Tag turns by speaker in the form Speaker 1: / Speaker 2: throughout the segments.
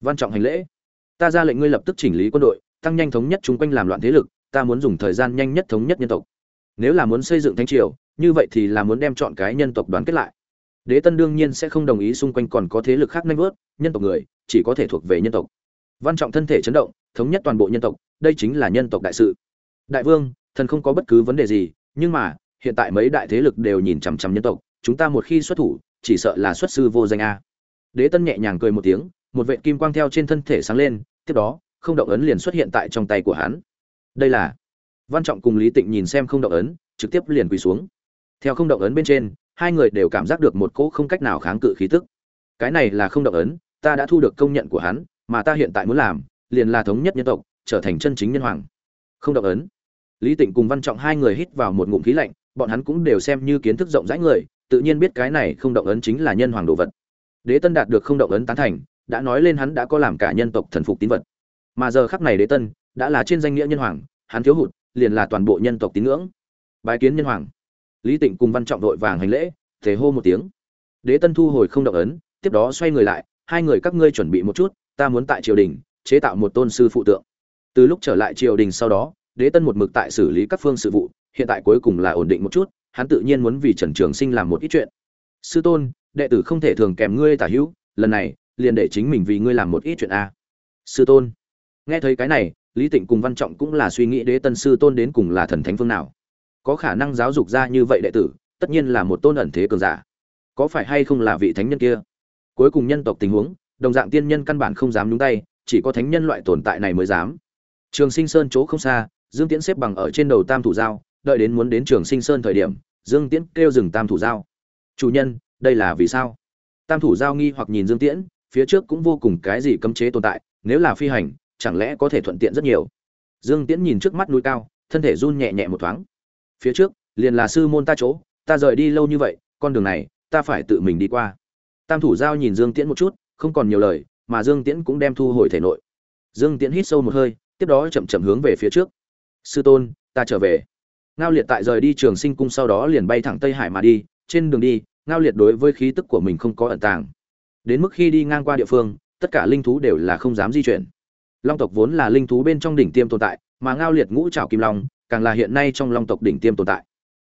Speaker 1: văn trọng hành lễ. Ta ra lệnh ngươi lập tức chỉnh lý quân đội, tăng nhanh thống nhất chung quanh làm loạn thế lực, ta muốn dùng thời gian nhanh nhất thống nhất nhân tộc. Nếu là muốn xây dựng thánh triều, như vậy thì là muốn đem chọn cái nhân tộc đoàn kết lại. Đế tân đương nhiên sẽ không đồng ý xung quanh còn có thế lực khác nanh vớt, nhân tộc người, chỉ có thể thuộc về nhân tộc. Văn trọng thân thể chấn động, thống nhất toàn bộ nhân tộc, đây chính là nhân tộc đại sự. Đại vương, thần không có bất cứ vấn đề gì, nhưng mà, hiện tại mấy đại thế lực đều nhìn chằm chằm nhân tộc, chúng ta một khi xuất thủ, chỉ sợ là xuất sư vô danh a. Đế tân nhẹ nhàng cười một tiếng một vệt kim quang theo trên thân thể sáng lên, tiếp đó, không động ấn liền xuất hiện tại trong tay của hắn. Đây là, văn trọng cùng lý tịnh nhìn xem không động ấn, trực tiếp liền quỳ xuống. Theo không động ấn bên trên, hai người đều cảm giác được một cỗ không cách nào kháng cự khí tức. Cái này là không động ấn, ta đã thu được công nhận của hắn, mà ta hiện tại muốn làm, liền là thống nhất nhân tộc, trở thành chân chính nhân hoàng. Không động ấn. Lý tịnh cùng văn trọng hai người hít vào một ngụm khí lạnh, bọn hắn cũng đều xem như kiến thức rộng rãi người, tự nhiên biết cái này không động ấn chính là nhân hoàng đồ vật. Đế tân đạt được không động ấn tán thành đã nói lên hắn đã có làm cả nhân tộc thần phục tín vật. Mà giờ khắc này đế tân đã là trên danh nghĩa nhân hoàng, hắn thiếu hụt, liền là toàn bộ nhân tộc tín ngưỡng. Bài kiến nhân hoàng. Lý tịnh cùng văn trọng đội vàng hành lễ thế hô một tiếng. Đế tân thu hồi không động ấn, tiếp đó xoay người lại, hai người các ngươi chuẩn bị một chút, ta muốn tại triều đình chế tạo một tôn sư phụ tượng. Từ lúc trở lại triều đình sau đó, đế tân một mực tại xử lý các phương sự vụ, hiện tại cuối cùng là ổn định một chút, hắn tự nhiên muốn vì trần trường sinh làm một ít chuyện. Sư tôn, đệ tử không thể thường kèm ngươi tả hữu, lần này liền để chính mình vì ngươi làm một ít chuyện a. Sư tôn. Nghe thấy cái này, lý tịnh cùng văn trọng cũng là suy nghĩ đế tân sư tôn đến cùng là thần thánh phương nào. Có khả năng giáo dục ra như vậy đệ tử, tất nhiên là một tôn ẩn thế cường giả. Có phải hay không là vị thánh nhân kia? Cuối cùng nhân tộc tình huống, đồng dạng tiên nhân căn bản không dám nhúng tay, chỉ có thánh nhân loại tồn tại này mới dám. Trường sinh sơn chỗ không xa, dương tiễn xếp bằng ở trên đầu tam thủ giao, đợi đến muốn đến trường sinh sơn thời điểm, dương tiễn kêu dừng tam thủ giao. Chủ nhân, đây là vì sao? Tam thủ giao nghi hoặc nhìn dương tiễn phía trước cũng vô cùng cái gì cấm chế tồn tại, nếu là phi hành, chẳng lẽ có thể thuận tiện rất nhiều? Dương tiễn nhìn trước mắt núi cao, thân thể run nhẹ nhẹ một thoáng. Phía trước, liền là sư môn ta chỗ, ta rời đi lâu như vậy, con đường này, ta phải tự mình đi qua. Tam thủ giao nhìn dương tiễn một chút, không còn nhiều lời, mà dương tiễn cũng đem thu hồi thể nội. Dương tiễn hít sâu một hơi, tiếp đó chậm chậm hướng về phía trước. Sư tôn, ta trở về. Ngao liệt tại rời đi trường sinh cung sau đó liền bay thẳng tây hải mà đi, trên đường đi, ngao liệt đối với khí tức của mình không có ẩn tàng đến mức khi đi ngang qua địa phương, tất cả linh thú đều là không dám di chuyển. Long tộc vốn là linh thú bên trong đỉnh tiêm tồn tại, mà ngao liệt ngũ trảo kim long càng là hiện nay trong long tộc đỉnh tiêm tồn tại.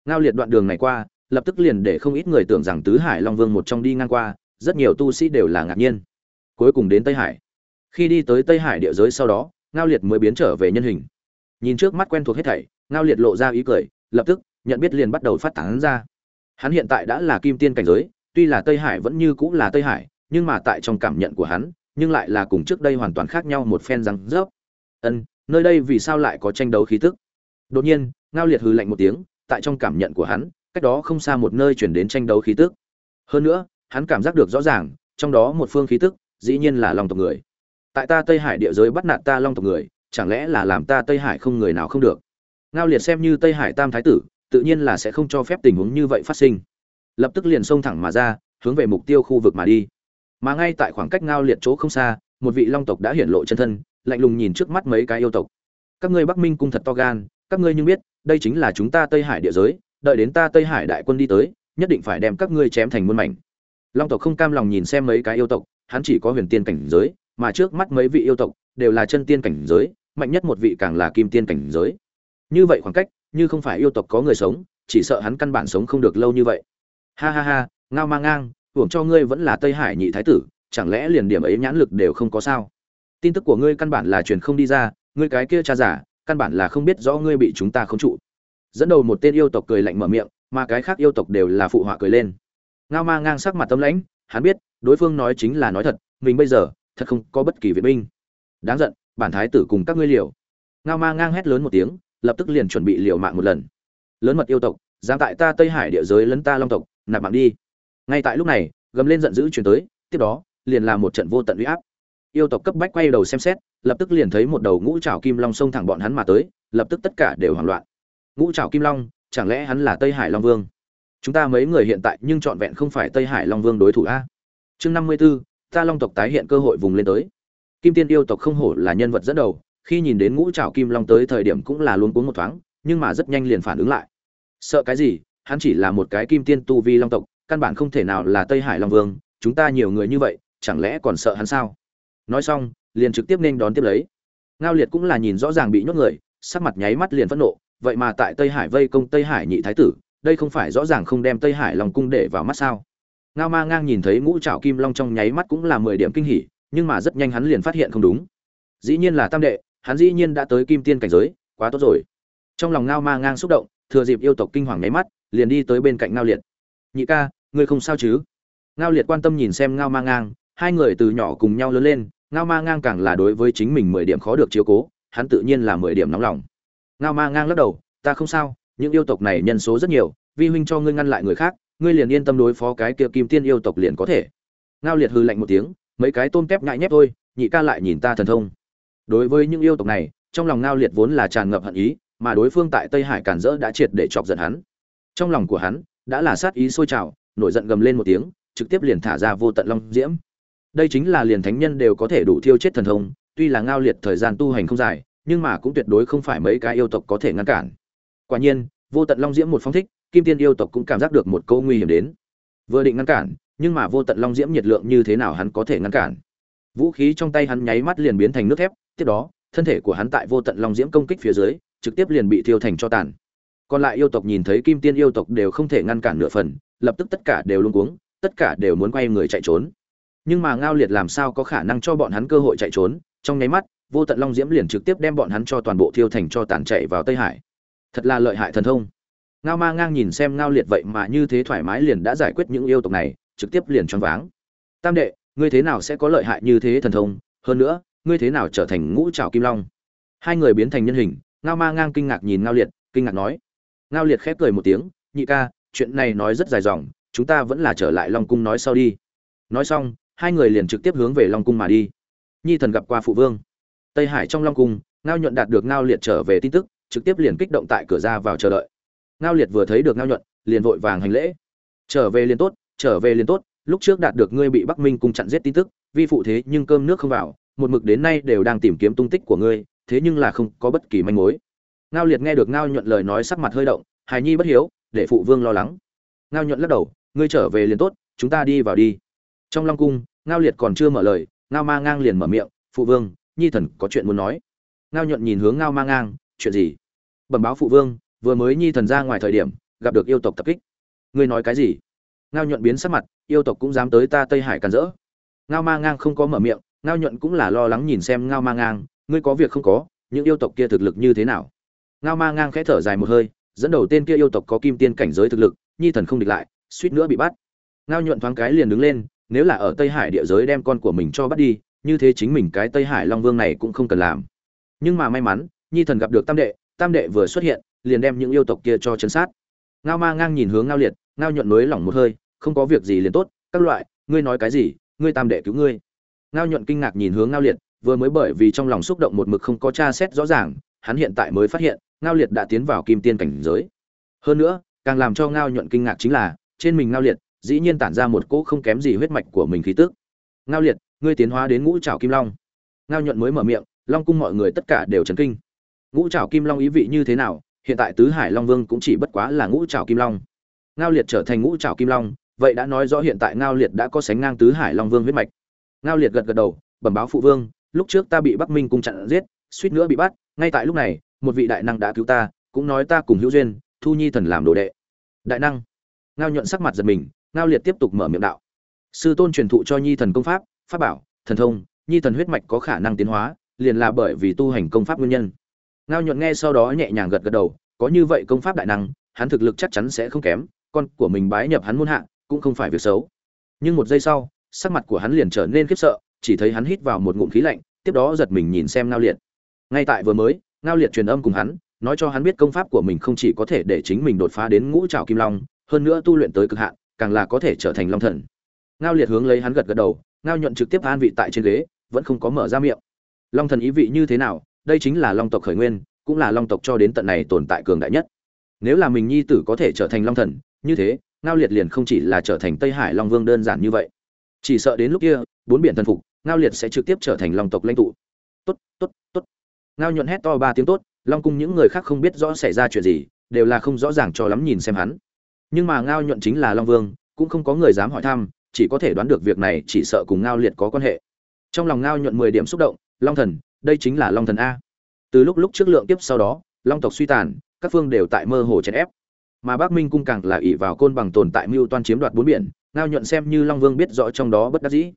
Speaker 1: Ngao liệt đoạn đường này qua, lập tức liền để không ít người tưởng rằng tứ hải long vương một trong đi ngang qua, rất nhiều tu sĩ đều là ngạc nhiên. Cuối cùng đến tây hải. Khi đi tới tây hải địa giới sau đó, ngao liệt mới biến trở về nhân hình. Nhìn trước mắt quen thuộc hết thảy, ngao liệt lộ ra ý cười, lập tức nhận biết liền bắt đầu phát tán ra. Hắn hiện tại đã là kim tiên cảnh giới, tuy là tây hải vẫn như cũng là tây hải nhưng mà tại trong cảm nhận của hắn, nhưng lại là cùng trước đây hoàn toàn khác nhau một phen răng rớp. Ân, nơi đây vì sao lại có tranh đấu khí tức? Đột nhiên, ngao liệt hừ lạnh một tiếng, tại trong cảm nhận của hắn, cách đó không xa một nơi chuyển đến tranh đấu khí tức. Hơn nữa, hắn cảm giác được rõ ràng, trong đó một phương khí tức, dĩ nhiên là long tộc người. Tại ta tây hải địa giới bắt nạt ta long tộc người, chẳng lẽ là làm ta tây hải không người nào không được? Ngao liệt xem như tây hải tam thái tử, tự nhiên là sẽ không cho phép tình huống như vậy phát sinh. Lập tức liền xông thẳng mà ra, hướng về mục tiêu khu vực mà đi mà ngay tại khoảng cách ngao liệt chỗ không xa, một vị long tộc đã hiển lộ chân thân, lạnh lùng nhìn trước mắt mấy cái yêu tộc. Các ngươi bắc minh cung thật to gan, các ngươi nhưng biết, đây chính là chúng ta tây hải địa giới, đợi đến ta tây hải đại quân đi tới, nhất định phải đem các ngươi chém thành muôn mảnh. Long tộc không cam lòng nhìn xem mấy cái yêu tộc, hắn chỉ có huyền tiên cảnh giới, mà trước mắt mấy vị yêu tộc đều là chân tiên cảnh giới, mạnh nhất một vị càng là kim tiên cảnh giới. Như vậy khoảng cách, như không phải yêu tộc có người sống, chỉ sợ hắn căn bản sống không được lâu như vậy. Ha ha ha, ngao mang ngang hưởng cho ngươi vẫn là tây hải nhị thái tử, chẳng lẽ liền điểm ấy nhãn lực đều không có sao? Tin tức của ngươi căn bản là truyền không đi ra, ngươi cái kia cha giả căn bản là không biết rõ ngươi bị chúng ta khống trụ. Dẫn đầu một tên yêu tộc cười lạnh mở miệng, mà cái khác yêu tộc đều là phụ họa cười lên. Ngao ma ngang sắc mặt tâm lãnh, hắn biết, đối phương nói chính là nói thật, mình bây giờ, thật không có bất kỳ viện binh. Đáng giận, bản thái tử cùng các ngươi liều. Ngao ma ngang hét lớn một tiếng, lập tức liền chuẩn bị liều mạng một lần. Lớn mật yêu tộc, dám tại ta tây hải địa giới lấn ta long tộc, nạp mạng đi ngay tại lúc này, gầm lên giận dữ chuyển tới, tiếp đó, liền là một trận vô tận uy áp. Yêu tộc cấp bách quay đầu xem xét, lập tức liền thấy một đầu ngũ trảo kim long xông thẳng bọn hắn mà tới, lập tức tất cả đều hoảng loạn. Ngũ trảo kim long, chẳng lẽ hắn là tây hải long vương? Chúng ta mấy người hiện tại nhưng trọn vẹn không phải tây hải long vương đối thủ a. Chương năm mươi b ố ta long tộc tái hiện cơ hội vùng lên tới. Kim tiên yêu tộc không hổ là nhân vật dẫn đầu, khi nhìn đến ngũ trảo kim long tới thời điểm cũng là luôn cuống một thoáng, nhưng mà rất nhanh liền phản ứng lại. Sợ cái gì? Hắn chỉ là một cái kim tiên tu vi long tộc căn bản không thể nào là tây hải long vương, chúng ta nhiều người như vậy, chẳng lẽ còn sợ hắn sao? Nói xong, liền trực tiếp nên đón tiếp lấy. Ngao liệt cũng là nhìn rõ ràng bị nhốt người, sắc mặt nháy mắt liền phẫn nộ, vậy mà tại tây hải vây công tây hải nhị thái tử, đây không phải rõ ràng không đem tây hải lòng cung để vào mắt sao? Ngao ma ngang nhìn thấy ngũ trảo kim long trong nháy mắt cũng là mười điểm kinh hỉ, nhưng mà rất nhanh hắn liền phát hiện không đúng. Dĩ nhiên là tam đệ, hắn dĩ nhiên đã tới kim tiên cảnh giới, quá tốt rồi. Trong lòng ngao ma ngang xúc động, thừa dịp yêu tộc kinh hoàng nháy mắt, liền đi tới bên cạnh ngao liệt. Nhị ca ngươi không sao chứ? Ngao liệt quan tâm nhìn xem ngao ma ngang, hai người từ nhỏ cùng nhau lớn lên, ngao ma ngang càng là đối với chính mình mười điểm khó được chiếu cố, hắn tự nhiên là mười điểm nóng lòng. Ngao ma ngang lắc đầu, ta không sao, những yêu tộc này nhân số rất nhiều, vi huynh cho ngươi ngăn lại người khác, ngươi liền yên tâm đối phó cái kia kim tiên yêu tộc liền có thể. Ngao liệt hư lạnh một tiếng, mấy cái tôm tép ngại nhép thôi, nhị ca lại nhìn ta thần thông. Đối với những yêu tộc này, trong lòng ngao liệt vốn là tràn ngập hận ý, mà đối phương tại tây hải cản rỡ đã triệt để chọc giận hắn. Trong lòng của hắn, đã là sát ý sôi trào nổi giận gầm lên một tiếng, trực tiếp liền thả ra vô tận long diễm. Đây chính là liền thánh nhân đều có thể đủ thiêu chết thần thông, tuy là ngao liệt thời gian tu hành không dài, nhưng mà cũng tuyệt đối không phải mấy cái yêu tộc có thể ngăn cản. Quả nhiên, vô tận long diễm một phong thích, kim tiên yêu tộc cũng cảm giác được một câu nguy hiểm đến. Vừa định ngăn cản, nhưng mà vô tận long diễm nhiệt lượng như thế nào hắn có thể ngăn cản? Vũ khí trong tay hắn nháy mắt liền biến thành nước thép, tiếp đó, thân thể của hắn tại vô tận long diễm công kích phía dưới, trực tiếp liền bị thiêu thành cho tàn. Còn lại yêu tộc nhìn thấy kim tiên yêu tộc đều không thể ngăn cản nửa phần lập tức tất cả đều luống cuống, tất cả đều muốn quay người chạy trốn. Nhưng mà ngao liệt làm sao có khả năng cho bọn hắn cơ hội chạy trốn? Trong nháy mắt, vô tận long diễm liền trực tiếp đem bọn hắn cho toàn bộ thiêu thành cho tàn chạy vào tây hải. Thật là lợi hại thần thông. Ngao ma ngang nhìn xem ngao liệt vậy mà như thế thoải mái liền đã giải quyết những yêu tộc này, trực tiếp liền choáng váng. Tam đệ, ngươi thế nào sẽ có lợi hại như thế thần thông? Hơn nữa, ngươi thế nào trở thành ngũ trảo kim long? Hai người biến thành nhân hình, ngao ma ngang kinh ngạc nhìn ngao liệt, kinh ngạc nói. Ngao liệt khép cười một tiếng, nhị ca chuyện này nói rất dài dòng, chúng ta vẫn là trở lại long cung nói sau đi. Nói xong, hai người liền trực tiếp hướng về long cung mà đi. Nhi thần gặp qua phụ vương. Tây hải trong long cung, ngao nhuận đạt được ngao liệt trở về tin tức, trực tiếp liền kích động tại cửa ra vào chờ đợi. Ngao liệt vừa thấy được ngao nhuận, liền vội vàng hành lễ. Trở về liền tốt, trở về liền tốt, lúc trước đạt được ngươi bị bắc minh cùng chặn giết tin tức, vi phụ thế nhưng cơm nước không vào, một mực đến nay đều đang tìm kiếm tung tích của ngươi, thế nhưng là không có bất kỳ manh mối. Ngao liệt nghe được ngao nhuận lời nói sắc mặt hơi động, hài nhi bất hiếu để phụ vương lo lắng. Ngao nhuận lắc đầu, ngươi trở về liền tốt, chúng ta đi vào đi. Trong long cung, ngao liệt còn chưa mở lời, ngao ma ngang liền mở miệng, phụ vương, nhi thần có chuyện muốn nói. Ngao nhuận nhìn hướng ngao ma ngang, chuyện gì? Bẩm báo phụ vương, vừa mới nhi thần ra ngoài thời điểm, gặp được yêu tộc tập kích. Ngươi nói cái gì? Ngao nhuận biến sắc mặt, yêu tộc cũng dám tới ta tây hải càn rỡ. Ngao ma ngang không có mở miệng, ngao nhuận cũng là lo lắng nhìn xem ngao ma ngang, ngươi có việc không có, những yêu tộc kia thực lực như thế nào? Ngao ma ngang khẽ thở dài một hơi dẫn đầu tên kia yêu tộc có kim tiên cảnh giới thực lực, nhi thần không địch lại, suýt nữa bị bắt. Ngao nhuận thoáng cái liền đứng lên, nếu là ở tây hải địa giới đem con của mình cho bắt đi, như thế chính mình cái tây hải long vương này cũng không cần làm. Nhưng mà may mắn, nhi thần gặp được tam đệ tam đệ vừa xuất hiện, liền đem những yêu tộc kia cho chấn sát. Ngao ma ngang nhìn hướng ngao liệt, ngao nhuận nới lỏng một hơi, không có việc gì liền tốt, các loại, ngươi nói cái gì, ngươi tam đệ cứu ngươi. Ngao nhuận kinh ngạc nhìn hướng ngao liệt, vừa mới bởi vì trong lòng xúc động một mực không có tra xét rõ ràng hắn hiện tại mới phát hiện, ngao liệt đã tiến vào kim tiên cảnh giới. Hơn nữa, càng làm cho ngao nhuận kinh ngạc chính là, trên mình ngao liệt, dĩ nhiên tản ra một cỗ không kém gì huyết mạch của mình khí tức. Ngao liệt, ngươi tiến hóa đến ngũ trảo kim long. Ngao nhuận mới mở miệng, long cung mọi người tất cả đều chấn kinh. Ngũ trảo kim long ý vị như thế nào? Hiện tại tứ hải long vương cũng chỉ bất quá là ngũ trảo kim long. Ngao liệt trở thành ngũ trảo kim long, vậy đã nói rõ hiện tại ngao liệt đã có sánh ngang tứ hải long vương huyết mạch. Ngao liệt gật gật đầu, bẩm báo phụ vương, lúc trước ta bị bắc minh cung chặn giết suýt nữa bị bắt, ngay tại lúc này, một vị đại năng đã cứu ta, cũng nói ta cùng hữu duyên, thu nhi thần làm đồ đệ. Đại năng. Ngao nhuận sắc mặt giật mình, ngao liệt tiếp tục mở miệng đạo. Sư tôn truyền thụ cho nhi thần công pháp pháp bảo, thần thông, nhi thần huyết mạch có khả năng tiến hóa, liền là bởi vì tu hành công pháp nguyên nhân. Ngao nhuận nghe sau đó nhẹ nhàng gật gật đầu, có như vậy công pháp đại năng, hắn thực lực chắc chắn sẽ không kém, con của mình bái nhập hắn muôn hạ, cũng không phải việc xấu. Nhưng một giây sau, sắc mặt của hắn liền trở nên khiếp sợ, chỉ thấy hắn hít vào một ngụm khí lạnh, tiếp đó giật mình nhìn xem ngao liệt ngay tại vừa mới, ngao liệt truyền âm cùng hắn, nói cho hắn biết công pháp của mình không chỉ có thể để chính mình đột phá đến ngũ trào kim long, hơn nữa tu luyện tới cực hạn, càng là có thể trở thành long thần. Ngao liệt hướng lấy hắn gật gật đầu, ngao nhuận trực tiếp an vị tại trên ghế, vẫn không có mở ra miệng. Long thần ý vị như thế nào, đây chính là long tộc khởi nguyên, cũng là long tộc cho đến tận này tồn tại cường đại nhất. Nếu là mình nhi tử có thể trở thành long thần, như thế, ngao liệt liền không chỉ là trở thành tây hải long vương đơn giản như vậy. Chỉ sợ đến lúc kia, bốn biển thần phục, ngao liệt sẽ trực tiếp trở thành long tộc lãnh tụ. Tốt tốt tốt ngao nhuận hét to ba tiếng tốt, long cung những người khác không biết rõ xảy ra chuyện gì, đều là không rõ ràng cho lắm nhìn xem hắn. Nhưng mà ngao nhuận chính là long vương, cũng không có người dám hỏi thăm, chỉ có thể đoán được việc này chỉ sợ cùng ngao liệt có quan hệ. Trong lòng ngao nhuận mười điểm xúc động, long thần, đây chính là long thần a. Từ lúc lúc trước lượng tiếp sau đó, long tộc suy tàn, các phương đều tại mơ hồ chèn ép. Mà bắc minh cung càng là ỷ vào côn bằng tồn tại mưu toan chiếm đoạt bốn biển, ngao nhuận xem như long vương biết rõ trong đó bất đắc dĩ.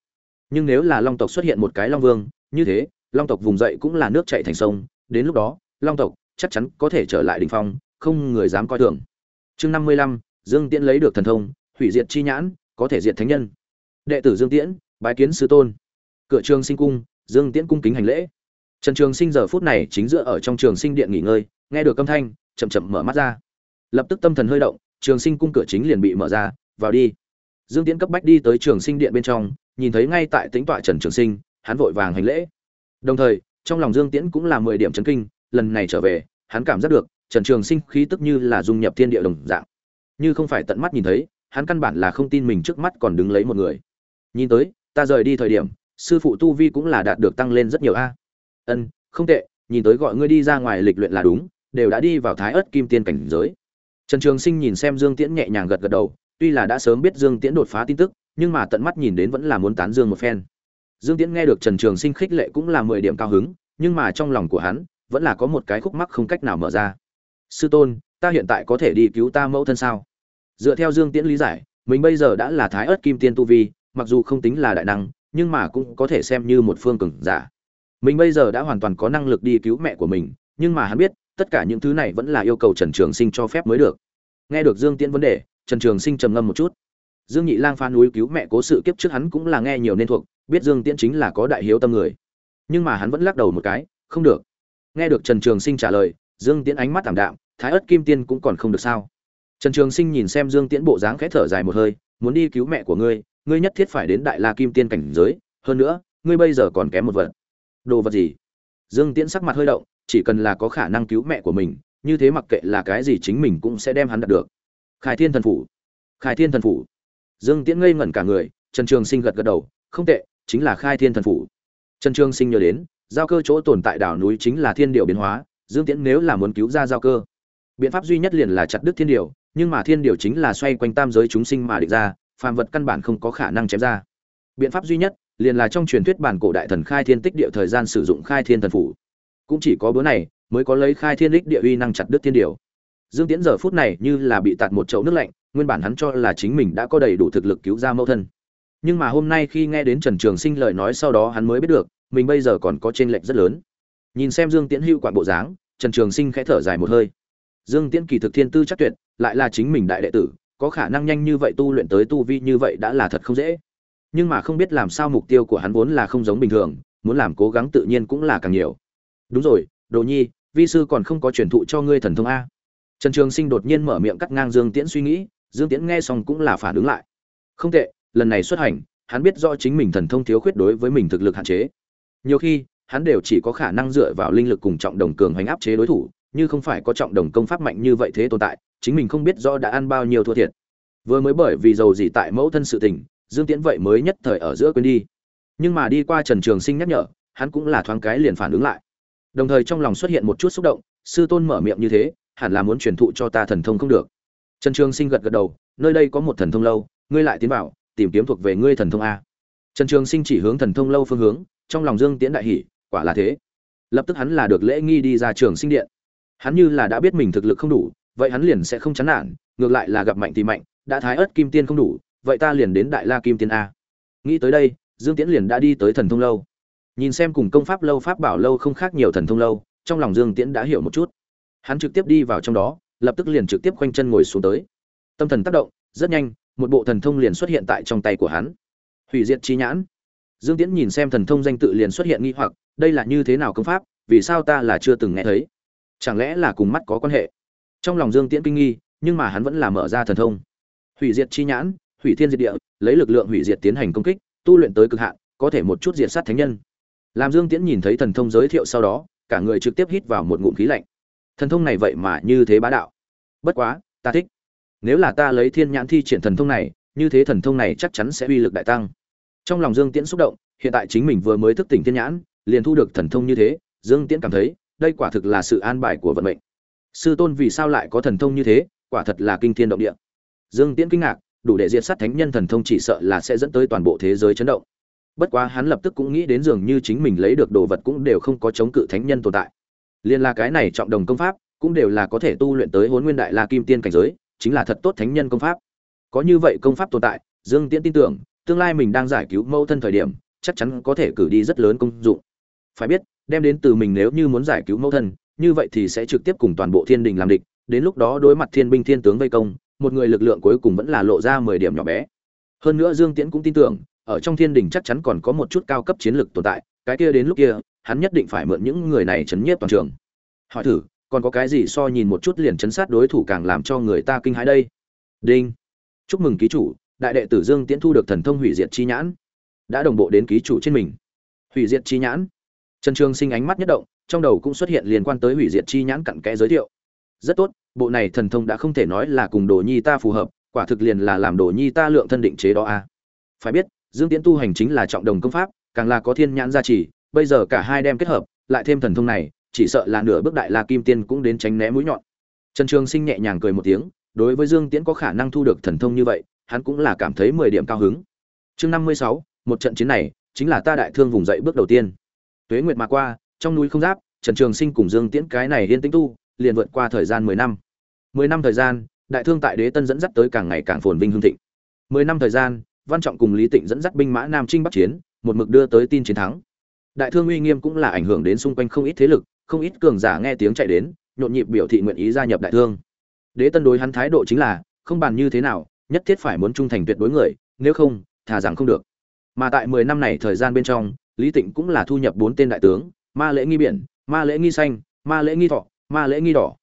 Speaker 1: Nhưng nếu là long tộc xuất hiện một cái long vương, như thế long tộc vùng dậy cũng là nước chảy thành sông, đến lúc đó, long tộc chắc chắn có thể trở lại đ ỉ n h phong, không người dám coi thường. Chương năm mươi lăm, dương tiễn lấy được thần thông, hủy diệt chi nhãn, có thể diệt thánh nhân. Đệ tử dương tiễn, bái kiến sư tôn. Cửa trường sinh cung, dương tiễn cung kính hành lễ. Trần trường sinh giờ phút này chính giữa ở trong trường sinh điện nghỉ ngơi, nghe được âm thanh, chậm chậm mở mắt ra. Lập tức tâm thần hơi động, trường sinh cung cửa chính liền bị mở ra, vào đi. Dương tiễn cấp bách đi tới trường sinh điện bên trong, nhìn thấy ngay tại tính tọa trần trường sinh, hắn vội vàng hành lễ đồng thời, trong lòng dương tiễn cũng là mười điểm chấn kinh, lần này trở về, hắn cảm giác được, trần trường sinh khí tức như là dung nhập thiên địa đồng dạng. Như không phải tận mắt nhìn thấy, hắn căn bản là không tin mình trước mắt còn đứng lấy một người. Nhìn tới, ta rời đi thời điểm, sư phụ tu vi cũng là đạt được tăng lên rất nhiều a. Ân, không tệ, nhìn tới gọi ngươi đi ra ngoài lịch luyện là đúng, đều đã đi vào thái ớt kim tiên cảnh giới. Trần trường sinh nhìn xem dương tiễn nhẹ nhàng gật gật đầu, tuy là đã sớm biết dương tiễn đột phá tin tức, nhưng mà tận mắt nhìn đến vẫn là muốn tán dương một phen dương tiễn nghe được trần trường sinh khích lệ cũng là mười điểm cao hứng, nhưng mà trong lòng của hắn, vẫn là có một cái khúc mắc không cách nào mở ra. Sư tôn, ta hiện tại có thể đi cứu ta mẫu thân sao? Dựa theo dương tiễn lý giải, mình bây giờ đã là thái Ức kim tiên tu vi, mặc dù không tính là đại năng, nhưng mà cũng có thể xem như một phương cường giả. Mình bây giờ đã hoàn toàn có năng lực đi cứu mẹ của mình, nhưng mà hắn biết, tất cả những thứ này vẫn là yêu cầu trần trường sinh cho phép mới được. Nghe được dương tiễn vấn đề, trần trường sinh trầm ngâm một chút. Dương nhị lang phá núi cứu mẹ cố sự kiếp trước hắn cũng là nghe nhiều nên thuộc biết dương tiễn chính là có đại hiếu tâm người. Nhưng mà hắn vẫn lắc đầu một cái, không được. Nghe được trần trường sinh trả lời, dương tiễn ánh mắt thảm đạm, thái Ức kim tiên cũng còn không được sao? Trần trường sinh nhìn xem dương tiễn bộ dáng khẽ thở dài một hơi, muốn đi cứu mẹ của ngươi ngươi nhất thiết phải đến đại la kim tiên cảnh giới, hơn nữa, ngươi bây giờ còn kém một vật. Đồ vật gì? Dương tiễn sắc mặt hơi động, chỉ cần là có khả năng cứu mẹ của mình, như thế mặc kệ là cái gì chính mình cũng sẽ đem hắn đạt được. Khải thiên thần phủ. Khải thiên thần phủ. Dương tiễn ngây ngẩn cả người, trần trường sinh gật gật đầu, không tệ chính là khai thiên thần phủ. Trần trương sinh nhớ đến, giao cơ chỗ tồn tại đảo núi chính là thiên điệu biến hóa, dương tiễn nếu là muốn cứu ra giao cơ, biện pháp duy nhất liền là chặt đứt thiên điệu nhưng mà thiên điệu chính là xoay quanh tam giới chúng sinh mà địch ra, phàm vật căn bản không có khả năng chém ra. Biện pháp duy nhất liền là trong truyền thuyết bản cổ đại thần khai thiên tích địa thời gian sử dụng khai thiên thần phủ. Cũng chỉ có bữa này mới có lấy khai thiên đích địa uy năng chặt đứt thiên điều dương tiễn giờ phút này như là bị tạt một chậu nước lạnh, nguyên bản hắn cho là chính mình đã có đầy đủ thực lực cứu ra mẫu thân nhưng mà hôm nay khi nghe đến trần trường sinh lời nói sau đó hắn mới biết được, mình bây giờ còn có t r ê n lệch rất lớn. Nhìn xem dương tiễn hữu quản bộ dáng, trần trường sinh khẽ thở dài một hơi. Dương tiễn kỳ thực thiên tư chắc tuyệt, lại là chính mình đại đệ tử, có khả năng nhanh như vậy tu luyện tới tu vi như vậy đã là thật không dễ. Nhưng mà không biết làm sao mục tiêu của hắn vốn là không giống bình thường, muốn làm cố gắng tự nhiên cũng là càng nhiều. Đúng rồi, đồ nhi, vi sư còn không có truyền thụ cho ngươi thần thông a. Trần trường sinh đột nhiên mở miệng cắt ngang dương tiễn suy nghĩ, dương tiễn nghe xong cũng là phản ứng lại. Không tệ lần này xuất hành, hắn biết rõ chính mình thần thông thiếu khuyết đối với mình thực lực hạn chế. Nhiều khi, hắn đều chỉ có khả năng dựa vào linh lực cùng trọng đồng cường hành áp chế đối thủ, như không phải có trọng đồng công pháp mạnh như vậy thế tồn tại, chính mình không biết rõ đã ăn bao nhiêu thua thiệt. Vừa mới bởi vì giàu gì tại mẫu thân sự tình, dương tiễn vậy mới nhất thời ở giữa quên đi. Nhưng mà đi qua trần trường sinh nhắc nhở, hắn cũng là thoáng cái liền phản ứng lại. Đồng thời trong lòng xuất hiện một chút xúc động, sư tôn mở miệng như thế, hẳn là muốn truyền thụ cho ta thần thông không được. Trần trường sinh gật gật đầu, nơi đây có một thần thông lâu, ngươi lại tiến vào tìm kiếm thuộc về ngươi thần thông a. Trần trường sinh chỉ hướng thần thông lâu phương hướng, trong lòng dương tiễn đại hỷ quả là thế. Lập tức hắn là được lễ nghi đi ra trường sinh điện. Hắn như là đã biết mình thực lực không đủ, vậy hắn liền sẽ không chán nản, ngược lại là gặp mạnh thì mạnh, đã thái ớt kim tiên không đủ, vậy ta liền đến đại la kim tiên a. Nghĩ tới đây, dương tiễn liền đã đi tới thần thông lâu. Nhìn xem cùng công pháp lâu pháp bảo lâu không khác nhiều thần thông lâu, trong lòng dương tiễn đã hiểu một chút. Hắn trực tiếp đi vào trong đó, lập tức liền trực tiếp khoanh chân ngồi xuống tới. Tâm thần tác động, rất nhanh một bộ thần thông liền xuất hiện tại trong tay của hắn. Hủy diệt chi nhãn. Dương tiễn nhìn xem thần thông danh tự liền xuất hiện nghi hoặc, đây là như thế nào công pháp, vì sao ta là chưa từng nghe thấy? Chẳng lẽ là cùng mắt có quan hệ? Trong lòng dương tiễn kinh nghi, nhưng mà hắn vẫn là mở ra thần thông. Hủy diệt chi nhãn, hủy thiên diệt địa, lấy lực lượng hủy diệt tiến hành công kích, tu luyện tới cực hạn, có thể một chút diệt sát thánh nhân. Làm dương tiễn nhìn thấy thần thông giới thiệu sau đó, cả người trực tiếp hít vào một ngụm khí lạnh. Thần thông này vậy mà như thế bá đạo. Bất quá, ta thích nếu là ta lấy thiên nhãn thi triển thần thông này, như thế thần thông này chắc chắn sẽ uy lực đại tăng. Trong lòng dương tiễn xúc động, hiện tại chính mình vừa mới thức tỉnh thiên nhãn, liền thu được thần thông như thế, dương tiễn cảm thấy, đây quả thực là sự an bài của vận mệnh. Sư tôn vì sao lại có thần thông như thế, quả thật là kinh thiên động địa. Dương tiễn kinh ngạc, đủ để diệt sát thánh nhân thần thông chỉ sợ là sẽ dẫn tới toàn bộ thế giới chấn động. Bất quá hắn lập tức cũng nghĩ đến dường như chính mình lấy được đồ vật cũng đều không có chống cự thánh nhân tồn tại. Liên là cái này trọng đồng công pháp, cũng đều là có thể tu luyện tới huấn nguyên đại la kim tiên cảnh giới chính là thật tốt thánh nhân công pháp. Có như vậy công pháp tồn tại, dương tiễn tin tưởng, tương lai mình đang giải cứu mẫu thân thời điểm, chắc chắn có thể cử đi rất lớn công dụng. Phải biết, đem đến từ mình nếu như muốn giải cứu mẫu thân, như vậy thì sẽ trực tiếp cùng toàn bộ thiên đình làm địch, đến lúc đó đối mặt thiên binh thiên tướng vây công, một người lực lượng cuối cùng vẫn là lộ ra mười điểm nhỏ bé. Hơn nữa dương tiễn cũng tin tưởng, ở trong thiên đình chắc chắn còn có một chút cao cấp chiến lược tồn tại, cái kia đến lúc kia, hắn nhất định phải mượn những người này chấn nhiếp toàn trường. Hỏi thử còn có cái gì so nhìn một chút liền chấn sát đối thủ càng làm cho người ta kinh hãi đây? Đinh. Chúc mừng ký chủ, đại đệ tử dương tiễn thu được thần thông hủy diệt chi nhãn. Đã đồng bộ đến ký chủ trên mình. Hủy diệt chi nhãn. Trần trường sinh ánh mắt nhất động, trong đầu cũng xuất hiện liên quan tới hủy diệt chi nhãn cặn kẽ giới thiệu. Rất tốt, bộ này thần thông đã không thể nói là cùng đồ nhi ta phù hợp, quả thực liền là làm đồ nhi ta lượng thân định chế đó a phải biết, dương tiễn tu hành chính là trọng đồng công pháp, càng là có thiên nhãn gia trì, bây giờ cả hai đem kết hợp, lại thêm thần thông này chỉ sợ là nửa bước đại la kim tiên cũng đến tránh né mũi nhọn. Trần trường sinh nhẹ nhàng cười một tiếng, đối với dương tiễn có khả năng thu được thần thông như vậy, hắn cũng là cảm thấy mười điểm cao hứng. Chương năm mươi sáu, một trận chiến này, chính là ta đại thương vùng dậy bước đầu tiên. Tuế nguyệt mà qua, trong núi không giáp, trần trường sinh cùng dương tiễn cái này liên tĩnh tu, liền vượt qua thời gian mười năm. Mười năm thời gian, đại thương tại đế tân dẫn dắt tới càng ngày càng phồn vinh hương thịnh. Mười năm thời gian, văn trọng cùng lý tịnh dẫn dắt binh mã nam trinh bắc chiến, một mực đưa tới tin chiến thắng. Đại thương uy nghiêm cũng là ảnh hưởng đến xung quanh không ít thế lực không ít cường giả nghe tiếng chạy đến, nhộn nhịp biểu thị nguyện ý gia nhập đại thương. Đế tân đối hắn thái độ chính là, không bàn như thế nào, nhất thiết phải muốn trung thành tuyệt đối người, nếu không, thà rằng không được. Mà tại mười năm này thời gian bên trong, lý tịnh cũng là thu nhập bốn tên đại tướng, ma lễ nghi biển, ma lễ nghi xanh, ma lễ nghi thọ, ma lễ nghi đỏ.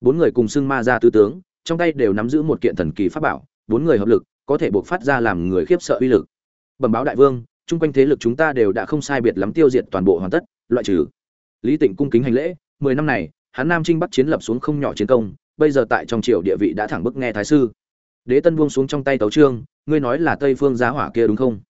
Speaker 1: Bốn người cùng xưng ma ra tứ tướng, trong tay đều nắm giữ một kiện thần kỳ pháp bảo, bốn người hợp lực, có thể buộc phát ra làm người khiếp sợ uy lực. Bẩm báo đại vương, chung quanh thế lực chúng ta đều đã không sai biệt lắm tiêu diệt toàn bộ hoàn tất, loại trừ lý tịnh cung kính hành lễ, mười năm này, hắn nam trinh bắc chiến lập xuống không nhỏ chiến công, bây giờ tại trong triều địa vị đã thẳng bức nghe thái sư. Đế tân buông xuống trong tay tấu trương ngươi nói là tây phương giá hỏa kia đúng không?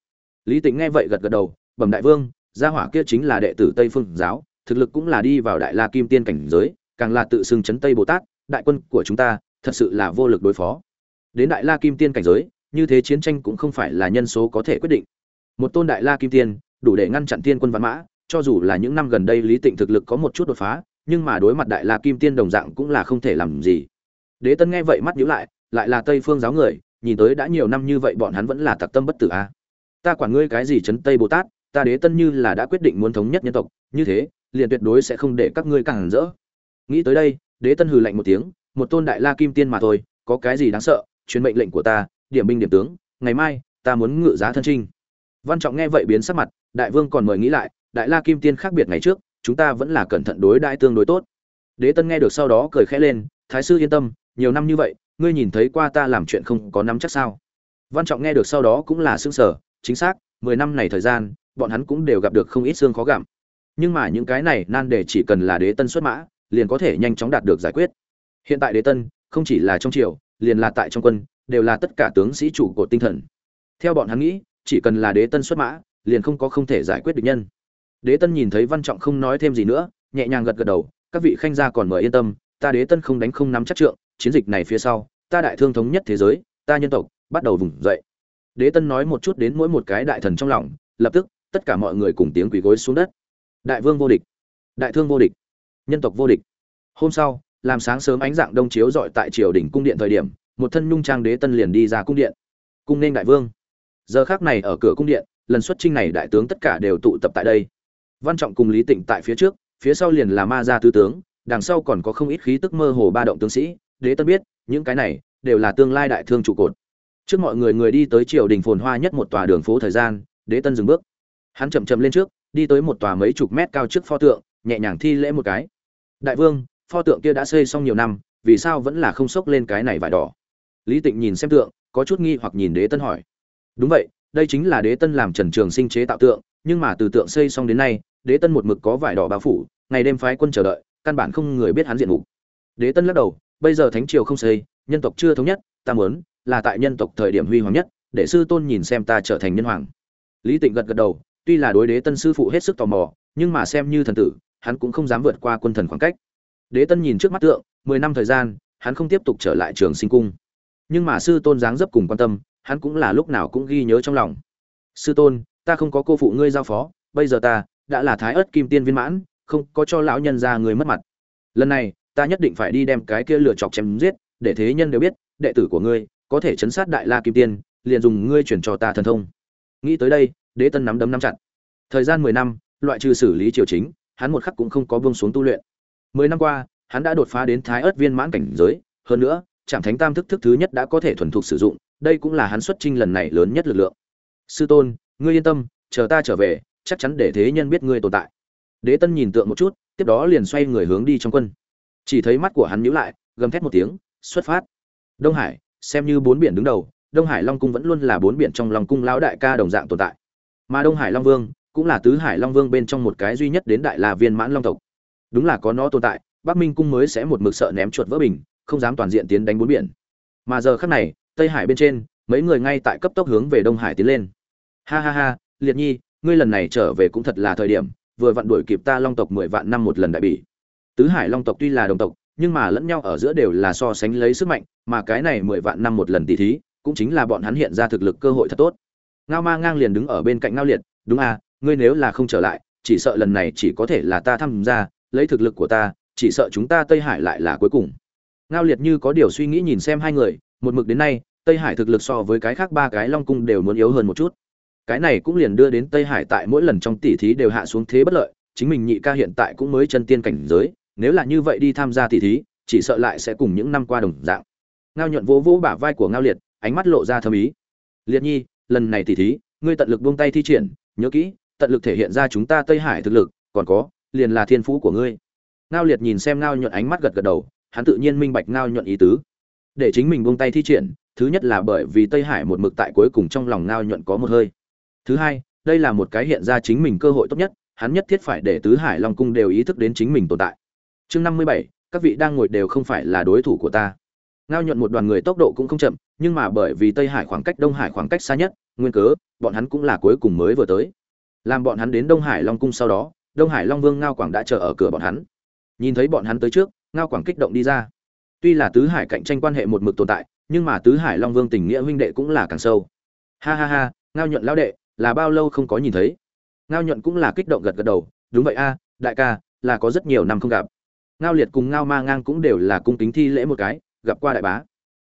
Speaker 1: Lý tịnh nghe vậy gật gật đầu, bẩm đại vương, gia hỏa kia chính là đệ tử tây phương giáo, thực lực cũng là đi vào đại la kim tiên cảnh giới, càng là tự xưng chấn tây bồ tát, đại quân của chúng ta, thật sự là vô lực đối phó. Đến đại la kim tiên cảnh giới, như thế chiến tranh cũng không phải là nhân số có thể quyết định. Một tôn đại la kim tiên, đủ để ngăn chặn tiên quân vạn mã cho dù là những năm gần đây lý tịnh thực lực có một chút đột phá, nhưng mà đối mặt đại la kim tiên đồng dạng cũng là không thể làm gì. Đế tân nghe vậy mắt nhíu lại lại là tây phương giáo người, nhìn tới đã nhiều năm như vậy bọn hắn vẫn là tặc tâm bất tử a. À. ta quản ngươi cái gì chấn tây bồ tát, ta đế tân như là đã quyết định muốn thống nhất nhân tộc, như thế, liền tuyệt đối sẽ không để các ngươi càng rỡ. Nghĩ tới đây, đế tân hừ lạnh một tiếng, một tôn đại la kim tiên mà thôi, có cái gì đáng sợ truyền mệnh lệnh của ta, điểm binh điểm tướng, ngày mai, ta muốn ngự giá thân trinh. Văn trọng nghe vậy biến sắc mặt, đại vương còn mời nghĩ lại đại la kim tiên khác biệt ngày trước, chúng ta vẫn là cẩn thận đối đại tương đối tốt. Đế tân nghe được sau đó cười khẽ lên, thái sư yên tâm, nhiều năm như vậy, ngươi nhìn thấy qua ta làm chuyện không có nắm chắc sao? Văn trọng nghe được sau đó cũng là xương sở chính xác, mười năm này thời gian, bọn hắn cũng đều gặp được không ít xương khó gặm. Nhưng mà những cái này nan đề chỉ cần là đế tân xuất mã, liền có thể nhanh chóng đạt được giải quyết. Hiện tại đế tân, không chỉ là trong triều, liền là tại trong quân, đều là tất cả tướng sĩ chủ của tinh thần. Theo bọn hắn nghĩ, chỉ cần là đế tân xuất mã, liền không có không thể giải quyết được nhân đế tân nhìn thấy văn trọng không nói thêm gì nữa, nhẹ nhàng gật gật đầu, các vị khanh gia còn mời yên tâm, ta đế tân không đánh không nắm chắc trượng, chiến dịch này phía sau, ta đại thương thống nhất thế giới, ta nhân tộc bắt đầu vùng dậy. Đế tân nói một chút đến mỗi một cái đại thần trong lòng, lập tức, tất cả mọi người cùng tiếng quỳ gối xuống đất. Đại vương vô địch. Đại thương vô địch. Nhân tộc vô địch. Hôm sau, làm sáng sớm ánh dạng đông chiếu rọi tại triều đình cung điện thời điểm, một thân nhung trang đế tân liền đi ra cung điện. Cung nên đại vương. Giờ khắc này ở cửa cung điện, lần xuất trinh này đại tướng tất cả đều tụ tập tại đây văn trọng cùng lý tịnh tại phía trước, phía sau liền là ma gia tứ tướng, đằng sau còn có không ít khí tức mơ hồ ba động tướng sĩ. Đế tân biết, những cái này đều là tương lai đại thương trụ cột. Trước mọi người người đi tới triều đình phồn hoa nhất một tòa đường phố thời gian, đế tân dừng bước. Hắn chậm chậm lên trước, đi tới một tòa mấy chục mét cao trước pho tượng, nhẹ nhàng thi lễ một cái. Đại vương, pho tượng kia đã xây xong nhiều năm, vì sao vẫn là không sốc lên cái này vải đỏ? Lý tịnh nhìn xem tượng, có chút nghi hoặc nhìn đế tân hỏi. Đúng vậy, đây chính là đế tân làm trần trường sinh chế tạo tượng, nhưng mà từ tượng xây xong đến nay đế tân một mực có vải đỏ bao phủ, ngày đêm phái quân chờ đợi, căn bản không người biết hắn diện mục. Đế tân lắc đầu, bây giờ thánh triều không xây, nhân tộc chưa thống nhất, ta muốn là tại nhân tộc thời điểm huy hoàng nhất, để sư tôn nhìn xem ta trở thành nhân hoàng. Lý tịnh gật gật đầu, tuy là đối đế tân sư phụ hết sức tò mò, nhưng mà xem như thần tử, hắn cũng không dám vượt qua quân thần khoảng cách. Đế tân nhìn trước mắt tượng, mười năm thời gian, hắn không tiếp tục trở lại trường sinh cung. Nhưng mà sư tôn dáng dấp cùng quan tâm, hắn cũng là lúc nào cũng ghi nhớ trong lòng. Sư tôn, ta không có cô phụ ngươi giao phó, bây giờ ta đã là thái ớt kim tiên viên mãn, không có cho lão nhân ra người mất mặt. Lần này, ta nhất định phải đi đem cái kia lựa chọc chém giết, để thế nhân đều biết, đệ tử của ngươi có thể chấn sát đại la kim tiên, liền dùng ngươi chuyển cho ta thần thông. Nghĩ tới đây, đế tân nắm đấm nắm chặt. Thời gian mười năm, loại trừ xử lý triều chính, hắn một khắc cũng không có buông xuống tu luyện. Mười năm qua, hắn đã đột phá đến thái ớt viên mãn cảnh giới, hơn nữa trạm thánh tam thức thức thứ nhất đã có thể thuần thục sử dụng, đây cũng là hắn xuất trinh lần này lớn nhất lực lượng. Sư tôn, ngươi yên tâm, chờ ta trở về chắc chắn để thế nhân biết ngươi tồn tại. Đế tân nhìn tượng một chút, tiếp đó liền xoay người hướng đi trong quân. Chỉ thấy mắt của hắn nhíu lại, gầm thét một tiếng, xuất phát. Đông hải, xem như bốn biển đứng đầu, đông hải long cung vẫn luôn là bốn biển trong long cung lão đại ca đồng dạng tồn tại. Mà đông hải long vương cũng là tứ hải long vương bên trong một cái duy nhất đến đại la viên mãn long tộc. Đúng là có nó tồn tại, bắc minh cung mới sẽ một mực sợ ném chuột vỡ bình, không dám toàn diện tiến đánh bốn biển. Mà giờ khắc này, tây hải bên trên, mấy người ngay tại cấp tốc hướng về đông hải tiến lên. Ha ha ha, liệt nhi ngươi lần này trở về cũng thật là thời điểm, vừa vặn đuổi kịp ta long tộc mười vạn năm một lần đại bỉ. Tứ hải long tộc tuy là đồng tộc, nhưng mà lẫn nhau ở giữa đều là so sánh lấy sức mạnh, mà cái này mười vạn năm một lần tỷ thí, cũng chính là bọn hắn hiện ra thực lực cơ hội thật tốt. Ngao ma ngang liền đứng ở bên cạnh ngao liệt, đúng à ngươi nếu là không trở lại, chỉ sợ lần này chỉ có thể là ta tham gia, lấy thực lực của ta, chỉ sợ chúng ta tây hải lại là cuối cùng. Ngao liệt như có điều suy nghĩ nhìn xem hai người, một mực đến nay, tây hải thực lực so với cái khác ba cái long cung đều muốn yếu hơn một chút cái này cũng liền đưa đến tây hải tại mỗi lần trong tỷ thí đều hạ xuống thế bất lợi, chính mình nhị ca hiện tại cũng mới chân tiên cảnh giới, nếu là như vậy đi tham gia tỷ thí, chỉ sợ lại sẽ cùng những năm qua đồng dạng. Ngao nhuận vỗ vỗ bả vai của ngao liệt, ánh mắt lộ ra thâm ý. Liệt nhi, lần này tỷ thí, ngươi tận lực buông tay thi triển, nhớ kỹ, tận lực thể hiện ra chúng ta tây hải thực lực, còn có, liền là thiên phú của ngươi. Ngao liệt nhìn xem ngao nhuận ánh mắt gật gật đầu, hắn tự nhiên minh bạch ngao nhuận ý tứ. Để chính mình buông tay thi triển, thứ nhất là bởi vì tây hải một mực tại cuối cùng trong lòng ngao nhuận có một hơi thứ hai, đây là một cái hiện ra chính mình cơ hội tốt nhất, hắn nhất thiết phải để tứ hải long cung đều ý thức đến chính mình tồn tại. Chương năm mươi bảy, các vị đang ngồi đều không phải là đối thủ của ta. Ngao nhuận một đoàn người tốc độ cũng không chậm, nhưng mà bởi vì tây hải khoảng cách đông hải khoảng cách xa nhất, nguyên cớ, bọn hắn cũng là cuối cùng mới vừa tới. Làm bọn hắn đến đông hải long cung sau đó, đông hải long vương ngao quảng đã chờ ở cửa bọn hắn. Nhìn thấy bọn hắn tới trước, ngao quảng kích động đi ra. Tuy là tứ hải cạnh tranh quan hệ một mực tồn tại, nhưng mà tứ hải long vương tình nghĩa huynh đệ cũng là càng sâu. Ha ha ha, ngao nhuận lão đệ là bao lâu không có nhìn thấy. Ngao nhuận cũng là kích động gật gật đầu, đúng vậy a, đại ca, là có rất nhiều năm không gặp. Ngao liệt cùng ngao ma ngang cũng đều là cung kính thi lễ một cái, gặp qua đại bá.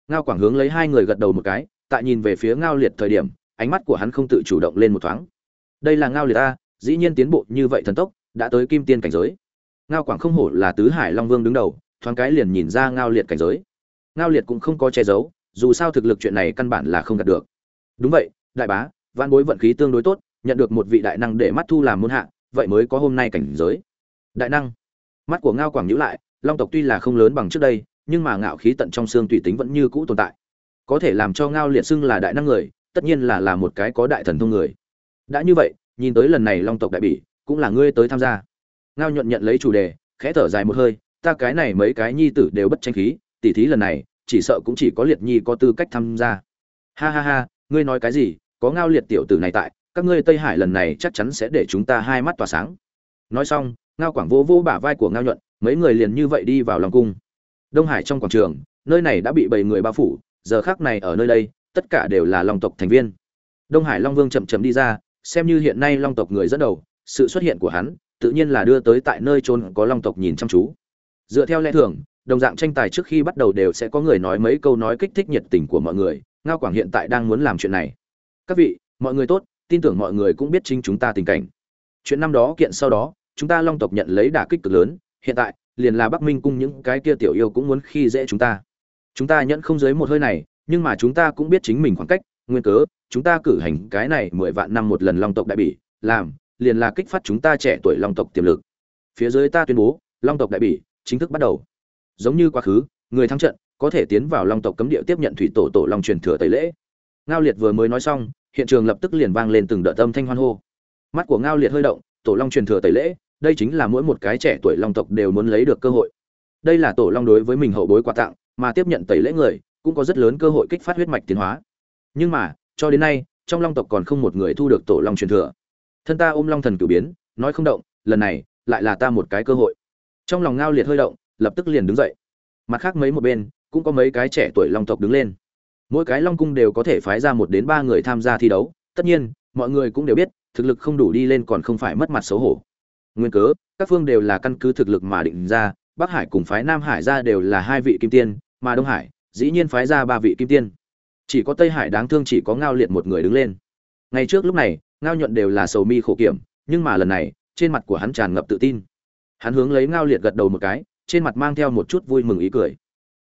Speaker 1: Ngao quảng hướng lấy hai người gật đầu một cái, tại nhìn về phía ngao liệt thời điểm, ánh mắt của hắn không tự chủ động lên một thoáng. Đây là ngao liệt a, dĩ nhiên tiến bộ như vậy thần tốc, đã tới kim tiên cảnh giới. Ngao quảng không hổ là tứ hải long vương đứng đầu, thoáng cái liền nhìn ra ngao liệt cảnh giới. Ngao liệt cũng không có che giấu, dù sao thực lực chuyện này căn bản là không đạt được. Đúng vậy, đại bá văn bối vận khí tương đối tốt, nhận được một vị đại năng để mắt thu làm môn hạ, vậy mới có hôm nay cảnh giới. Đại năng. Mắt của ngao quảng nhữ lại, long tộc tuy là không lớn bằng trước đây, nhưng mà ngạo khí tận trong xương tùy tính vẫn như cũ tồn tại. Có thể làm cho ngao liệt xưng là đại năng người, tất nhiên là là một cái có đại thần thông người. Đã như vậy, nhìn tới lần này long tộc đại bỉ, cũng là ngươi tới tham gia. Ngao nhuận nhận lấy chủ đề, khẽ thở dài một hơi, ta cái này mấy cái nhi tử đều bất tranh khí, tỉ thí lần này, chỉ sợ cũng chỉ có liệt nhi có tư cách tham gia. Ha ha ha, ngươi nói cái gì có ngao liệt tiểu tử này tại, các ngươi tây hải lần này chắc chắn sẽ để chúng ta hai mắt tỏa sáng. Nói xong, ngao quảng vô vô bả vai của ngao nhuận, mấy người liền như vậy đi vào lòng cung. Đông hải trong quảng trường, nơi này đã bị bảy người bao phủ, giờ khác này ở nơi đây, tất cả đều là long tộc thành viên. Đông hải long vương chậm chậm đi ra, xem như hiện nay long tộc người dẫn đầu, sự xuất hiện của hắn, tự nhiên là đưa tới tại nơi trôn có long tộc nhìn chăm chú. Dựa theo lẽ thường, đồng dạng tranh tài trước khi bắt đầu đều sẽ có người nói mấy câu nói kích thích nhiệt tình của mọi người, ngao quảng hiện tại đang muốn làm chuyện này các vị, mọi người tốt, tin tưởng mọi người cũng biết chính chúng ta tình cảnh. Chuyện năm đó kiện sau đó, chúng ta long tộc nhận lấy đả kích cực lớn, hiện tại, liền là bắc minh cung những cái kia tiểu yêu cũng muốn khi dễ chúng ta. Chúng ta nhận không dưới một hơi này, nhưng mà chúng ta cũng biết chính mình khoảng cách, nguyên cớ, chúng ta cử hành cái này mười vạn năm một lần long tộc đại bỉ, làm, liền là kích phát chúng ta trẻ tuổi long tộc tiềm lực. Phía dưới ta tuyên bố, long tộc đại bỉ, chính thức bắt đầu. Giống như quá khứ, người thắng trận, có thể tiến vào long tộc cấm địa tiếp nhận thủy tổ tổ long truyền thừa tẩy lễ ngao liệt vừa mới nói xong, hiện trường lập tức liền vang lên từng đợt âm thanh hoan hô. Mắt của ngao liệt hơi động, tổ long truyền thừa tẩy lễ, đây chính là mỗi một cái trẻ tuổi long tộc đều muốn lấy được cơ hội. Đây là tổ long đối với mình hậu bối quà tặng, mà tiếp nhận tẩy lễ người, cũng có rất lớn cơ hội kích phát huyết mạch tiến hóa. Nhưng mà, cho đến nay, trong long tộc còn không một người thu được tổ long truyền thừa. Thân ta ôm long thần cửu biến, nói không động, lần này, lại là ta một cái cơ hội. Trong lòng ngao liệt hơi động, lập tức liền đứng dậy. Mặt khác mấy một bên, cũng có mấy cái trẻ tuổi long tộc đứng lên mỗi cái long cung đều có thể phái ra một đến ba người tham gia thi đấu. Tất nhiên, mọi người cũng đều biết, thực lực không đủ đi lên còn không phải mất mặt xấu hổ. Nguyên cớ, các phương đều là căn cứ thực lực mà định ra, bắc hải cùng phái nam hải ra đều là hai vị kim tiên, mà đông hải, dĩ nhiên phái ra ba vị kim tiên. Chỉ có tây hải đáng thương chỉ có ngao liệt một người đứng lên. Ngày trước lúc này, ngao nhuận đều là sầu mi khổ kiểm, nhưng mà lần này, trên mặt của hắn tràn ngập tự tin. Hắn hướng lấy ngao liệt gật đầu một cái, trên mặt mang theo một chút vui mừng ý cười.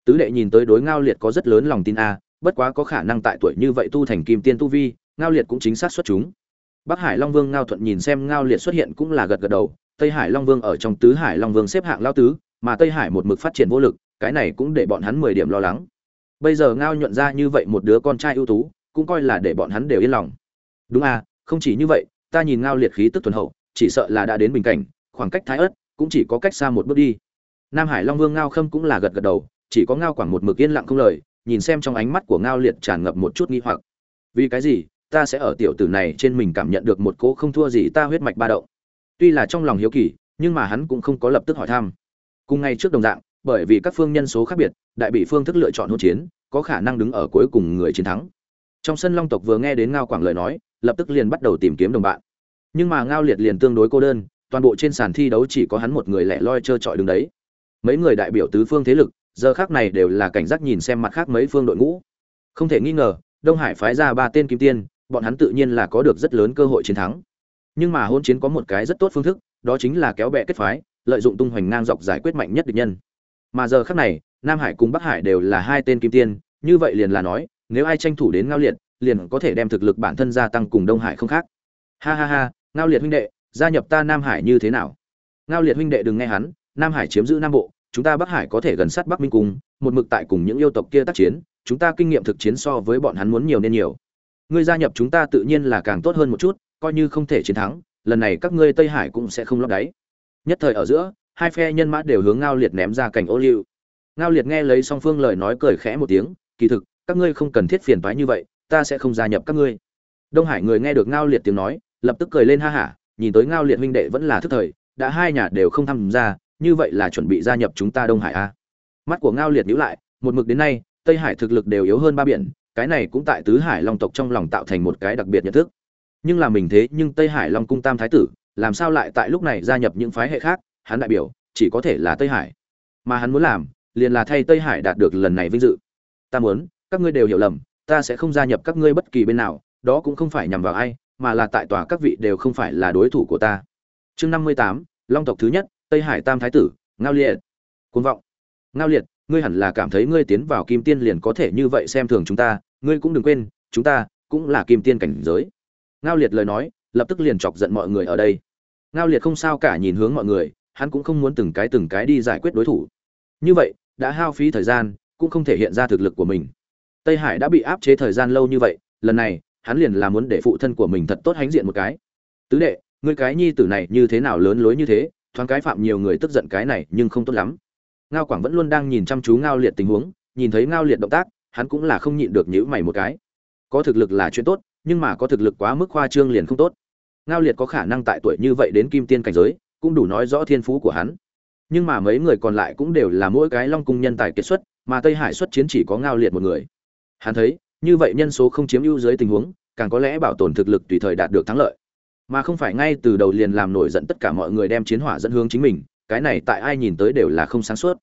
Speaker 1: Tứ đệ nhìn tới đối ngao liệt có rất lớn lòng tin a bất quá có khả năng tại tuổi như vậy tu thành kim tiên tu vi, ngao liệt cũng chính xác xuất chúng. Bắc hải long vương ngao thuận nhìn xem ngao liệt xuất hiện cũng là gật gật đầu, tây hải long vương ở trong tứ hải long vương xếp hạng lao tứ, mà tây hải một mực phát triển vô lực, cái này cũng để bọn hắn mười điểm lo lắng. Bây giờ ngao nhuận ra như vậy một đứa con trai ưu tú, cũng coi là để bọn hắn đều yên lòng. Đúng à không chỉ như vậy, ta nhìn ngao liệt khí tức thuần hậu, chỉ sợ là đã đến bình cảnh, khoảng cách thái ớt cũng chỉ có cách xa một bước đi. Nam hải long vương ngao khâm cũng là gật gật đầu, chỉ có ngao quảng một mực yên lặng không lời nhìn xem trong ánh mắt của ngao liệt tràn ngập một chút nghi hoặc. Vì cái gì? Ta sẽ ở tiểu tử này trên mình cảm nhận được một cỗ không thua gì ta huyết mạch ba động. Tuy là trong lòng hiếu kỳ, nhưng mà hắn cũng không có lập tức hỏi thăm. Cùng ngay trước đồng dạng, bởi vì các phương nhân số khác biệt, đại bị phương thức lựa chọn hỗn chiến, có khả năng đứng ở cuối cùng người chiến thắng. Trong sân long tộc vừa nghe đến ngao quảng lời nói, lập tức liền bắt đầu tìm kiếm đồng bạn. Nhưng mà ngao liệt liền tương đối cô đơn, toàn bộ trên sàn thi đấu chỉ có hắn một người lẻ loi trơ trọi đứng đấy. Mấy người đại biểu tứ phương thế lực giờ khác này đều là cảnh giác nhìn xem mặt khác mấy phương đội ngũ. Không thể nghi ngờ, đông hải phái ra ba tên kim tiên, bọn hắn tự nhiên là có được rất lớn cơ hội chiến thắng. Nhưng mà hôn chiến có một cái rất tốt phương thức, đó chính là kéo bè kết phái, lợi dụng tung hoành ngang dọc giải quyết mạnh nhất địch nhân. Mà giờ khác này, nam hải cùng bắc hải đều là hai tên kim tiên, như vậy liền là nói, nếu ai tranh thủ đến ngao liệt, liền có thể đem thực lực bản thân gia tăng cùng đông hải không khác. Ha ha ha, ngao liệt huynh đệ, gia nhập ta nam hải như thế nào? Ngao liệt huynh đệ đừng nghe hắn, nam hải chiếm giữ nam bộ chúng ta bắc hải có thể gần sát bắc minh cùng, một mực tại cùng những yêu tộc kia tác chiến chúng ta kinh nghiệm thực chiến so với bọn hắn muốn nhiều nên nhiều. Ngươi gia nhập chúng ta tự nhiên là càng tốt hơn một chút coi như không thể chiến thắng lần này các ngươi tây hải cũng sẽ không lót đáy. Nhất thời ở giữa hai phe nhân mã đều hướng ngao liệt ném ra cảnh ô liu. Ngao liệt nghe lấy song phương lời nói cười khẽ một tiếng kỳ thực các ngươi không cần thiết phiền toái như vậy ta sẽ không gia nhập các ngươi. Đông hải người nghe được ngao liệt tiếng nói lập tức cười lên ha hả nhìn tới ngao liệt huynh đệ vẫn là thức thời đã hai nhà đều không tham gia như vậy là chuẩn bị gia nhập chúng ta đông hải a. Mắt của ngao liệt nhữ lại, một mực đến nay, tây hải thực lực đều yếu hơn ba biển, cái này cũng tại tứ hải long tộc trong lòng tạo thành một cái đặc biệt nhận thức. Nhưng là mình thế nhưng tây hải long cung tam thái tử, làm sao lại tại lúc này gia nhập những phái hệ khác, hắn đại biểu, chỉ có thể là tây hải. Mà hắn muốn làm, liền là thay tây hải đạt được lần này vinh dự. Ta muốn, các ngươi đều hiểu lầm, ta sẽ không gia nhập các ngươi bất kỳ bên nào, đó cũng không phải nhằm vào ai, mà là tại tòa các vị đều không phải là đối thủ của ta. Chương năm mươi tám, long tộc thứ nhất tây hải tam thái tử, ngao liệt. Côn vọng. Ngao liệt, ngươi hẳn là cảm thấy ngươi tiến vào kim tiên liền có thể như vậy xem thường chúng ta, ngươi cũng đừng quên, chúng ta cũng là kim tiên cảnh giới. Ngao liệt lời nói, lập tức liền chọc giận mọi người ở đây. Ngao liệt không sao cả nhìn hướng mọi người, hắn cũng không muốn từng cái từng cái đi giải quyết đối thủ. Như vậy, đã hao phí thời gian, cũng không thể hiện ra thực lực của mình. Tây hải đã bị áp chế thời gian lâu như vậy, lần này, hắn liền là muốn để phụ thân của mình thật tốt hãnh diện một cái. Tứ đệ, ngươi cái nhi tử này như thế nào lớn lối như thế thoáng cái phạm nhiều người tức giận cái này nhưng không tốt lắm. Ngao quảng vẫn luôn đang nhìn chăm chú ngao liệt tình huống, nhìn thấy ngao liệt động tác, hắn cũng là không nhịn được nhíu mày một cái. Có thực lực là chuyện tốt, nhưng mà có thực lực quá mức khoa trương liền không tốt. Ngao liệt có khả năng tại tuổi như vậy đến kim tiên cảnh giới, cũng đủ nói rõ thiên phú của hắn. Nhưng mà mấy người còn lại cũng đều là mỗi cái long cung nhân tài kiệt xuất, mà tây hải xuất chiến chỉ có ngao liệt một người. Hắn thấy, như vậy nhân số không chiếm ưu dưới tình huống, càng có lẽ bảo tồn thực lực tùy thời đạt được thắng lợi mà không phải ngay từ đầu liền làm nổi giận tất cả mọi người đem chiến hỏa dẫn hướng chính mình, cái này tại ai nhìn tới đều là không sáng suốt.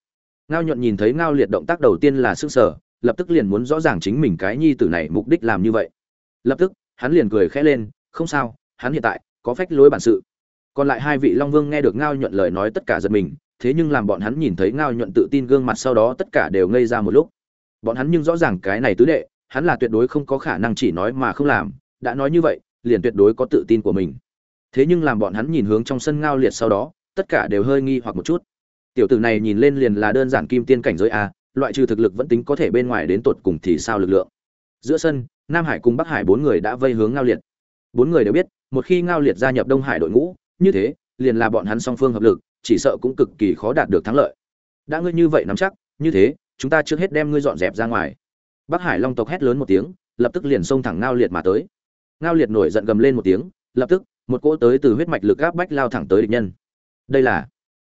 Speaker 1: Ngao nhuận nhìn thấy ngao liệt động tác đầu tiên là sức sở lập tức liền muốn rõ ràng chính mình cái nhi tử này mục đích làm như vậy. Lập tức, hắn liền cười khẽ lên, không sao, hắn hiện tại có phách lối bản sự. Còn lại hai vị long vương nghe được ngao nhuận lời nói tất cả giật mình, thế nhưng làm bọn hắn nhìn thấy ngao nhuận tự tin gương mặt sau đó tất cả đều ngây ra một lúc. Bọn hắn nhưng rõ ràng cái này tứ đệ, hắn là tuyệt đối không có khả năng chỉ nói mà không làm, đã nói như vậy liền tuyệt đối có tự tin của mình. Thế nhưng làm bọn hắn nhìn hướng trong sân ngao liệt sau đó, tất cả đều hơi nghi hoặc một chút. Tiểu tử này nhìn lên liền là đơn giản kim tiên cảnh giới a, loại trừ thực lực vẫn tính có thể bên ngoài đến tột cùng thì sao lực lượng. Giữa sân, nam hải cùng bắc hải bốn người đã vây hướng ngao liệt. Bốn người đều biết, một khi ngao liệt gia nhập đông hải đội ngũ, như thế, liền là bọn hắn song phương hợp lực, chỉ sợ cũng cực kỳ khó đạt được thắng lợi. Đã ngươi như vậy nắm chắc, như thế, chúng ta trước hết đem ngươi dọn dẹp ra ngoài. Bắc hải long tộc hét lớn một tiếng, lập tức liền xông thẳng ngao liệt mà tới ngao liệt nổi giận gầm lên một tiếng, lập tức, một cỗ tới từ huyết mạch lực gáp bách lao thẳng tới địch nhân. Đây là,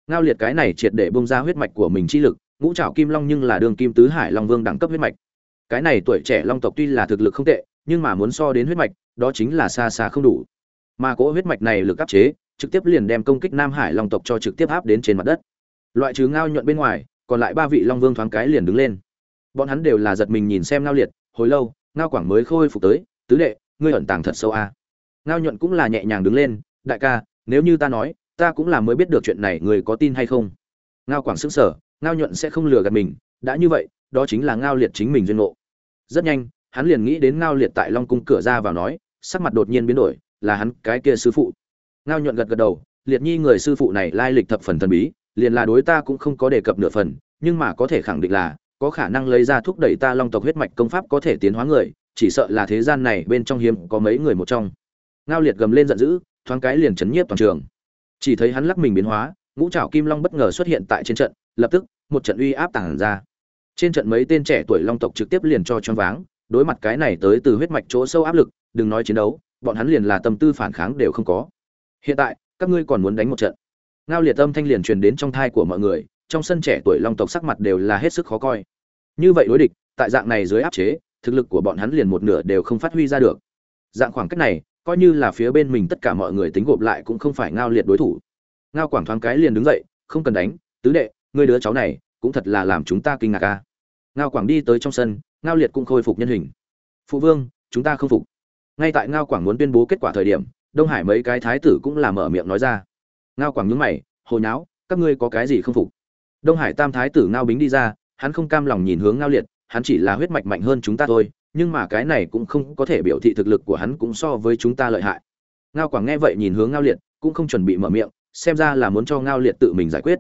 Speaker 1: ngao liệt cái này triệt để bung ra huyết mạch của mình chi lực, ngũ trảo kim long nhưng là đường kim tứ hải long vương đẳng cấp huyết mạch. Cái này tuổi trẻ long tộc tuy là thực lực không tệ, nhưng mà muốn so đến huyết mạch, đó chính là xa xa không đủ. Mà cỗ huyết mạch này lực áp chế, trực tiếp liền đem công kích nam hải long tộc cho trực tiếp áp đến trên mặt đất. Loại trừ ngao nhuận bên ngoài, còn lại ba vị long vương thoáng cái liền đứng lên. Bọn hắn đều là giật mình nhìn xem ngao liệt, hồi lâu, ngao quảng mới khôi phục tới, tứ đệ ngươi ẩn tàng thật sâu a à. ngao nhuận cũng là nhẹ nhàng đứng lên, đại ca, nếu như ta nói, ta cũng là mới biết được chuyện này, người có tin hay không? Ngao quảng sững sờ, ngao nhuận sẽ không lừa gạt mình, đã như vậy, đó chính là ngao liệt chính mình duyên ngộ. Rất nhanh, hắn liền nghĩ đến ngao liệt tại long cung cửa ra vào nói, sắc mặt đột nhiên biến đổi, là hắn cái kia sư phụ. Ngao nhuận gật gật đầu, liệt nhi người sư phụ này lai lịch thập phần thần bí, liền là đối ta cũng không có đề cập nửa phần, nhưng mà có thể khẳng định là, có khả năng lấy ra thúc đẩy ta long tộc huyết mạch công pháp có thể tiến hóa người chỉ sợ là thế gian này bên trong hiếm có mấy người một trong. Ngao liệt gầm lên giận dữ, thoáng cái liền chấn nhiếp toàn trường. Chỉ thấy hắn lắc mình biến hóa, ngũ trảo kim long bất ngờ xuất hiện tại trên trận, lập tức, một trận uy áp tàng ra. Trên trận mấy tên trẻ tuổi long tộc trực tiếp liền cho choáng váng, đối mặt cái này tới từ huyết mạch chỗ sâu áp lực, đừng nói chiến đấu, bọn hắn liền là tâm tư phản kháng đều không có. Hiện tại, các ngươi còn muốn đánh một trận. Ngao liệt âm thanh liền truyền đến trong thai của mọi người, trong sân trẻ tuổi long tộc sắc mặt đều là hết sức khó coi. Như vậy đối địch, tại dạng này dưới áp chế thực lực của bọn hắn liền một nửa đều không phát huy ra được. Dạng khoảng cách này, coi như là phía bên mình tất cả mọi người tính gộp lại cũng không phải ngao liệt đối thủ. Ngao quảng thoáng cái liền đứng dậy, không cần đánh, tứ đệ, ngươi đứa cháu này, cũng thật là làm chúng ta kinh ngạc ca ngao quảng đi tới trong sân, ngao liệt cũng khôi phục nhân hình. Phụ vương, chúng ta không phục. Ngay tại ngao quảng muốn tuyên bố kết quả thời điểm, đông hải mấy cái thái tử cũng làm mở miệng nói ra. Ngao quảng nhướng mày hồi nháo, các ngươi có cái gì không phục? Đông hải tam thái tử ngao bính đi ra, hắn không cam lòng nhìn hướng ngao liệt hắn chỉ là huyết mạch mạnh hơn chúng ta thôi, nhưng mà cái này cũng không có thể biểu thị thực lực của hắn cũng so với chúng ta lợi hại. Ngao quảng nghe vậy nhìn hướng ngao liệt, cũng không chuẩn bị mở miệng, xem ra là muốn cho ngao liệt tự mình giải quyết.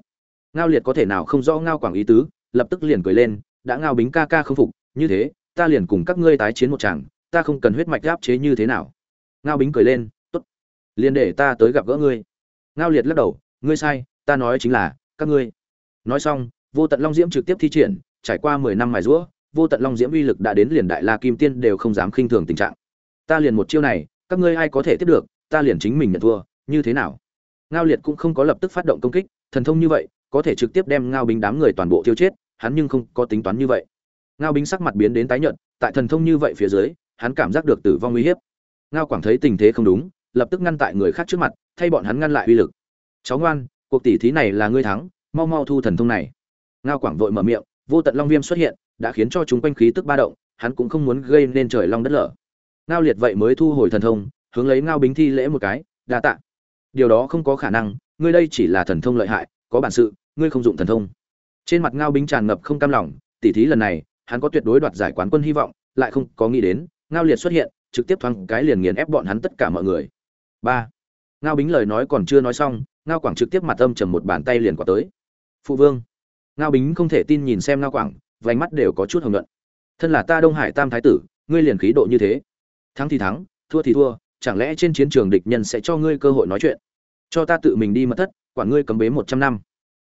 Speaker 1: Ngao liệt có thể nào không rõ ngao quảng ý tứ, lập tức liền cười lên, đã ngao bính ca ca không phục, như thế, ta liền cùng các ngươi tái chiến một chàng ta không cần huyết mạch áp chế như thế nào. Ngao bính cười lên, tốt, liền để ta tới gặp gỡ ngươi. Ngao liệt lắc đầu, ngươi sai, ta nói chính là, các ngươi. Nói xong, vô tận long diễm trực tiếp thi triển, trải qua mười năm mài rũa vô tận long diễm uy lực đã đến liền đại la kim tiên đều không dám khinh thường tình trạng. Ta liền một chiêu này, các ngươi ai có thể tiếp được, ta liền chính mình nhận thua, như thế nào? Ngao liệt cũng không có lập tức phát động công kích, thần thông như vậy, có thể trực tiếp đem ngao binh đám người toàn bộ tiêu chết, hắn nhưng không có tính toán như vậy. Ngao binh sắc mặt biến đến tái nhợt, tại thần thông như vậy phía dưới, hắn cảm giác được tử vong uy hiếp. Ngao quảng thấy tình thế không đúng, lập tức ngăn tại người khác trước mặt, thay bọn hắn ngăn lại uy lực. Cháu ngoan, cuộc tỷ thí này là ngươi thắng, mau mau thu thần thông này. Ngao quảng vội mở miệng, vô tận long viêm xuất hiện đã khiến cho chúng quanh khí tức ba động, hắn cũng không muốn gây nên trời long đất lở. Ngao liệt vậy mới thu hồi thần thông, hướng lấy ngao bính thi lễ một cái, đa tạ. Điều đó không có khả năng, ngươi đây chỉ là thần thông lợi hại, có bản sự, ngươi không dụng thần thông. Trên mặt ngao bính tràn ngập không cam lòng, tỉ thí lần này, hắn có tuyệt đối đoạt giải quán quân hy vọng, lại không có nghĩ đến, ngao liệt xuất hiện, trực tiếp thoáng cái liền nghiền ép bọn hắn tất cả mọi người. Ba. Ngao bính lời nói còn chưa nói xong, ngao quảng trực tiếp mặt âm trầm một bàn tay liền qua tới. Phụ vương. Ngao bính không thể tin nhìn xem ngao quảng vành mắt đều có chút hồng luận thân là ta đông hải tam thái tử, ngươi liền khí độ như thế. Thắng thì thắng, thua thì thua, chẳng lẽ trên chiến trường địch nhân sẽ cho ngươi cơ hội nói chuyện? Cho ta tự mình đi mà thất, quản ngươi cấm bế một trăm năm.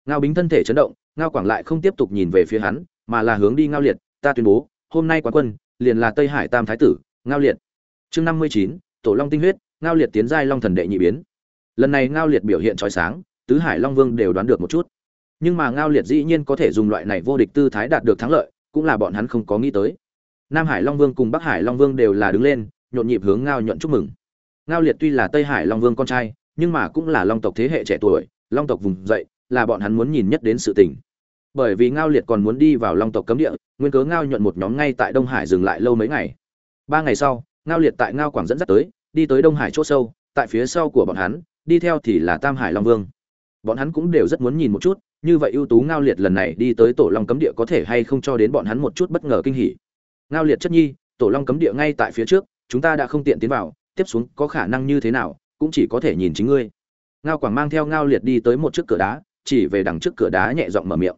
Speaker 1: Ngao bính thân thể chấn động, ngao quảng lại không tiếp tục nhìn về phía hắn, mà là hướng đi ngao liệt, ta tuyên bố, hôm nay quán quân liền là tây hải tam thái tử, ngao liệt. Chương năm mươi chín, tổ long tinh huyết, ngao liệt tiến giai long thần đệ nhị biến. Lần này ngao liệt biểu hiện trói sáng, tứ hải long vương đều đoán được một chút nhưng mà ngao liệt dĩ nhiên có thể dùng loại này vô địch tư thái đạt được thắng lợi, cũng là bọn hắn không có nghĩ tới. Nam hải long vương cùng bắc hải long vương đều là đứng lên, nhộn nhịp hướng ngao nhuận chúc mừng. Ngao liệt tuy là tây hải long vương con trai, nhưng mà cũng là long tộc thế hệ trẻ tuổi, long tộc vùng dậy, là bọn hắn muốn nhìn nhất đến sự tình. Bởi vì ngao liệt còn muốn đi vào long tộc cấm địa, nguyên cớ ngao nhuận một nhóm ngay tại đông hải dừng lại lâu mấy ngày. Ba ngày sau, ngao liệt tại ngao quảng dẫn dắt tới, đi tới đông hải c h ỗ sâu, tại phía sau của bọn hắn, đi theo thì là tam hải long vương. Bọn hắn cũng đều rất muốn nhìn một chút như vậy ưu tú ngao liệt lần này đi tới tổ long cấm địa có thể hay không cho đến bọn hắn một chút bất ngờ kinh hỉ. Ngao liệt chất nhi, tổ long cấm địa ngay tại phía trước, chúng ta đã không tiện tiến vào, tiếp xuống có khả năng như thế nào, cũng chỉ có thể nhìn chính ngươi. Ngao quảng mang theo ngao liệt đi tới một chiếc cửa đá, chỉ về đằng trước cửa đá nhẹ giọng mở miệng.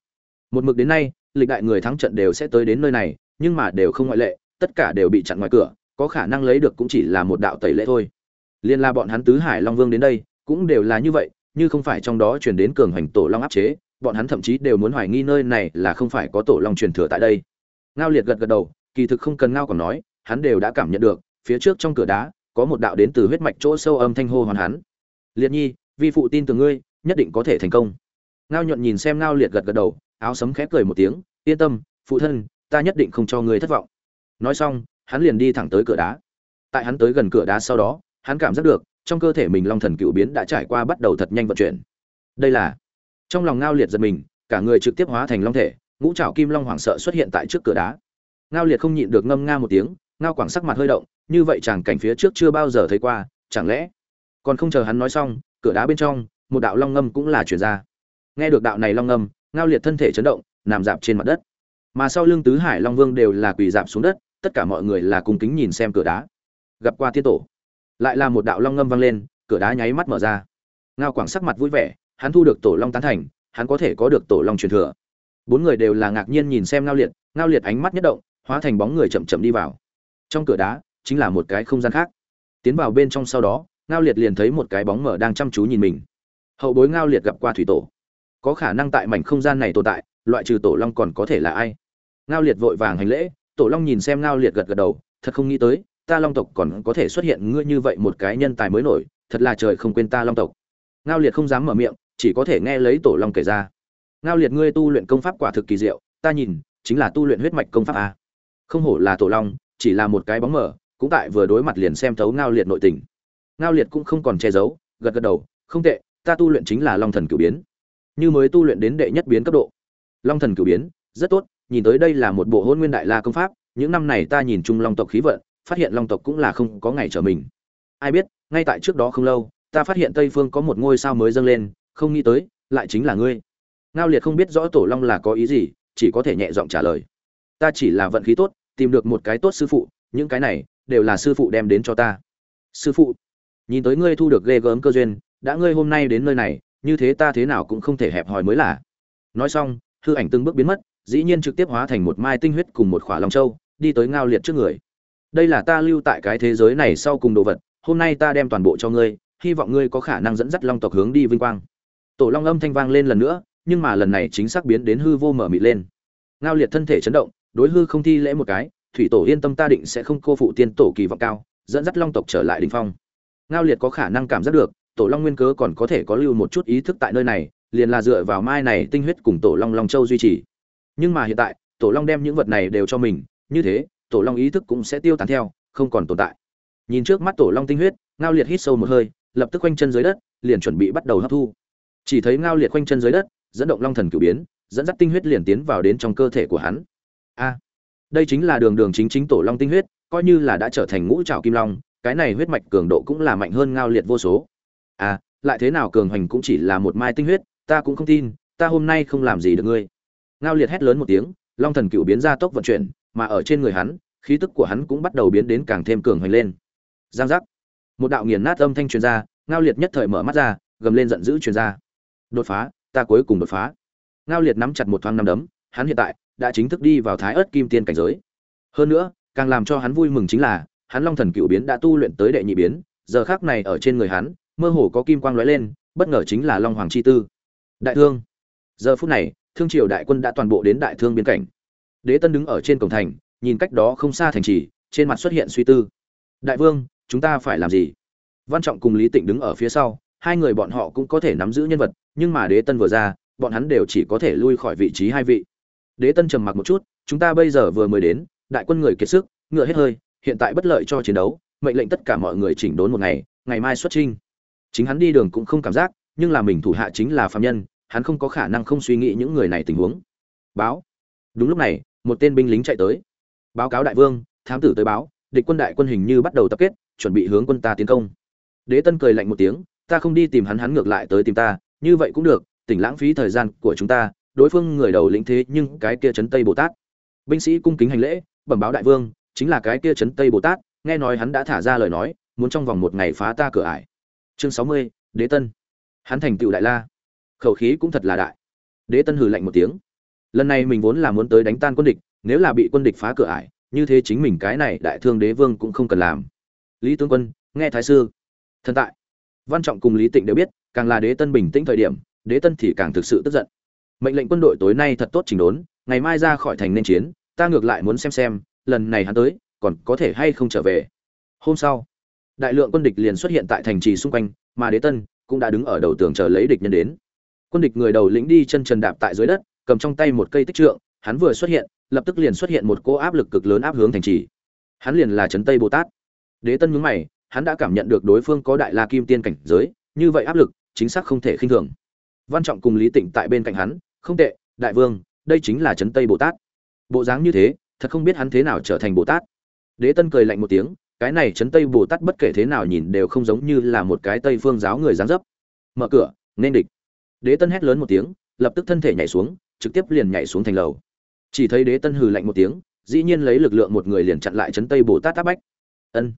Speaker 1: Một mực đến nay, lịch đại người thắng trận đều sẽ tới đến nơi này, nhưng mà đều không ngoại lệ, tất cả đều bị chặn ngoài cửa, có khả năng lấy được cũng chỉ là một đạo tẩy lễ thôi. Liên la bọn hắn tứ hải long vương đến đây, cũng đều là như vậy, như không phải trong đó truyền đến cường hành tổ long áp chế bọn hắn thậm chí đều muốn hoài nghi nơi này là không phải có tổ long truyền thừa tại đây. Ngao liệt gật gật đầu, kỳ thực không cần ngao còn nói, hắn đều đã cảm nhận được, phía trước trong cửa đá, có một đạo đến từ huyết mạch chỗ sâu âm thanh hô hoàn hắn. Liệt nhi, vi phụ tin từ ngươi, nhất định có thể thành công. Ngao nhuận nhìn xem ngao liệt gật gật đầu, áo sấm khẽ cười một tiếng, yên tâm, phụ thân, ta nhất định không cho ngươi thất vọng. Nói xong, hắn liền đi thẳng tới cửa đá. Tại hắn tới gần cửa đá sau đó, hắn cảm giác được, trong cơ thể mình long thần cựu biến đã trải qua bắt đầu thật nhanh vận chuyển. Đây là trong lòng ngao liệt giật mình, cả người trực tiếp hóa thành long thể, ngũ trảo kim long hoảng sợ xuất hiện tại trước cửa đá. Ngao liệt không nhịn được ngâm nga một tiếng, ngao quảng sắc mặt hơi động, như vậy chàng cảnh phía trước chưa bao giờ thấy qua, chẳng lẽ còn không chờ hắn nói xong, cửa đá bên trong, một đạo long ngâm cũng là chuyển ra. Nghe được đạo này long ngâm, ngao liệt thân thể chấn động, nằm dạp trên mặt đất. Mà sau lưng tứ hải long vương đều là quỳ dạp xuống đất, tất cả mọi người là cùng kính nhìn xem cửa đá. Gặp qua tiên tổ, lại là một đạo long ngâm vang lên, cửa đá nháy mắt mở ra. Ngao quảng sắc mặt vui vẻ hắn thu được tổ long tán thành, hắn có thể có được tổ long truyền thừa. Bốn người đều là ngạc nhiên nhìn xem ngao liệt ngao liệt ánh mắt nhất động, hóa thành bóng người chậm chậm đi vào. Trong cửa đá, chính là một cái không gian khác. Tiến vào bên trong sau đó, ngao liệt liền thấy một cái bóng mở đang chăm chú nhìn mình. Hậu bối ngao liệt gặp qua thủy tổ. Có khả năng tại mảnh không gian này tồn tại, loại trừ tổ long còn có thể là ai? Ngao liệt vội vàng hành lễ, tổ long nhìn xem ngao liệt gật gật đầu, thật không nghĩ tới, ta long tộc còn có thể xuất hiện ngươi như vậy một cái nhân tài mới nổi, thật là trời không quên ta long tộc. Ngao liệt không dám mở miệng chỉ có thể nghe lấy tổ long kể ra. Ngao liệt ngươi tu luyện công pháp quả thực kỳ diệu, ta nhìn, chính là tu luyện huyết mạch công pháp a. Không hổ là tổ long, chỉ là một cái bóng mở cũng tại vừa đối mặt liền xem thấu ngao liệt nội tình. Ngao liệt cũng không còn che giấu, gật gật đầu, không tệ, ta tu luyện chính là long thần cửu biến. Như mới tu luyện đến đệ nhất biến cấp độ. Long thần cửu biến, rất tốt, nhìn tới đây là một bộ hôn nguyên đại la công pháp, những năm này ta nhìn chung long tộc khí vận, phát hiện long tộc cũng là không có ngày trở mình. Ai biết, ngay tại trước đó không lâu, ta phát hiện tây phương có một ngôi sao mới dâng lên không nghĩ tới, lại chính là ngươi. Ngao liệt không biết rõ tổ long là có ý gì, chỉ có thể nhẹ giọng trả lời. Ta chỉ là vận khí tốt, tìm được một cái tốt sư phụ, những cái này đều là sư phụ đem đến cho ta. Sư phụ, nhìn tới ngươi thu được ghê gớm cơ duyên, đã ngươi hôm nay đến nơi này, như thế ta thế nào cũng không thể hẹp hòi mới là. Nói xong, hư ảnh từng bước biến mất, dĩ nhiên trực tiếp hóa thành một mai tinh huyết cùng một khỏa long châu, đi tới ngao liệt trước người. Đây là ta lưu tại cái thế giới này sau cùng đồ vật, hôm nay ta đem toàn bộ cho ngươi, hy vọng ngươi có khả năng dẫn dắt long tộc hướng đi vinh quang tổ long âm thanh vang lên lần nữa, nhưng mà lần này chính xác biến đến hư vô mở mịt lên. Ngao liệt thân thể chấn động, đối hư không thi lễ một cái, thủy tổ yên tâm ta định sẽ không cô phụ tiên tổ kỳ vọng cao, dẫn dắt long tộc trở lại đình phong. Ngao liệt có khả năng cảm giác được, tổ long nguyên cớ còn có thể có lưu một chút ý thức tại nơi này, liền là dựa vào mai này tinh huyết cùng tổ long long châu duy trì. Nhưng mà hiện tại, tổ long đem những vật này đều cho mình, như thế, tổ long ý thức cũng sẽ tiêu tán theo, không còn tồn tại. Nhìn trước mắt tổ long tinh huyết, ngao liệt hít sâu một hơi, lập tức quanh chân dưới đất, liền chuẩn bị bắt đầu hấp thu chỉ thấy ngao liệt quanh chân dưới đất, dẫn động long thần cửu biến, dẫn dắt tinh huyết liền tiến vào đến trong cơ thể của hắn. A, đây chính là đường đường chính chính tổ long tinh huyết, coi như là đã trở thành ngũ trào kim long, cái này huyết mạch cường độ cũng là mạnh hơn ngao liệt vô số. À lại thế nào cường hoành cũng chỉ là một mai tinh huyết, ta cũng không tin, ta hôm nay không làm gì được ngươi. Ngao liệt hét lớn một tiếng, long thần cựu biến ra tốc vận chuyển, mà ở trên người hắn, khí tức của hắn cũng bắt đầu biến đến càng thêm cường hoành lên. Giang giác. Một đạo nghiền nát âm thanh truyền ra, ngao liệt nhất thời mở mắt ra, gầm lên giận dữ truyền ra đột phá, ta cuối cùng đột phá. Ngao liệt nắm chặt một thoáng năm đấm, hắn hiện tại đã chính thức đi vào thái ớt kim tiên cảnh giới. Hơn nữa, càng làm cho hắn vui mừng chính là, hắn long thần cựu biến đã tu luyện tới đệ nhị biến, giờ khác này ở trên người hắn, mơ hồ có kim quang lóe lên, bất ngờ chính là long hoàng chi tư. Đại thương. Giờ phút này, thương triều đại quân đã toàn bộ đến đại thương biên cảnh. Đế tân đứng ở trên cổng thành, nhìn cách đó không xa thành trì, trên mặt xuất hiện suy tư. Đại vương, chúng ta phải làm gì? Văn trọng cùng lý tịnh đứng ở phía sau, hai người bọn họ cũng có thể nắm giữ nhân vật nhưng mà đế tân vừa ra, bọn hắn đều chỉ có thể lui khỏi vị trí hai vị. Đế tân trầm mặc một chút, chúng ta bây giờ vừa mới đến, đại quân người kiệt sức, ngựa hết hơi, hiện tại bất lợi cho chiến đấu, mệnh lệnh tất cả mọi người chỉnh đốn một ngày ngày mai xuất trinh chính hắn đi đường cũng không cảm giác, nhưng là mình thủ hạ chính là phạm nhân, hắn không có khả năng không suy nghĩ những người này tình huống. Báo. Đúng lúc này, một tên binh lính chạy tới. Báo cáo đại vương, thám tử tới báo, địch quân đại quân hình như bắt đầu tập kết, chuẩn bị hướng quân ta tiến công. Đế tân cười lạnh một tiếng, ta không đi tìm hắn hắn ngược lại tới tìm ta như vậy cũng được, tỉnh lãng phí thời gian của chúng ta, đối phương người đầu lĩnh thế nhưng cái kia chấn tây bồ tát. Binh sĩ cung kính hành lễ, bẩm báo đại vương, chính là cái kia chấn tây bồ tát, nghe nói hắn đã thả ra lời nói, muốn trong vòng một ngày phá ta cửa ải. Chương sáu mươi, đế tân. Hắn thành tựu đại la. Khẩu khí cũng thật là đại. Đế tân hừ lạnh một tiếng. Lần này mình vốn là muốn tới đánh tan quân địch, nếu là bị quân địch phá cửa ải, như thế chính mình cái này đại thương đế vương cũng không cần làm. Lý tướng quân, nghe thái sư. Thần tại văn trọng cùng lý tịnh đều biết, càng là đế tân bình tĩnh thời điểm, đế tân thì càng thực sự tức giận. Mệnh lệnh quân đội tối nay thật tốt chỉnh đốn, ngày mai ra khỏi thành nên chiến, ta ngược lại muốn xem xem, lần này hắn tới, còn có thể hay không trở về. Hôm sau, đại lượng quân địch liền xuất hiện tại thành trì xung quanh, mà đế tân cũng đã đứng ở đầu tường chờ lấy địch nhân đến. Quân địch người đầu lĩnh đi chân trần đạp tại dưới đất, cầm trong tay một cây tích trượng, hắn vừa xuất hiện, lập tức liền xuất hiện một cô áp lực cực lớn áp hướng thành trì. Hắn liền là trấn tây bồ tát. Đế tân nhướng mày hắn đã cảm nhận được đối phương có đại la kim tiên cảnh giới, như vậy áp lực chính xác không thể khinh thường. Văn trọng cùng lý tịnh tại bên cạnh hắn, không tệ, đại vương, đây chính là trấn tây bồ tát. Bộ dáng như thế, thật không biết hắn thế nào trở thành bồ tát. Đế tân cười lạnh một tiếng, cái này trấn tây bồ tát bất kể thế nào nhìn đều không giống như là một cái tây phương giáo người dáng dấp. Mở cửa, nên địch. Đế tân hét lớn một tiếng, lập tức thân thể nhảy xuống, trực tiếp liền nhảy xuống thành lầu. Chỉ thấy đế tân hừ lạnh một tiếng, dĩ nhiên lấy lực lượng một người liền chặn lại trấn tây bồ tát áp bách. Ân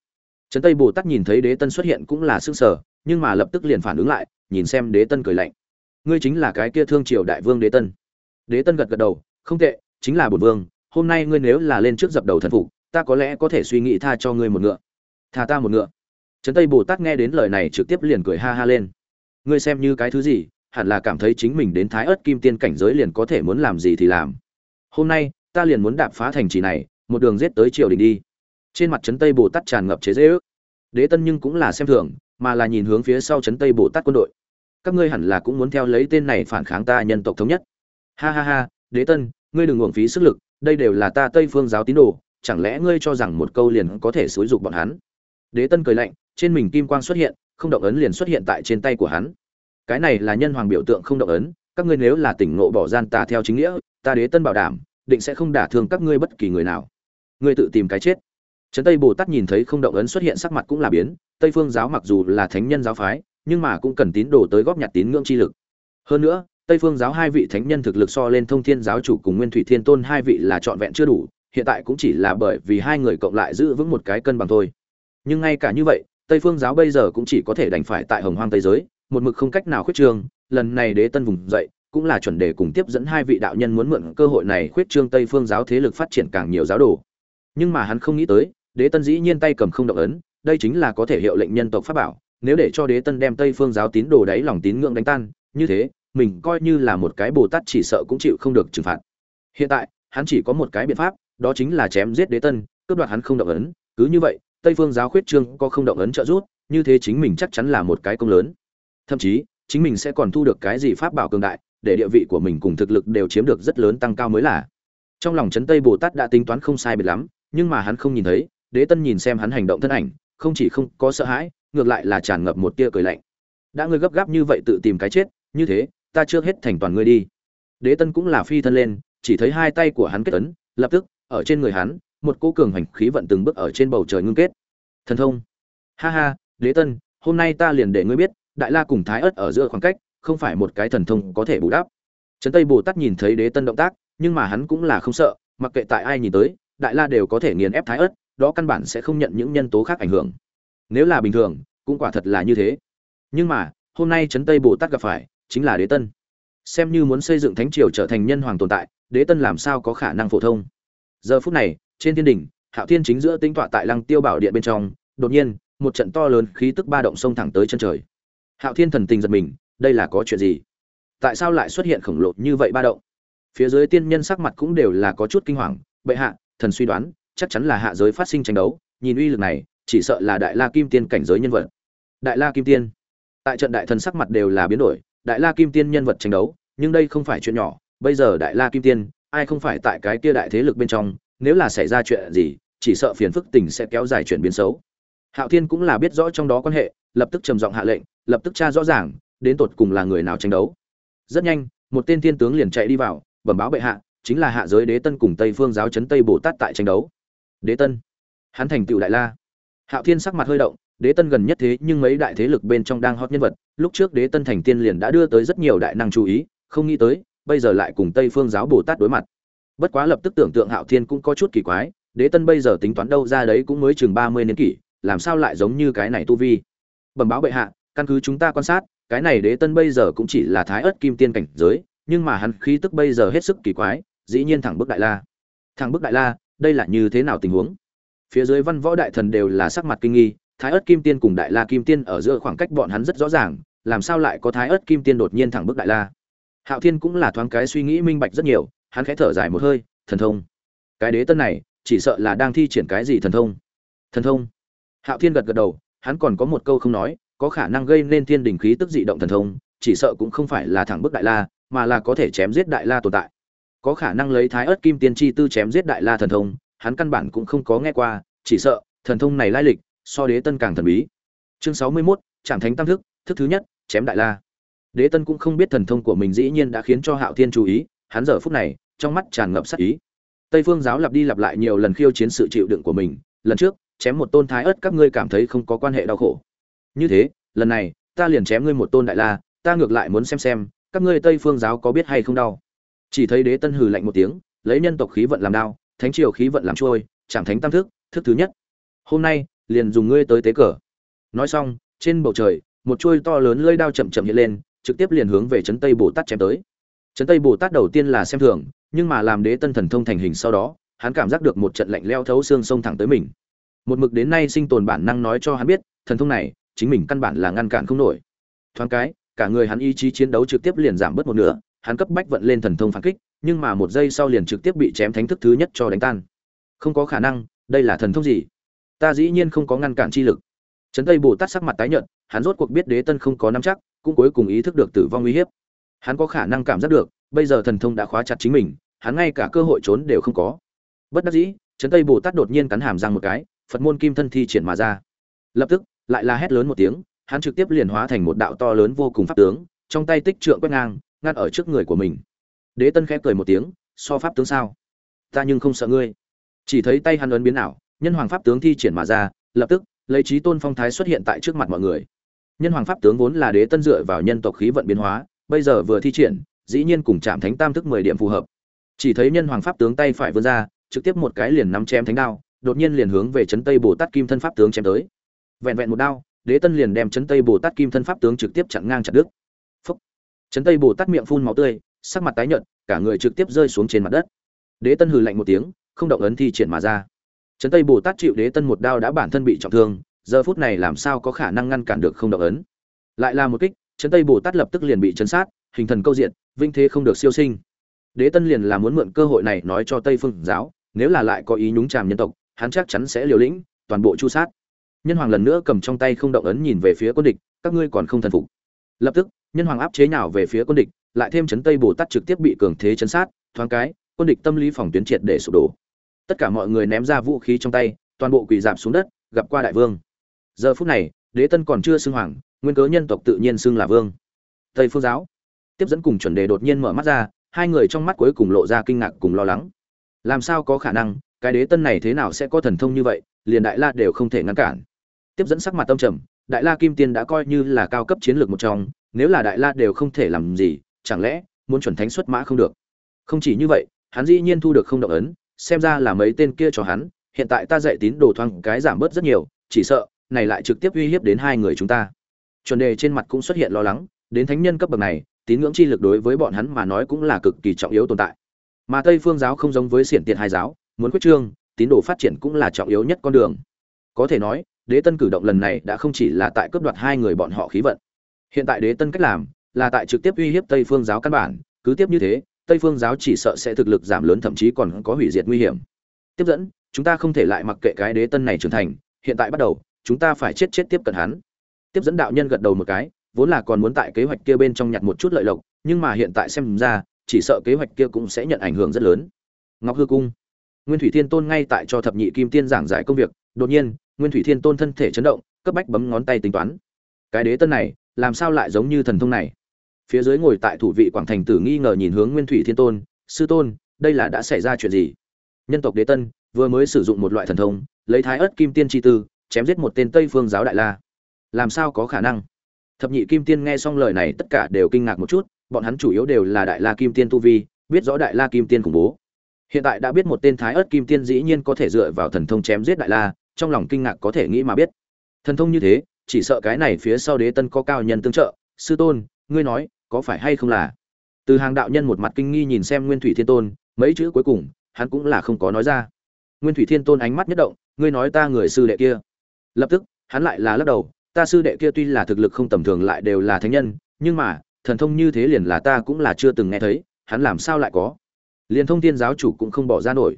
Speaker 1: trấn tây bồ tát nhìn thấy đế tân xuất hiện cũng là s ư sở nhưng mà lập tức liền phản ứng lại, nhìn xem đế tân cười lạnh. Ngươi chính là cái kia thương triều đại vương đế tân. Đế tân gật gật đầu, không tệ, chính là bổn vương, hôm nay ngươi nếu là lên trước dập đầu thần phục, ta có lẽ có thể suy nghĩ tha cho ngươi một ngựa. Tha ta một ngựa. Trấn tây bồ tát nghe đến lời này trực tiếp liền cười ha ha lên. Ngươi xem như cái thứ gì, hẳn là cảm thấy chính mình đến thái ớt kim tiên cảnh giới liền có thể muốn làm gì thì làm. Hôm nay, ta liền muốn đạp phá thành trì này, một đường giết tới triều đình đi trên mặt trấn tây bồ tát tràn ngập chế dễ ước. Đế tân nhưng cũng là xem thường, mà là nhìn hướng phía sau trấn tây bồ tát quân đội. Các ngươi hẳn là cũng muốn theo lấy tên này phản kháng ta nhân tộc thống nhất. Ha ha ha, đế tân, ngươi đừng uổng phí sức lực, đây đều là ta tây phương giáo tín đồ, chẳng lẽ ngươi cho rằng một câu liền có thể xúi dục bọn hắn? Đế tân cười lạnh, trên mình kim quang xuất hiện, không động ấn liền xuất hiện tại trên tay của hắn. Cái này là nhân hoàng biểu tượng không động ấn, các ngươi nếu là tỉnh ngộ bỏ gian tà theo chính nghĩa, ta đế tân bảo đảm, định sẽ không đả thương các ngươi bất kỳ người nào. Ngươi tự tìm cái chết trấn tây bồ tát nhìn thấy không động ấn xuất hiện sắc mặt cũng là biến, tây phương giáo mặc dù là thánh nhân giáo phái, nhưng mà cũng cần tín đồ tới góp nhặt tín ngưỡng chi lực. Hơn nữa, tây phương giáo hai vị thánh nhân thực lực so lên thông thiên giáo chủ cùng nguyên thủy thiên tôn hai vị là trọn vẹn chưa đủ, hiện tại cũng chỉ là bởi vì hai người cộng lại giữ vững một cái cân bằng thôi. Nhưng ngay cả như vậy, tây phương giáo bây giờ cũng chỉ có thể đành phải tại hồng hoang tây giới, một mực không cách nào khuyết trương, lần này đế tân vùng dậy, cũng là chuẩn đề cùng tiếp dẫn hai vị đạo nhân muốn mượn cơ hội này khuyết trương tây phương giáo thế lực phát triển càng nhiều giáo đồ. Nhưng mà hắn không nghĩ tới đế tân dĩ nhiên tay cầm không động ấn, đây chính là có thể hiệu lệnh nhân tộc pháp bảo, nếu để cho đế tân đem tây phương giáo tín đồ đáy lòng tín ngưỡng đánh tan, như thế, mình coi như là một cái bồ tát chỉ sợ cũng chịu không được trừng phạt. Hiện tại, hắn chỉ có một cái biện pháp, đó chính là chém giết đế tân, cướp đoạt hắn không động ấn, cứ như vậy, tây phương giáo khuyết trương có không động ấn trợ giúp, như thế chính mình chắc chắn là một cái công lớn. Thậm chí, chính mình sẽ còn thu được cái gì pháp bảo cường đại, để địa vị của mình cùng thực lực đều chiếm được rất lớn tăng cao mới là. Trong lòng trấn tây bồ tát đã tính toán không sai biệt lắm, nhưng mà hắn không nhìn thấy đế tân nhìn xem hắn hành động thân ảnh, không chỉ không có sợ hãi, ngược lại là tràn ngập một tia cười lạnh. Đã ngươi gấp gáp như vậy tự tìm cái chết, như thế, ta chưa hết thành toàn ngươi đi. Đế tân cũng là phi thân lên, chỉ thấy hai tay của hắn kết ấn, lập tức, ở trên người hắn, một cô cường hành khí vận từng bước ở trên bầu trời ngưng kết. Thần thông. Ha ha, đế tân, hôm nay ta liền để ngươi biết, đại la cùng thái ớt ở giữa khoảng cách, không phải một cái thần thông có thể bù đắp. Trấn tây bồ tát nhìn thấy đế tân động tác, nhưng mà hắn cũng là không sợ, mặc kệ tại ai nhìn tới, đại la đều có thể nghiền ép thái ớt đó căn bản sẽ không nhận những nhân tố khác ảnh hưởng. Nếu là bình thường, cũng quả thật là như thế. Nhưng mà, hôm nay trấn tây bồ tát gặp phải, chính là đế tân. Xem như muốn xây dựng thánh triều trở thành nhân hoàng tồn tại, đế tân làm sao có khả năng phổ thông? Giờ phút này, trên thiên đỉnh, hạo thiên chính giữa tinh tọa tại lăng tiêu bảo điện bên trong, đột nhiên, một trận to lớn khí tức ba động sông thẳng tới chân trời. Hạo thiên thần tình giật mình, đây là có chuyện gì? Tại sao lại xuất hiện khổng lồ như vậy ba động? Phía dưới tiên nhân sắc mặt cũng đều là có chút kinh hoàng, bệ hạ, thần suy đoán chắc chắn là hạ giới phát sinh tranh đấu, nhìn uy lực này, chỉ sợ là đại la kim tiên cảnh giới nhân vật. Đại la kim tiên. Tại trận đại thần sắc mặt đều là biến đổi, đại la kim tiên nhân vật tranh đấu, nhưng đây không phải chuyện nhỏ, bây giờ đại la kim tiên, ai không phải tại cái kia đại thế lực bên trong, nếu là xảy ra chuyện gì, chỉ sợ phiền phức tình sẽ kéo dài chuyển biến xấu. Hạo thiên cũng là biết rõ trong đó quan hệ, lập tức trầm giọng hạ lệnh, lập tức tra rõ ràng, đến tột cùng là người nào tranh đấu. Rất nhanh, một tên thiên tướng liền chạy đi vào, bẩm báo bệ hạ, chính là hạ giới đế tân cùng tây phương giáo chấn tây bồ tát tại tranh đấu đế tân. Hắn thành tựu đại la. Hạo thiên sắc mặt hơi động, đế tân gần nhất thế nhưng mấy đại thế lực bên trong đang hot nhân vật, lúc trước đế tân thành tiên liền đã đưa tới rất nhiều đại năng chú ý, không nghĩ tới, bây giờ lại cùng tây phương giáo bồ tát đối mặt. Bất quá lập tức tưởng tượng hạo thiên cũng có chút kỳ quái, đế tân bây giờ tính toán đâu ra đấy cũng mới chừng ba mươi niên kỷ, làm sao lại giống như cái này tu vi? Bẩm báo bệ hạ, căn cứ chúng ta quan sát, cái này đế tân bây giờ cũng chỉ là thái ớt kim tiên cảnh giới, nhưng mà hắn khí tức bây giờ hết sức kỳ quái, dĩ nhiên thẳng bức đại la. Thẳng bức đại la đây là như thế nào tình huống? Phía dưới văn võ đại thần đều là sắc mặt kinh nghi, thái ớt kim tiên cùng đại la kim tiên ở giữa khoảng cách bọn hắn rất rõ ràng, làm sao lại có thái ớt kim tiên đột nhiên thẳng bức đại la? Hạo thiên cũng là thoáng cái suy nghĩ minh bạch rất nhiều, hắn khẽ thở dài một hơi, thần thông. Cái đế tân này, chỉ sợ là đang thi triển cái gì thần thông? Thần thông? Hạo thiên gật gật đầu, hắn còn có một câu không nói, có khả năng gây nên thiên đình khí tức dị động thần thông, chỉ sợ cũng không phải là thẳng bức đại la, mà là có thể chém giết đại la tồn tại có khả năng lấy thái ớt kim tiên chi tư chém giết đại la thần thông hắn căn bản cũng không có nghe qua chỉ sợ thần thông này lai lịch so đế tân càng thần bí. Chương sáu mươi 61, trạm thánh tam thức thức thứ nhất chém đại la. Đế tân cũng không biết thần thông của mình dĩ nhiên đã khiến cho hạo thiên chú ý hắn giờ phút này trong mắt tràn ngập sắc ý. Tây phương giáo lặp đi lặp lại nhiều lần khiêu chiến sự chịu đựng của mình lần trước chém một tôn thái ớt các ngươi cảm thấy không có quan hệ đau khổ. Như thế lần này ta liền chém ngươi một tôn đại la ta ngược lại muốn xem xem các ngươi tây phương giáo có biết hay không đau chỉ thấy đế tân hừ lạnh một tiếng, lấy nhân tộc khí vận làm đao, thánh triều khí vận làm trôi chạm thánh tam thức thức thứ nhất. Hôm nay, liền dùng ngươi tới tế cờ. Nói xong, trên bầu trời, một chuôi to lớn lưỡi đao chậm chậm hiện lên, trực tiếp liền hướng về trấn tây bồ tát chém tới. Trấn tây bồ tát đầu tiên là xem thường, nhưng mà làm đế tân thần thông thành hình sau đó, hắn cảm giác được một trận lạnh leo thấu xương sông thẳng tới mình. Một mực đến nay sinh tồn bản năng nói cho hắn biết, thần thông này, chính mình căn bản là ngăn cản không nổi. Thoáng cái, cả người hắn ý chí chiến đấu trực tiếp liền giảm bớt một nửa hắn cấp bách vận lên thần thông phản kích, nhưng mà một giây sau liền trực tiếp bị chém thánh thức thứ nhất cho đánh tan. Không có khả năng, đây là thần thông gì? Ta dĩ nhiên không có ngăn cản chi lực. Trấn tây bồ tát sắc mặt tái nhợt, hắn rốt cuộc biết đế tân không có nắm chắc, cũng cuối cùng ý thức được tử vong uy hiếp. Hắn có khả năng cảm giác được, bây giờ thần thông đã khóa chặt chính mình, hắn ngay cả cơ hội trốn đều không có. Bất đắc dĩ, trấn tây bồ tát đột nhiên cắn hàm răng một cái, phật môn kim thân thi triển mà ra. Lập tức, lại là hét lớn một tiếng, hắn trực tiếp liền hóa thành một đạo to lớn vô cùng pháp tướng, trong tay tích trượng quét ngang ngăn ở trước người của mình. Đế tân khẽ cười một tiếng, so pháp tướng sao? Ta nhưng không sợ ngươi. Chỉ thấy tay hắn ấn biến ảo, nhân hoàng pháp tướng thi triển mà ra, lập tức, lấy trí tôn phong thái xuất hiện tại trước mặt mọi người. Nhân hoàng pháp tướng vốn là đế tân dựa vào nhân tộc khí vận biến hóa, bây giờ vừa thi triển, dĩ nhiên cùng chạm thánh tam thức mười điểm phù hợp. Chỉ thấy nhân hoàng pháp tướng tay phải vươn ra, trực tiếp một cái liền nắm chém thánh đao, đột nhiên liền hướng về chấn tây bồ tát kim thân pháp tướng chém tới. Vẹn vẹn một đao, đế tân liền đem chấn tây bồ tát kim thân pháp tướng trực tiếp chặn ngang chặt đứt chấn tây bồ tát miệng phun máu tươi, sắc mặt tái nhợt, cả người trực tiếp rơi xuống trên mặt đất. Đế tân hừ lạnh một tiếng, không động ấn thi triển mà ra. Chấn tây bồ tát chịu đế tân một đao đã bản thân bị trọng thương, giờ phút này làm sao có khả năng ngăn cản được không động ấn? Lại là một kích chấn tây bồ tát lập tức liền bị chấn sát, hình thần câu diện vinh thế không được siêu sinh. Đế tân liền là muốn mượn cơ hội này nói cho tây phương giáo, nếu là lại có ý nhúng chàm nhân tộc, hắn chắc chắn sẽ liều lĩnh, toàn bộ chu sát. Nhân hoàng lần nữa cầm trong tay không động ấn nhìn về phía quân địch, các ngươi còn không thần phục lập tức, nhân hoàng áp chế nhào về phía quân địch, lại thêm chấn tây bồ tát trực tiếp bị cường thế chấn sát, thoáng cái, quân địch tâm lý phòng tuyến triệt để sụp đổ. Tất cả mọi người ném ra vũ khí trong tay, toàn bộ quỳ dạp xuống đất, gặp qua đại vương. Giờ phút này, đế tân còn chưa xưng hoàng, nguyên cớ nhân tộc tự nhiên xưng là vương. Tây phương giáo. Tiếp dẫn cùng chuẩn đề đột nhiên mở mắt ra, hai người trong mắt cuối cùng lộ ra kinh ngạc cùng lo lắng. Làm sao có khả năng, cái đế tân này thế nào sẽ có thần thông như vậy, liền đại la đều không thể ngăn cản. Tiếp dẫn sắc mặt tâm trầm đại la kim tiên đã coi như là cao cấp chiến lược một trong, nếu là đại la đều không thể làm gì, chẳng lẽ muốn chuẩn thánh xuất mã không được? Không chỉ như vậy, hắn dĩ nhiên thu được không động ấn, xem ra là mấy tên kia cho hắn, hiện tại ta dạy tín đồ thoáng cái giảm bớt rất nhiều, chỉ sợ, này lại trực tiếp uy hiếp đến hai người chúng ta. Chuẩn đề trên mặt cũng xuất hiện lo lắng, đến thánh nhân cấp bậc này, tín ngưỡng chi lực đối với bọn hắn mà nói cũng là cực kỳ trọng yếu tồn tại. Mà tây phương giáo không giống với xiển tiện hai giáo, muốn quyết trương, tín đồ phát triển cũng là trọng yếu nhất con đường. Có thể nói đế tân cử động lần này đã không chỉ là tại cướp đoạt hai người bọn họ khí vận. Hiện tại đế tân cách làm là tại trực tiếp uy hiếp tây phương giáo căn bản, cứ tiếp như thế, tây phương giáo chỉ sợ sẽ thực lực giảm lớn thậm chí còn có hủy diệt nguy hiểm. Tiếp dẫn, chúng ta không thể lại mặc kệ cái đế tân này trưởng thành, hiện tại bắt đầu, chúng ta phải chết chết tiếp cận hắn. Tiếp dẫn đạo nhân gật đầu một cái, vốn là còn muốn tại kế hoạch kia bên trong nhặt một chút lợi lộc, nhưng mà hiện tại xem ra, chỉ sợ kế hoạch kia cũng sẽ nhận ảnh hưởng rất lớn. Ngọc hư cung, nguyên thủy thiên tôn ngay tại cho thập nhị kim tiên giảng giải công việc, đột nhiên nguyên thủy thiên tôn thân thể chấn động, cấp bách bấm ngón tay tính toán. Cái đế tân này, làm sao lại giống như thần thông này? Phía dưới ngồi tại thủ vị quảng thành tử nghi ngờ nhìn hướng nguyên thủy thiên tôn, sư tôn, đây là đã xảy ra chuyện gì? Nhân tộc đế tân vừa mới sử dụng một loại thần thông, lấy thái ớt kim tiên chi tư, chém giết một tên tây phương giáo đại la. Làm sao có khả năng? Thập nhị kim tiên nghe xong lời này tất cả đều kinh ngạc một chút, bọn hắn chủ yếu đều là đại la kim tiên tu vi, biết rõ đại la kim tiên khủng bố. Hiện tại đã biết một tên thái ớt kim tiên dĩ nhiên có thể dựa vào thần thông chém giết đại la trong lòng kinh ngạc có thể nghĩ mà biết. Thần thông như thế, chỉ sợ cái này phía sau đế tân có cao nhân tương trợ. Sư tôn, ngươi nói, có phải hay không là? Từ hàng đạo nhân một mặt kinh nghi nhìn xem nguyên thủy thiên tôn, mấy chữ cuối cùng, hắn cũng là không có nói ra. Nguyên thủy thiên tôn ánh mắt nhất động, ngươi nói ta người sư đệ kia. Lập tức, hắn lại là lắc đầu, ta sư đệ kia tuy là thực lực không tầm thường lại đều là thánh nhân, nhưng mà, thần thông như thế liền là ta cũng là chưa từng nghe thấy, hắn làm sao lại có? Liền thông thiên giáo chủ cũng không bỏ ra nổi.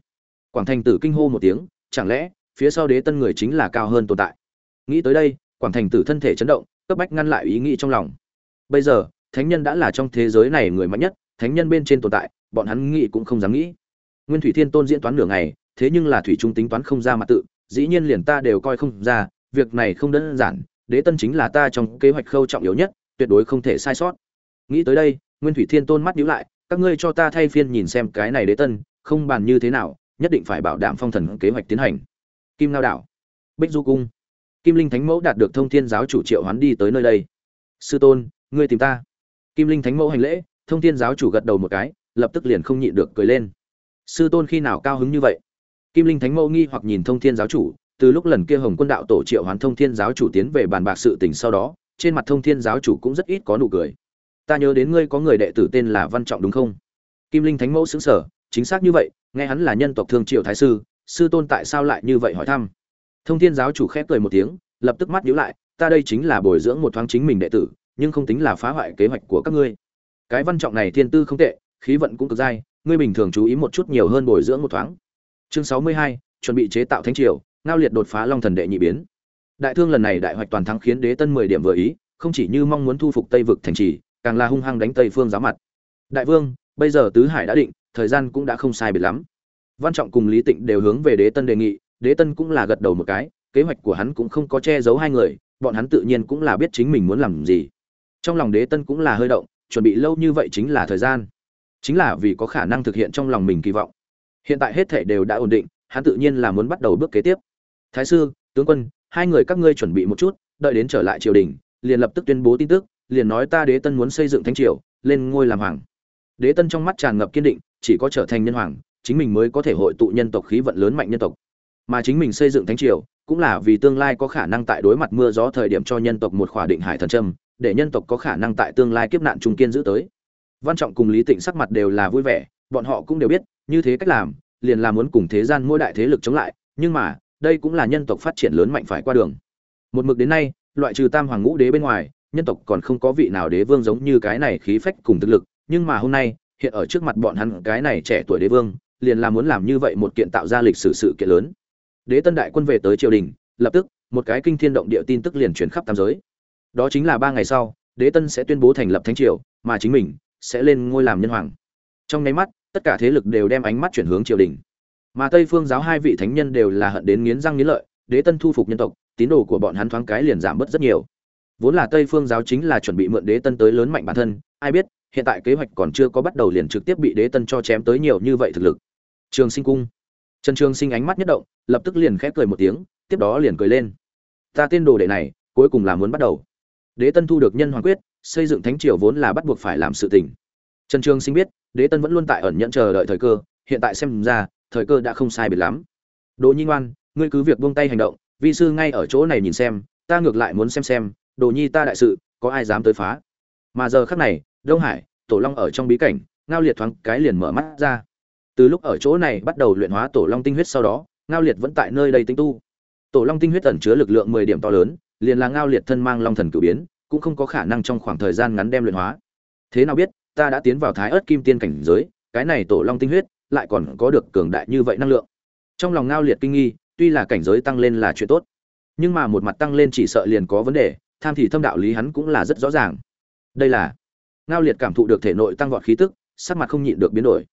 Speaker 1: Quảng thành tử kinh hô một tiếng, chẳng lẽ phía sau đế tân người chính là cao hơn tồn tại. Nghĩ tới đây, quảng thành tử thân thể chấn động, cấp bách ngăn lại ý nghĩ trong lòng. Bây giờ, thánh nhân đã là trong thế giới này người mạnh nhất, thánh nhân bên trên tồn tại, bọn hắn nghĩ cũng không dám nghĩ. Nguyên thủy thiên tôn diễn toán nửa ngày, thế nhưng là thủy trung tính toán không ra mặt tự, dĩ nhiên liền ta đều coi không ra, việc này không đơn giản, đế tân chính là ta trong kế hoạch khâu trọng yếu nhất, tuyệt đối không thể sai sót. Nghĩ tới đây, nguyên thủy thiên tôn mắt nhíu lại, các ngươi cho ta thay phiên nhìn xem cái này đế tân, không bàn như thế nào, nhất định phải bảo đảm phong thần kế hoạch tiến hành kim ngao đảo, bích du cung. Kim linh thánh mẫu đạt được thông thiên giáo chủ triệu hoán đi tới nơi đây. Sư tôn, ngươi tìm ta. Kim linh thánh mẫu hành lễ, thông thiên giáo chủ gật đầu một cái, lập tức liền không nhịn được cười lên. Sư tôn khi nào cao hứng như vậy? Kim linh thánh mẫu nghi hoặc nhìn thông thiên giáo chủ, từ lúc lần kia hồng quân đạo tổ triệu hoán thông thiên giáo chủ tiến về bàn bạc sự tình sau đó, trên mặt thông thiên giáo chủ cũng rất ít có nụ cười. Ta nhớ đến ngươi có người đệ tử tên là văn trọng đúng không? Kim linh thánh mẫu xứng sở chính xác như vậy, nghe hắn là nhân tộc thương triệu thái sư sư tôn tại sao lại như vậy hỏi thăm? Thông thiên giáo chủ khép cười một tiếng, lập tức mắt nhíu lại, ta đây chính là bồi dưỡng một thoáng chính mình đệ tử, nhưng không tính là phá hoại kế hoạch của các ngươi. Cái văn trọng này thiên tư không tệ, khí vận cũng cực dai, ngươi bình thường chú ý một chút nhiều hơn bồi dưỡng một thoáng. Chương sáu mươi hai, chuẩn bị chế tạo thánh triều, ngao liệt đột phá long thần đệ nhị biến. Đại thương lần này đại hoạch toàn thắng khiến đế tân mười điểm vừa ý, không chỉ như mong muốn thu phục tây vực thành trì, càng là hung hăng đánh tây phương giáo mặt. Đại vương, bây giờ tứ hải đã định, thời gian cũng đã không sai biệt lắm văn trọng cùng lý tịnh đều hướng về đế tân đề nghị, đế tân cũng là gật đầu một cái, kế hoạch của hắn cũng không có che giấu hai người, bọn hắn tự nhiên cũng là biết chính mình muốn làm gì. Trong lòng đế tân cũng là hơi động, chuẩn bị lâu như vậy chính là thời gian. Chính là vì có khả năng thực hiện trong lòng mình kỳ vọng. Hiện tại hết thể đều đã ổn định, hắn tự nhiên là muốn bắt đầu bước kế tiếp. Thái sư, tướng quân, hai người các ngươi chuẩn bị một chút, đợi đến trở lại triều đình, liền lập tức tuyên bố tin tức, liền nói ta đế tân muốn xây dựng thánh triều, lên ngôi làm hoàng. Đế tân trong mắt tràn ngập kiên định, chỉ có trở thành nhân hoàng chính mình mới có thể hội tụ nhân tộc khí vận lớn mạnh nhân tộc. Mà chính mình xây dựng thánh triều, cũng là vì tương lai có khả năng tại đối mặt mưa gió thời điểm cho nhân tộc một khỏa định hải thần trâm để nhân tộc có khả năng tại tương lai kiếp nạn trung kiên giữ tới. Văn trọng cùng lý tịnh sắc mặt đều là vui vẻ, bọn họ cũng đều biết, như thế cách làm, liền là muốn cùng thế gian mỗi đại thế lực chống lại, nhưng mà, đây cũng là nhân tộc phát triển lớn mạnh phải qua đường. Một mực đến nay, loại trừ tam hoàng ngũ đế bên ngoài, nhân tộc còn không có vị nào đế vương giống như cái này khí phách cùng thực lực, nhưng mà hôm nay, hiện ở trước mặt bọn hắn cái này trẻ tuổi đế vương liền là muốn làm như vậy một kiện tạo ra lịch sử sự kiện lớn. Đế tân đại quân về tới triều đình, lập tức, một cái kinh thiên động địa tin tức liền truyền khắp tam giới. Đó chính là ba ngày sau, đế tân sẽ tuyên bố thành lập thánh triều, mà chính mình sẽ lên ngôi làm nhân hoàng. Trong nháy mắt, tất cả thế lực đều đem ánh mắt chuyển hướng triều đình. Mà tây phương giáo hai vị thánh nhân đều là hận đến nghiến răng nghiến lợi, đế tân thu phục nhân tộc, tín đồ của bọn hắn thoáng cái liền giảm bớt rất nhiều. Vốn là tây phương giáo chính là chuẩn bị mượn đế tân tới lớn mạnh bản thân, ai biết, hiện tại kế hoạch còn chưa có bắt đầu liền trực tiếp bị đế tân cho chém tới nhiều như vậy thực lực trường sinh cung. Trần trường sinh ánh mắt nhất động, lập tức liền khẽ cười một tiếng, tiếp đó liền cười lên. Ta tên đồ đệ này, cuối cùng là muốn bắt đầu. Đế tân thu được nhân hoàng quyết, xây dựng thánh triều vốn là bắt buộc phải làm sự tình. Trần trường sinh biết, đế tân vẫn luôn tại ẩn nhận chờ đợi thời cơ, hiện tại xem ra, thời cơ đã không sai biệt lắm. Đồ nhi ngoan, ngươi cứ việc buông tay hành động, vi sư ngay ở chỗ này nhìn xem, ta ngược lại muốn xem xem đồ nhi ta đại sự, có ai dám tới phá. Mà giờ khắc này, đông hải, tổ long ở trong bí cảnh, ngao liệt thoáng cái liền mở mắt ra từ lúc ở chỗ này bắt đầu luyện hóa tổ long tinh huyết sau đó, ngao liệt vẫn tại nơi đây tinh tu. Tổ long tinh huyết ẩn chứa lực lượng mười điểm to lớn, liền là ngao liệt thân mang long thần cử biến, cũng không có khả năng trong khoảng thời gian ngắn đem luyện hóa. Thế nào biết, ta đã tiến vào thái ớt kim tiên cảnh giới, cái này tổ long tinh huyết lại còn có được cường đại như vậy năng lượng. Trong lòng ngao liệt kinh nghi, tuy là cảnh giới tăng lên là chuyện tốt, nhưng mà một mặt tăng lên chỉ sợ liền có vấn đề, tham thì thâm đạo lý hắn cũng là rất rõ ràng. Đây là, ngao liệt cảm thụ được thể nội tăng vọt khí tức, sắc mặt không nhịn được biến đổi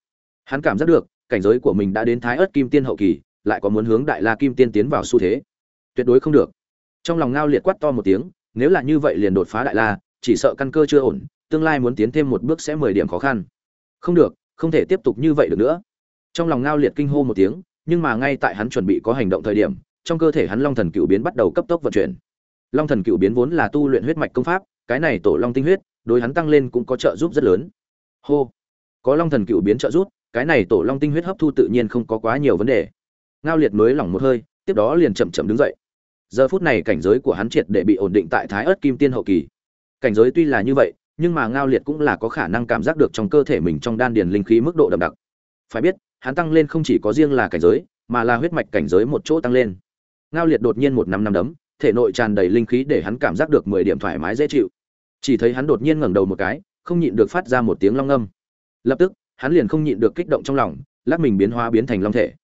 Speaker 1: hắn cảm giác được, cảnh giới của mình đã đến thái ớt kim tiên hậu kỳ, lại có muốn hướng đại la kim tiên tiến vào xu thế. Tuyệt đối không được. Trong lòng ngao liệt quát to một tiếng, nếu là như vậy liền đột phá đại la, chỉ sợ căn cơ chưa ổn, tương lai muốn tiến thêm một bước sẽ mười điểm khó khăn. Không được, không thể tiếp tục như vậy được nữa. Trong lòng ngao liệt kinh hô một tiếng, nhưng mà ngay tại hắn chuẩn bị có hành động thời điểm, trong cơ thể hắn long thần cựu biến bắt đầu cấp tốc vận chuyển. Long thần cựu biến vốn là tu luyện huyết mạch công pháp, cái này tổ long tinh huyết, đối hắn tăng lên cũng có trợ giúp rất lớn. Hô! Có long thần cựu biến trợ giúp cái này tổ long tinh huyết hấp thu tự nhiên không có quá nhiều vấn đề. Ngao liệt mới lỏng một hơi, tiếp đó liền chậm chậm đứng dậy. Giờ phút này cảnh giới của hắn triệt để bị ổn định tại thái ớt kim tiên hậu kỳ. Cảnh giới tuy là như vậy, nhưng mà ngao liệt cũng là có khả năng cảm giác được trong cơ thể mình trong đan điền linh khí mức độ đậm đặc. Phải biết, hắn tăng lên không chỉ có riêng là cảnh giới, mà là huyết mạch cảnh giới một chỗ tăng lên. Ngao liệt đột nhiên một năm năm đấm, thể nội tràn đầy linh khí để hắn cảm giác được mười điểm thoải mái dễ chịu. Chỉ thấy hắn đột nhiên ngẩng đầu một cái, không nhịn được phát ra một tiếng long âm lập tức hắn liền không nhịn được kích động trong lòng lát mình biến hóa biến thành long thể.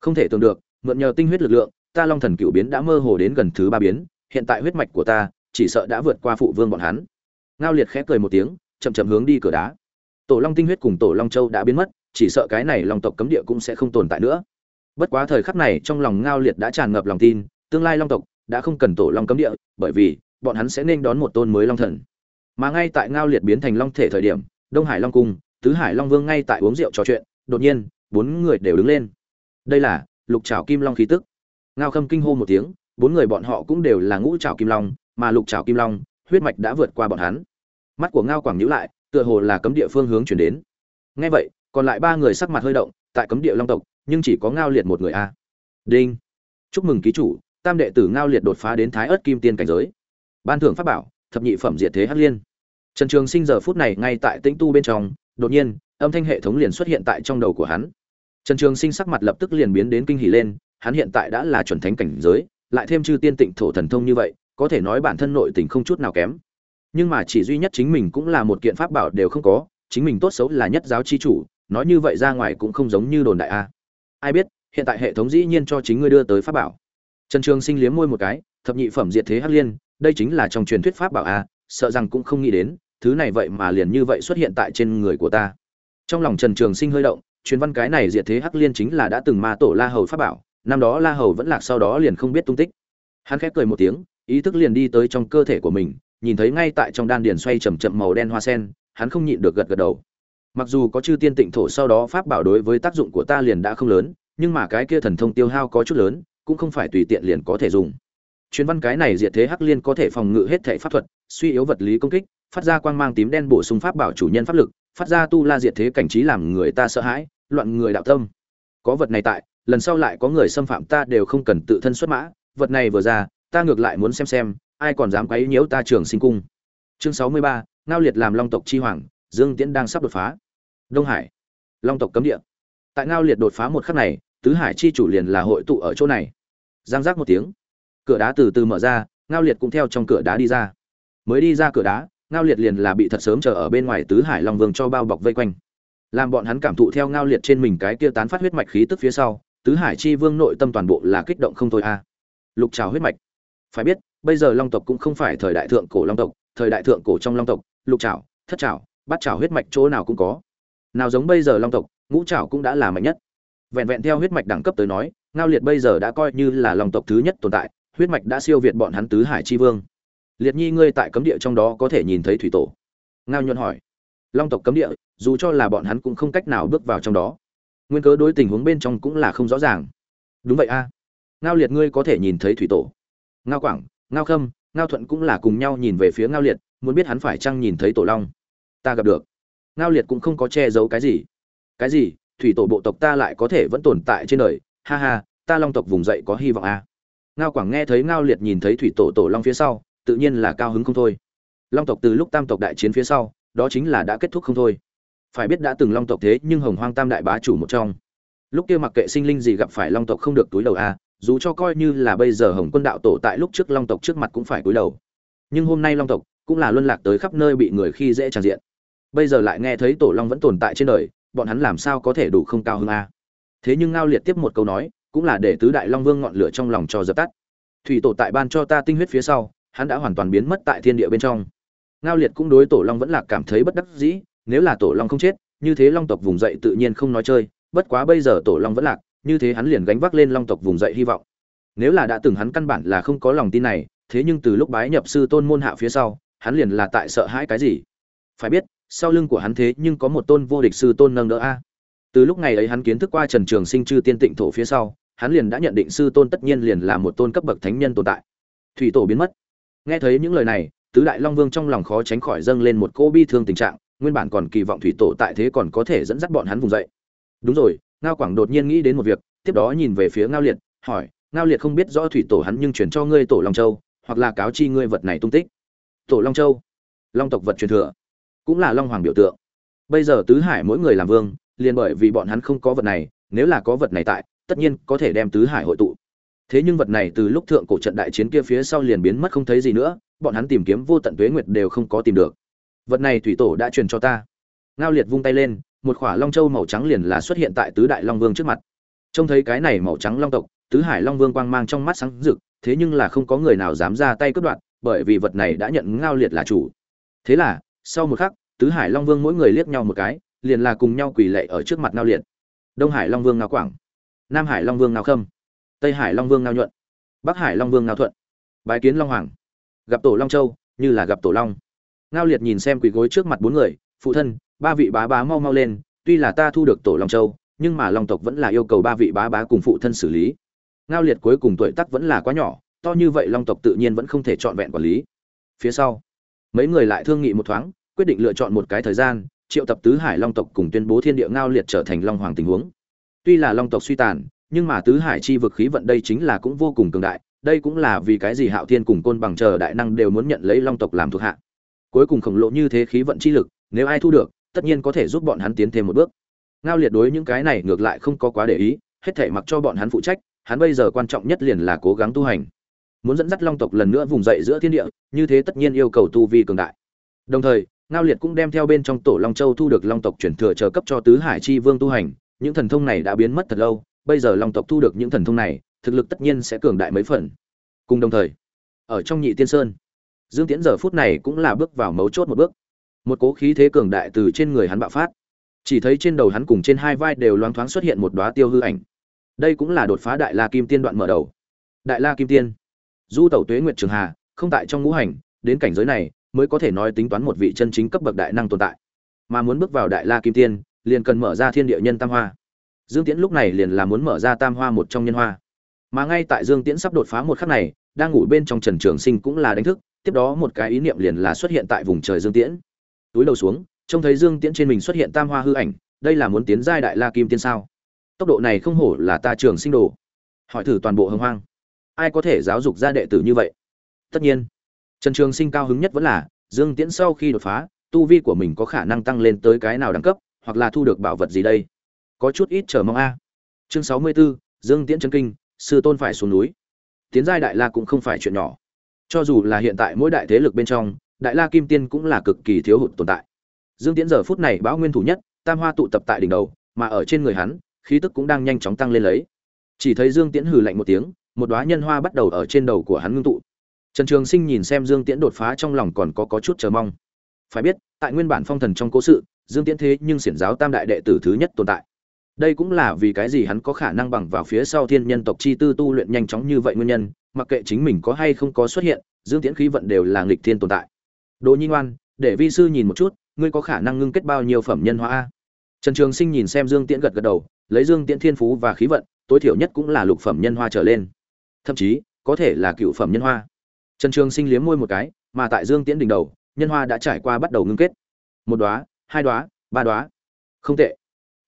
Speaker 1: Không thể tưởng được, mượn nhờ tinh huyết lực lượng, ta long thần cựu biến đã mơ hồ đến gần thứ ba biến, hiện tại huyết mạch của ta chỉ sợ đã vượt qua phụ vương bọn hắn. Ngao liệt khẽ cười một tiếng, chậm chậm hướng đi cửa đá. Tổ long tinh huyết cùng tổ long châu đã biến mất, chỉ sợ cái này long tộc cấm địa cũng sẽ không tồn tại nữa. Bất quá thời khắc này trong lòng ngao liệt đã tràn ngập lòng tin, tương lai long tộc đã không cần tổ long cấm địa, bởi vì bọn hắn sẽ nên đón một tôn mới long thần. Mà ngay tại ngao liệt biến thành long thể thời điểm, đông hải long cung tứ hải long vương ngay tại uống rượu trò chuyện, đột nhiên, bốn người đều đứng lên. Đây là lục trào kim long khí tức. Ngao khâm kinh hô một tiếng, bốn người bọn họ cũng đều là ngũ trào kim long, mà lục trào kim long, huyết mạch đã vượt qua bọn hắn. Mắt của ngao quảng nhíu lại, tựa hồ là cấm địa phương hướng chuyển đến. Nghe vậy, còn lại ba người sắc mặt hơi động, tại cấm địa long tộc, nhưng chỉ có ngao liệt một người a. Đinh. Chúc mừng ký chủ, tam đệ tử ngao liệt đột phá đến thái ớt kim tiên cảnh giới. Ban thưởng pháp bảo, thập nhị phẩm diệt thế hắc liên. Trần trường sinh giờ phút này ngay tại tĩnh tu bên trong đột nhiên, âm thanh hệ thống liền xuất hiện tại trong đầu của hắn. Trần trường sinh sắc mặt lập tức liền biến đến kinh hỉ lên, hắn hiện tại đã là chuẩn thánh cảnh giới, lại thêm chư tiên tịnh thổ thần thông như vậy, có thể nói bản thân nội tình không chút nào kém. Nhưng mà chỉ duy nhất chính mình cũng là một kiện pháp bảo đều không có, chính mình tốt xấu là nhất giáo chi chủ, nói như vậy ra ngoài cũng không giống như đồn đại a. Ai biết, hiện tại hệ thống dĩ nhiên cho chính ngươi đưa tới pháp bảo. Trần trường sinh liếm môi một cái, thập nhị phẩm diệt thế hắc liên, đây chính là trong truyền thuyết pháp bảo a, sợ rằng cũng không nghĩ đến thứ này vậy mà liền như vậy xuất hiện tại trên người của ta. Trong lòng trần trường sinh hơi động, truyền văn cái này diệt thế hắc liên chính là đã từng ma tổ la hầu pháp bảo, năm đó la hầu vẫn lạc sau đó liền không biết tung tích. Hắn khép cười một tiếng, ý thức liền đi tới trong cơ thể của mình, nhìn thấy ngay tại trong đan điền xoay chậm chậm màu đen hoa sen, hắn không nhịn được gật gật đầu. Mặc dù có chư tiên tịnh thổ sau đó pháp bảo đối với tác dụng của ta liền đã không lớn, nhưng mà cái kia thần thông tiêu hao có chút lớn, cũng không phải tùy tiện liền có thể dùng. Chuyến văn cái này diệt thế hắc liên có thể phòng ngự hết thể pháp thuật, suy yếu vật lý công kích phát ra quang mang tím đen bổ sung pháp bảo chủ nhân pháp lực, phát ra tu la diệt thế cảnh trí làm người ta sợ hãi, loạn người đạo tâm. Có vật này tại, lần sau lại có người xâm phạm ta đều không cần tự thân xuất mã, vật này vừa ra, ta ngược lại muốn xem xem, ai còn dám quấy nhiễu ta trường sinh cung. Chương sáu mươi ba, ngao liệt làm long tộc chi hoàng, dương tiễn đang sắp đột phá. Đông hải, long tộc cấm địa. Tại ngao liệt đột phá một khắc này, tứ hải chi chủ liền là hội tụ ở chỗ này. Giang giác một tiếng, cửa đá từ từ mở ra, ngao liệt cũng theo trong cửa đá đi ra. Mới đi ra cửa đá ngao liệt liền là bị thật sớm chờ ở bên ngoài tứ hải long vương cho bao bọc vây quanh. Làm bọn hắn cảm thụ theo ngao liệt trên mình cái kia tán phát huyết mạch khí tức phía sau, tứ hải chi vương nội tâm toàn bộ là kích động không thôi a. Lục trào huyết mạch. Phải biết, bây giờ long tộc cũng không phải thời đại thượng cổ long tộc, thời đại thượng cổ trong long tộc, lục trào, thất trào, bát trào huyết mạch chỗ nào cũng có. Nào giống bây giờ long tộc, ngũ trào cũng đã là mạnh nhất. Vẹn vẹn theo huyết mạch đẳng cấp tới nói, ngao liệt bây giờ đã coi như là long tộc thứ nhất tồn tại, huyết mạch đã siêu việt bọn hắn tứ hải chi vương liệt nhi ngươi tại cấm địa trong đó có thể nhìn thấy thủy tổ. Ngao nhuận hỏi. Long tộc cấm địa, dù cho là bọn hắn cũng không cách nào bước vào trong đó. Nguyên cớ đối tình huống bên trong cũng là không rõ ràng. Đúng vậy a. Ngao liệt ngươi có thể nhìn thấy thủy tổ. Ngao quảng, ngao khâm, ngao thuận cũng là cùng nhau nhìn về phía ngao liệt, muốn biết hắn phải chăng nhìn thấy tổ long. Ta gặp được. Ngao liệt cũng không có che giấu cái gì. Cái gì? Thủy tổ bộ tộc ta lại có thể vẫn tồn tại trên đời. Ha ha, ta long tộc vùng dậy có hy vọng a. Ngao quảng nghe thấy ngao liệt nhìn thấy thủy tổ tổ long phía sau tự nhiên là cao hứng không thôi. Long tộc từ lúc tam tộc đại chiến phía sau, đó chính là đã kết thúc không thôi. Phải biết đã từng long tộc thế nhưng hồng hoang tam đại bá chủ một trong. Lúc kia mặc kệ sinh linh gì gặp phải long tộc không được túi đầu a dù cho coi như là bây giờ hồng quân đạo tổ tại lúc trước long tộc trước mặt cũng phải túi đầu. Nhưng hôm nay long tộc cũng là luân lạc tới khắp nơi bị người khi dễ tràn diện. Bây giờ lại nghe thấy tổ long vẫn tồn tại trên đời, bọn hắn làm sao có thể đủ không cao hơn a à? thế nhưng ngao liệt tiếp một câu nói, cũng là để tứ đại long vương ngọn lửa trong lòng cho dập tắt. Thủy tổ tại ban cho ta tinh huyết phía sau hắn đã hoàn toàn biến mất tại thiên địa bên trong. Ngao liệt cũng đối tổ long vẫn là cảm thấy bất đắc dĩ, nếu là tổ long không chết, như thế long tộc vùng dậy tự nhiên không nói chơi, bất quá bây giờ tổ long vẫn lạc, như thế hắn liền gánh vác lên long tộc vùng dậy hy vọng. Nếu là đã từng hắn căn bản là không có lòng tin này, thế nhưng từ lúc bái nhập sư tôn môn hạ phía sau, hắn liền là tại sợ hãi cái gì? Phải biết, sau lưng của hắn thế nhưng có một tôn vô địch sư tôn nâng đỡ a. Từ lúc ngày ấy hắn kiến thức qua trần trường sinh chư tiên tịnh thổ phía sau, hắn liền đã nhận định sư tôn tất nhiên liền là một tôn cấp bậc thánh nhân tồn tại. Thủy tổ biến mất nghe thấy những lời này, tứ đại long vương trong lòng khó tránh khỏi dâng lên một cô bi thương tình trạng, nguyên bản còn kỳ vọng thủy tổ tại thế còn có thể dẫn dắt bọn hắn vùng dậy. Đúng rồi, ngao quảng đột nhiên nghĩ đến một việc, tiếp đó nhìn về phía ngao liệt, hỏi, ngao liệt không biết rõ thủy tổ hắn nhưng chuyển cho ngươi tổ long châu, hoặc là cáo chi ngươi vật này tung tích. Tổ long châu? Long tộc vật truyền thừa. Cũng là long hoàng biểu tượng. Bây giờ tứ hải mỗi người làm vương, liền bởi vì bọn hắn không có vật này, nếu là có vật này tại, tất nhiên có thể đem tứ hải hội tụ thế nhưng vật này từ lúc thượng cổ trận đại chiến kia phía sau liền biến mất không thấy gì nữa, bọn hắn tìm kiếm vô tận tuế nguyệt đều không có tìm được. Vật này thủy tổ đã truyền cho ta. Ngao liệt vung tay lên, một khỏa long châu màu trắng liền là xuất hiện tại tứ đại long vương trước mặt. Trông thấy cái này màu trắng long tộc, tứ hải long vương quang mang trong mắt sáng rực, thế nhưng là không có người nào dám ra tay cướp đoạt, bởi vì vật này đã nhận ngao liệt là chủ. Thế là, sau một khắc, tứ hải long vương mỗi người liếc nhau một cái, liền là cùng nhau quỳ lệ ở trước mặt ngao liệt. Đông hải long vương ngao quảng. Nam hải long vương ngao khâm tây hải long vương ngao nhuận. Bắc hải long vương ngao thuận. Bái kiến long hoàng. Gặp tổ long châu, như là gặp tổ long. Ngao liệt nhìn xem quỳ gối trước mặt bốn người, phụ thân, ba vị bá bá mau mau lên, tuy là ta thu được tổ long châu, nhưng mà long tộc vẫn là yêu cầu ba vị bá bá cùng phụ thân xử lý. Ngao liệt cuối cùng tuổi tác vẫn là quá nhỏ, to như vậy long tộc tự nhiên vẫn không thể trọn vẹn quản lý. Phía sau, mấy người lại thương nghị một thoáng, quyết định lựa chọn một cái thời gian, triệu tập tứ hải long tộc cùng tuyên bố thiên địa ngao liệt trở thành long hoàng tình huống. Tuy là long tộc suy tàn nhưng mà tứ hải chi vực khí vận đây chính là cũng vô cùng cường đại, đây cũng là vì cái gì hạo thiên cùng côn bằng chờ đại năng đều muốn nhận lấy long tộc làm thuộc hạ. Cuối cùng khổng lộ như thế khí vận chi lực, nếu ai thu được, tất nhiên có thể giúp bọn hắn tiến thêm một bước. Ngao liệt đối những cái này ngược lại không có quá để ý, hết thể mặc cho bọn hắn phụ trách, hắn bây giờ quan trọng nhất liền là cố gắng tu hành. Muốn dẫn dắt long tộc lần nữa vùng dậy giữa thiên địa, như thế tất nhiên yêu cầu tu vi cường đại. Đồng thời, ngao liệt cũng đem theo bên trong tổ long châu thu được long tộc chuyển thừa chờ cấp cho tứ hải chi vương tu hành, những thần thông này đã biến mất thật lâu bây giờ long tộc thu được những thần thông này, thực lực tất nhiên sẽ cường đại mấy phần. Cùng đồng thời, ở trong nhị tiên sơn, dương tiễn giờ phút này cũng là bước vào mấu chốt một bước. Một cố khí thế cường đại từ trên người hắn bạo phát. Chỉ thấy trên đầu hắn cùng trên hai vai đều loáng thoáng xuất hiện một đóa tiêu hư ảnh. Đây cũng là đột phá đại la kim tiên đoạn mở đầu. Đại la kim tiên, du tẩu tuế nguyệt trường hà, không tại trong ngũ hành, đến cảnh giới này mới có thể nói tính toán một vị chân chính cấp bậc đại năng tồn tại. Mà muốn bước vào đại la kim tiên, liền cần mở ra thiên địa nhân tam hoa dương tiễn lúc này liền là muốn mở ra tam hoa một trong nhân hoa. Mà ngay tại dương tiễn sắp đột phá một khắc này, đang ngủ bên trong trần trường sinh cũng là đánh thức, tiếp đó một cái ý niệm liền là xuất hiện tại vùng trời dương tiễn. Túi đầu xuống, trông thấy dương tiễn trên mình xuất hiện tam hoa hư ảnh, đây là muốn tiến giai đại la kim tiên sao? Tốc độ này không hổ là ta trường sinh đồ. Hỏi thử toàn bộ hưng hoang. Ai có thể giáo dục ra đệ tử như vậy? Tất nhiên. Trần trường sinh cao hứng nhất vẫn là, dương tiễn sau khi đột phá, tu vi của mình có khả năng tăng lên tới cái nào đẳng cấp, hoặc là thu được bảo vật gì đây? Có chút ít chờ mong a. Chương sáu mươi 64, dương tiễn chân kinh sư tôn phải xuống núi. Tiến giai đại la cũng không phải chuyện nhỏ. Cho dù là hiện tại mỗi đại thế lực bên trong đại la kim tiên cũng là cực kỳ thiếu hụt tồn tại. Dương tiễn giờ phút này bão nguyên thủ nhất tam hoa tụ tập tại đỉnh đầu mà ở trên người hắn khí tức cũng đang nhanh chóng tăng lên lấy. Chỉ thấy dương tiễn hừ lạnh một tiếng một đóa nhân hoa bắt đầu ở trên đầu của hắn ngưng tụ. Trần trường sinh nhìn xem dương tiễn đột phá trong lòng còn có, có chút chờ mong. Phải biết tại nguyên bản phong thần trong cố sự dương tiễn thế nhưng xiển giáo tam đại đệ tử thứ nhất tồn tại đây cũng là vì cái gì hắn có khả năng bằng vào phía sau thiên nhân tộc chi tư tu luyện nhanh chóng như vậy nguyên nhân, mặc kệ chính mình có hay không có xuất hiện, dương tiễn khí vận đều là nghịch thiên tồn tại. Đỗ nhi ngoan, để vi sư nhìn một chút, ngươi có khả năng ngưng kết bao nhiêu phẩm nhân hóa a? Trần trường sinh nhìn xem dương tiễn gật gật đầu, lấy dương tiễn thiên phú và khí vận, tối thiểu nhất cũng là lục phẩm nhân hoa trở lên. Thậm chí, có thể là cựu phẩm nhân hoa. Trần trường sinh liếm môi một cái, mà tại dương tiễn đỉnh đầu, nhân hoa đã trải qua bắt đầu ngưng kết. Một đoá hai đoá ba đoá không tệ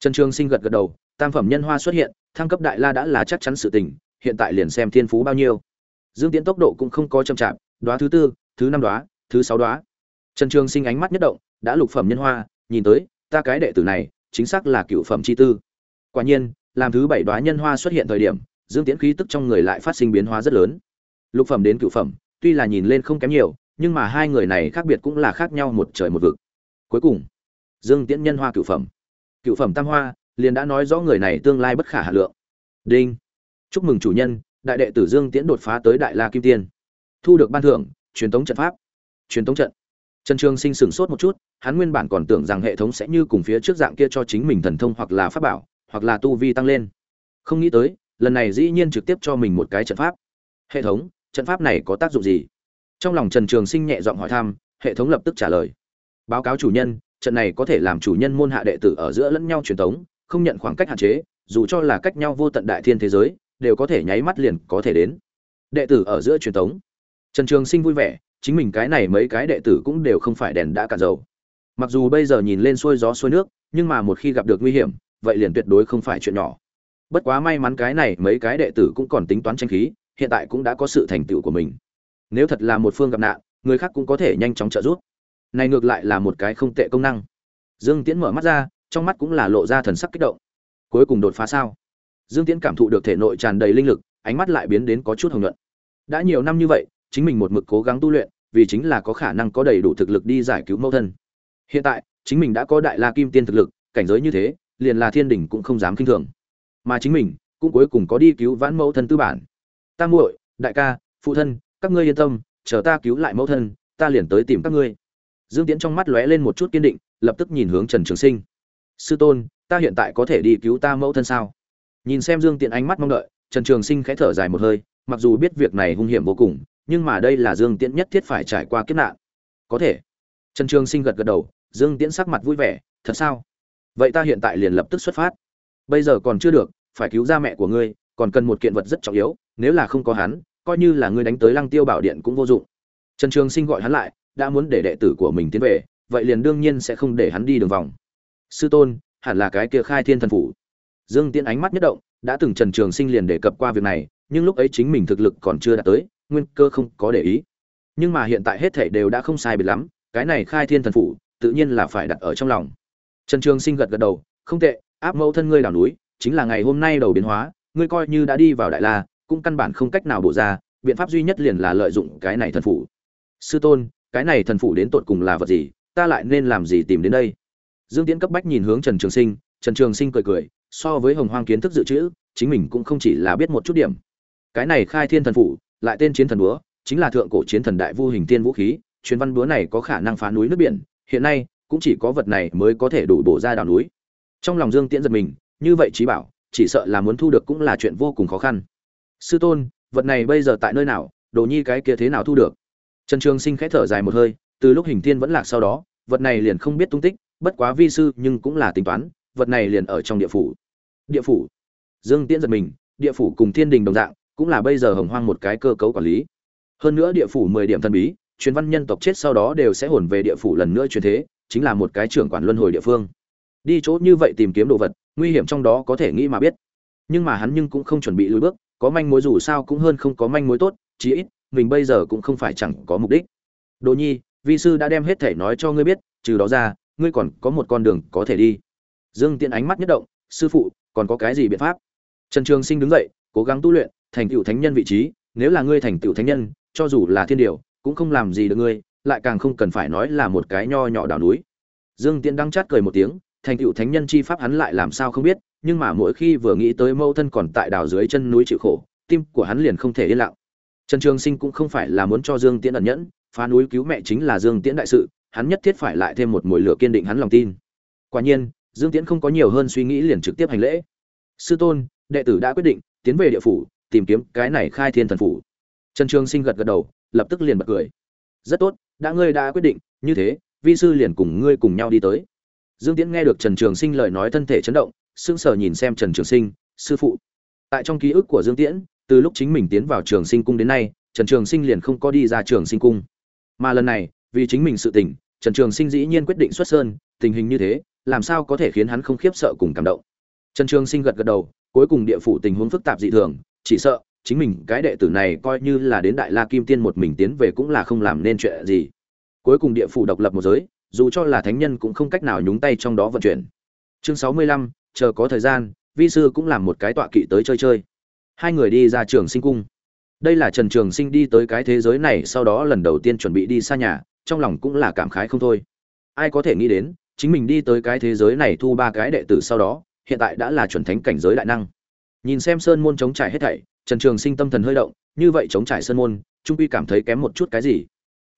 Speaker 1: trần trường sinh gật gật đầu tam phẩm nhân hoa xuất hiện thăng cấp đại la đã là chắc chắn sự tình hiện tại liền xem thiên phú bao nhiêu. Dương tiễn tốc độ cũng không có chậm chạp Đóa thứ tư thứ năm đóa, thứ sáu đóa. trần trường sinh ánh mắt nhất động đã lục phẩm nhân hoa nhìn tới ta cái đệ tử này chính xác là cựu phẩm chi tư. Quả nhiên làm thứ bảy đóa nhân hoa xuất hiện thời điểm dương tiễn khí tức trong người lại phát sinh biến hóa rất lớn. Lục phẩm đến cựu phẩm tuy là nhìn lên không kém nhiều nhưng mà hai người này khác biệt cũng là khác nhau một trời một vực. Cuối cùng dương tiễn nhân hoa cựu phẩm cựu phẩm tam hoa, liền đã nói rõ người này tương lai bất khả hà lượng. Đinh. Chúc mừng chủ nhân, đại đệ tử dương tiễn đột phá tới đại la kim tiên. Thu được ban thưởng, truyền thống trận pháp. Truyền thống trận. Trần trường sinh sửng sốt một chút, hắn nguyên bản còn tưởng rằng hệ thống sẽ như cùng phía trước dạng kia cho chính mình thần thông hoặc là pháp bảo, hoặc là tu vi tăng lên. Không nghĩ tới, lần này dĩ nhiên trực tiếp cho mình một cái trận pháp. Hệ thống, trận pháp này có tác dụng gì? Trong lòng trần trường sinh nhẹ giọng hỏi thăm, hệ thống lập tức trả lời. Báo cáo chủ nhân trận này có thể làm chủ nhân môn hạ đệ tử ở giữa lẫn nhau truyền thống không nhận khoảng cách hạn chế, dù cho là cách nhau vô tận đại thiên thế giới, đều có thể nháy mắt liền có thể đến. Đệ tử ở giữa truyền thống trần trường sinh vui vẻ, chính mình cái này mấy cái đệ tử cũng đều không phải đèn đã cạn dầu. Mặc dù bây giờ nhìn lên xuôi gió xuôi nước, nhưng mà một khi gặp được nguy hiểm, vậy liền tuyệt đối không phải chuyện nhỏ. Bất quá may mắn cái này mấy cái đệ tử cũng còn tính toán tranh khí, hiện tại cũng đã có sự thành tựu của mình. Nếu thật là một phương gặp nạn, người khác cũng có thể nhanh chóng trợ giúp này ngược lại là một cái không tệ công năng. Dương tiễn mở mắt ra, trong mắt cũng là lộ ra thần sắc kích động. Cuối cùng đột phá sao? Dương tiễn cảm thụ được thể nội tràn đầy linh lực, ánh mắt lại biến đến có chút hồng nhuận. Đã nhiều năm như vậy, chính mình một mực cố gắng tu luyện, vì chính là có khả năng có đầy đủ thực lực đi giải cứu mẫu thân. Hiện tại, chính mình đã có đại la kim tiên thực lực, cảnh giới như thế, liền là thiên đình cũng không dám kinh thường. Mà chính mình, cũng cuối cùng có đi cứu vãn mẫu thân tư bản. Ta muội, đại ca, phụ thân, các ngươi yên tâm, chờ ta cứu lại mẫu thân, ta liền tới tìm các ngươi dương tiễn trong mắt lóe lên một chút kiên định, lập tức nhìn hướng trần trường sinh. Sư tôn, ta hiện tại có thể đi cứu ta mẫu thân sao? Nhìn xem dương tiễn ánh mắt mong đợi, trần trường sinh khẽ thở dài một hơi, mặc dù biết việc này hung hiểm vô cùng, nhưng mà đây là dương tiễn nhất thiết phải trải qua kiếp nạn. Có thể. Trần trường sinh gật gật đầu, dương tiễn sắc mặt vui vẻ, thật sao? Vậy ta hiện tại liền lập tức xuất phát. Bây giờ còn chưa được, phải cứu ra mẹ của ngươi, còn cần một kiện vật rất trọng yếu, nếu là không có hắn, coi như là ngươi đánh tới lăng tiêu bảo điện cũng vô dụng. Trần trường sinh gọi hắn lại đã muốn để đệ tử của mình tiến về, vậy liền đương nhiên sẽ không để hắn đi đường vòng. Sư tôn, hẳn là cái kia khai thiên thần phủ. Dương tiễn ánh mắt nhất động, đã từng trần trường sinh liền đề cập qua việc này, nhưng lúc ấy chính mình thực lực còn chưa đạt tới, nguyên cơ không có để ý. Nhưng mà hiện tại hết thảy đều đã không sai biệt lắm, cái này khai thiên thần phủ, tự nhiên là phải đặt ở trong lòng. Trần trường sinh gật gật đầu, không tệ, áp mẫu thân ngươi đảo núi, chính là ngày hôm nay đầu biến hóa, ngươi coi như đã đi vào đại la, cũng căn bản không cách nào bổ ra, biện pháp duy nhất liền là lợi dụng cái này thần phủ. Sư tôn cái này thần phủ đến tột cùng là vật gì, ta lại nên làm gì tìm đến đây? Dương tiễn cấp bách nhìn hướng trần trường sinh, trần trường sinh cười cười, so với hồng hoang kiến thức dự trữ, chính mình cũng không chỉ là biết một chút điểm. Cái này khai thiên thần phủ, lại tên chiến thần búa, chính là thượng cổ chiến thần đại vu hình tiên vũ khí truyền văn búa này có khả năng phá núi nước biển, hiện nay cũng chỉ có vật này mới có thể đủ bổ ra đảo núi. Trong lòng dương tiễn giật mình, như vậy trí bảo, chỉ sợ là muốn thu được cũng là chuyện vô cùng khó khăn. Sư tôn, vật này bây giờ tại nơi nào, đồ nhi cái kia thế nào thu được? Trần trường sinh khẽ thở dài một hơi, từ lúc hình thiên vẫn lạc sau đó, vật này liền không biết tung tích, bất quá vi sư nhưng cũng là tính toán, vật này liền ở trong địa phủ. Địa phủ? Dương tiễn giật mình, địa phủ cùng thiên đình đồng dạng, cũng là bây giờ hồng hoang một cái cơ cấu quản lý. Hơn nữa địa phủ mười điểm thần bí, truyền văn nhân tộc chết sau đó đều sẽ hồn về địa phủ lần nữa truyền thế, chính là một cái trưởng quản luân hồi địa phương. Đi chỗ như vậy tìm kiếm đồ vật, nguy hiểm trong đó có thể nghĩ mà biết. Nhưng mà hắn nhưng cũng không chuẩn bị lùi bước, có manh mối dù sao cũng hơn không có manh mối tốt, chí ít mình bây giờ cũng không phải chẳng có mục đích. Đồ nhi, vi sư đã đem hết thể nói cho ngươi biết, trừ đó ra, ngươi còn có một con đường có thể đi. Dương tiện ánh mắt nhất động, sư phụ, còn có cái gì biện pháp? Trần trường sinh đứng dậy, cố gắng tu luyện, thành tựu thánh nhân vị trí, nếu là ngươi thành tựu thánh nhân, cho dù là thiên điều, cũng không làm gì được ngươi, lại càng không cần phải nói là một cái nho nhỏ đảo núi. Dương tiễn đang chát cười một tiếng, thành tựu thánh nhân chi pháp hắn lại làm sao không biết, nhưng mà mỗi khi vừa nghĩ tới mâu thân còn tại đảo dưới chân núi chịu khổ, tim của hắn liền không thể yên lặng trần trường sinh cũng không phải là muốn cho dương tiễn ẩn nhẫn, phá núi cứu mẹ chính là dương tiễn đại sự, hắn nhất thiết phải lại thêm một mũi lửa kiên định hắn lòng tin. Quả nhiên, dương tiễn không có nhiều hơn suy nghĩ liền trực tiếp hành lễ. Sư tôn, đệ tử đã quyết định, tiến về địa phủ, tìm kiếm cái này khai thiên thần phủ. Trần trường sinh gật gật đầu, lập tức liền bật cười. Rất tốt, đã ngươi đã quyết định, như thế, vi sư liền cùng ngươi cùng nhau đi tới. Dương tiễn nghe được trần trường sinh lời nói thân thể chấn động, sững sờ nhìn xem trần trường sinh, sư phụ. Tại trong ký ức của dương tiễn từ lúc chính mình tiến vào trường sinh cung đến nay, trần trường sinh liền không có đi ra trường sinh cung. Mà lần này, vì chính mình sự tình trần trường sinh dĩ nhiên quyết định xuất sơn, tình hình như thế, làm sao có thể khiến hắn không khiếp sợ cùng cảm động. Trần trường sinh gật gật đầu, cuối cùng địa phủ tình huống phức tạp dị thường, chỉ sợ, chính mình, cái đệ tử này coi như là đến đại la kim tiên một mình tiến về cũng là không làm nên chuyện gì. Cuối cùng địa phủ độc lập một giới, dù cho là thánh nhân cũng không cách nào nhúng tay trong đó vận chuyển. Chương sáu mươi lăm, chờ có thời gian, vi sư cũng làm một cái tọa kỵ tới chơi chơi hai người đi ra trường sinh cung. Đây là trần trường sinh đi tới cái thế giới này, sau đó lần đầu tiên chuẩn bị đi xa nhà, trong lòng cũng là cảm khái không thôi. Ai có thể nghĩ đến, chính mình đi tới cái thế giới này thu ba cái đệ tử sau đó, hiện tại đã là chuẩn thánh cảnh giới đại năng. Nhìn xem sơn môn chống trải hết thảy, trần trường sinh tâm thần hơi động, như vậy chống trải sơn môn, trung quy cảm thấy kém một chút cái gì.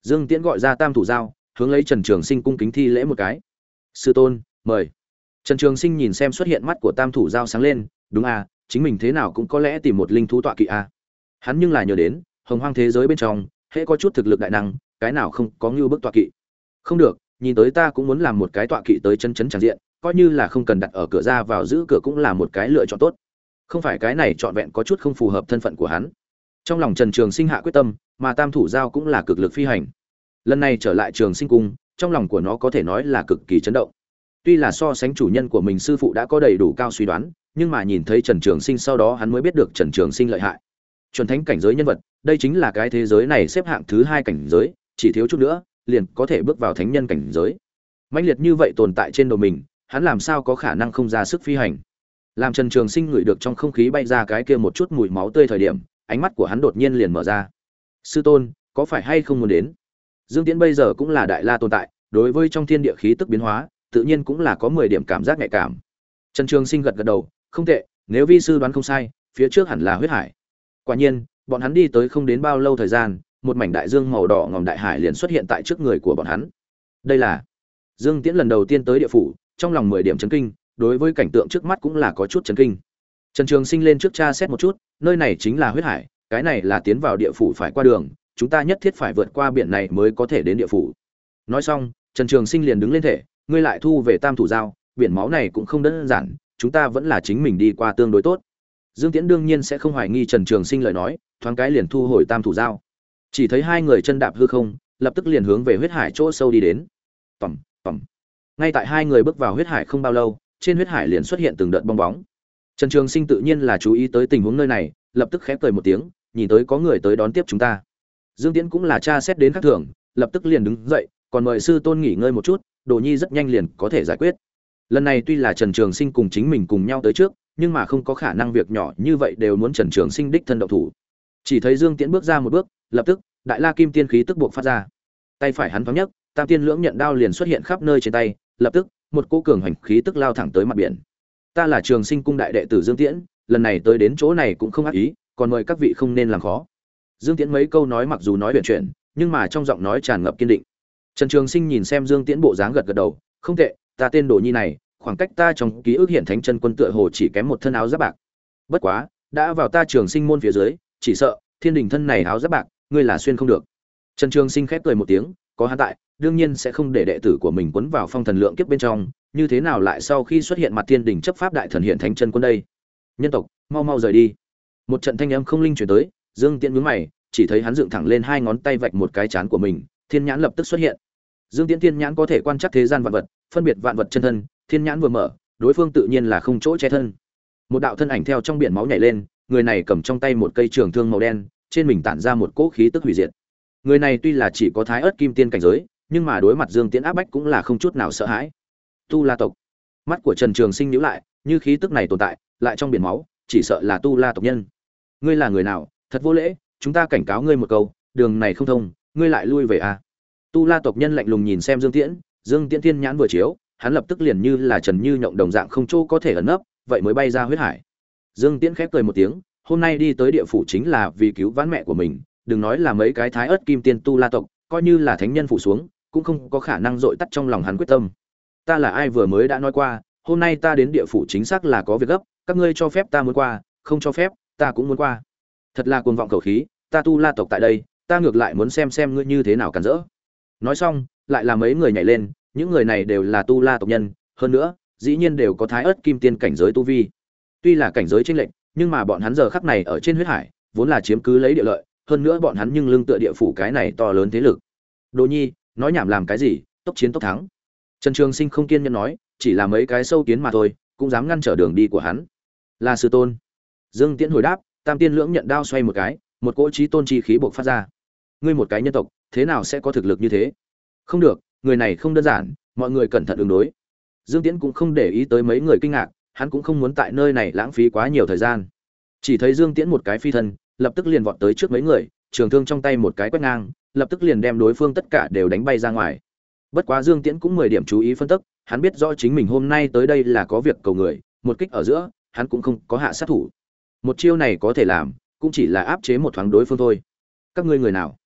Speaker 1: Dương tiễn gọi ra tam thủ giao, hướng lấy trần trường sinh cung kính thi lễ một cái. Sư tôn, mời. Trần trường sinh nhìn xem xuất hiện mắt của tam thủ giao sáng lên, đúng à chính mình thế nào cũng có lẽ tìm một linh thú tọa kỵ à. hắn nhưng là nhớ đến, hồng hoang thế giới bên trong, hễ có chút thực lực đại năng, cái nào không có như bức tọa kỵ. Không được, nhìn tới ta cũng muốn làm một cái tọa kỵ tới chân chấn tràn diện, coi như là không cần đặt ở cửa ra vào giữ cửa cũng là một cái lựa chọn tốt. Không phải cái này trọn vẹn có chút không phù hợp thân phận của hắn. Trong lòng trần trường sinh hạ quyết tâm, mà tam thủ giao cũng là cực lực phi hành. Lần này trở lại trường sinh cung, trong lòng của nó có thể nói là cực kỳ chấn động tuy là so sánh chủ nhân của mình sư phụ đã có đầy đủ cao suy đoán, nhưng mà nhìn thấy trần trường sinh sau đó hắn mới biết được trần trường sinh lợi hại. Chuẩn thánh cảnh giới nhân vật, đây chính là cái thế giới này xếp hạng thứ hai cảnh giới, chỉ thiếu chút nữa, liền có thể bước vào thánh nhân cảnh giới. Mãnh liệt như vậy tồn tại trên đầu mình, hắn làm sao có khả năng không ra sức phi hành? Làm trần trường sinh ngửi được trong không khí bay ra cái kia một chút mùi máu tươi thời điểm, ánh mắt của hắn đột nhiên liền mở ra. Sư tôn, có phải hay không muốn đến? Dương tiễn bây giờ cũng là đại la tồn tại, đối với trong thiên địa khí tức biến hóa tự nhiên cũng là có mười điểm cảm giác nhạy cảm. Trần trường sinh gật gật đầu, không tệ, nếu vi sư đoán không sai, phía trước hẳn là huyết hải. Quả nhiên, bọn hắn đi tới không đến bao lâu thời gian, một mảnh đại dương màu đỏ ngòm đại hải liền xuất hiện tại trước người của bọn hắn. Đây là dương tiễn lần đầu tiên tới địa phủ, trong lòng mười điểm chấn kinh, đối với cảnh tượng trước mắt cũng là có chút chấn kinh. Trần trường sinh lên trước cha xét một chút, nơi này chính là huyết hải, cái này là tiến vào địa phủ phải qua đường, chúng ta nhất thiết phải vượt qua biển này mới có thể đến địa phủ. Nói xong, trần trường sinh liền đứng lên thể ngươi lại thu về tam thủ giao, biển máu này cũng không đơn giản, chúng ta vẫn là chính mình đi qua tương đối tốt. Dương tiễn đương nhiên sẽ không hoài nghi trần trường sinh lời nói, thoáng cái liền thu hồi tam thủ giao. Chỉ thấy hai người chân đạp hư không, lập tức liền hướng về huyết hải chỗ sâu đi đến. Tầm tầm. Ngay tại hai người bước vào huyết hải không bao lâu, trên huyết hải liền xuất hiện từng đợt bong bóng. Trần trường sinh tự nhiên là chú ý tới tình huống nơi này, lập tức khép cười một tiếng, nhìn tới có người tới đón tiếp chúng ta. Dương tiễn cũng là cha xét đến khắc thường, lập tức liền đứng dậy, còn mời sư tôn nghỉ ngơi một chút đồ nhi rất nhanh liền có thể giải quyết. Lần này tuy là trần trường sinh cùng chính mình cùng nhau tới trước, nhưng mà không có khả năng việc nhỏ như vậy đều muốn trần trường sinh đích thân độc thủ. Chỉ thấy dương tiễn bước ra một bước, lập tức, đại la kim tiên khí tức buộc phát ra. Tay phải hắn thoáng nhất tam tiên lưỡng nhận đao liền xuất hiện khắp nơi trên tay, lập tức, một cỗ cường hành khí tức lao thẳng tới mặt biển. Ta là trường sinh cung đại đệ tử dương tiễn, lần này tới đến chỗ này cũng không ác ý, còn mời các vị không nên làm khó. Dương tiễn mấy câu nói mặc dù nói chuyện chuyện nhưng mà trong giọng nói tràn ngập kiên định trần trường sinh nhìn xem dương tiễn bộ dáng gật gật đầu, không tệ, ta tên đồ nhi này, khoảng cách ta trong ký ức hiện thánh chân quân tựa hồ chỉ kém một thân áo giáp bạc. Bất quá, đã vào ta trường sinh môn phía dưới, chỉ sợ, thiên đình thân này áo giáp bạc, ngươi là xuyên không được. Trần trường sinh khép cười một tiếng, có hắn tại, đương nhiên sẽ không để đệ tử của mình quấn vào phong thần lượng kiếp bên trong, như thế nào lại sau khi xuất hiện mặt thiên đình chấp pháp đại thần hiện thánh chân quân đây? Nhân tộc, mau mau rời đi. Một trận thanh âm không linh truyền tới, dương tiễn nhướng mày, chỉ thấy hắn dựng thẳng lên hai ngón tay vạch một cái chán của mình, thiên nhãn lập tức xuất hiện dương tiễn thiên nhãn có thể quan trắc thế gian vạn vật, phân biệt vạn vật chân thân, thiên nhãn vừa mở, đối phương tự nhiên là không chỗ che thân. Một đạo thân ảnh theo trong biển máu nhảy lên, người này cầm trong tay một cây trường thương màu đen, trên mình tản ra một cỗ khí tức hủy diệt. Người này tuy là chỉ có thái ớt kim tiên cảnh giới, nhưng mà đối mặt dương tiễn áp bách cũng là không chút nào sợ hãi. Tu la tộc. Mắt của trần trường sinh nhíu lại, như khí tức này tồn tại, lại trong biển máu, chỉ sợ là tu la tộc nhân. Ngươi là người nào? Thật vô lễ, chúng ta cảnh cáo ngươi một câu, đường này không thông, ngươi lại lui về à tu la tộc nhân lạnh lùng nhìn xem dương tiễn dương tiễn thiên nhãn vừa chiếu, hắn lập tức liền như là trần như nhộng đồng dạng không chỗ có thể ẩn nấp, vậy mới bay ra huyết hải. Dương tiễn khép cười một tiếng, hôm nay đi tới địa phủ chính là vì cứu vãn mẹ của mình, đừng nói là mấy cái thái ớt kim tiên tu la tộc, coi như là thánh nhân phủ xuống, cũng không có khả năng dội tắt trong lòng hắn quyết tâm. Ta là ai vừa mới đã nói qua, hôm nay ta đến địa phủ chính xác là có việc gấp, các ngươi cho phép ta muốn qua, không cho phép, ta cũng muốn qua. Thật là cuồng vọng khẩu khí, ta tu la tộc tại đây, ta ngược lại muốn xem xem ngươi như thế nào cản rỡ nói xong, lại là mấy người nhảy lên, những người này đều là tu la tộc nhân, hơn nữa, dĩ nhiên đều có thái ớt kim tiên cảnh giới tu vi. Tuy là cảnh giới tranh lệch, nhưng mà bọn hắn giờ khắc này ở trên huyết hải, vốn là chiếm cứ lấy địa lợi, hơn nữa bọn hắn nhưng lưng tựa địa phủ cái này to lớn thế lực. Đồ nhi, nói nhảm làm cái gì, tốc chiến tốc thắng. Trần trường sinh không kiên nhẫn nói, chỉ là mấy cái sâu kiến mà thôi, cũng dám ngăn trở đường đi của hắn. Là sư tôn. Dương tiễn hồi đáp, tam tiên lưỡng nhận đao xoay một cái, một cỗ trí tôn chi khí buộc phát ra. Ngươi một cái nhân tộc thế nào sẽ có thực lực như thế? Không được người này không đơn giản mọi người cẩn thận ứng đối. Dương tiễn cũng không để ý tới mấy người kinh ngạc hắn cũng không muốn tại nơi này lãng phí quá nhiều thời gian. Chỉ thấy dương tiễn một cái phi thân lập tức liền vọt tới trước mấy người trường thương trong tay một cái quét ngang lập tức liền đem đối phương tất cả đều đánh bay ra ngoài. Bất quá dương tiễn cũng mười điểm chú ý phân tức, hắn biết rõ chính mình hôm nay tới đây là có việc cầu người một kích ở giữa hắn cũng không có hạ sát thủ. Một chiêu này có thể làm cũng chỉ là áp chế một thoáng đối phương thôi. Các ngươi người nào?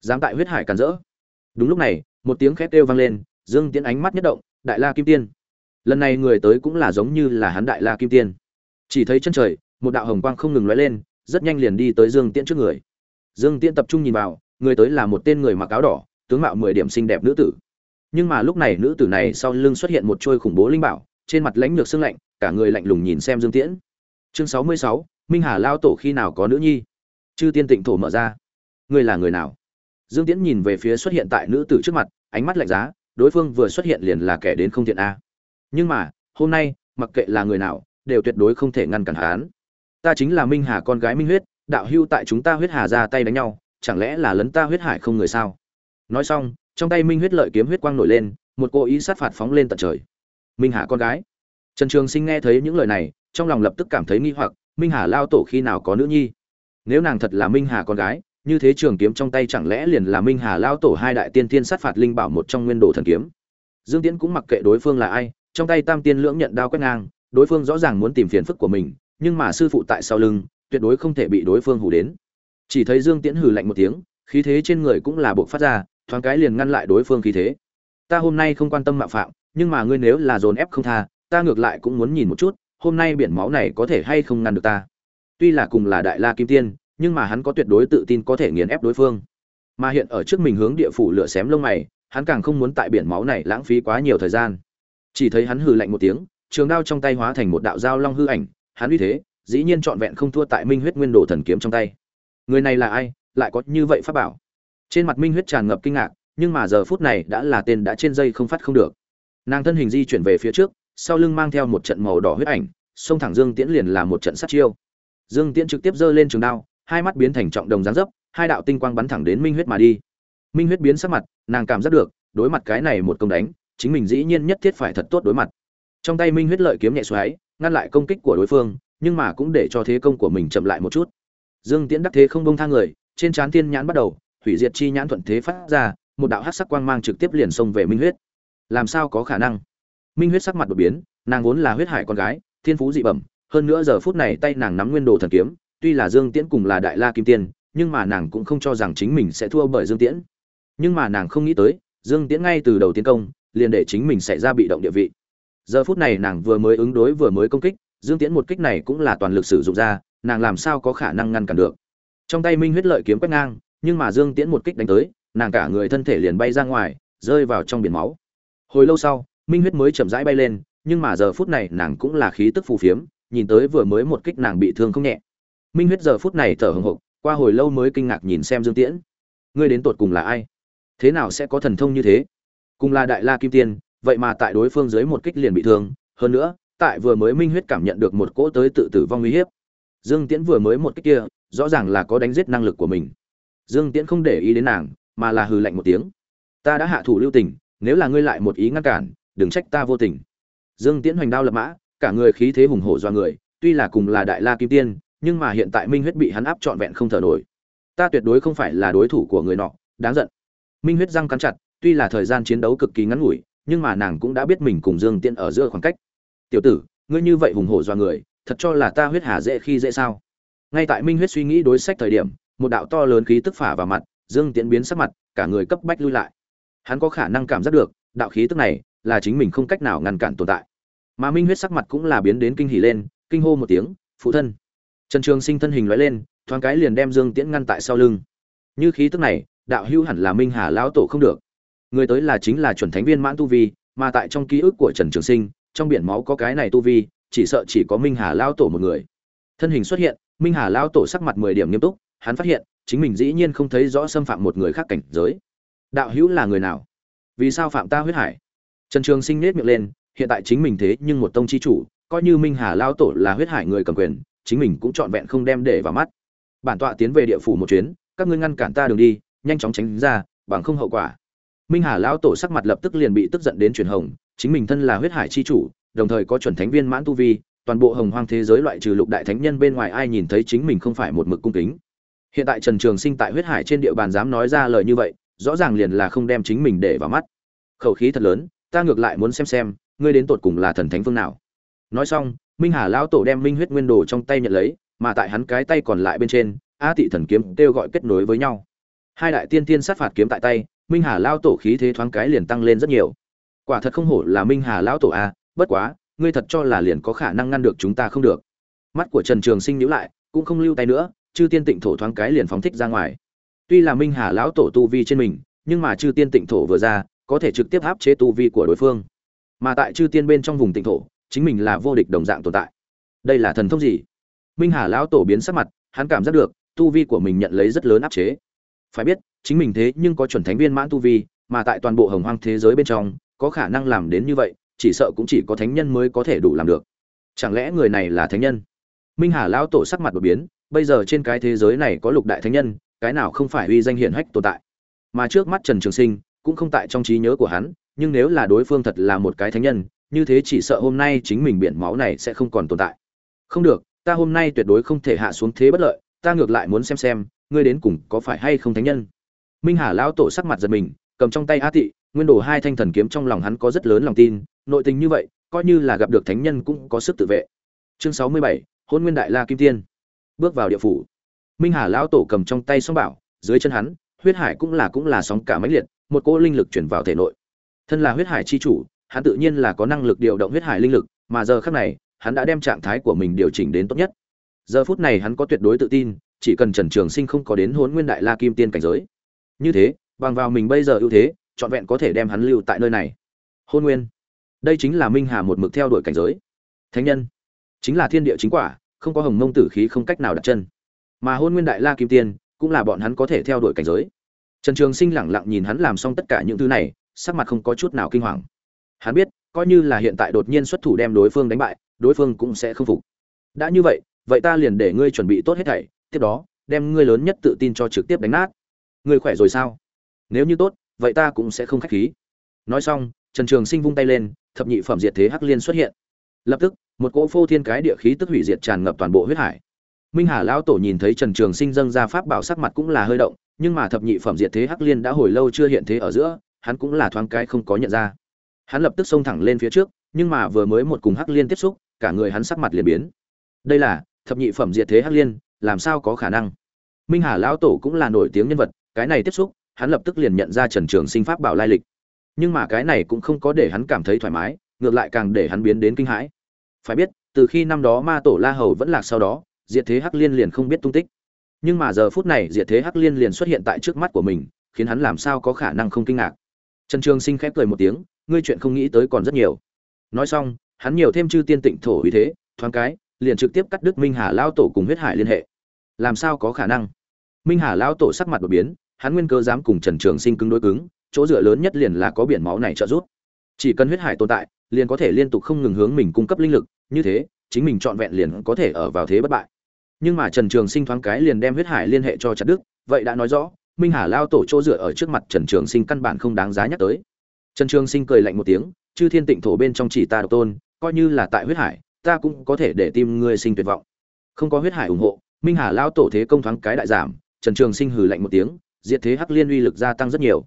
Speaker 1: Dám tại huyết hải càn rỡ. Đúng lúc này, một tiếng khét kêu vang lên, dương tiễn ánh mắt nhất động, đại la kim tiên. Lần này người tới cũng là giống như là hắn đại la kim tiên. Chỉ thấy chân trời, một đạo hồng quang không ngừng lóe lên, rất nhanh liền đi tới dương tiễn trước người. Dương tiễn tập trung nhìn vào, người tới là một tên người mặc áo đỏ, tướng mạo mười điểm xinh đẹp nữ tử. Nhưng mà lúc này nữ tử này sau lưng xuất hiện một trôi khủng bố linh bảo, trên mặt lãnh lược xương lạnh, cả người lạnh lùng nhìn xem dương tiễn. Chương sáu mươi sáu, minh hà lao tổ khi nào có nữ nhi? Chư tiên tịnh thổ mở ra. Ngươi là người nào? Dương tiễn nhìn về phía xuất hiện tại nữ tử trước mặt, ánh mắt lạnh giá, đối phương vừa xuất hiện liền là kẻ đến không thiện a. Nhưng mà, hôm nay, mặc kệ là người nào, đều tuyệt đối không thể ngăn cản hắn. Ta chính là minh hà con gái minh huyết, đạo hưu tại chúng ta huyết hà ra tay đánh nhau, chẳng lẽ là lấn ta huyết hải không người sao? Nói xong, trong tay minh huyết lợi kiếm huyết quang nổi lên, một cô ý sát phạt phóng lên tận trời. Minh hà con gái. Trần trường sinh nghe thấy những lời này, trong lòng lập tức cảm thấy nghi hoặc, minh hà lao tổ khi nào có nữ nhi? Nếu nàng thật là minh hà con gái như thế trường kiếm trong tay chẳng lẽ liền là minh hà lao tổ hai đại tiên tiên sát phạt linh bảo một trong nguyên đồ thần kiếm? Dương tiễn cũng mặc kệ đối phương là ai, trong tay tam tiên lưỡng nhận đao quét ngang, đối phương rõ ràng muốn tìm phiền phức của mình, nhưng mà sư phụ tại sau lưng, tuyệt đối không thể bị đối phương hủ đến. Chỉ thấy dương tiễn hừ lạnh một tiếng, khí thế trên người cũng là buộc phát ra, thoáng cái liền ngăn lại đối phương khí thế. Ta hôm nay không quan tâm mạo phạm, nhưng mà ngươi nếu là dồn ép không tha, ta ngược lại cũng muốn nhìn một chút, hôm nay biển máu này có thể hay không ngăn được ta? Tuy là cùng là đại la kim tiên nhưng mà hắn có tuyệt đối tự tin có thể nghiền ép đối phương. Mà hiện ở trước mình hướng địa phủ lửa xém lông mày, hắn càng không muốn tại biển máu này lãng phí quá nhiều thời gian. Chỉ thấy hắn hừ lạnh một tiếng, trường đao trong tay hóa thành một đạo dao long hư ảnh, hắn uy thế, dĩ nhiên trọn vẹn không thua tại minh huyết nguyên đồ thần kiếm trong tay. Người này là ai, lại có như vậy pháp bảo? Trên mặt minh huyết tràn ngập kinh ngạc, nhưng mà giờ phút này đã là tên đã trên dây không phát không được. Nàng thân hình di chuyển về phía trước, sau lưng mang theo một trận màu đỏ huyết ảnh xông thẳng dương tiễn liền là một trận sát chiêu. Dương tiễn trực tiếp giơ lên trường đao hai mắt biến thành trọng đồng giáng dấp, hai đạo tinh quang bắn thẳng đến minh huyết mà đi. Minh huyết biến sắc mặt, nàng cảm giác được, đối mặt cái này một công đánh, chính mình dĩ nhiên nhất thiết phải thật tốt đối mặt. Trong tay minh huyết lợi kiếm nhẹ xoáy, ngăn lại công kích của đối phương, nhưng mà cũng để cho thế công của mình chậm lại một chút. Dương tiễn đắc thế không bông thang người, trên trán thiên nhãn bắt đầu, hủy diệt chi nhãn thuận thế phát ra, một đạo hắc sắc quang mang trực tiếp liền xông về minh huyết. Làm sao có khả năng? Minh huyết sắc mặt đột biến, nàng vốn là huyết hải con gái, thiên phú dị bẩm, hơn nữa giờ phút này tay nàng nắm nguyên đồ thần kiếm tuy là dương tiễn cùng là đại la kim tiên, nhưng mà nàng cũng không cho rằng chính mình sẽ thua bởi dương tiễn. Nhưng mà nàng không nghĩ tới, dương tiễn ngay từ đầu tiến công, liền để chính mình xảy ra bị động địa vị. Giờ phút này nàng vừa mới ứng đối vừa mới công kích, dương tiễn một kích này cũng là toàn lực sử dụng ra, nàng làm sao có khả năng ngăn cản được. Trong tay minh huyết lợi kiếm quét ngang, nhưng mà dương tiễn một kích đánh tới, nàng cả người thân thể liền bay ra ngoài, rơi vào trong biển máu. Hồi lâu sau, minh huyết mới chậm rãi bay lên, nhưng mà giờ phút này nàng cũng là khí tức phù phiếm, nhìn tới vừa mới một kích nàng bị thương không nhẹ minh huyết giờ phút này thở hồng hộc, qua hồi lâu mới kinh ngạc nhìn xem dương tiễn. Ngươi đến tột cùng là ai? Thế nào sẽ có thần thông như thế? Cùng là đại la kim tiên, vậy mà tại đối phương dưới một kích liền bị thương. Hơn nữa, tại vừa mới minh huyết cảm nhận được một cỗ tới tự tử vong uy hiếp. Dương tiễn vừa mới một kích kia, rõ ràng là có đánh giết năng lực của mình. Dương tiễn không để ý đến nàng, mà là hừ lạnh một tiếng. Ta đã hạ thủ lưu tình, nếu là ngươi lại một ý ngăn cản, đừng trách ta vô tình. Dương tiễn hoành đao lập mã, cả người khí thế hùng hổ do người, tuy là cùng là đại la kim tiên nhưng mà hiện tại minh huyết bị hắn áp trọn vẹn không thở nổi. Ta tuyệt đối không phải là đối thủ của người nọ, đáng giận. Minh huyết răng cắn chặt, tuy là thời gian chiến đấu cực kỳ ngắn ngủi, nhưng mà nàng cũng đã biết mình cùng dương tiễn ở giữa khoảng cách. Tiểu tử, ngươi như vậy hùng hổ do người, thật cho là ta huyết hà dễ khi dễ sao? Ngay tại minh huyết suy nghĩ đối sách thời điểm, một đạo to lớn khí tức phả vào mặt, dương tiễn biến sắc mặt, cả người cấp bách lui lại. Hắn có khả năng cảm giác được, đạo khí tức này là chính mình không cách nào ngăn cản tồn tại. Mà minh huyết sắc mặt cũng là biến đến kinh hỉ lên, kinh hô một tiếng, phụ thân! Trần trường sinh thân hình lóe lên, thoáng cái liền đem dương tiễn ngăn tại sau lưng. Như khí tức này, đạo hữu hẳn là minh hà lão tổ không được. Người tới là chính là chuẩn thánh viên mãn tu vi, mà tại trong ký ức của trần trường sinh, trong biển máu có cái này tu vi, chỉ sợ chỉ có minh hà lão tổ một người. Thân hình xuất hiện, minh hà lão tổ sắc mặt mười điểm nghiêm túc, hắn phát hiện, chính mình dĩ nhiên không thấy rõ xâm phạm một người khác cảnh giới. Đạo hữu là người nào? Vì sao phạm ta huyết hải? Trần trường sinh nhếch miệng lên, hiện tại chính mình thế nhưng một tông chi chủ, coi như minh hà Lão tổ là huyết hải người cầm quyền chính mình cũng trọn vẹn không đem để vào mắt. Bản tọa tiến về địa phủ một chuyến, các ngươi ngăn cản ta đường đi, nhanh chóng tránh ra, bằng không hậu quả. Minh hà lão tổ sắc mặt lập tức liền bị tức giận đến chuyển hồng, chính mình thân là huyết hải chi chủ, đồng thời có chuẩn thánh viên mãn tu vi, toàn bộ hồng hoang thế giới loại trừ lục đại thánh nhân bên ngoài ai nhìn thấy chính mình không phải một mực cung kính. Hiện tại trần trường sinh tại huyết hải trên địa bàn dám nói ra lời như vậy, rõ ràng liền là không đem chính mình để vào mắt. Khẩu khí thật lớn, ta ngược lại muốn xem xem, ngươi đến tột cùng là thần thánh phương nào. Nói xong minh hà lão tổ đem minh huyết nguyên đồ trong tay nhận lấy, mà tại hắn cái tay còn lại bên trên, a tị thần kiếm kêu gọi kết nối với nhau. Hai đại tiên tiên sát phạt kiếm tại tay, minh hà lão tổ khí thế thoáng cái liền tăng lên rất nhiều. Quả thật không hổ là minh hà lão tổ a, bất quá, ngươi thật cho là liền có khả năng ngăn được chúng ta không được. Mắt của trần trường sinh nhíu lại, cũng không lưu tay nữa, chư tiên tịnh thổ thoáng cái liền phóng thích ra ngoài. Tuy là minh hà lão tổ tu vi trên mình, nhưng mà chư tiên tịnh thổ vừa ra, có thể trực tiếp áp chế tu vi của đối phương. Mà tại chư tiên bên trong vùng tịnh thổ chính mình là vô địch đồng dạng tồn tại. Đây là thần thông gì? Minh hà lão tổ biến sắc mặt, hắn cảm giác được, tu vi của mình nhận lấy rất lớn áp chế. Phải biết, chính mình thế nhưng có chuẩn thánh viên mãn tu vi, mà tại toàn bộ hồng hoang thế giới bên trong, có khả năng làm đến như vậy, chỉ sợ cũng chỉ có thánh nhân mới có thể đủ làm được. Chẳng lẽ người này là thánh nhân? Minh hà lão tổ sắc mặt đột biến, bây giờ trên cái thế giới này có lục đại thánh nhân, cái nào không phải uy danh hiển hách tồn tại? Mà trước mắt trần trường sinh, cũng không tại trong trí nhớ của hắn, nhưng nếu là đối phương thật là một cái thánh nhân như thế chỉ sợ hôm nay chính mình biển máu này sẽ không còn tồn tại. Không được, ta hôm nay tuyệt đối không thể hạ xuống thế bất lợi, ta ngược lại muốn xem xem, ngươi đến cùng có phải hay không thánh nhân. Minh hà lão tổ sắc mặt giật mình, cầm trong tay a tị, nguyên đồ hai thanh thần kiếm trong lòng hắn có rất lớn lòng tin, nội tình như vậy, coi như là gặp được thánh nhân cũng có sức tự vệ. Chương sáu mươi bảy, hôn nguyên đại la kim tiên. Bước vào địa phủ. Minh hà lão tổ cầm trong tay song bảo, dưới chân hắn, huyết hải cũng là cũng là sóng cả mãnh liệt, một cỗ linh lực chuyển vào thể nội. Thân là huyết hải chi chủ hắn tự nhiên là có năng lực điều động huyết hải linh lực, mà giờ khắc này, hắn đã đem trạng thái của mình điều chỉnh đến tốt nhất. Giờ phút này hắn có tuyệt đối tự tin, chỉ cần trần trường sinh không có đến hôn nguyên đại la kim tiên cảnh giới. Như thế, bằng vào mình bây giờ ưu thế, trọn vẹn có thể đem hắn lưu tại nơi này. Hôn nguyên. Đây chính là minh hà một mực theo đuổi cảnh giới. Thánh nhân. Chính là thiên địa chính quả, không có hồng mông tử khí không cách nào đặt chân. Mà hôn nguyên đại la kim tiên, cũng là bọn hắn có thể theo đuổi cảnh giới. Trần trường sinh lẳng lặng nhìn hắn làm xong tất cả những thứ này, sắc mặt không có chút nào kinh hoàng hắn biết, coi như là hiện tại đột nhiên xuất thủ đem đối phương đánh bại, đối phương cũng sẽ không phục. Đã như vậy vậy ta liền để ngươi chuẩn bị tốt hết thảy, tiếp đó, đem ngươi lớn nhất tự tin cho trực tiếp đánh nát. Ngươi khỏe rồi sao? Nếu như tốt, vậy ta cũng sẽ không khách khí. Nói xong, trần trường sinh vung tay lên, thập nhị phẩm diệt thế hắc liên xuất hiện. Lập tức, một cỗ phô thiên cái địa khí tức hủy diệt tràn ngập toàn bộ huyết hải. Minh hà lão tổ nhìn thấy trần trường sinh dâng ra pháp bảo sắc mặt cũng là hơi động, nhưng mà thập nhị phẩm diệt thế hắc liên đã hồi lâu chưa hiện thế ở giữa, hắn cũng là thoáng cái không có nhận ra hắn lập tức xông thẳng lên phía trước, nhưng mà vừa mới một cùng hắc liên tiếp xúc, cả người hắn sắc mặt liền biến. Đây là, thập nhị phẩm diệt thế hắc liên, làm sao có khả năng? Minh hà lão tổ cũng là nổi tiếng nhân vật, cái này tiếp xúc, hắn lập tức liền nhận ra trần trường sinh pháp bảo lai lịch. Nhưng mà cái này cũng không có để hắn cảm thấy thoải mái, ngược lại càng để hắn biến đến kinh hãi. Phải biết, từ khi năm đó ma tổ la hầu vẫn lạc sau đó, diệt thế hắc liên liền không biết tung tích. Nhưng mà giờ phút này diệt thế hắc liên liền xuất hiện tại trước mắt của mình, khiến hắn làm sao có khả năng không kinh ngạc. Trần trường sinh khép cười một tiếng ngươi chuyện không nghĩ tới còn rất nhiều. Nói xong, hắn nhiều thêm chư tiên tịnh thổ uy thế, thoáng cái, liền trực tiếp cắt đứt minh hà lao tổ cùng huyết hải liên hệ. Làm sao có khả năng? Minh hà lao tổ sắc mặt đột biến, hắn nguyên cơ dám cùng trần trường sinh cứng đối cứng, chỗ dựa lớn nhất liền là có biển máu này trợ giúp. Chỉ cần huyết hải tồn tại, liền có thể liên tục không ngừng hướng mình cung cấp linh lực, như thế, chính mình trọn vẹn liền có thể ở vào thế bất bại. Nhưng mà trần trường sinh thoáng cái liền đem huyết hải liên hệ cho chặt đức vậy đã nói rõ, minh hà lao tổ chỗ dựa ở trước mặt trần trường sinh căn bản không đáng giá nhắc tới trần trường sinh cười lạnh một tiếng, chư thiên tịnh thổ bên trong chỉ ta độc tôn, coi như là tại huyết hải, ta cũng có thể để tim ngươi sinh tuyệt vọng. Không có huyết hải ủng hộ, minh hà Lão tổ thế công thoáng cái đại giảm, trần trường sinh hừ lạnh một tiếng, diệt thế hắc liên uy lực gia tăng rất nhiều.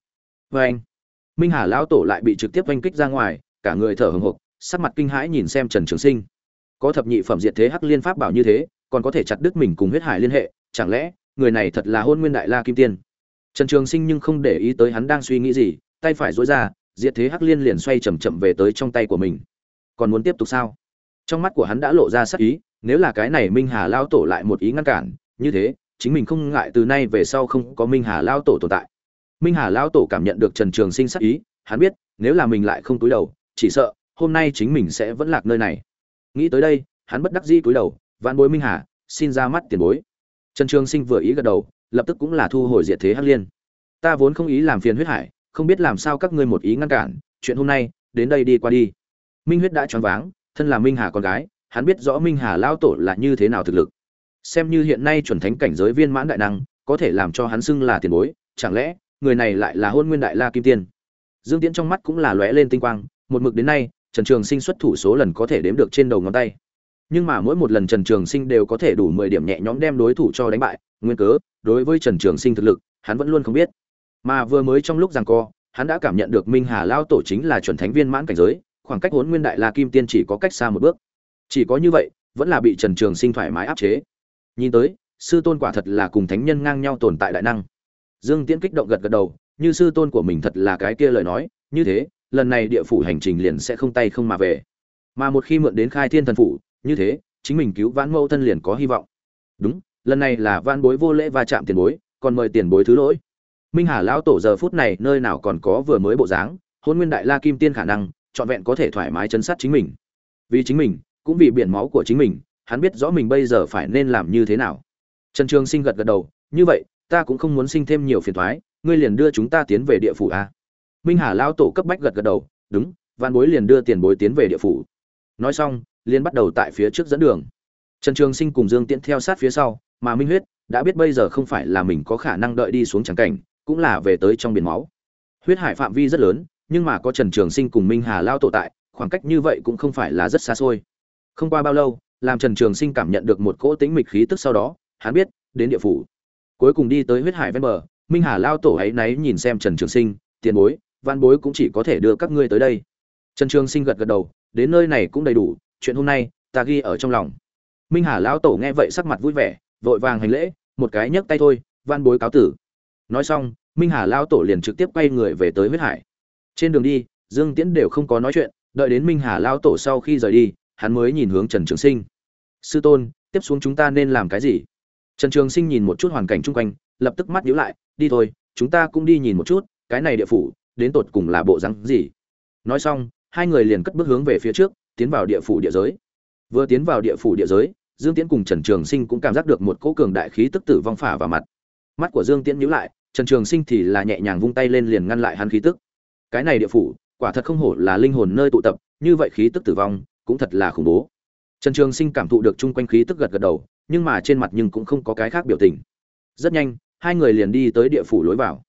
Speaker 1: Vê minh hà lão tổ lại bị trực tiếp vênh kích ra ngoài, cả người thở hừng hực sắc mặt kinh hãi nhìn xem trần trường sinh. Có thập nhị phẩm diệt thế hắc liên pháp bảo như thế, còn có thể chặt đứt mình cùng huyết hải liên hệ, chẳng lẽ, người này thật là hôn nguyên đại la kim tiên? Trần trường sinh nhưng không để ý tới hắn đang suy nghĩ gì, tay phải duỗi ra diệt thế hắc liên liền xoay chậm chậm về tới trong tay của mình. Còn muốn tiếp tục sao? Trong mắt của hắn đã lộ ra sắc ý, nếu là cái này minh hà lao tổ lại một ý ngăn cản, như thế, chính mình không ngại từ nay về sau không có minh hà lao tổ tồn tại. Minh hà lao tổ cảm nhận được trần trường sinh sắc ý, hắn biết, nếu là mình lại không túi đầu, chỉ sợ, hôm nay chính mình sẽ vẫn lạc nơi này. Nghĩ tới đây, hắn bất đắc dĩ túi đầu, vạn bối minh hà, xin ra mắt tiền bối. Trần trường sinh vừa ý gật đầu, lập tức cũng là thu hồi diệt thế hắc liên. Ta vốn không ý làm phiền huyết hải không biết làm sao các ngươi một ý ngăn cản, chuyện hôm nay, đến đây đi qua đi. Minh huyết đã choáng váng, thân là minh hà con gái, hắn biết rõ minh hà lao tổ là như thế nào thực lực. Xem như hiện nay chuẩn thánh cảnh giới viên mãn đại năng, có thể làm cho hắn xưng là tiền bối, chẳng lẽ, người này lại là hôn nguyên đại la kim tiên? Dương tiễn trong mắt cũng là lóe lên tinh quang, một mực đến nay, trần trường sinh xuất thủ số lần có thể đếm được trên đầu ngón tay. Nhưng mà mỗi một lần trần trường sinh đều có thể đủ mười điểm nhẹ nhõm đem đối thủ cho đánh bại, nguyên cớ, đối với trần trường sinh thực lực, hắn vẫn luôn không biết mà vừa mới trong lúc giằng co, hắn đã cảm nhận được minh hà lao tổ chính là chuẩn thánh viên mãn cảnh giới, khoảng cách hốn nguyên đại la kim tiên chỉ có cách xa một bước. Chỉ có như vậy, vẫn là bị trần trường sinh thoải mái áp chế. Nhìn tới, sư tôn quả thật là cùng thánh nhân ngang nhau tồn tại đại năng. Dương tiễn kích động gật gật đầu, như sư tôn của mình thật là cái kia lời nói, như thế, lần này địa phủ hành trình liền sẽ không tay không mà về. Mà một khi mượn đến khai thiên thần phủ, như thế, chính mình cứu vãn mẫu thân liền có hy vọng. Đúng, lần này là van bối vô lễ va chạm tiền bối, còn mời tiền bối thứ lỗi minh hà lão tổ giờ phút này nơi nào còn có vừa mới bộ dáng, hôn nguyên đại la kim tiên khả năng, trọn vẹn có thể thoải mái chấn sát chính mình. Vì chính mình, cũng vì biển máu của chính mình, hắn biết rõ mình bây giờ phải nên làm như thế nào. Trần trường sinh gật gật đầu, như vậy, ta cũng không muốn sinh thêm nhiều phiền thoái ngươi liền đưa chúng ta tiến về địa phủ a. Minh hà Lão tổ cấp bách gật gật đầu, đúng văn bối liền đưa tiền bối tiến về địa phủ. Nói xong, liền bắt đầu tại phía trước dẫn đường. Trần trường sinh cùng dương tiễn theo sát phía sau, mà minh huyết đã biết bây giờ không phải là mình có khả năng đợi đi xuống tràng cảnh cũng là về tới trong biển máu. Huyết hải phạm vi rất lớn, nhưng mà có trần trường sinh cùng minh hà lao tổ tại, khoảng cách như vậy cũng không phải là rất xa xôi. Không qua bao lâu, làm trần trường sinh cảm nhận được một cỗ tính mịch khí tức sau đó, hắn biết, đến địa phủ. Cuối cùng đi tới huyết hải ven bờ, minh hà lao tổ ấy náy nhìn xem trần trường sinh, tiền bối, văn bối cũng chỉ có thể đưa các ngươi tới đây. Trần trường sinh gật gật đầu, đến nơi này cũng đầy đủ, chuyện hôm nay, ta ghi ở trong lòng. Minh hà lão tổ nghe vậy sắc mặt vui vẻ, vội vàng hành lễ, một cái nhấc tay thôi, văn bối cáo tử. Nói xong minh hà lao tổ liền trực tiếp quay người về tới huyết hải. Trên đường đi, dương tiễn đều không có nói chuyện, đợi đến minh hà lao tổ sau khi rời đi, hắn mới nhìn hướng trần trường sinh. Sư tôn, tiếp xuống chúng ta nên làm cái gì? Trần trường sinh nhìn một chút hoàn cảnh chung quanh, lập tức mắt nhíu lại, đi thôi, chúng ta cũng đi nhìn một chút, cái này địa phủ, đến tột cùng là bộ rắn gì? Nói xong, hai người liền cất bước hướng về phía trước, tiến vào địa phủ địa giới. Vừa tiến vào địa phủ địa giới, dương tiễn cùng trần trường sinh cũng cảm giác được một cỗ cường đại khí tức tử vong phả vào mặt. Mắt của dương tiễn nhíu lại trần trường sinh thì là nhẹ nhàng vung tay lên liền ngăn lại hắn khí tức. Cái này địa phủ, quả thật không hổ là linh hồn nơi tụ tập, như vậy khí tức tử vong cũng thật là khủng bố. Trần trường sinh cảm thụ được chung quanh khí tức gật gật đầu, nhưng mà trên mặt nhưng cũng không có cái khác biểu tình. Rất nhanh, hai người liền đi tới địa phủ lối vào.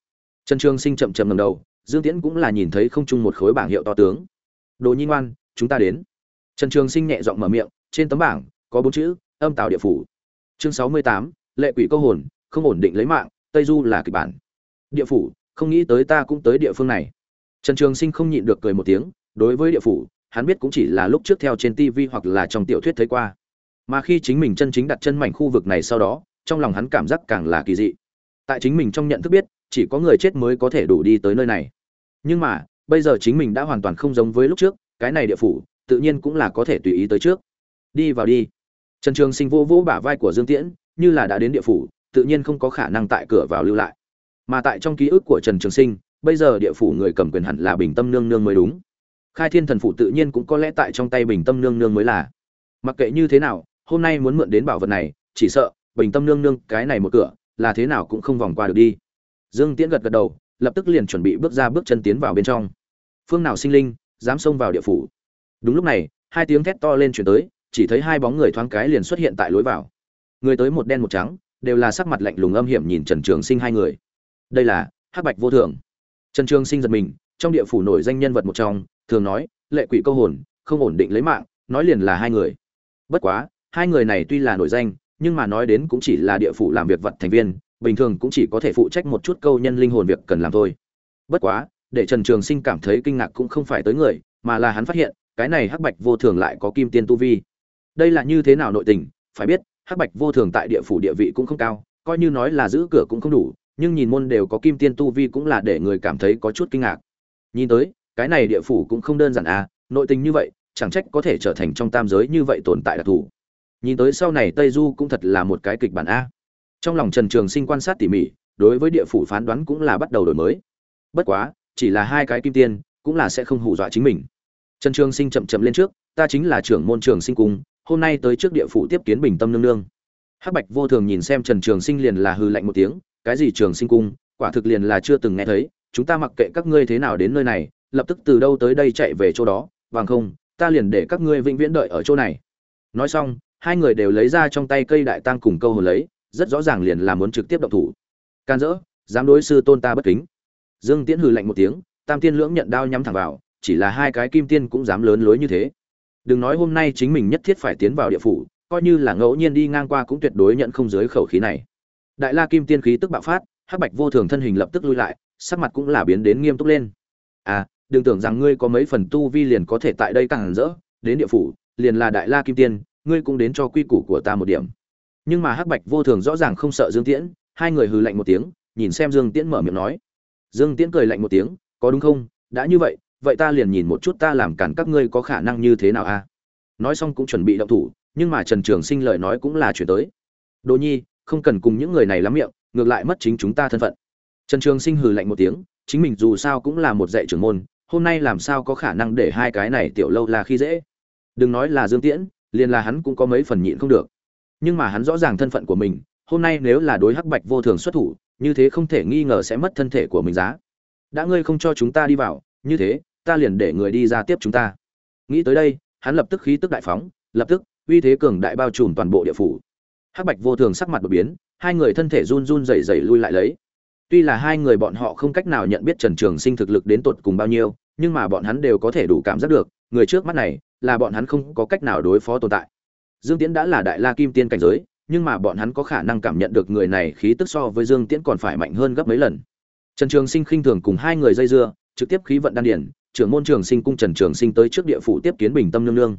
Speaker 1: Trần trường sinh chậm chậm ngầm đầu, dương tiễn cũng là nhìn thấy không chung một khối bảng hiệu to tướng. Đồ nhi ngoan, chúng ta đến. Trần trường sinh nhẹ giọng mở miệng, trên tấm bảng có bốn chữ, âm tạo địa phủ. Chương sáu mươi tám, lệ quỷ câu hồn, không ổn định lấy mạng tây du là kịch bản. Địa phủ, không nghĩ tới ta cũng tới địa phương này. Trần trường sinh không nhịn được cười một tiếng, đối với địa phủ, hắn biết cũng chỉ là lúc trước theo trên tv hoặc là trong tiểu thuyết thấy qua. Mà khi chính mình chân chính đặt chân mảnh khu vực này sau đó, trong lòng hắn cảm giác càng là kỳ dị. Tại chính mình trong nhận thức biết, chỉ có người chết mới có thể đủ đi tới nơi này. Nhưng mà, bây giờ chính mình đã hoàn toàn không giống với lúc trước, cái này địa phủ, tự nhiên cũng là có thể tùy ý tới trước. Đi vào đi. Trần trường sinh vô vỗ bả vai của dương tiễn, như là đã đến địa phủ tự nhiên không có khả năng tại cửa vào lưu lại. Mà tại trong ký ức của trần trường sinh, bây giờ địa phủ người cầm quyền hẳn là bình tâm nương nương mới đúng. Khai thiên thần phủ tự nhiên cũng có lẽ tại trong tay bình tâm nương nương mới là. Mặc kệ như thế nào, hôm nay muốn mượn đến bảo vật này, chỉ sợ bình tâm nương nương cái này một cửa là thế nào cũng không vòng qua được đi. Dương tiễn gật gật đầu, lập tức liền chuẩn bị bước ra bước chân tiến vào bên trong. Phương nào sinh linh, dám xông vào địa phủ? Đúng lúc này, hai tiếng thét to lên chuyển tới, chỉ thấy hai bóng người thoáng cái liền xuất hiện tại lối vào. Người tới một đen một trắng đều là sắc mặt lạnh lùng âm hiểm nhìn trần trường sinh hai người. Đây là hắc bạch vô thường. Trần trường sinh giật mình, trong địa phủ nổi danh nhân vật một trong, thường nói, lệ quỷ câu hồn, không ổn định lấy mạng, nói liền là hai người. Bất quá, hai người này tuy là nổi danh, nhưng mà nói đến cũng chỉ là địa phủ làm việc vật thành viên, bình thường cũng chỉ có thể phụ trách một chút câu nhân linh hồn việc cần làm thôi. Bất quá, để trần trường sinh cảm thấy kinh ngạc cũng không phải tới người, mà là hắn phát hiện, cái này hắc bạch vô thường lại có kim tiên tu vi. Đây là như thế nào nội tình, phải biết hắc bạch vô thường tại địa phủ địa vị cũng không cao, coi như nói là giữ cửa cũng không đủ, nhưng nhìn môn đều có kim tiên tu vi cũng là để người cảm thấy có chút kinh ngạc. Nhìn tới, cái này địa phủ cũng không đơn giản à nội tình như vậy, chẳng trách có thể trở thành trong tam giới như vậy tồn tại đặc thù. Nhìn tới sau này tây du cũng thật là một cái kịch bản a. Trong lòng trần trường sinh quan sát tỉ mỉ, đối với địa phủ phán đoán cũng là bắt đầu đổi mới. Bất quá, chỉ là hai cái kim tiên, cũng là sẽ không hù dọa chính mình. Trần trường sinh chậm chậm lên trước, ta chính là trưởng môn trường sinh cung hôm nay tới trước địa phủ tiếp kiến bình tâm nương nương. Hắc bạch vô thường nhìn xem trần trường sinh liền là hư lạnh một tiếng, cái gì trường sinh cung, quả thực liền là chưa từng nghe thấy, chúng ta mặc kệ các ngươi thế nào đến nơi này, lập tức từ đâu tới đây chạy về chỗ đó, bằng không, ta liền để các ngươi vĩnh viễn đợi ở chỗ này. Nói xong, hai người đều lấy ra trong tay cây đại tăng cùng câu hồn lấy, rất rõ ràng liền là muốn trực tiếp động thủ. Can dỡ, dám đối sư tôn ta bất kính. Dương tiễn hừ lạnh một tiếng, tam tiên lưỡng nhận đao nhắm thẳng vào, chỉ là hai cái kim tiên cũng dám lớn lối như thế đừng nói hôm nay chính mình nhất thiết phải tiến vào địa phủ, coi như là ngẫu nhiên đi ngang qua cũng tuyệt đối nhận không dưới khẩu khí này. Đại la kim tiên khí tức bạo phát, hắc bạch vô thường thân hình lập tức lui lại, sắc mặt cũng là biến đến nghiêm túc lên. À đừng tưởng rằng ngươi có mấy phần tu vi liền có thể tại đây càng rỡ, đến địa phủ, liền là đại la kim tiên, ngươi cũng đến cho quy củ của ta một điểm. Nhưng mà hắc bạch vô thường rõ ràng không sợ dương tiễn, hai người hừ lạnh một tiếng, nhìn xem dương tiễn mở miệng nói. Dương tiễn cười lạnh một tiếng, có đúng không? Đã như vậy vậy ta liền nhìn một chút ta làm cản các ngươi có khả năng như thế nào a? Nói xong cũng chuẩn bị động thủ, nhưng mà trần trường sinh lời nói cũng là chuyển tới. Đồ nhi, không cần cùng những người này lắm miệng, ngược lại mất chính chúng ta thân phận. Trần trường sinh hừ lạnh một tiếng, chính mình dù sao cũng là một dạy trưởng môn, hôm nay làm sao có khả năng để hai cái này tiểu lâu là khi dễ? Đừng nói là dương tiễn, liền là hắn cũng có mấy phần nhịn không được. Nhưng mà hắn rõ ràng thân phận của mình, hôm nay nếu là đối hắc bạch vô thường xuất thủ, như thế không thể nghi ngờ sẽ mất thân thể của mình giá. Đã ngươi không cho chúng ta đi vào, như thế ta liền để người đi ra tiếp chúng ta. Nghĩ tới đây, hắn lập tức khí tức đại phóng, lập tức, uy thế cường đại bao trùm toàn bộ địa phủ. Hắc bạch vô thường sắc mặt đột biến, hai người thân thể run run rẩy rẩy lui lại lấy. Tuy là hai người bọn họ không cách nào nhận biết trần trường sinh thực lực đến tột cùng bao nhiêu, nhưng mà bọn hắn đều có thể đủ cảm giác được, người trước mắt này, là bọn hắn không có cách nào đối phó tồn tại. Dương tiễn đã là đại la kim tiên cảnh giới, nhưng mà bọn hắn có khả năng cảm nhận được người này khí tức so với dương tiễn còn phải mạnh hơn gấp mấy lần. Trần trường sinh khinh thường cùng hai người dây dưa, trực tiếp khí vận đan điển trưởng môn trường sinh cung trần trường sinh tới trước địa phủ tiếp kiến bình tâm nương nương.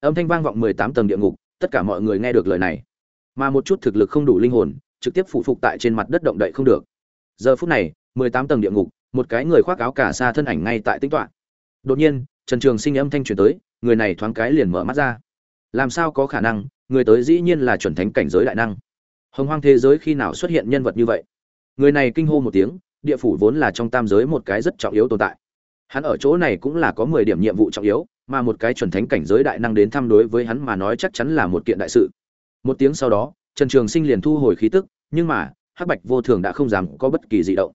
Speaker 1: Âm thanh vang vọng mười tám tầng địa ngục, tất cả mọi người nghe được lời này. Mà một chút thực lực không đủ linh hồn, trực tiếp phụ phục tại trên mặt đất động đậy không được. Giờ phút này, mười tám tầng địa ngục, một cái người khoác áo cả xa thân ảnh ngay tại tính toán đột nhiên, trần trường sinh âm thanh truyền tới, người này thoáng cái liền mở mắt ra. Làm sao có khả năng, người tới dĩ nhiên là chuẩn thánh cảnh giới đại năng. Hồng hoang thế giới khi nào xuất hiện nhân vật như vậy? Người này kinh hô một tiếng, địa phủ vốn là trong tam giới một cái rất trọng yếu tồn tại hắn ở chỗ này cũng là có mười điểm nhiệm vụ trọng yếu, mà một cái chuẩn thánh cảnh giới đại năng đến thăm đối với hắn mà nói chắc chắn là một kiện đại sự. Một tiếng sau đó, trần trường sinh liền thu hồi khí tức, nhưng mà, hắc bạch vô thường đã không dám có bất kỳ dị động.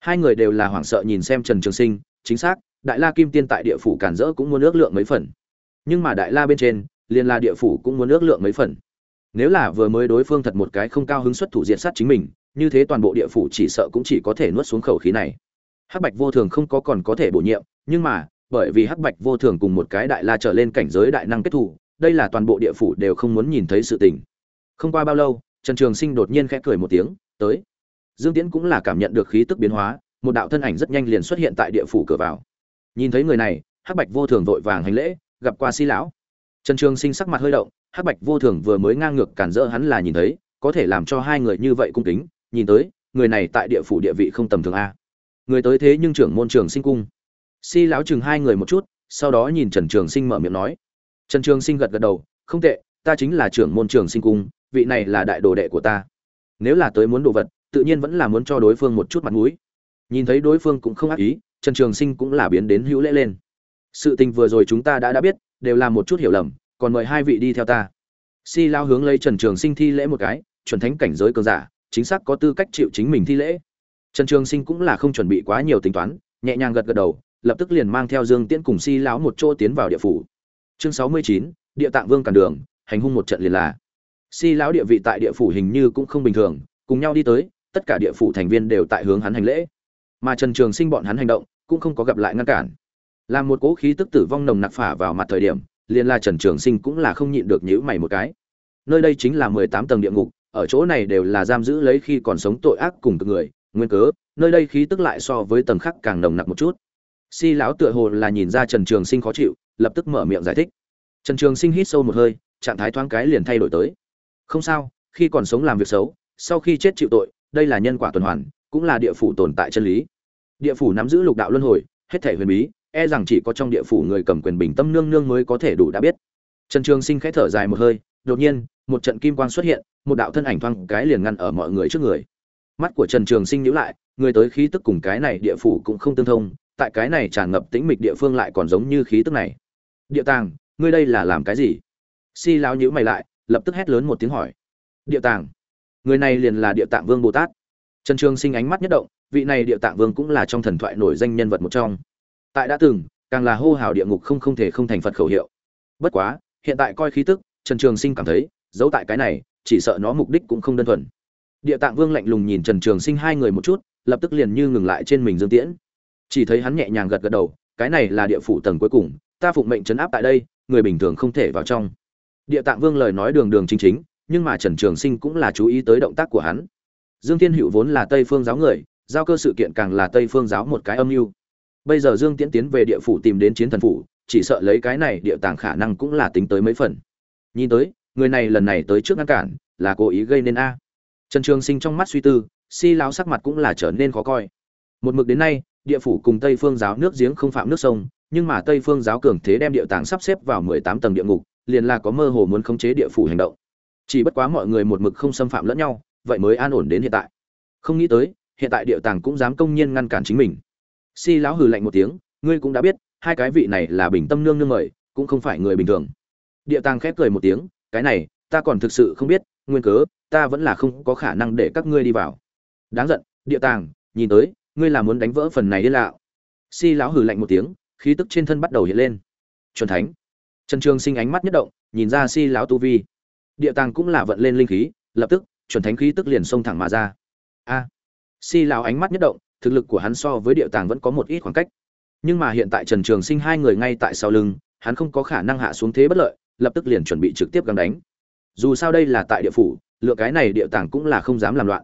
Speaker 1: Hai người đều là hoảng sợ nhìn xem trần trường sinh, chính xác, đại la kim tiên tại địa phủ cản rỡ cũng muốn ước lượng mấy phần. Nhưng mà đại la bên trên, liền là địa phủ cũng muốn ước lượng mấy phần. Nếu là vừa mới đối phương thật một cái không cao hứng xuất thủ diện sát chính mình, như thế toàn bộ địa phủ chỉ sợ cũng chỉ có thể nuốt xuống khẩu khí này hắc bạch vô thường không có còn có thể bổ nhiệm, nhưng mà, bởi vì hắc bạch vô thường cùng một cái đại la trở lên cảnh giới đại năng kết thủ đây là toàn bộ địa phủ đều không muốn nhìn thấy sự tình. Không qua bao lâu, trần trường sinh đột nhiên khẽ cười một tiếng, tới. Dương tiễn cũng là cảm nhận được khí tức biến hóa, một đạo thân ảnh rất nhanh liền xuất hiện tại địa phủ cửa vào. Nhìn thấy người này, hắc bạch vô thường vội vàng hành lễ, gặp qua si lão. Trần trường sinh sắc mặt hơi động, hắc bạch vô thường vừa mới ngang ngược cản rỡ hắn là nhìn thấy, có thể làm cho hai người như vậy cung kính, nhìn tới, người này tại địa phủ địa vị không tầm thường a người tới thế nhưng trưởng môn trường sinh cung. Si lão chừng hai người một chút, sau đó nhìn trần trường sinh mở miệng nói. Trần trường sinh gật gật đầu, không tệ, ta chính là trưởng môn trường sinh cung, vị này là đại đồ đệ của ta. Nếu là tới muốn đồ vật, tự nhiên vẫn là muốn cho đối phương một chút mặt mũi. Nhìn thấy đối phương cũng không ác ý, trần trường sinh cũng là biến đến hữu lễ lên. Sự tình vừa rồi chúng ta đã đã biết, đều là một chút hiểu lầm, còn mời hai vị đi theo ta. Si lao hướng lấy trần trường sinh thi lễ một cái, chuẩn thánh cảnh giới cường giả, chính xác có tư cách chịu chính mình thi lễ trần trường sinh cũng là không chuẩn bị quá nhiều tính toán, nhẹ nhàng gật gật đầu, lập tức liền mang theo dương tiễn cùng si lão một chỗ tiến vào địa phủ. Chương sáu mươi chín, địa tạng vương cản đường, hành hung một trận liền là. Si lão địa vị tại địa phủ hình như cũng không bình thường, cùng nhau đi tới, tất cả địa phủ thành viên đều tại hướng hắn hành lễ. Mà trần trường sinh bọn hắn hành động, cũng không có gặp lại ngăn cản. Làm một cỗ khí tức tử vong nồng nặc phả vào mặt thời điểm, liền là trần trường sinh cũng là không nhịn được nhíu mày một cái. Nơi đây chính là mười tám tầng địa ngục, ở chỗ này đều là giam giữ lấy khi còn sống tội ác cùng cực người nguyên cớ, nơi đây khí tức lại so với tầng khác càng nồng nặc một chút. Si lão tựa hồ là nhìn ra trần trường sinh khó chịu, lập tức mở miệng giải thích. Trần trường sinh hít sâu một hơi, trạng thái thoáng cái liền thay đổi tới. Không sao, khi còn sống làm việc xấu, sau khi chết chịu tội, đây là nhân quả tuần hoàn, cũng là địa phủ tồn tại chân lý. Địa phủ nắm giữ lục đạo luân hồi, hết thể huyền bí e rằng chỉ có trong địa phủ người cầm quyền bình tâm nương nương mới có thể đủ đã biết. Trần trường sinh khẽ thở dài một hơi, đột nhiên, một trận kim quang xuất hiện, một đạo thân ảnh thoáng cái liền ngăn ở mọi người trước người mắt của trần trường sinh nhíu lại, người tới khí tức cùng cái này địa phủ cũng không tương thông, tại cái này tràn ngập tĩnh mịch địa phương lại còn giống như khí tức này. Địa tàng, ngươi đây là làm cái gì? Si lão nhíu mày lại, lập tức hét lớn một tiếng hỏi. Địa tàng, người này liền là địa tạng vương bồ tát. Trần trường sinh ánh mắt nhất động, vị này địa tạng vương cũng là trong thần thoại nổi danh nhân vật một trong. Tại đã từng, càng là hô hào địa ngục không không thể không thành phật khẩu hiệu. Bất quá, hiện tại coi khí tức, trần trường sinh cảm thấy, giấu tại cái này, chỉ sợ nó mục đích cũng không đơn thuần địa tạng vương lạnh lùng nhìn trần trường sinh hai người một chút, lập tức liền như ngừng lại trên mình dương tiễn. Chỉ thấy hắn nhẹ nhàng gật gật đầu, cái này là địa phủ tầng cuối cùng, ta phụng mệnh chấn áp tại đây, người bình thường không thể vào trong. Địa tạng vương lời nói đường đường chính chính, nhưng mà trần trường sinh cũng là chú ý tới động tác của hắn. Dương thiên hữu vốn là tây phương giáo người, giao cơ sự kiện càng là tây phương giáo một cái âm mưu. Bây giờ dương tiễn tiến về địa phủ tìm đến chiến thần phủ, chỉ sợ lấy cái này địa tạng khả năng cũng là tính tới mấy phần. Nhìn tới, người này lần này tới trước ngăn cản, là cố ý gây nên a trần trường sinh trong mắt suy tư, si lão sắc mặt cũng là trở nên khó coi. Một mực đến nay, địa phủ cùng tây phương giáo nước giếng không phạm nước sông, nhưng mà tây phương giáo cường thế đem địa tàng sắp xếp vào mười tám tầng địa ngục, liền là có mơ hồ muốn khống chế địa phủ hành động. Chỉ bất quá mọi người một mực không xâm phạm lẫn nhau, vậy mới an ổn đến hiện tại. Không nghĩ tới, hiện tại địa tàng cũng dám công nhiên ngăn cản chính mình. Si lão hừ lạnh một tiếng, ngươi cũng đã biết, hai cái vị này là bình tâm nương nương mời, cũng không phải người bình thường. Địa tàng khép cười một tiếng, cái này, ta còn thực sự không biết, nguyên cớ ta vẫn là không có khả năng để các ngươi đi vào. Đáng giận, địa tàng, nhìn tới, ngươi là muốn đánh vỡ phần này đi lão. si lão hừ lạnh một tiếng, khí tức trên thân bắt đầu hiện lên. Chuẩn thánh. Trần trường sinh ánh mắt nhất động, nhìn ra si lão tu vi. Địa tàng cũng là vận lên linh khí, lập tức, chuẩn thánh khí tức liền xông thẳng mà ra. A. Si lão ánh mắt nhất động, thực lực của hắn so với địa tàng vẫn có một ít khoảng cách. Nhưng mà hiện tại trần trường sinh hai người ngay tại sau lưng, hắn không có khả năng hạ xuống thế bất lợi, lập tức liền chuẩn bị trực tiếp găng đánh. Dù sao đây là tại địa phủ lựa cái này địa tàng cũng là không dám làm loạn.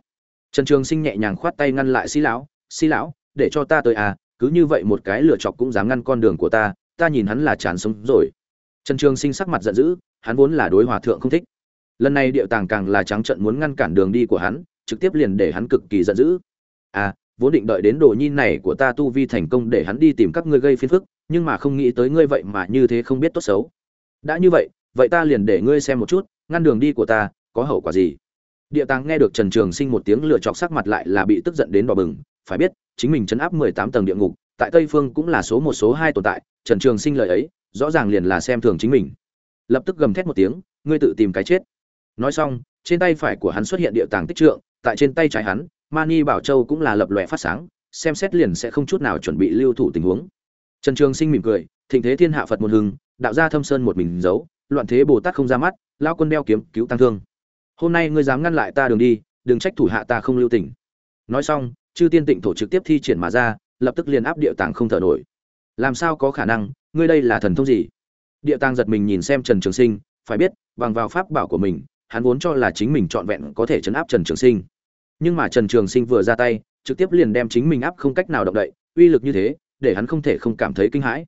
Speaker 1: Trần trường sinh nhẹ nhàng khoát tay ngăn lại si lão si lão, để cho ta tới à cứ như vậy một cái lựa chọc cũng dám ngăn con đường của ta ta nhìn hắn là chán sống rồi. Trần trường sinh sắc mặt giận dữ, hắn vốn là đối hòa thượng không thích. Lần này địa tàng càng là trắng trận muốn ngăn cản đường đi của hắn, trực tiếp liền để hắn cực kỳ giận dữ. À vốn định đợi đến đồ nhi này của ta tu vi thành công để hắn đi tìm các ngươi gây phiền phức, nhưng mà không nghĩ tới ngươi vậy mà như thế không biết tốt xấu. Đã như vậy vậy ta liền để ngươi xem một chút, ngăn đường đi của ta có hậu quả gì? Địa tàng nghe được trần trường sinh một tiếng lựa chọc sắc mặt lại là bị tức giận đến đỏ bừng, phải biết, chính mình chấn áp mười tám tầng địa ngục, tại tây phương cũng là số một, số hai tồn tại, trần trường sinh lời ấy, rõ ràng liền là xem thường chính mình. Lập tức gầm thét một tiếng, ngươi tự tìm cái chết. Nói xong, trên tay phải của hắn xuất hiện địa tàng tích trượng, tại trên tay trái hắn, mani bảo châu cũng là lập lòe phát sáng, xem xét liền sẽ không chút nào chuẩn bị lưu thủ tình huống. Trần trường sinh mỉm cười, thịnh thế thiên hạ phật một hưng, đạo gia thâm sơn một mình giấu, loạn thế bồ tát không ra mắt lao quân đeo kiếm cứu tăng thương hôm nay ngươi dám ngăn lại ta đường đi, đừng trách thủ hạ ta không lưu tình. Nói xong, chư tiên tịnh thổ trực tiếp thi triển mà ra, lập tức liền áp địa tàng không thở nổi. Làm sao có khả năng, ngươi đây là thần thông gì? Địa tàng giật mình nhìn xem trần trường sinh, phải biết, bằng vào pháp bảo của mình, hắn vốn cho là chính mình trọn vẹn có thể chấn áp trần trường sinh. Nhưng mà trần trường sinh vừa ra tay, trực tiếp liền đem chính mình áp không cách nào động đậy, uy lực như thế, để hắn không thể không cảm thấy kinh hãi.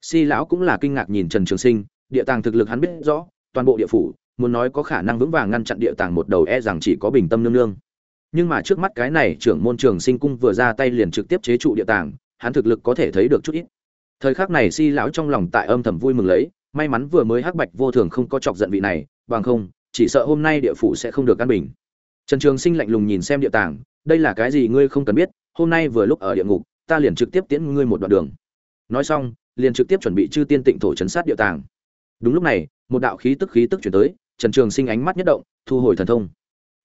Speaker 1: Si lão cũng là kinh ngạc nhìn trần trường sinh, địa tàng thực lực hắn biết rõ, toàn bộ địa phủ muốn nói có khả năng vững vàng ngăn chặn địa tàng một đầu e rằng chỉ có bình tâm nương nương. Nhưng mà trước mắt cái này trưởng môn trường sinh cung vừa ra tay liền trực tiếp chế trụ địa tàng, hắn thực lực có thể thấy được chút ít. Thời khắc này si lão trong lòng tại âm thầm vui mừng lấy, may mắn vừa mới hắc bạch vô thường không có chọc giận vị này, bằng không, chỉ sợ hôm nay địa phủ sẽ không được căn bình. Trần trường sinh lạnh lùng nhìn xem địa tàng, đây là cái gì ngươi không cần biết, hôm nay vừa lúc ở địa ngục, ta liền trực tiếp tiễn ngươi một đoạn đường. Nói xong, liền trực tiếp chuẩn bị chư tiên tịnh thổ chấn sát địa tàng. Đúng lúc này, một đạo khí tức khí tức chuyển tới trần trường sinh ánh mắt nhất động thu hồi thần thông.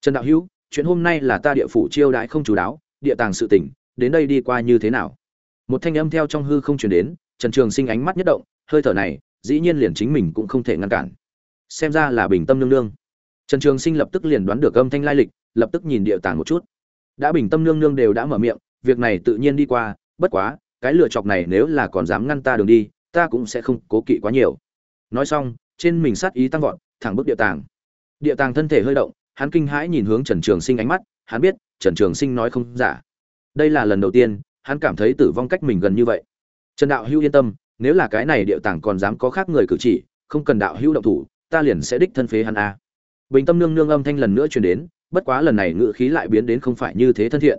Speaker 1: Trần đạo hữu chuyện hôm nay là ta địa phủ chiêu đãi không chú đáo địa tàng sự tình, đến đây đi qua như thế nào? Một thanh âm theo trong hư không truyền đến trần trường sinh ánh mắt nhất động hơi thở này dĩ nhiên liền chính mình cũng không thể ngăn cản. Xem ra là bình tâm nương nương. Trần trường sinh lập tức liền đoán được âm thanh lai lịch lập tức nhìn địa tàng một chút. Đã bình tâm nương nương đều đã mở miệng việc này tự nhiên đi qua bất quá cái lựa chọc này nếu là còn dám ngăn ta đường đi ta cũng sẽ không cố kỵ quá nhiều. Nói xong trên mình sát ý tăng vọt thẳng bước địa tàng. Địa tàng thân thể hơi động, hắn kinh hãi nhìn hướng trần trường sinh ánh mắt, hắn biết, trần trường sinh nói không giả. Đây là lần đầu tiên, hắn cảm thấy tử vong cách mình gần như vậy. Trần đạo hữu yên tâm, nếu là cái này địa tàng còn dám có khác người cử chỉ, không cần đạo hữu động thủ, ta liền sẽ đích thân phế hắn a. Bình tâm nương nương âm thanh lần nữa truyền đến, bất quá lần này ngự khí lại biến đến không phải như thế thân thiện.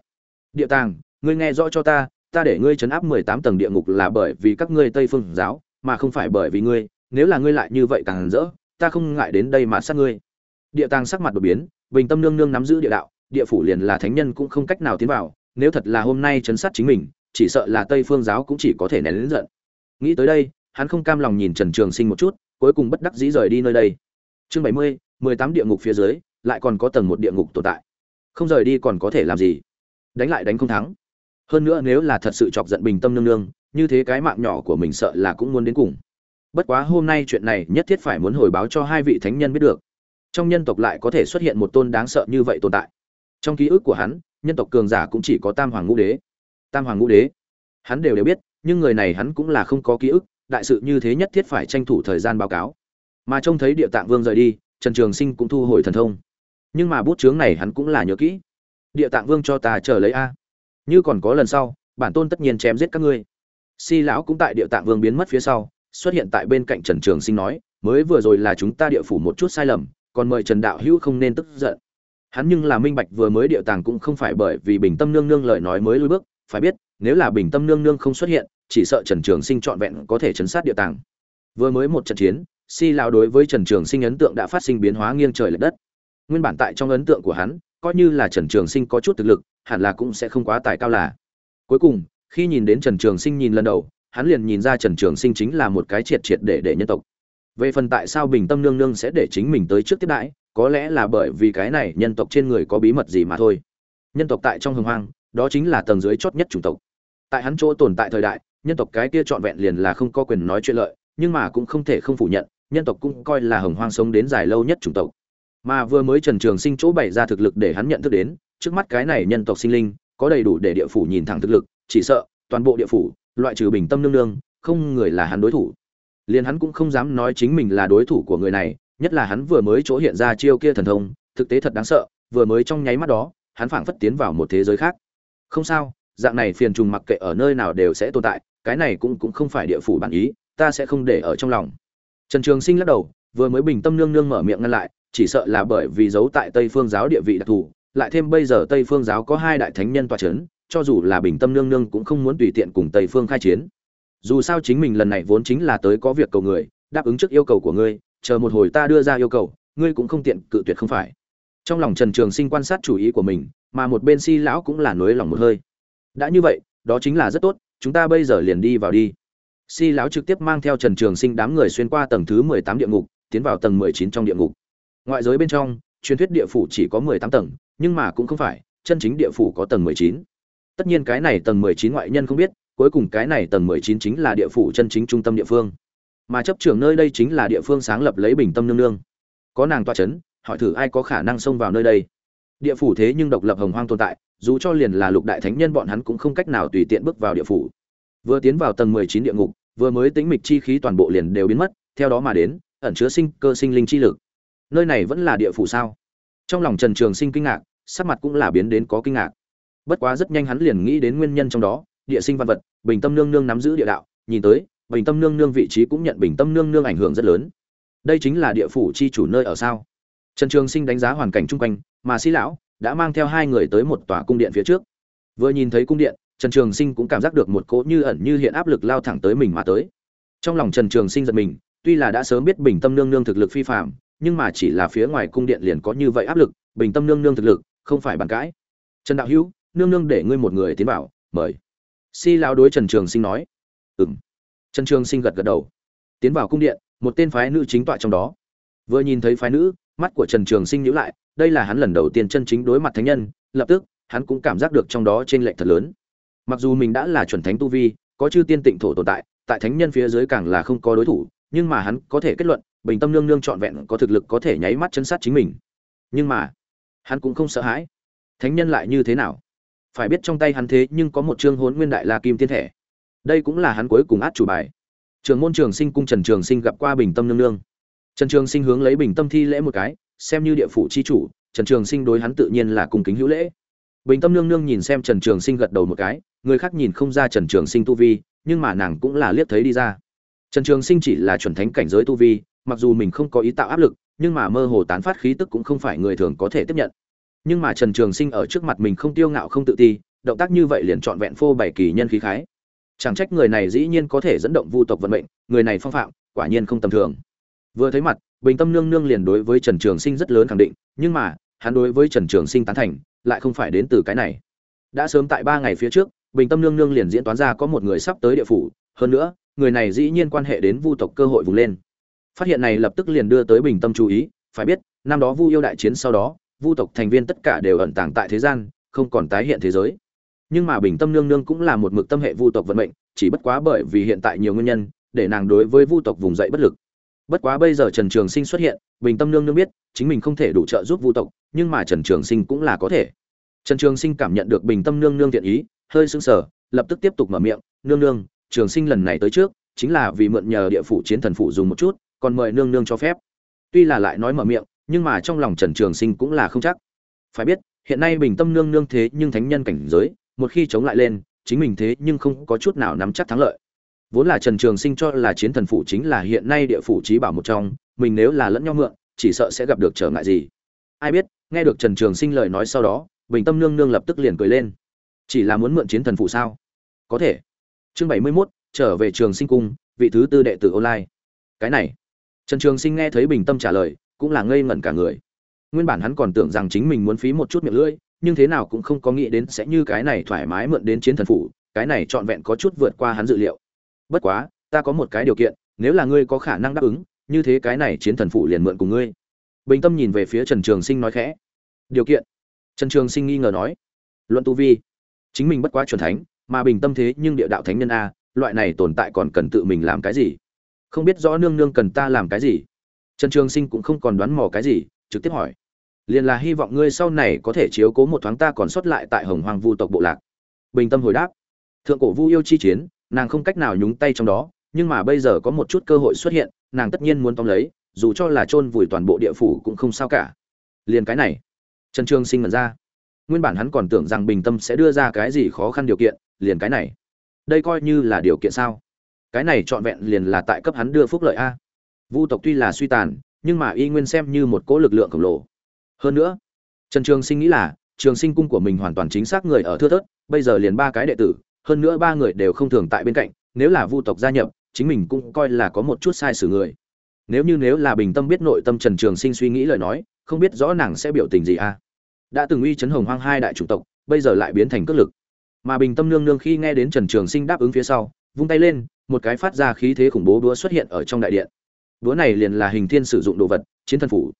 Speaker 1: Địa tàng, ngươi nghe rõ cho ta ta để ngươi chấn áp mười tám tầng địa ngục là bởi vì các ngươi tây phương giáo, mà không phải bởi vì ngươi, nếu là ngươi lại như vậy càng rỡ ta không ngại đến đây mà sát ngươi. Địa tàng sắc mặt đột biến, bình tâm nương nương nắm giữ địa đạo, địa phủ liền là thánh nhân cũng không cách nào tiến vào, nếu thật là hôm nay chấn sát chính mình, chỉ sợ là tây phương giáo cũng chỉ có thể nén lớn giận. Nghĩ tới đây, hắn không cam lòng nhìn trần trường sinh một chút, cuối cùng bất đắc dĩ rời đi nơi đây. Chương bảy mươi, mười tám địa ngục phía dưới, lại còn có tầng một địa ngục tồn tại. Không rời đi còn có thể làm gì? Đánh lại đánh không thắng. Hơn nữa nếu là thật sự chọc giận bình tâm nương nương, như thế cái mạng nhỏ của mình sợ là cũng muốn đến cùng bất quá hôm nay chuyện này nhất thiết phải muốn hồi báo cho hai vị thánh nhân biết được. Trong nhân tộc lại có thể xuất hiện một tôn đáng sợ như vậy tồn tại. Trong ký ức của hắn, nhân tộc cường giả cũng chỉ có tam hoàng ngũ đế. Tam hoàng ngũ đế, hắn đều đều biết, nhưng người này hắn cũng là không có ký ức, đại sự như thế nhất thiết phải tranh thủ thời gian báo cáo. Mà trông thấy địa tạng vương rời đi, trần trường sinh cũng thu hồi thần thông. Nhưng mà bút chướng này hắn cũng là nhớ kỹ. Địa tạng vương cho ta chờ lấy a. Như còn có lần sau, bản tôn tất nhiên chém giết các ngươi. Si lão cũng tại địa tạng vương biến mất phía sau xuất hiện tại bên cạnh trần trường sinh nói, mới vừa rồi là chúng ta địa phủ một chút sai lầm, còn mời trần đạo hữu không nên tức giận. Hắn nhưng là minh bạch vừa mới địa tàng cũng không phải bởi vì bình tâm nương nương lời nói mới lui bước, phải biết, nếu là bình tâm nương nương không xuất hiện, chỉ sợ trần trường sinh trọn vẹn có thể chấn sát địa tàng. Vừa mới một trận chiến, si lão đối với trần trường sinh ấn tượng đã phát sinh biến hóa nghiêng trời lệch đất. Nguyên bản tại trong ấn tượng của hắn, coi như là trần trường sinh có chút thực lực, hẳn là cũng sẽ không quá tài cao là. Cuối cùng, khi nhìn đến trần trường sinh nhìn lần đầu hắn liền nhìn ra trần trường sinh chính là một cái triệt triệt để để nhân tộc. Về phần tại sao bình tâm nương nương sẽ để chính mình tới trước tiếp đãi, có lẽ là bởi vì cái này nhân tộc trên người có bí mật gì mà thôi. Nhân tộc tại trong hồng hoang, đó chính là tầng dưới chót nhất chủng tộc. Tại hắn chỗ tồn tại thời đại, nhân tộc cái kia trọn vẹn liền là không có quyền nói chuyện lợi, nhưng mà cũng không thể không phủ nhận, nhân tộc cũng coi là hồng hoang sống đến dài lâu nhất chủng tộc. Mà vừa mới trần trường sinh chỗ bày ra thực lực để hắn nhận thức đến, trước mắt cái này nhân tộc sinh linh, có đầy đủ để địa phủ nhìn thẳng thực lực, chỉ sợ toàn bộ địa phủ loại trừ bình tâm nương nương, không người là hắn đối thủ. Liền hắn cũng không dám nói chính mình là đối thủ của người này, nhất là hắn vừa mới chỗ hiện ra chiêu kia thần thông, thực tế thật đáng sợ, vừa mới trong nháy mắt đó, hắn phảng phất tiến vào một thế giới khác. Không sao, dạng này phiền trùng mặc kệ ở nơi nào đều sẽ tồn tại, cái này cũng cũng không phải địa phủ bản ý, ta sẽ không để ở trong lòng. Trần trường sinh lắc đầu, vừa mới bình tâm nương nương mở miệng ngăn lại, chỉ sợ là bởi vì giấu tại tây phương giáo địa vị đặc thù, lại thêm bây giờ tây phương giáo có hai đại thánh nhân tòa c h ấ n cho dù là bình tâm nương nương cũng không muốn tùy tiện cùng tây phương khai chiến. Dù sao chính mình lần này vốn chính là tới có việc cầu người, đáp ứng trước yêu cầu của ngươi, chờ một hồi ta đưa ra yêu cầu, ngươi cũng không tiện, cự tuyệt không phải. Trong lòng trần trường sinh quan sát chủ ý của mình, mà một bên si lão cũng là nối lòng một hơi. Đã như vậy, đó chính là rất tốt, chúng ta bây giờ liền đi vào đi. Si lão trực tiếp mang theo trần trường sinh đám người xuyên qua tầng thứ mười tám địa ngục, tiến vào tầng mười chín trong địa ngục. Ngoại giới bên trong, truyền thuyết địa phủ chỉ có mười tám tầng, nhưng mà cũng không phải, chân chính địa phủ có tầng mười chín tất nhiên cái này tầng mười chín ngoại nhân không biết, cuối cùng cái này tầng mười chín chính là địa phủ chân chính trung tâm địa phương. Mà chấp trưởng nơi đây chính là địa phương sáng lập lấy bình tâm nương nương. Có nàng toa c h ấ n hỏi thử ai có khả năng xông vào nơi đây. Địa phủ thế nhưng độc lập hồng hoang tồn tại, dù cho liền là lục đại thánh nhân bọn hắn cũng không cách nào tùy tiện bước vào địa phủ. Vừa tiến vào tầng mười chín địa ngục, vừa mới tính mịch chi khí toàn bộ liền đều biến mất, theo đó mà đến, ẩn chứa sinh, cơ sinh linh chi lực. Nơi này vẫn là địa phủ sao? Trong lòng trần trường sinh kinh ngạc, sắc mặt cũng là biến đến có kinh ngạc bất quá rất nhanh hắn liền nghĩ đến nguyên nhân trong đó, địa sinh văn vật, bình tâm nương nương nắm giữ địa đạo, nhìn tới, bình tâm nương nương vị trí cũng nhận bình tâm nương nương ảnh hưởng rất lớn. Đây chính là địa phủ chi chủ nơi ở sao? Trần trường sinh đánh giá hoàn cảnh chung quanh, mà sĩ lão đã mang theo hai người tới một tòa cung điện phía trước. Vừa nhìn thấy cung điện, trần trường sinh cũng cảm giác được một cỗ như ẩn như hiện áp lực lao thẳng tới mình mà tới. Trong lòng trần trường sinh giật mình, tuy là đã sớm biết bình tâm nương nương thực lực phi phạm nhưng mà chỉ là phía ngoài cung điện liền có như vậy áp lực, bình tâm nương nương thực lực không phải bàn cãi. Trần đạo hữu nương nương để ngươi một người tiến vào, mời. Si lão đối trần trường sinh nói. Ừng trần trường sinh gật gật đầu. Tiến vào cung điện, một tên phái nữ chính tọa trong đó. Vừa nhìn thấy phái nữ, mắt của trần trường sinh nhíu lại, đây là hắn lần đầu tiên chân chính đối mặt thánh nhân, lập tức, hắn cũng cảm giác được trong đó t r ê n lệch thật lớn. Mặc dù mình đã là chuẩn thánh tu vi, có chư tiên tịnh thổ tồn tại tại thánh nhân phía dưới càng là không có đối thủ, nhưng mà hắn có thể kết luận, bình tâm nương nương trọn vẹn có thực lực có thể nháy mắt chân sát chính mình. Nhưng mà, hắn cũng không sợ hãi. Thánh nhân lại như thế nào? Phải biết trong tay hắn thế nhưng có một chương hốn nguyên đại la kim tiên thể. Đây cũng là hắn cuối cùng át chủ bài. Trường môn trường sinh cung trần trường sinh gặp qua bình tâm nương nương. Trần trường sinh hướng lấy bình tâm thi lễ một cái, xem như địa phủ chi chủ, trần trường sinh đối hắn tự nhiên là cung kính hữu lễ. Bình tâm nương nương nhìn xem trần trường sinh gật đầu một cái, người khác nhìn không ra trần trường sinh tu vi, nhưng mà nàng cũng là liếc thấy đi ra. Trần trường sinh chỉ là chuẩn thánh cảnh giới tu vi, mặc dù mình không có ý tạo áp lực, nhưng mà mơ hồ tán phát khí tức cũng không phải người thường có thể tiếp nhận nhưng mà trần trường sinh ở trước mặt mình không tiêu ngạo không tự ti, động tác như vậy liền trọn vẹn phô bày kỳ nhân khí khái. Chẳng trách người này dĩ nhiên có thể dẫn động vu tộc vận mệnh, người này phong phạm, quả nhiên không tầm thường. Vừa thấy mặt, bình tâm nương nương liền đối với trần trường sinh rất lớn khẳng định, nhưng mà, hắn đối với trần trường sinh tán thành, lại không phải đến từ cái này. Đã sớm tại ba ngày phía trước, bình tâm nương nương liền diễn toán ra có một người sắp tới địa phủ, hơn nữa, người này dĩ nhiên quan hệ đến vu tộc cơ hội vùng lên. Phát hiện này lập tức liền đưa tới bình tâm chú ý, phải biết, năm đó vu yêu đại chiến sau đó vu tộc thành viên tất cả đều ẩn tàng tại thế gian, không còn tái hiện thế giới. Nhưng mà bình tâm nương nương cũng là một mực tâm hệ vu tộc vận mệnh, chỉ bất quá bởi vì hiện tại nhiều nguyên nhân, để nàng đối với vu tộc vùng dậy bất lực. Bất quá bây giờ trần trường sinh xuất hiện, bình tâm nương nương biết, chính mình không thể đủ trợ giúp vu tộc, nhưng mà trần trường sinh cũng là có thể. Trần trường sinh cảm nhận được bình tâm nương nương thiện ý, hơi sững sờ, lập tức tiếp tục mở miệng, nương nương, trường sinh lần này tới trước, chính là vì mượn nhờ địa phủ chiến thần phủ dùng một chút, còn mời nương nương cho phép. Tuy là lại nói mở miệng nhưng mà trong lòng Trần Trường Sinh cũng là không chắc. Phải biết, hiện nay Bình Tâm nương nương thế nhưng thánh nhân cảnh giới, một khi chống lại lên, chính mình thế nhưng không có chút nào nắm chắc thắng lợi. Vốn là Trần Trường Sinh cho là chiến thần phủ chính là hiện nay địa phủ trí bảo một trong, mình nếu là lẫn nhau mượn, chỉ sợ sẽ gặp được trở ngại gì. Ai biết, nghe được Trần Trường Sinh lời nói sau đó, Bình Tâm nương nương lập tức liền cười lên. Chỉ là muốn mượn chiến thần phủ sao? Có thể. Chương bảy mươi 71, trở về Trường Sinh cung, vị thứ tư đệ tử online. Cái này, Trần Trường Sinh nghe thấy Bình Tâm trả lời, cũng là ngây ngẩn cả người. Nguyên bản hắn còn tưởng rằng chính mình muốn phí một chút miệng lưỡi, nhưng thế nào cũng không có nghĩ đến sẽ như cái này thoải mái mượn đến chiến thần phủ, cái này trọn vẹn có chút vượt qua hắn dự liệu. Bất quá, ta có một cái điều kiện, nếu là ngươi có khả năng đáp ứng, như thế cái này chiến thần phủ liền mượn cùng ngươi. Bình tâm nhìn về phía trần trường sinh nói khẽ. Điều kiện? Trần trường sinh nghi ngờ nói. Luận tu vi. Chính mình bất quá chuẩn thánh, mà bình tâm thế nhưng địa đạo thánh nhân a, loại này tồn tại còn cần tự mình làm cái gì? Không biết rõ nương nương cần ta làm cái gì? Trần trường sinh cũng không còn đoán mò cái gì, trực tiếp hỏi. Liền là hy vọng ngươi sau này có thể chiếu cố một thoáng ta còn sót lại tại hồng hoàng vu tộc bộ lạc. Bình tâm hồi đáp. Thượng cổ vu yêu chi chiến, nàng không cách nào nhúng tay trong đó, nhưng mà bây giờ có một chút cơ hội xuất hiện, nàng tất nhiên muốn tóm lấy, dù cho là chôn vùi toàn bộ địa phủ cũng không sao cả. Liền cái này. Trần trường sinh mật ra. Nguyên bản hắn còn tưởng rằng bình tâm sẽ đưa ra cái gì khó khăn điều kiện, liền cái này. Đây coi như là điều kiện sao? Cái này trọn vẹn liền là tại cấp hắn đưa phúc lợi a vu tộc tuy là suy tàn, nhưng mà y nguyên xem như một cỗ lực lượng khổng lồ. Hơn nữa, trần trường sinh nghĩ là, trường sinh cung của mình hoàn toàn chính xác người ở thưa thớt, bây giờ liền ba cái đệ tử, hơn nữa ba người đều không thường tại bên cạnh, nếu là vu tộc gia nhập, chính mình cũng coi là có một chút sai sử người. Nếu như nếu là bình tâm biết nội tâm trần trường sinh suy nghĩ lời nói, không biết rõ nàng sẽ biểu tình gì a à? đã từng uy chấn hồng hoang hai đại chủng tộc, bây giờ lại biến thành cất lực. Mà bình tâm nương nương khi nghe đến trần trường sinh đáp ứng phía sau, vung tay lên, một cái phát ra khí thế khủng bố đúa xuất hiện ở trong đại điện đúa này liền là hình thiên sử dụng đồ vật, chiến thần phủ.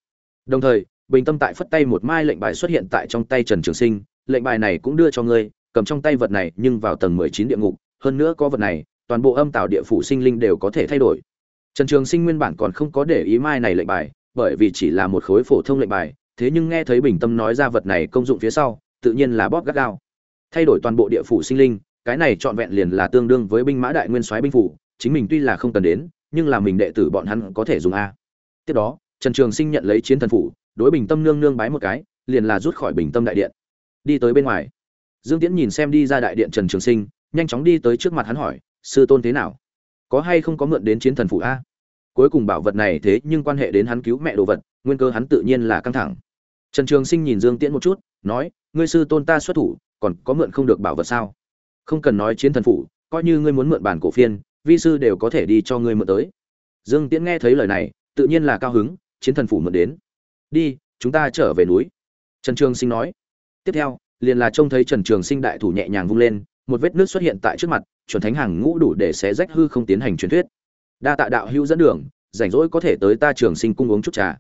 Speaker 1: Đồng thời, bình tâm tại phất tay một mai lệnh bài xuất hiện tại trong tay trần trường sinh, lệnh bài này cũng đưa cho ngươi, cầm trong tay vật này nhưng vào tầng mười chín địa ngục, hơn nữa có vật này, toàn bộ âm tạo địa phủ sinh linh đều có thể thay đổi. Trần trường sinh nguyên bản còn không có để ý mai này lệnh bài, bởi vì chỉ là một khối phổ thông lệnh bài, thế nhưng nghe thấy bình tâm nói ra vật này công dụng phía sau, tự nhiên là bóp gắt gao. Thay đổi toàn bộ địa phủ sinh linh, cái này trọn vẹn liền là tương đương với binh mã đại nguyên soái binh phủ, chính mình tuy là không cần đến nhưng là mình đệ tử bọn hắn có thể dùng a. Tiếp đó, trần trường sinh nhận lấy chiến thần phủ, đối bình tâm nương nương bái một cái, liền là rút khỏi bình tâm đại điện. Đi tới bên ngoài, dương tiễn nhìn xem đi ra đại điện trần trường sinh, nhanh chóng đi tới trước mặt hắn hỏi, sư tôn thế nào? Có hay không có mượn đến chiến thần phủ a? Cuối cùng bảo vật này thế nhưng quan hệ đến hắn cứu mẹ đồ vật, nguyên cơ hắn tự nhiên là căng thẳng. Trần trường sinh nhìn dương tiễn một chút, nói, ngươi sư tôn ta xuất thủ, còn có mượn không được bảo vật sao? Không cần nói chiến thần phủ, coi như ngươi muốn mượn bản cổ phiên vi sư đều có thể đi cho ngươi mượn tới. Dương tiễn nghe thấy lời này, tự nhiên là cao hứng, chiến thần phủ mượn đến. Đi, chúng ta trở về núi. Trần trường sinh nói. Tiếp theo, liền là trông thấy trần trường sinh đại thủ nhẹ nhàng vung lên, một vết nước xuất hiện tại trước mặt, chuẩn thánh hàng ngũ đủ để xé rách hư không tiến hành truyền thuyết. Đa tạ đạo hữu dẫn đường, rảnh rỗi có thể tới ta trường sinh cung uống chút trà.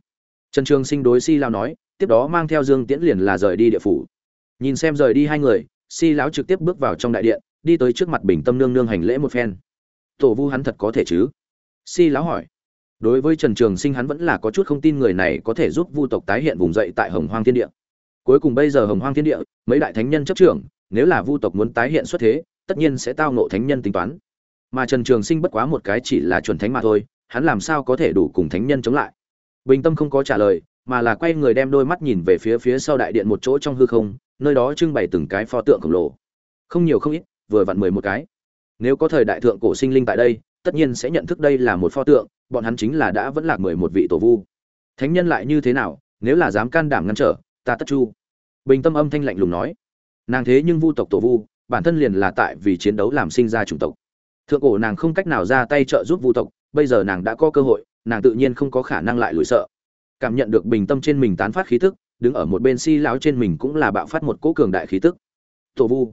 Speaker 1: Trần trường sinh đối si lao nói, tiếp đó mang theo dương tiễn liền là rời đi địa phủ. Nhìn xem rời đi hai người, si lão trực tiếp bước vào trong đại điện, đi tới trước mặt bình tâm nương nương hành lễ một phen tổ vu hắn thật có thể chứ? Si lão hỏi. Đối với trần trường sinh hắn vẫn là có chút không tin người này có thể giúp vu tộc tái hiện vùng dậy tại hồng hoang thiên địa. Cuối cùng bây giờ hồng hoang thiên địa, mấy đại thánh nhân chấp trưởng, nếu là vu tộc muốn tái hiện xuất thế, tất nhiên sẽ tao nộ thánh nhân tính toán. Mà trần trường sinh bất quá một cái chỉ là chuẩn thánh mà thôi, hắn làm sao có thể đủ cùng thánh nhân chống lại? Bình tâm không có trả lời, mà là quay người đem đôi mắt nhìn về phía phía sau đại điện một chỗ trong hư không, nơi đó trưng bày từng cái pho tượng khổng lồ. Không nhiều không ít, vừa vặn mười một cái nếu có thời đại thượng cổ sinh linh tại đây, tất nhiên sẽ nhận thức đây là một pho tượng, bọn hắn chính là đã vẫn là mười một vị tổ vu. Thánh nhân lại như thế nào, nếu là dám can đảm ngăn trở, ta tất chu. Bình tâm âm thanh lạnh lùng nói. Nàng thế nhưng vu tộc tổ vu, bản thân liền là tại vì chiến đấu làm sinh ra chủng tộc. Thượng cổ nàng không cách nào ra tay trợ giúp vu tộc, bây giờ nàng đã có cơ hội, nàng tự nhiên không có khả năng lại lùi sợ. Cảm nhận được bình tâm trên mình tán phát khí tức, đứng ở một bên si lão trên mình cũng là bạo phát một cỗ cường đại khí tức. Tổ vu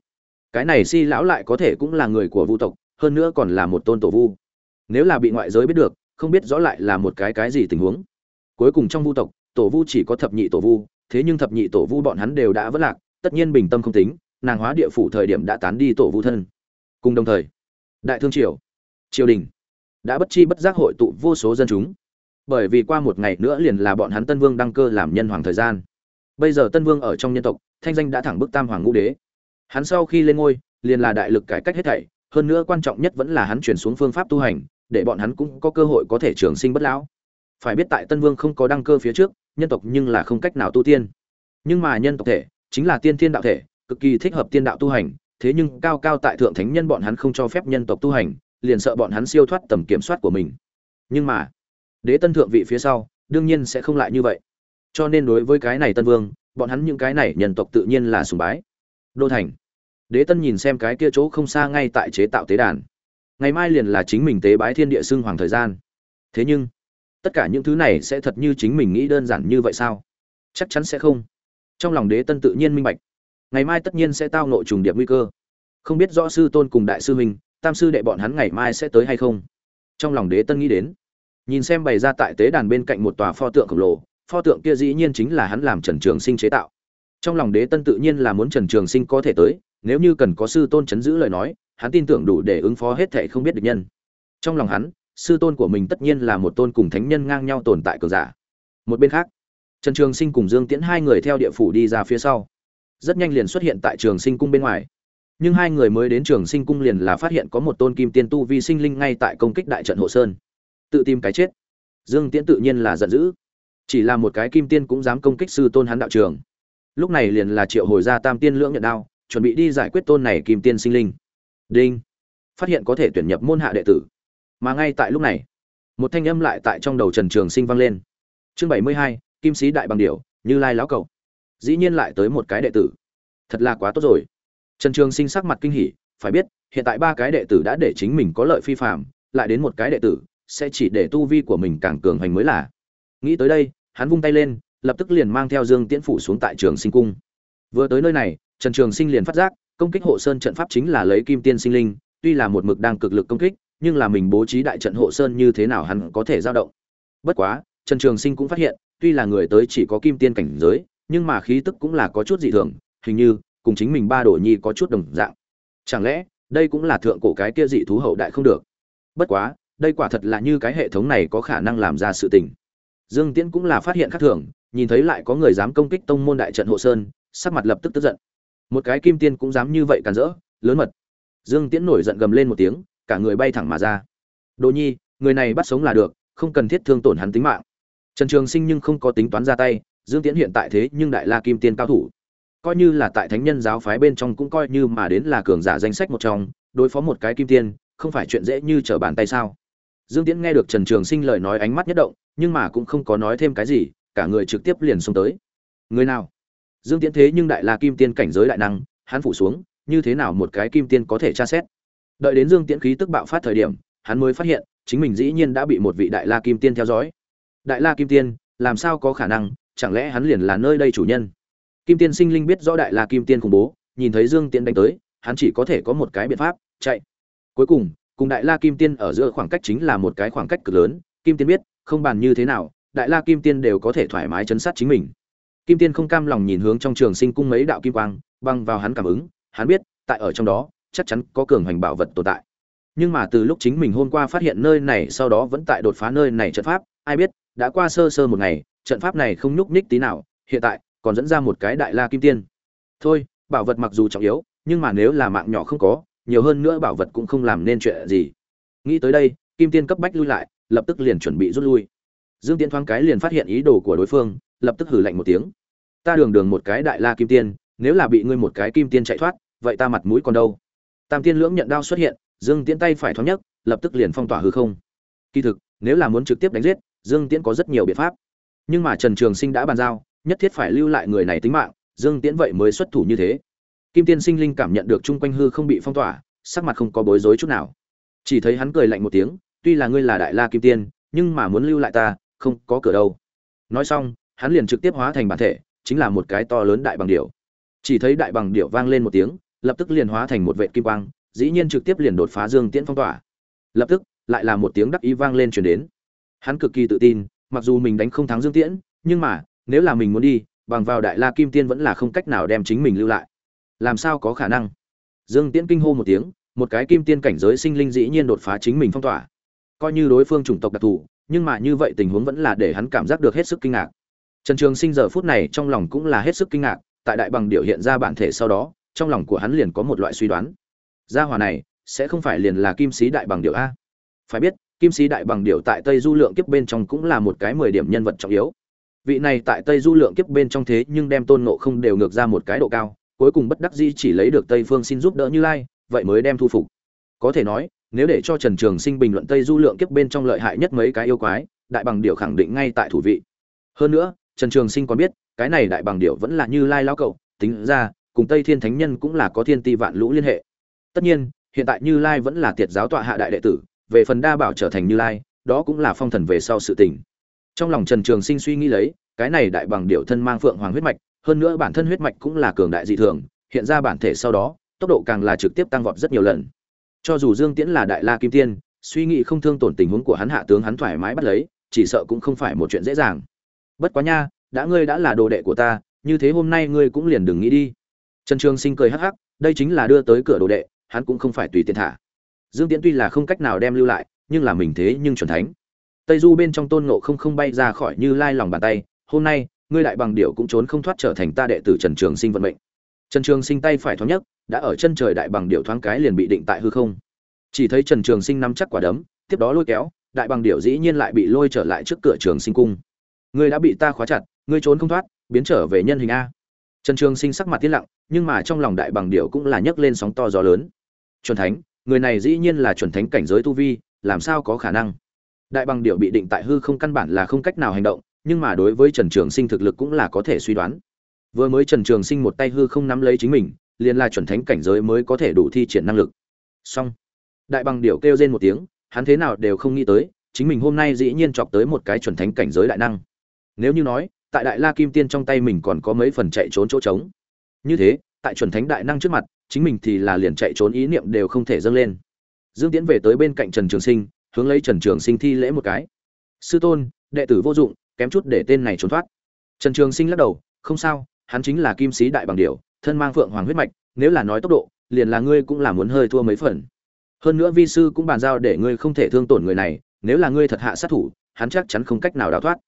Speaker 1: cái này si lão lại có thể cũng là người của vu tộc, hơn nữa còn là một tôn tổ vu. Nếu là bị ngoại giới biết được, không biết rõ lại là một cái cái gì tình huống. Cuối cùng trong vu tộc, tổ vu chỉ có thập nhị tổ vu, thế nhưng thập nhị tổ vu bọn hắn đều đã vất lạc, tất nhiên bình tâm không tính, nàng hóa địa phủ thời điểm đã tán đi tổ vu thân. Cùng đồng thời, đại thương triều triều đình đã bất chi bất giác hội tụ vô số dân chúng. Bởi vì qua một ngày nữa liền là bọn hắn tân vương đăng cơ làm nhân hoàng thời gian. Bây giờ tân vương ở trong nhân tộc, thanh danh đã thẳng bức tam hoàng ngũ đế hắn sau khi lên ngôi, liền là đại lực cải cách hết thảy, hơn nữa quan trọng nhất vẫn là hắn chuyển xuống phương pháp tu hành, để bọn hắn cũng có cơ hội có thể trường sinh bất lão. Phải biết tại tân vương không có đăng cơ phía trước, nhân tộc nhưng là không cách nào tu tiên. Nhưng mà nhân tộc thể, chính là tiên thiên đạo thể, cực kỳ thích hợp tiên đạo tu hành, thế nhưng cao cao tại thượng thánh nhân bọn hắn không cho phép nhân tộc tu hành, liền sợ bọn hắn siêu thoát tầm kiểm soát của mình. Nhưng mà, đế tân thượng vị phía sau, đương nhiên sẽ không lại như vậy. Cho nên đối với cái này tân vương, bọn hắn những cái này nhân tộc tự nhiên là sùng bái đô thành. Đế tân nhìn xem cái kia chỗ không xa ngay tại chế tạo tế đàn. Ngày mai liền là chính mình tế bái thiên địa xưng hoàng thời gian. Thế nhưng, tất cả những thứ này sẽ thật như chính mình nghĩ đơn giản như vậy sao? Chắc chắn sẽ không. Trong lòng đế tân tự nhiên minh bạch. Ngày mai tất nhiên sẽ tao nội trùng điệp nguy cơ. Không biết rõ sư tôn cùng đại sư huynh, tam sư đệ bọn hắn ngày mai sẽ tới hay không? Trong lòng đế tân nghĩ đến. Nhìn xem bày ra tại tế đàn bên cạnh một tòa pho tượng khổng lồ, pho tượng kia dĩ nhiên chính là hắn làm trần trường sinh chế tạo trong lòng đế tân tự nhiên là muốn trần trường sinh có thể tới, nếu như cần có sư tôn chấn giữ lời nói, hắn tin tưởng đủ để ứng phó hết thệ không biết được nhân. Trong lòng hắn, sư tôn của mình tất nhiên là một tôn cùng thánh nhân ngang nhau tồn tại cường giả. Một bên khác, trần trường sinh cùng dương tiễn hai người theo địa phủ đi ra phía sau. Rất nhanh liền xuất hiện tại trường sinh cung bên ngoài. Nhưng hai người mới đến trường sinh cung liền là phát hiện có một tôn kim tiên tu vi sinh linh ngay tại công kích đại trận hộ sơn. Tự tìm cái chết. Dương tiễn tự nhiên là giận dữ. Chỉ là một cái kim tiên cũng dám công kích sư tôn hắn đạo trường lúc này liền là triệu hồi ra tam tiên lưỡng nhận đao, chuẩn bị đi giải quyết tôn này kim tiên sinh linh. Đinh. Phát hiện có thể tuyển nhập môn hạ đệ tử. Mà ngay tại lúc này, một thanh âm lại tại trong đầu trần trường sinh vang lên. Chương bảy mươi hai, kim sĩ đại bằng điểu, như lai lão cầu dĩ nhiên lại tới một cái đệ tử. Thật là quá tốt rồi. Trần trường sinh sắc mặt kinh hỉ, phải biết, hiện tại ba cái đệ tử đã để chính mình có lợi phi phạm lại đến một cái đệ tử, sẽ chỉ để tu vi của mình càng cường hành mới là. Nghĩ tới đây, hắn vung tay lên lập tức liền mang theo dương tiễn phủ xuống tại trường sinh cung. Vừa tới nơi này, trần trường sinh liền phát giác, công kích hộ sơn trận pháp chính là lấy kim tiên sinh linh, tuy là một mực đang cực lực công kích, nhưng là mình bố trí đại trận hộ sơn như thế nào hắn có thể dao động. Bất quá, trần trường sinh cũng phát hiện, tuy là người tới chỉ có kim tiên cảnh giới, nhưng mà khí tức cũng là có chút dị thường, hình như, cùng chính mình ba đồ nhi có chút đồng dạng. Chẳng lẽ, đây cũng là thượng cổ cái kia dị thú hậu đại không được? Bất quá, đây quả thật là như cái hệ thống này có khả năng làm ra sự tình. Dương tiễn cũng là phát hiện khác thường nhìn thấy lại có người dám công kích tông môn đại trận hộ sơn, sắc mặt lập tức tức giận. Một cái kim tiên cũng dám như vậy càn rỡ, lớn mật. Dương tiễn nổi giận gầm lên một tiếng, cả người bay thẳng mà ra. Đồ nhi, người này bắt sống là được, không cần thiết thương tổn hắn tính mạng. Trần trường sinh nhưng không có tính toán ra tay, dương tiễn hiện tại thế nhưng đại la kim tiên cao thủ. Coi như là tại thánh nhân giáo phái bên trong cũng coi như mà đến là cường giả danh sách một trong, đối phó một cái kim tiên, không phải chuyện dễ như trở bàn tay sao? Dương tiễn nghe được trần trường sinh lời nói ánh mắt nhất động, nhưng mà cũng không có nói thêm cái gì cả người trực tiếp liền xông tới. Người nào? Dương tiễn thế nhưng đại la kim tiên cảnh giới đại năng, hắn phủ xuống, như thế nào một cái kim tiên có thể tra xét? Đợi đến dương tiễn khí tức bạo phát thời điểm, hắn mới phát hiện, chính mình dĩ nhiên đã bị một vị đại la kim tiên theo dõi. Đại la kim tiên, làm sao có khả năng, chẳng lẽ hắn liền là nơi đây chủ nhân? Kim tiên sinh linh biết rõ đại la kim tiên khủng bố, nhìn thấy dương tiễn đánh tới, hắn chỉ có thể có một cái biện pháp, chạy. Cuối cùng cùng đại la kim tiên ở giữa khoảng cách chính là một cái khoảng cách cực lớn, kim tiên biết, không bàn như thế nào đại la kim tiên đều có thể thoải mái chấn sát chính mình. Kim tiên không cam lòng nhìn hướng trong trường sinh cung mấy đạo kim quang băng vào hắn cảm ứng, hắn biết, tại ở trong đó, chắc chắn có cường hoành bảo vật tồn tại. Nhưng mà từ lúc chính mình hôm qua phát hiện nơi này, sau đó vẫn tại đột phá nơi này trận pháp, ai biết, đã qua sơ sơ một ngày, trận pháp này không nhúc nhích tí nào, hiện tại, còn dẫn ra một cái đại la kim tiên. Thôi, bảo vật mặc dù trọng yếu, nhưng mà nếu là mạng nhỏ không có, nhiều hơn nữa bảo vật cũng không làm nên chuyện gì. Nghĩ tới đây, kim tiên cấp bách lui lại, lập tức liền chuẩn bị rút lui dương tiễn thoáng cái liền phát hiện ý đồ của đối phương, lập tức hử lạnh một tiếng. Ta đường đường một cái đại la kim tiên, nếu là bị ngươi một cái kim tiên chạy thoát, vậy ta mặt mũi còn đâu? Tam tiên lưỡng nhận đao xuất hiện, dương tiễn tay phải thoáng nhất lập tức liền phong tỏa hư không. Kỳ thực, nếu là muốn trực tiếp đánh giết, dương tiễn có rất nhiều biện pháp. Nhưng mà trần trường sinh đã bàn giao, nhất thiết phải lưu lại người này tính mạng, dương tiễn vậy mới xuất thủ như thế. Kim tiên sinh linh cảm nhận được chung quanh hư không bị phong tỏa, sắc mặt không có bối rối chút nào. Chỉ thấy hắn cười lạnh một tiếng, tuy là ngươi là đại la kim tiên, nhưng mà muốn lưu lại ta không có cửa đâu. Nói xong, hắn liền trực tiếp hóa thành bản thể, chính là một cái to lớn đại bằng điểu. Chỉ thấy đại bằng điểu vang lên một tiếng, lập tức liền hóa thành một vệ kim quang, dĩ nhiên trực tiếp liền đột phá dương tiễn phong tỏa. Lập tức, lại là một tiếng đắc ý vang lên truyền đến. Hắn cực kỳ tự tin, mặc dù mình đánh không thắng dương tiễn, nhưng mà, nếu là mình muốn đi, bằng vào đại la kim tiên vẫn là không cách nào đem chính mình lưu lại. Làm sao có khả năng? Dương tiễn kinh hô một tiếng, một cái kim tiên cảnh giới sinh linh dĩ nhiên đột phá chính mình phong tỏa. Coi như đối phương chủng tộc đặc thù nhưng mà như vậy tình huống vẫn là để hắn cảm giác được hết sức kinh ngạc. Trần trường sinh giờ phút này trong lòng cũng là hết sức kinh ngạc, tại đại bằng điều hiện ra bản thể sau đó, trong lòng của hắn liền có một loại suy đoán. Gia hỏa này, sẽ không phải liền là kim sĩ đại bằng điệu a. Phải biết, kim sĩ đại bằng điệu tại tây du lượng kiếp bên trong cũng là một cái mười điểm nhân vật trọng yếu. Vị này tại tây du lượng kiếp bên trong thế nhưng đem tôn ngộ không đều ngược ra một cái độ cao, cuối cùng bất đắc dĩ chỉ lấy được tây phương xin giúp đỡ như lai, vậy mới đem thu phục. Có thể nói nếu để cho trần trường sinh bình luận tây du lượng kiếp bên trong lợi hại nhất mấy cái yêu quái, đại bằng điệu khẳng định ngay tại thủ vị. Hơn nữa, trần trường sinh còn biết, cái này đại bằng điệu vẫn là như lai lao cậu tính ra, cùng tây thiên thánh nhân cũng là có thiên ti vạn lũ liên hệ. Tất nhiên, hiện tại như lai vẫn là tiệt giáo tọa hạ đại đệ tử, về phần đa bảo trở thành như lai, đó cũng là phong thần về sau sự tình. Trong lòng trần trường sinh suy nghĩ lấy, cái này đại bằng điệu thân mang phượng hoàng huyết mạch, hơn nữa bản thân huyết mạch cũng là cường đại dị thường, hiện ra bản thể sau đó, tốc độ càng là trực tiếp tăng vọt rất nhiều lần cho dù dương tiễn là đại la kim tiên, suy nghĩ không thương tổn tình huống của hắn hạ tướng hắn thoải mái bắt lấy, chỉ sợ cũng không phải một chuyện dễ dàng. Bất quá nha, đã ngươi đã là đồ đệ của ta, như thế hôm nay ngươi cũng liền đừng nghĩ đi. Trần trường sinh cười hắc hắc, đây chính là đưa tới cửa đồ đệ, hắn cũng không phải tùy tiện thả. Dương tiễn tuy là không cách nào đem lưu lại, nhưng là mình thế nhưng chuẩn thánh. Tây du bên trong tôn ngộ không không bay ra khỏi như lai lòng bàn tay, hôm nay, ngươi đại bằng điệu cũng trốn không thoát trở thành ta đệ tử trần trường sinh vận mệnh. Trần trường sinh tay phải thoáng nhất đã ở chân trời đại bằng điệu thoáng cái liền bị định tại hư không. Chỉ thấy trần trường sinh nắm chắc quả đấm, tiếp đó lôi kéo, đại bằng điệu dĩ nhiên lại bị lôi trở lại trước cửa trường sinh cung. Ngươi đã bị ta khóa chặt, ngươi trốn không thoát, biến trở về nhân hình a. Trần trường sinh sắc mặt tiến lặng, nhưng mà trong lòng đại bằng điệu cũng là nhấc lên sóng to gió lớn. Chuẩn thánh, người này dĩ nhiên là chuẩn thánh cảnh giới tu vi, làm sao có khả năng? Đại bằng điệu bị định tại hư không căn bản là không cách nào hành động, nhưng mà đối với trần trường sinh thực lực cũng là có thể suy đoán. Vừa mới trần trường sinh một tay hư không nắm lấy chính mình liền là chuẩn thánh cảnh giới mới có thể đủ thi triển năng lực. Xong. Đại bằng điểu kêu lên một tiếng, hắn thế nào đều không nghĩ tới, chính mình hôm nay dĩ nhiên chọc tới một cái chuẩn thánh cảnh giới đại năng. Nếu như nói, tại đại la kim tiên trong tay mình còn có mấy phần chạy trốn chỗ trống. Như thế, tại chuẩn thánh đại năng trước mặt, chính mình thì là liền chạy trốn ý niệm đều không thể dâng lên. Dương tiễn về tới bên cạnh trần trường sinh, hướng lấy trần trường sinh thi lễ một cái. Sư tôn, đệ tử vô dụng, kém chút để tên này trốn thoát. Trần trường sinh lắc đầu, không sao, hắn chính là kim sĩ đại bằng điểu thân mang phượng hoàng huyết mạch, nếu là nói tốc độ, liền là ngươi cũng là muốn hơi thua mấy phần. Hơn nữa vi sư cũng bàn giao để ngươi không thể thương tổn người này, nếu là ngươi thật hạ sát thủ, hắn chắc chắn không cách nào đào thoát.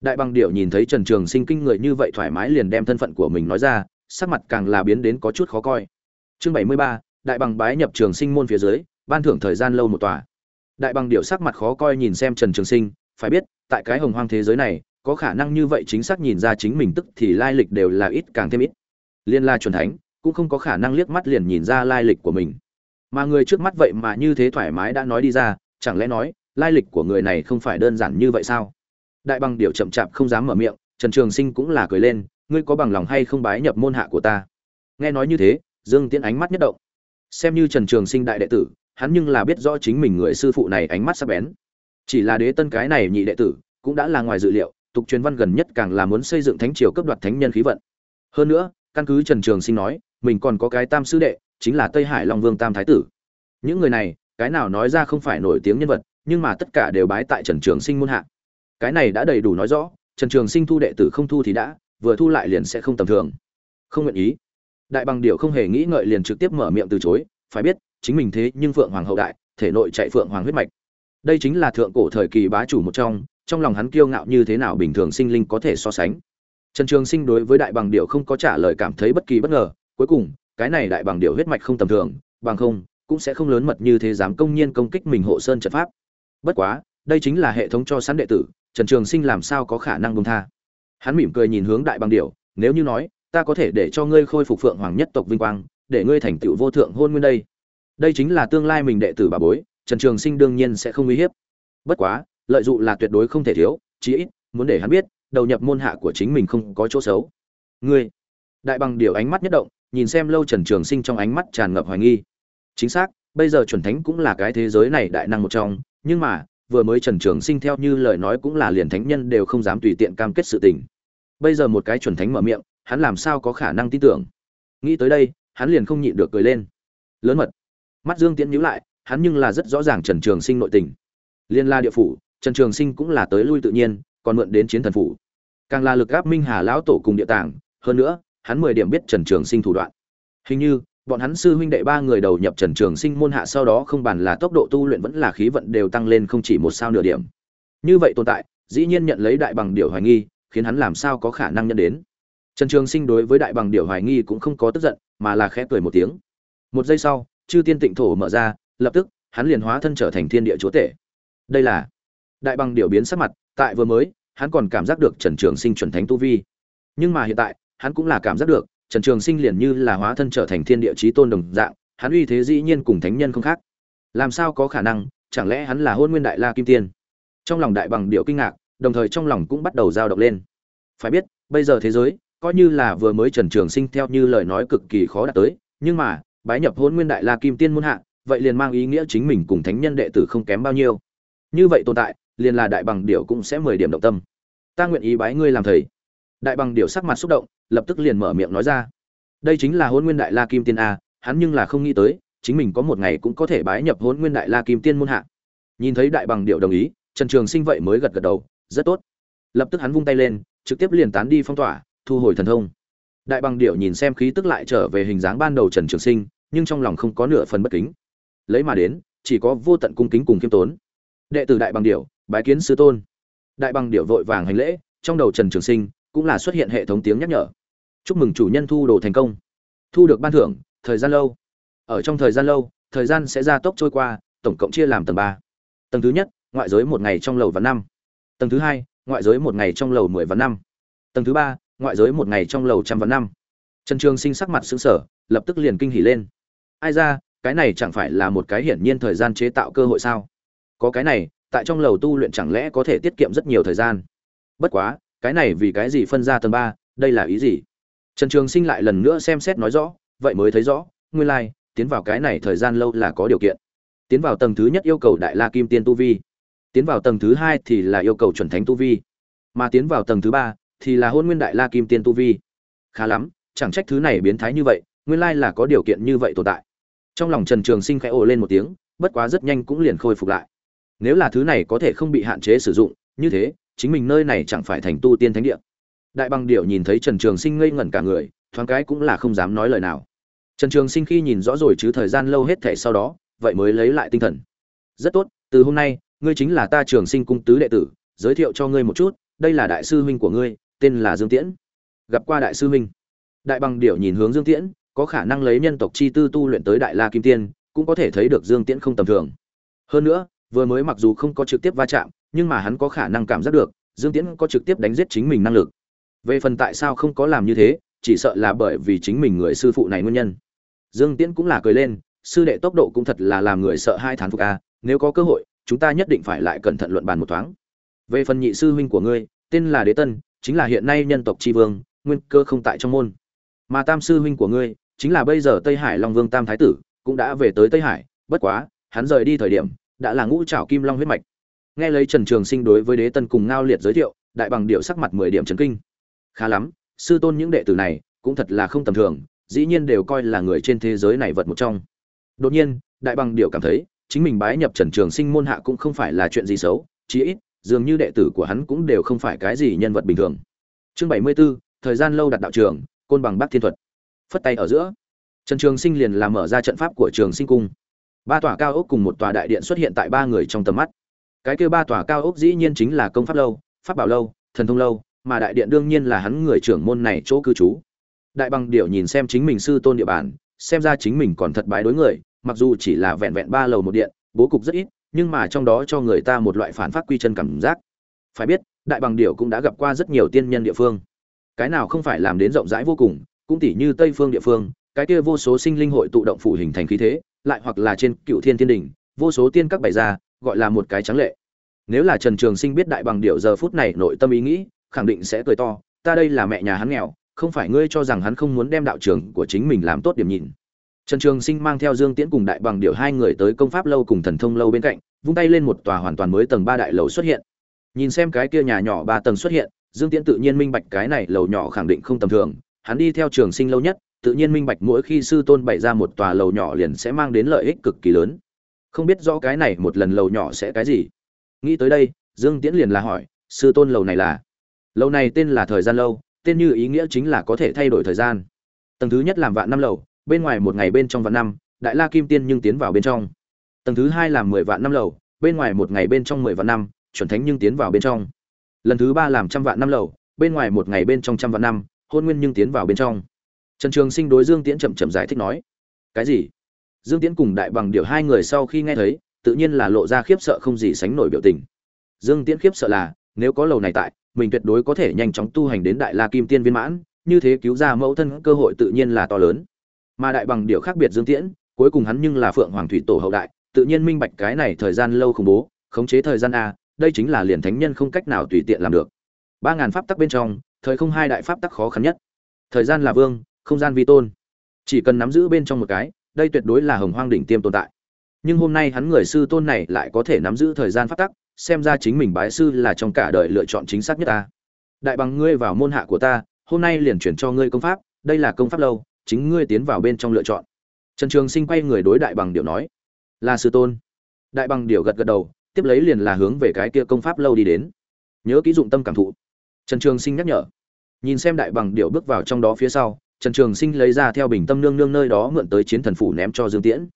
Speaker 1: Đại bằng điệu nhìn thấy trần trường sinh kinh người như vậy thoải mái liền đem thân phận của mình nói ra, sắc mặt càng là biến đến có chút khó coi. Chương bảy mươi ba, đại bằng bái nhập trường sinh môn phía dưới, ban thưởng thời gian lâu một tòa. Đại bằng điệu sắc mặt khó coi nhìn xem trần trường sinh, phải biết, tại cái hồng hoang thế giới này, có khả năng như vậy chính xác nhìn ra chính mình tức thì lai lịch đều là ít càng thêm ít liên la chuẩn thánh cũng không có khả năng liếc mắt liền nhìn ra lai lịch của mình. Mà người trước mắt vậy mà như thế thoải mái đã nói đi ra, chẳng lẽ nói, lai lịch của người này không phải đơn giản như vậy sao? Đại bằng điệu chậm chạp không dám mở miệng, trần trường sinh cũng là cười lên, ngươi có bằng lòng hay không bái nhập môn hạ của ta? Nghe nói như thế, dương tiễn ánh mắt nhất động. Xem như trần trường sinh đại đệ tử, hắn nhưng là biết rõ chính mình người sư phụ này ánh mắt sắc bén. Chỉ là đế tân cái này nhị đệ tử, cũng đã là ngoài dự liệu, tục truyền văn gần nhất càng là muốn xây dựng thánh triều cấp đoạt thánh nhân khí vận. Hơn nữa căn cứ trần trường sinh nói, mình còn có cái tam sư đệ, chính là tây hải long vương tam thái tử. Những người này, cái nào nói ra không phải nổi tiếng nhân vật, nhưng mà tất cả đều bái tại trần trường sinh môn hạ. Cái này đã đầy đủ nói rõ, trần trường sinh thu đệ tử không thu thì đã, vừa thu lại liền sẽ không tầm thường. Không nguyện ý. Đại bằng điệu không hề nghĩ ngợi liền trực tiếp mở miệng từ chối, phải biết, chính mình thế nhưng phượng hoàng hậu đại, thể nội chạy phượng hoàng huyết mạch. Đây chính là thượng cổ thời kỳ bá chủ một trong trong lòng hắn kiêu ngạo như thế nào bình thường sinh linh có thể so sánh trần trường sinh đối với đại bằng điệu không có trả lời cảm thấy bất kỳ bất ngờ. Cuối cùng, cái này đại bằng điệu huyết mạch không tầm thường, bằng không, cũng sẽ không lớn mật như thế dám công nhiên công kích mình hộ sơn trận pháp. Bất quá, đây chính là hệ thống cho sẵn đệ tử, trần trường sinh làm sao có khả năng buông tha. Hắn mỉm cười nhìn hướng đại bằng điệu nếu như nói, ta có thể để cho ngươi khôi phục phượng hoàng nhất tộc vinh quang, để ngươi thành tựu vô thượng hôn nguyên đây. Đây chính là tương lai mình đệ tử bà bối, trần trường sinh đương nhiên sẽ không uy hiếp. Bất quá, lợi dụng là tuyệt đối không thể thiếu, chí ít, muốn để hắn biết đầu nhập môn hạ của chính mình không có chỗ xấu. Ngươi, đại bằng điều ánh mắt nhất động, nhìn xem lâu trần trường sinh trong ánh mắt tràn ngập hoài nghi. Chính xác, bây giờ chuẩn thánh cũng là cái thế giới này đại năng một trong, nhưng mà, vừa mới trần trường sinh theo như lời nói cũng là liền thánh nhân đều không dám tùy tiện cam kết sự tình. Bây giờ một cái chuẩn thánh mở miệng, hắn làm sao có khả năng tin tưởng? Nghĩ tới đây, hắn liền không nhịn được cười lên. Lớn mật. Mắt dương tiễn nhíu lại, hắn nhưng là rất rõ ràng trần trường sinh nội tình. Liên la địa phủ, trần trường sinh cũng là tới lui tự nhiên, còn mượn đến chiến thần phủ càng là lực áp minh hà lão tổ cùng địa tàng, hơn nữa, hắn mười điểm biết trần trường sinh thủ đoạn. Hình như, bọn hắn sư huynh đệ ba người đầu nhập trần trường sinh môn hạ sau đó không bàn là tốc độ tu luyện vẫn là khí vận đều tăng lên không chỉ một sao nửa điểm. Như vậy tồn tại, dĩ nhiên nhận lấy đại bằng điều hoài nghi, khiến hắn làm sao có khả năng nhận đến. Trần trường sinh đối với đại bằng điều hoài nghi cũng không có tức giận, mà là khẽ cười một tiếng. Một giây sau, chư tiên tịnh thổ mở ra, lập tức, hắn liền hóa thân trở thành thiên địa chúa tể. Đây là đại bằng điều biến sắc mặt, tại vừa mới hắn còn cảm giác được trần trường sinh chuẩn thánh tu vi. Nhưng mà hiện tại, hắn cũng là cảm giác được, trần trường sinh liền như là hóa thân trở thành thiên địa chí tôn đồng dạng, hắn uy thế dĩ nhiên cùng thánh nhân không khác. Làm sao có khả năng, chẳng lẽ hắn là hôn nguyên đại la kim tiên? Trong lòng đại bằng điệu kinh ngạc, đồng thời trong lòng cũng bắt đầu dao động lên. Phải biết, bây giờ thế giới, coi như là vừa mới trần trường sinh theo như lời nói cực kỳ khó đạt tới, nhưng mà, bái nhập hôn nguyên đại la kim tiên muôn hạ, vậy liền mang ý nghĩa chính mình cùng thánh nhân đệ tử không kém bao nhiêu. Như vậy tồn tại liền là đại bằng điệu cũng sẽ mười điểm động tâm. Ta nguyện ý bái ngươi làm thầy. Đại bằng điệu sắc mặt xúc động, lập tức liền mở miệng nói ra. Đây chính là hôn nguyên đại la kim tiên a, hắn nhưng là không nghĩ tới, chính mình có một ngày cũng có thể bái nhập hôn nguyên đại la kim tiên môn hạ. Nhìn thấy đại bằng điệu đồng ý, trần trường sinh vậy mới gật gật đầu, rất tốt. Lập tức hắn vung tay lên, trực tiếp liền tán đi phong tỏa, thu hồi thần thông. Đại bằng điệu nhìn xem khí tức lại trở về hình dáng ban đầu trần trường sinh, nhưng trong lòng không có nửa phần bất kính. Lấy mà đến, chỉ có vô tận cung kính cùng khiêm tốn. Đệ tử đại bằng điệu bái kiến sư tôn. Đại bằng điệu vội vàng hành lễ, trong đầu trần trường sinh cũng là xuất hiện hệ thống tiếng nhắc nhở. Chúc mừng chủ nhân thu đồ thành công. Thu được ban thưởng, thời gian lâu. Ở trong thời gian lâu, thời gian sẽ ra tốc trôi qua, tổng cộng chia làm tầng ba. Tầng thứ nhất, ngoại giới một ngày trong lầu và năm. Tầng thứ hai, ngoại giới một ngày trong lầu mười và năm. Tầng thứ ba, ngoại giới một ngày trong lầu trăm và năm. Trần trường sinh sắc mặt xứng sở lập tức liền kinh hỉ lên. Ai ra, cái này chẳng phải là một cái hiển nhiên thời gian chế tạo cơ hội sao? Có cái này tại trong lầu tu luyện chẳng lẽ có thể tiết kiệm rất nhiều thời gian? Bất quá cái này vì cái gì phân ra tầng ba đây là ý gì? Trần trường sinh lại lần nữa xem xét nói rõ vậy mới thấy rõ nguyên lai、like, tiến vào cái này thời gian lâu là có điều kiện. Tiến vào tầng thứ nhất yêu cầu đại la kim tiên tu vi. Tiến vào tầng thứ hai thì là yêu cầu chuẩn thánh tu vi. Mà tiến vào tầng thứ ba thì là hôn nguyên đại la kim tiên tu vi. Khá lắm chẳng trách thứ này biến thái như vậy nguyên lai là có điều kiện như vậy tồn tại. Trong lòng trần trường sinh khẽ ồ lên một tiếng bất quá rất nhanh cũng liền khôi phục lại nếu là thứ này có thể không bị hạn chế sử dụng, như thế, chính mình nơi này chẳng phải thành tu tiên thánh địa. Đại bằng điệu nhìn thấy trần trường sinh ngây ngẩn cả người, thoáng cái cũng là không dám nói lời nào. Trần trường sinh khi nhìn rõ rồi chứ thời gian lâu hết thể sau đó, vậy mới lấy lại tinh thần. Rất tốt, từ hôm nay, ngươi chính là ta trường sinh cung tứ đệ tử, giới thiệu cho ngươi một chút, đây là đại sư huynh của ngươi, tên là dương tiễn. Gặp qua đại sư huynh, đại bằng điệu nhìn hướng dương tiễn, có khả năng lấy nhân tộc chi tư tu luyện tới đại la kim tiên, cũng có thể thấy được dương tiễn không tầm thường. Hơn nữa vừa mới mặc dù không có trực tiếp va chạm, nhưng mà hắn có khả năng cảm giác được, dương tiễn có trực tiếp đánh giết chính mình năng lực. Về phần tại sao không có làm như thế, chỉ sợ là bởi vì chính mình người sư phụ này nguyên nhân. Dương tiễn cũng là cười lên, sư đệ tốc độ cũng thật là làm người sợ hai thán phục a, nếu có cơ hội, chúng ta nhất định phải lại cẩn thận luận bàn một thoáng. Về phần nhị sư huynh của ngươi, tên là đế tân, chính là hiện nay nhân tộc tri vương, nguyên cơ không tại trong môn. Mà tam sư huynh của ngươi, chính là bây giờ tây hải long vương tam thái tử, cũng đã về tới tây hải, bất quá, hắn rời đi thời điểm đã là ngũ trảo kim long huyết mạch. Nghe lấy trần trường sinh đối với đế tân cùng ngao liệt giới thiệu đại bằng điệu sắc mặt mười điểm trấn kinh. Khá lắm sư tôn những đệ tử này cũng thật là không tầm thường dĩ nhiên đều coi là người trên thế giới này vật một trong. Đột nhiên đại bằng điệu cảm thấy chính mình bái nhập trần trường sinh môn hạ cũng không phải là chuyện gì xấu chí ít dường như đệ tử của hắn cũng đều không phải cái gì nhân vật bình thường. Chương bảy mươi 74, thời gian lâu đặt đạo trường côn bằng bắc thiên thuật. Phất tay ở giữa trần trường sinh liền làm mở ra trận pháp của trường sinh cung ba tòa cao ốc cùng một tòa đại điện xuất hiện tại ba người trong tầm mắt. Cái kêu ba tòa cao ốc dĩ nhiên chính là công pháp lâu, pháp bảo lâu, thần thông lâu, mà đại điện đương nhiên là hắn người trưởng môn này chỗ cư trú. Đại bằng điệu nhìn xem chính mình sư tôn địa bàn, xem ra chính mình còn thật bái đối người, mặc dù chỉ là vẹn vẹn ba lầu một điện, bố cục rất ít, nhưng mà trong đó cho người ta một loại phản phát quy chân cảm giác. Phải biết, đại bằng điệu cũng đã gặp qua rất nhiều tiên nhân địa phương. Cái nào không phải làm đến rộng rãi vô cùng, cũng tỉ như tây phương địa phương, cái kia vô số sinh linh hội tụ động phủ hình thành khí thế lại hoặc là trên cựu thiên thiên đình, vô số tiên các bày ra, gọi là một cái trắng lệ. Nếu là trần trường sinh biết đại bằng điệu giờ phút này nội tâm ý nghĩ, khẳng định sẽ cười to, ta đây là mẹ nhà hắn nghèo, không phải ngươi cho rằng hắn không muốn đem đạo trường của chính mình làm tốt điểm nhìn. Trần trường sinh mang theo dương tiễn cùng đại bằng điệu hai người tới công pháp lâu cùng thần thông lâu bên cạnh, vung tay lên một tòa hoàn toàn mới tầng ba đại lầu xuất hiện. Nhìn xem cái kia nhà nhỏ ba tầng xuất hiện, dương tiễn tự nhiên minh bạch cái này lầu nhỏ khẳng định không tầm thường, hắn đi theo trường sinh lâu nhất tự nhiên minh bạch mỗi khi sư tôn bày ra một tòa lầu nhỏ liền sẽ mang đến lợi ích cực kỳ lớn. Không biết rõ cái này một lần lầu nhỏ sẽ cái gì. Nghĩ tới đây, dương tiễn liền là hỏi, sư tôn lầu này là? Lầu này tên là thời gian lâu, tên như ý nghĩa chính là có thể thay đổi thời gian. Tầng thứ nhất làm vạn năm lầu, bên ngoài một ngày bên trong vạn năm, đại la kim tiên nhưng tiến vào bên trong. Tầng thứ hai làm mười vạn năm lầu, bên ngoài một ngày bên trong mười vạn năm, chuẩn thánh nhưng tiến vào bên trong. Lần thứ ba làm trăm vạn năm lầu, bên ngoài một ngày bên trong trăm vạn năm, hôn nguyên nhưng tiến vào bên trong trần trường sinh đối dương tiễn chậm chậm giải thích nói, cái gì? Dương tiễn cùng đại bằng điều hai người sau khi nghe thấy, tự nhiên là lộ ra khiếp sợ không gì sánh nổi biểu tình. Dương tiễn khiếp sợ là, nếu có lầu này tại, mình tuyệt đối có thể nhanh chóng tu hành đến đại la kim tiên viên mãn, như thế cứu ra mẫu thân cơ hội tự nhiên là to lớn. Mà đại bằng điều khác biệt dương tiễn, cuối cùng hắn nhưng là phượng hoàng thủy tổ hậu đại, tự nhiên minh bạch cái này thời gian lâu khủng bố, khống chế thời gian a, đây chính là liền thánh nhân không cách nào tùy tiện làm được. Ba ngàn pháp tắc bên trong, thời không hai đại pháp tắc khó khăn nhất. Thời gian là vương không gian vi tôn. Chỉ cần nắm giữ bên trong một cái, đây tuyệt đối là hồng hoang đỉnh tiêm tồn tại. Nhưng hôm nay hắn người sư tôn này lại có thể nắm giữ thời gian phát tắc, xem ra chính mình bái sư là trong cả đời lựa chọn chính xác nhất ta. Đại bằng ngươi vào môn hạ của ta, hôm nay liền chuyển cho ngươi công pháp, đây là công pháp lâu, chính ngươi tiến vào bên trong lựa chọn. Trần trường sinh quay người đối đại bằng điệu nói, là sư tôn. Đại bằng điệu gật gật đầu, tiếp lấy liền là hướng về cái kia công pháp lâu đi đến. Nhớ kỹ dụng tâm cảm thụ. Trần trường sinh nhắc nhở. Nhìn xem đại bằng điệu bước vào trong đó phía sau trần trường sinh lấy ra theo bình tâm nương nương nơi đó mượn tới chiến thần phủ ném cho dương tiễn.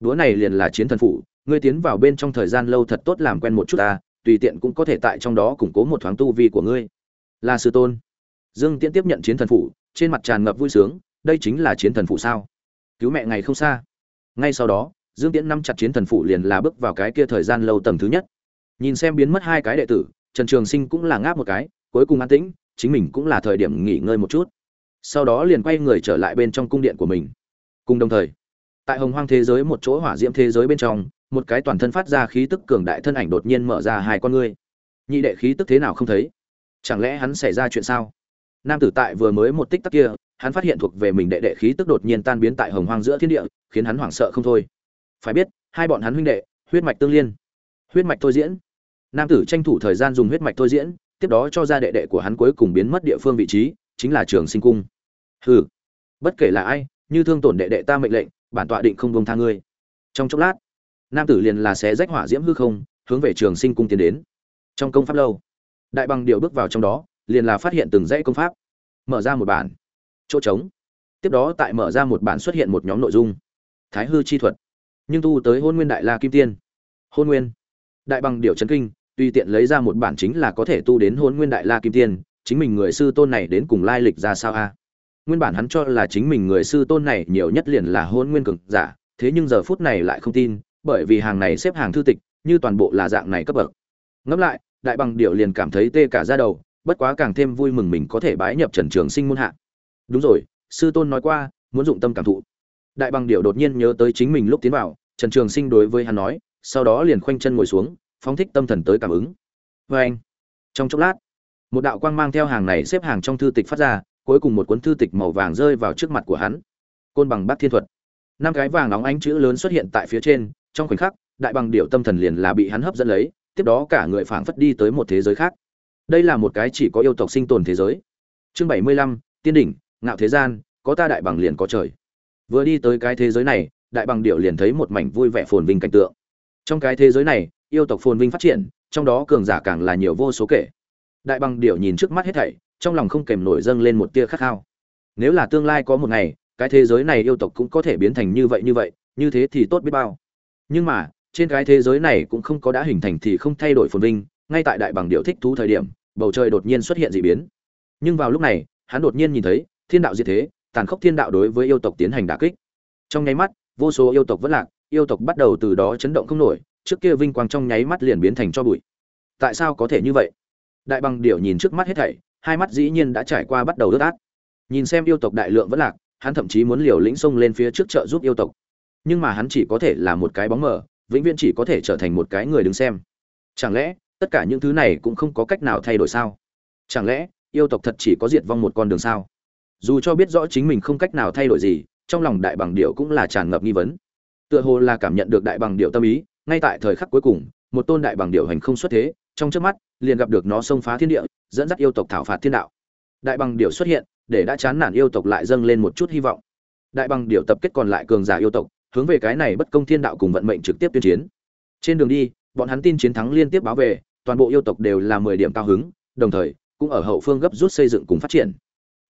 Speaker 1: Đũa này liền là chiến thần phủ, ngươi tiến vào bên trong thời gian lâu thật tốt làm quen một chút ta, tùy tiện cũng có thể tại trong đó củng cố một thoáng tu vi của ngươi. Là sư tôn. Dương tiễn tiếp nhận chiến thần phủ, trên mặt tràn ngập vui sướng, đây chính là chiến thần phủ sao? Cứu mẹ ngày không xa. Ngay sau đó, dương tiễn nắm chặt chiến thần phủ liền là bước vào cái kia thời gian lâu tầng thứ nhất. Nhìn xem biến mất hai cái đệ tử, trần trường sinh cũng là ngáp một cái, cuối cùng an tĩnh, chính mình cũng là thời điểm nghỉ ngơi một chút sau đó liền quay người trở lại bên trong cung điện của mình. Cùng đồng thời, tại hồng hoang thế giới một chỗ hỏa diễm thế giới bên trong, một cái toàn thân phát ra khí tức cường đại thân ảnh đột nhiên mở ra hai con ngươi. Nhị đệ khí tức thế nào không thấy? Chẳng lẽ hắn xảy ra chuyện sao? Nam tử tại vừa mới một tích tắc kia, hắn phát hiện thuộc về mình đệ đệ khí tức đột nhiên tan biến tại hồng hoang giữa thiên địa, khiến hắn hoảng sợ không thôi. Phải biết, hai bọn hắn huynh đệ, huyết mạch tương liên. Huyết mạch thôi diễn. Nam tử tranh thủ thời gian dùng huyết mạch thôi diễn, tiếp đó cho ra đệ đệ của hắn cuối cùng biến mất địa phương vị trí, chính là trường sinh cung hừ, bất kể là ai, như thương tổn đệ đệ ta mệnh lệnh, bản tọa định không buông tha ngươi. Trong chốc lát, nam tử liền là xé rách hỏa diễm hư không, hướng về trường sinh cung tiến đến. Trong công pháp lâu, đại bằng điệu bước vào trong đó, liền là phát hiện từng dãy công pháp. Mở ra một bản, chỗ trống. Tiếp đó tại mở ra một bản xuất hiện một nhóm nội dung. Thái hư chi thuật, nhưng tu tới hôn nguyên đại la kim tiên. Hôn nguyên, đại bằng điệu chấn kinh, tùy tiện lấy ra một bản chính là có thể tu đến hôn nguyên đại la kim tiên, chính mình người sư tôn này đến cùng lai lịch ra sao a? Nguyên bản hắn cho là chính mình người sư tôn này nhiều nhất liền là hôn nguyên cực giả, thế nhưng giờ phút này lại không tin, bởi vì hàng này xếp hàng thư tịch, như toàn bộ là dạng này cấp bậc. Ngẫm lại, đại bằng điệu liền cảm thấy tê cả ra đầu, bất quá càng thêm vui mừng mình có thể bái nhập trần trường sinh môn hạ. Đúng rồi, sư tôn nói qua, muốn dụng tâm cảm thụ. Đại bằng điệu đột nhiên nhớ tới chính mình lúc tiến vào, trần trường sinh đối với hắn nói, sau đó liền khoanh chân ngồi xuống, phóng thích tâm thần tới cảm ứng. Vê anh trong chốc lát, một đạo quang mang theo hàng này xếp hàng trong thư tịch phát ra cuối cùng một cuốn thư tịch màu vàng rơi vào trước mặt của hắn. Côn bằng bát thiên thuật. Năm cái vàng nóng ánh chữ lớn xuất hiện tại phía trên, trong khoảnh khắc, đại bằng điệu tâm thần liền là bị hắn hấp dẫn lấy, tiếp đó cả người phảng phất đi tới một thế giới khác. Đây là một cái chỉ có yêu tộc sinh tồn thế giới. Chương bảy mươi lăm, tiên đỉnh, ngạo thế gian, có ta đại bằng liền có trời. Vừa đi tới cái thế giới này, đại bằng điệu liền thấy một mảnh vui vẻ phồn vinh cảnh tượng. Trong cái thế giới này, yêu tộc phồn vinh phát triển, trong đó cường giả càng là nhiều vô số kể. Đại bằng điệu nhìn trước mắt hết thảy trong lòng không kèm nổi dâng lên một tia khát khao. Nếu là tương lai có một ngày, cái thế giới này yêu tộc cũng có thể biến thành như vậy như vậy, như thế thì tốt biết bao. Nhưng mà, trên cái thế giới này cũng không có đã hình thành thì không thay đổi phồn vinh, ngay tại đại bằng điệu thích thú thời điểm, bầu trời đột nhiên xuất hiện dị biến. Nhưng vào lúc này, hắn đột nhiên nhìn thấy, thiên đạo diệt thế, tàn khốc thiên đạo đối với yêu tộc tiến hành đả kích. Trong nháy mắt, vô số yêu tộc vẫn lạc, yêu tộc bắt đầu từ đó chấn động không nổi, trước kia vinh quang trong nháy mắt liền biến thành cho bụi. Tại sao có thể như vậy? Đại bằng điệu nhìn trước mắt hết thảy hai mắt dĩ nhiên đã trải qua bắt đầu ướt át. Nhìn xem yêu tộc đại lượng vẫn lạc, hắn thậm chí muốn liều lĩnh xông lên phía trước chợ giúp yêu tộc. Nhưng mà hắn chỉ có thể là một cái bóng mờ, vĩnh viễn chỉ có thể trở thành một cái người đứng xem. Chẳng lẽ, tất cả những thứ này cũng không có cách nào thay đổi sao? Chẳng lẽ, yêu tộc thật chỉ có diệt vong một con đường sao? Dù cho biết rõ chính mình không cách nào thay đổi gì, trong lòng đại bằng điệu cũng là tràn ngập nghi vấn. Tựa hồ là cảm nhận được đại bằng điệu tâm ý, ngay tại thời khắc cuối cùng, một tôn đại bằng điệu hành không xuất thế, trong trước mắt, liền gặp được nó xông phá thiên địa dẫn dắt yêu tộc thảo phạt thiên đạo. Đại bằng điểu xuất hiện, để đã chán nản yêu tộc lại dâng lên một chút hy vọng. Đại bằng điểu tập kết còn lại cường giả yêu tộc, hướng về cái này bất công thiên đạo cùng vận mệnh trực tiếp tuyên chiến. Trên đường đi, bọn hắn tin chiến thắng liên tiếp báo về, toàn bộ yêu tộc đều là mười điểm cao hứng, đồng thời, cũng ở hậu phương gấp rút xây dựng cùng phát triển.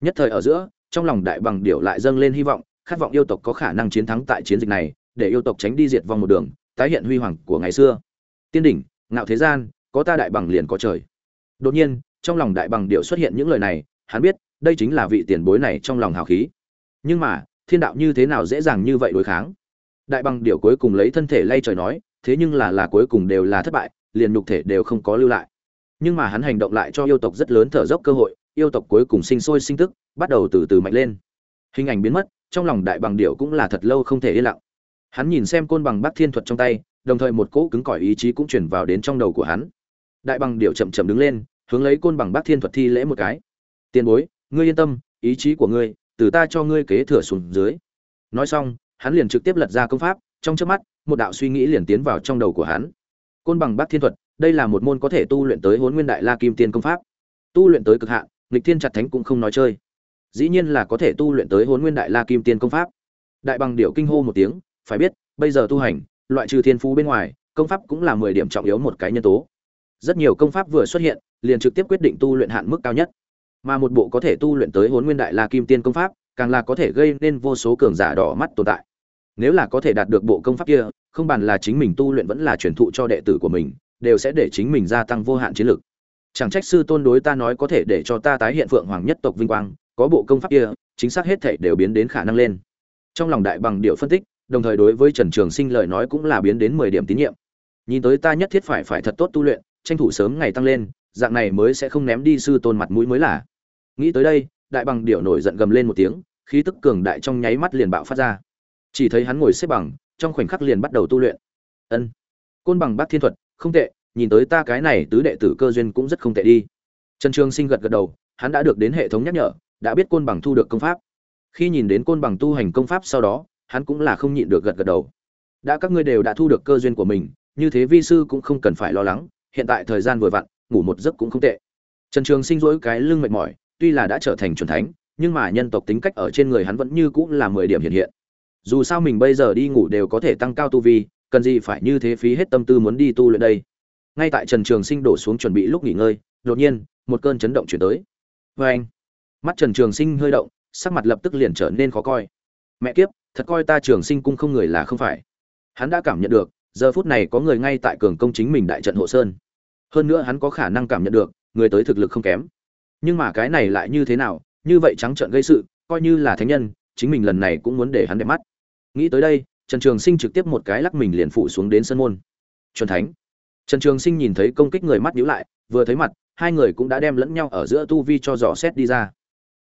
Speaker 1: Nhất thời ở giữa, trong lòng đại bằng điểu lại dâng lên hy vọng, khát vọng yêu tộc có khả năng chiến thắng tại chiến dịch này, để yêu tộc tránh đi diệt vong một đường, tái hiện huy hoàng của ngày xưa. Tiên đỉnh, ngạo thế gian, có ta đại bằng liền có trời. Đột nhiên trong lòng đại bằng điệu xuất hiện những lời này, hắn biết, đây chính là vị tiền bối này trong lòng hào khí. Nhưng mà, thiên đạo như thế nào dễ dàng như vậy đối kháng? Đại bằng điệu cuối cùng lấy thân thể lay trời nói, thế nhưng là là cuối cùng đều là thất bại, liền nhục thể đều không có lưu lại. Nhưng mà hắn hành động lại cho yêu tộc rất lớn thở dốc cơ hội, yêu tộc cuối cùng sinh sôi sinh tức, bắt đầu từ từ mạnh lên. Hình ảnh biến mất, trong lòng đại bằng điệu cũng là thật lâu không thể yên lặng. Hắn nhìn xem côn bằng bắc thiên thuật trong tay, đồng thời một cỗ cứng cỏi ý chí cũng chuyển vào đến trong đầu của hắn. Đại bằng điệu chậm chậm đứng lên hướng lấy côn bằng bác thiên thuật thi lễ một cái. Tiền bối, ngươi yên tâm, ý chí của ngươi, từ ta cho ngươi kế thừa xuống dưới. Nói xong, hắn liền trực tiếp lật ra công pháp, trong trước mắt, một đạo suy nghĩ liền tiến vào trong đầu của hắn. Côn bằng bác thiên thuật, đây là một môn có thể tu luyện tới hốn nguyên đại la kim tiên công pháp. Tu luyện tới cực hạn, nghịch thiên chặt thánh cũng không nói chơi. Dĩ nhiên là có thể tu luyện tới hốn nguyên đại la kim tiên công pháp. Đại bằng điệu kinh hô một tiếng, phải biết, bây giờ tu hành, loại trừ thiên phú bên ngoài, công pháp cũng là mười điểm trọng yếu một cái nhân tố. Rất nhiều công pháp vừa xuất hiện liền trực tiếp quyết định tu luyện hạn mức cao nhất. Mà một bộ có thể tu luyện tới hốn nguyên đại la kim tiên công pháp, càng là có thể gây nên vô số cường giả đỏ mắt tồn tại. Nếu là có thể đạt được bộ công pháp kia, không bàn là chính mình tu luyện vẫn là truyền thụ cho đệ tử của mình, đều sẽ để chính mình gia tăng vô hạn chiến lực. Chẳng trách sư tôn đối ta nói có thể để cho ta tái hiện phượng hoàng nhất tộc vinh quang, có bộ công pháp kia, chính xác hết thể đều biến đến khả năng lên. Trong lòng đại bằng điệu phân tích, đồng thời đối với trần trường sinh lời nói cũng là biến đến mười điểm tín nhiệm. Nhìn tới ta nhất thiết phải phải thật tốt tu luyện, tranh thủ sớm ngày tăng lên dạng này mới sẽ không ném đi sư tôn mặt mũi mới là. Nghĩ tới đây, đại bằng điệu nổi giận gầm lên một tiếng, khí tức cường đại trong nháy mắt liền bạo phát ra. Chỉ thấy hắn ngồi xếp bằng, trong khoảnh khắc liền bắt đầu tu luyện. Ân, côn bằng bát thiên thuật, không tệ, nhìn tới ta cái này tứ đệ tử cơ duyên cũng rất không tệ đi. Trần trường sinh gật gật đầu, hắn đã được đến hệ thống nhắc nhở, đã biết côn bằng thu được công pháp. Khi nhìn đến côn bằng tu hành công pháp sau đó, hắn cũng là không nhịn được gật gật đầu. Đã các ngươi đều đã thu được cơ duyên của mình, như thế vi sư cũng không cần phải lo lắng, hiện tại thời gian vừa vặn ngủ một giấc cũng không tệ. Trần trường sinh rỗi cái lưng mệt mỏi, tuy là đã trở thành c thánh, nhưng mà nhân tộc tính cách ở trên người hắn vẫn như cũng là mười điểm hiện hiện. Dù sao mình bây giờ đi ngủ đều có thể tăng cao tu vi, cần gì phải như thế phí hết tâm tư muốn đi tu luyện đây? Ngay tại trần trường sinh đổ xuống chuẩn bị lúc nghỉ ngơi, đột nhiên, một cơn chấn động chuyển tới. Vê anh, mắt trần trường sinh hơi động, sắc mặt lập tức liền trở nên khó coi. Mẹ kiếp, thật coi ta trường sinh cung không người là không phải. Hắn đã cảm nhận được, giờ phút này có người ngay tại cường công chính mình đại trận hộ sơn hơn nữa hắn có khả năng cảm nhận được, người tới thực lực không kém. Nhưng mà cái này lại như thế nào, như vậy trắng trợn gây sự, coi như là thánh nhân, chính mình lần này cũng muốn để hắn đẹp mắt. Nghĩ tới đây, trần trường sinh trực tiếp một cái lắc mình liền phụ xuống đến sân môn. Chuẩn thánh. Trần trường sinh nhìn thấy công kích người mắt nhíu lại, vừa thấy mặt, hai người cũng đã đem lẫn nhau ở giữa tu vi cho dò xét đi ra.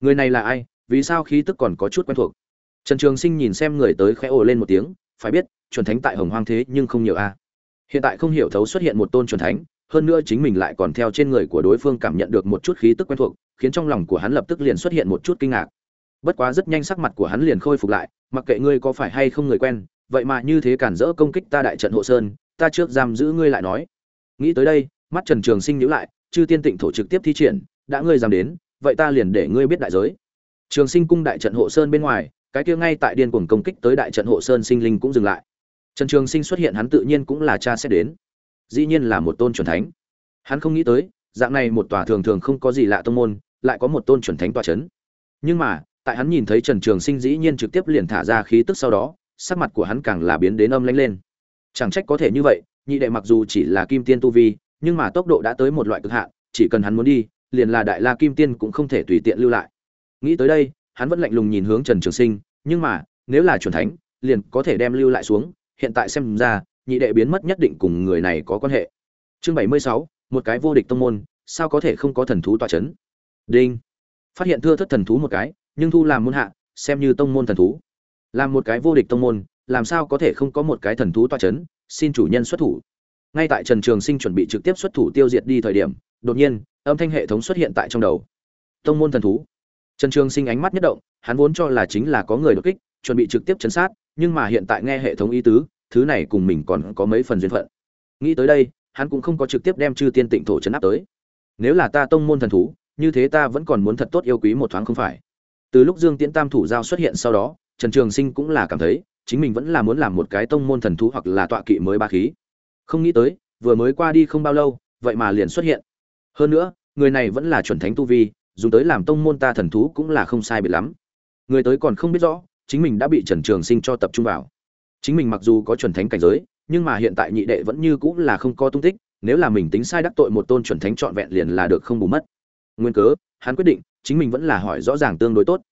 Speaker 1: Người này là ai, vì sao khí tức còn có chút quen thuộc? Trần trường sinh nhìn xem người tới khẽ ồ lên một tiếng, phải biết, chuẩn thánh tại hồng hoang thế nhưng không nhiều a. Hiện tại không hiểu thấu xuất hiện một tôn chuẩn thánh hơn nữa chính mình lại còn theo trên người của đối phương cảm nhận được một chút khí tức quen thuộc, khiến trong lòng của hắn lập tức liền xuất hiện một chút kinh ngạc. Bất quá rất nhanh sắc mặt của hắn liền khôi phục lại, mặc kệ ngươi có phải hay không người quen, vậy mà như thế cản rỡ công kích ta đại trận hộ sơn, ta trước giam giữ ngươi lại nói. Nghĩ tới đây, mắt trần trường sinh nhíu lại, chư tiên tịnh thổ trực tiếp thi triển, đã ngươi dám đến, vậy ta liền để ngươi biết đại giới. Trường sinh cung đại trận hộ sơn bên ngoài, cái kia ngay tại điên cuồng công kích tới đại trận hộ sơn sinh linh cũng dừng lại. Trần trường sinh xuất hiện hắn tự nhiên cũng là cha sẽ đến dĩ nhiên là một tôn chuẩn thánh. Hắn không nghĩ tới, dạng này một tòa thường thường không có gì lạ tông môn, lại có một tôn chuẩn thánh tòa chấn. Nhưng mà, tại hắn nhìn thấy trần trường sinh dĩ nhiên trực tiếp liền thả ra khí tức sau đó, sắc mặt của hắn càng là biến đến âm lãnh lên. Chẳng trách có thể như vậy, nhị đệ mặc dù chỉ là kim tiên tu vi, nhưng mà tốc độ đã tới một loại cực hạn, chỉ cần hắn muốn đi, liền là đại la kim tiên cũng không thể tùy tiện lưu lại. Nghĩ tới đây, hắn vẫn lạnh lùng nhìn hướng trần trường sinh, nhưng mà, nếu là chuẩn thánh, liền có thể đem lưu lại xuống, hiện tại xem ra nhị đệ biến mất nhất định cùng người này có quan hệ. Chương bảy mươi sáu, một cái vô địch tông môn, sao có thể không có thần thú tọa chấn? Đinh. Phát hiện thưa thất thần thú một cái, nhưng thu làm môn hạ, xem như tông môn thần thú. Làm một cái vô địch tông môn, làm sao có thể không có một cái thần thú tọa chấn? Xin chủ nhân xuất thủ. Ngay tại trần trường sinh chuẩn bị trực tiếp xuất thủ tiêu diệt đi thời điểm, đột nhiên, âm thanh hệ thống xuất hiện tại trong đầu. Tông môn thần thú. Trần trường sinh ánh mắt nhất động, hắn vốn cho là chính là có người đột kích, chuẩn bị trực tiếp chấn sát, nhưng mà hiện tại nghe hệ thống ý tứ thứ này cùng mình còn có mấy phần duyên phận. Nghĩ tới đây, hắn cũng không có trực tiếp đem chư tiên tịnh thổ chấn áp tới. Nếu là ta tông môn thần thú, như thế ta vẫn còn muốn thật tốt yêu quý một thoáng không phải. Từ lúc dương tiễn tam thủ giao xuất hiện sau đó, trần trường sinh cũng là cảm thấy, chính mình vẫn là muốn làm một cái tông môn thần thú hoặc là tọa kỵ mới ba khí. Không nghĩ tới, vừa mới qua đi không bao lâu, vậy mà liền xuất hiện. Hơn nữa, người này vẫn là chuẩn thánh tu vi dùng tới làm tông môn ta thần thú cũng là không sai biệt lắm. Người tới còn không biết rõ, chính mình đã bị trần trường sinh cho tập trung vào chính mình mặc dù có chuẩn thánh cảnh giới, nhưng mà hiện tại nhị đệ vẫn như cũng là không có tung tích, nếu là mình tính sai đắc tội một tôn chuẩn thánh trọn vẹn liền là được không bù mất. Nguyên cớ, hắn quyết định, chính mình vẫn là hỏi rõ ràng tương đối tốt.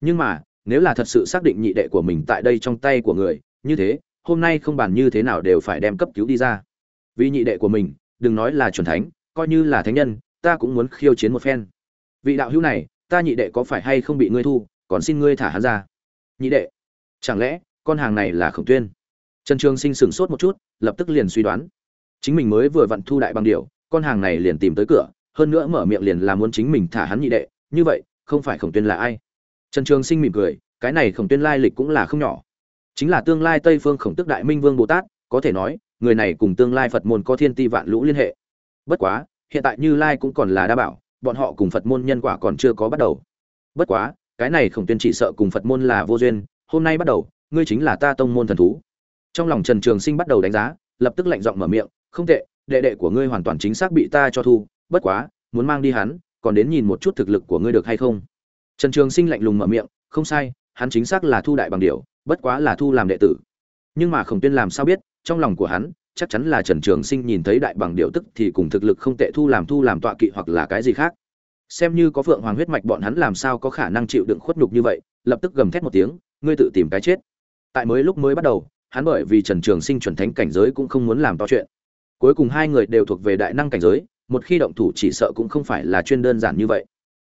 Speaker 1: Nhưng mà, nếu là thật sự xác định nhị đệ của mình tại đây trong tay của người, như thế, hôm nay không bàn như thế nào đều phải đem cấp cứu đi ra. Vì nhị đệ của mình, đừng nói là chuẩn thánh, coi như là thánh nhân, ta cũng muốn khiêu chiến một phen. Vị đạo hữu này, ta nhị đệ có phải hay không bị ngươi thu, còn xin ngươi thả hắn ra. Nhị đệ, chẳng lẽ con hàng này là khổng tuyên. Trần trường sinh sửng sốt một chút, lập tức liền suy đoán. Chính mình mới vừa vặn thu đại bằng điều con hàng này liền tìm tới cửa, hơn nữa mở miệng liền là muốn chính mình thả hắn nhị đệ. Như vậy, không phải khổng tuyên là ai? Trần trường sinh mỉm cười, cái này khổng tuyên lai lịch cũng là không nhỏ. Chính là tương lai tây phương khổng tức đại minh vương bồ tát, có thể nói, người này cùng tương lai phật môn có thiên ti vạn lũ liên hệ. Bất quá, hiện tại như lai cũng còn là đa bảo, bọn họ cùng phật môn nhân quả còn chưa có bắt đầu. Bất quá, cái này khổng tuyên chỉ sợ cùng phật môn là vô duyên, hôm nay bắt đầu ngươi chính là ta tông môn thần thú. Trong lòng trần trường sinh bắt đầu đánh giá, lập tức lạnh giọng mở miệng, không tệ, đệ đệ của ngươi hoàn toàn chính xác bị ta cho thu, bất quá, muốn mang đi hắn, còn đến nhìn một chút thực lực của ngươi được hay không? Trần trường sinh lạnh lùng mở miệng, không sai, hắn chính xác là thu đại bằng điều bất quá là thu làm đệ tử. Nhưng mà khổng tuyên làm sao biết, trong lòng của hắn, chắc chắn là trần trường sinh nhìn thấy đại bằng điệu tức thì cùng thực lực không tệ thu làm thu làm tọa kỵ hoặc là cái gì khác. Xem như có phượng hoàng huyết mạch bọn hắn làm sao có khả năng chịu đựng khuất nhục như vậy, lập tức gầm thét một tiếng, ngươi tự tìm cái chết tại mới lúc mới bắt đầu, hắn bởi vì trần trường sinh chuẩn thánh cảnh giới cũng không muốn làm to chuyện. Cuối cùng hai người đều thuộc về đại năng cảnh giới, một khi động thủ chỉ sợ cũng không phải là chuyên đơn giản như vậy.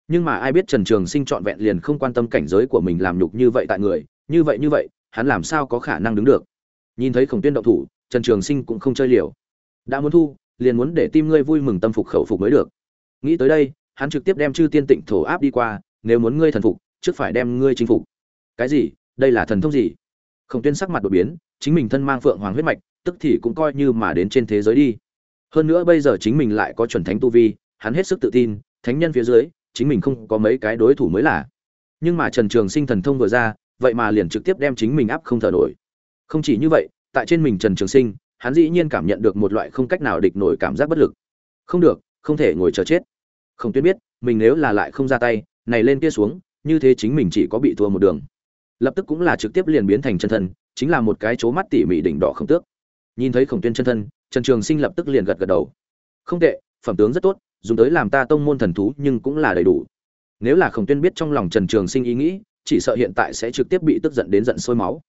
Speaker 1: Nhưng mà ai biết trần trường sinh trọn vẹn liền không quan tâm cảnh giới của mình làm nhục như vậy tại người, như vậy như vậy, hắn làm sao có khả năng đứng được? Nhìn thấy khổng tuyên động thủ, trần trường sinh cũng không chơi liều. Đã muốn thu, liền muốn để tim ngươi vui mừng tâm phục khẩu phục mới được. Nghĩ tới đây, hắn trực tiếp đem chư tiên tịnh thổ áp đi qua, nếu muốn ngươi thần phục, trước phải đem ngươi chinh phục. Cái gì? Đây là thần thông gì? Khổng tuyên sắc mặt đột biến, chính mình thân mang phượng hoàng huyết mạch, tức thì cũng coi như mà đến trên thế giới đi. Hơn nữa bây giờ chính mình lại có chuẩn thánh tu vi, hắn hết sức tự tin, thánh nhân phía dưới, chính mình không có mấy cái đối thủ mới là. Nhưng mà trần trường sinh thần thông vừa ra, vậy mà liền trực tiếp đem chính mình áp không thở nổi. Không chỉ như vậy, tại trên mình trần trường sinh, hắn dĩ nhiên cảm nhận được một loại không cách nào địch nổi cảm giác bất lực. Không được, không thể ngồi chờ chết. Không tuyên biết, mình nếu là lại không ra tay, này lên kia xuống, như thế chính mình chỉ có bị thua một đường lập tức cũng là trực tiếp liền biến thành chân thân, chính là một cái chố mắt tỉ mỉ đỉnh đỏ không tước. Nhìn thấy khổng tuyên chân thân, trần trường sinh lập tức liền gật gật đầu. Không tệ, phẩm tướng rất tốt, dùng tới làm ta tông môn thần thú nhưng cũng là đầy đủ. Nếu là khổng tuyên biết trong lòng trần trường sinh ý nghĩ, chỉ sợ hiện tại sẽ trực tiếp bị tức giận đến giận sôi máu.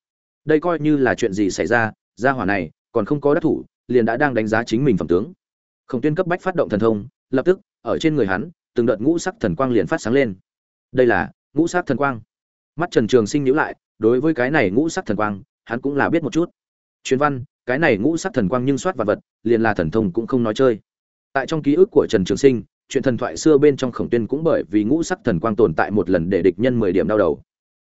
Speaker 1: Đây coi như là chuyện gì xảy ra, gia hỏa này còn không có đắc thủ, liền đã đang đánh giá chính mình phẩm tướng. Khổng tuyên cấp bách phát động thần thông, lập tức, ở trên người hắn, từng đợt ngũ sắc thần quang liền phát sáng lên. Đây là ngũ sắc thần quang mắt trần trường sinh nhíu lại, đối với cái này ngũ sắc thần quang, hắn cũng là biết một chút. Truyền văn, cái này ngũ sắc thần quang nhưng soát vật vật, liền là thần thông cũng không nói chơi. Tại trong ký ức của trần trường sinh, chuyện thần thoại xưa bên trong khổng tuyên cũng bởi vì ngũ sắc thần quang tồn tại một lần để địch nhân mười điểm đau đầu.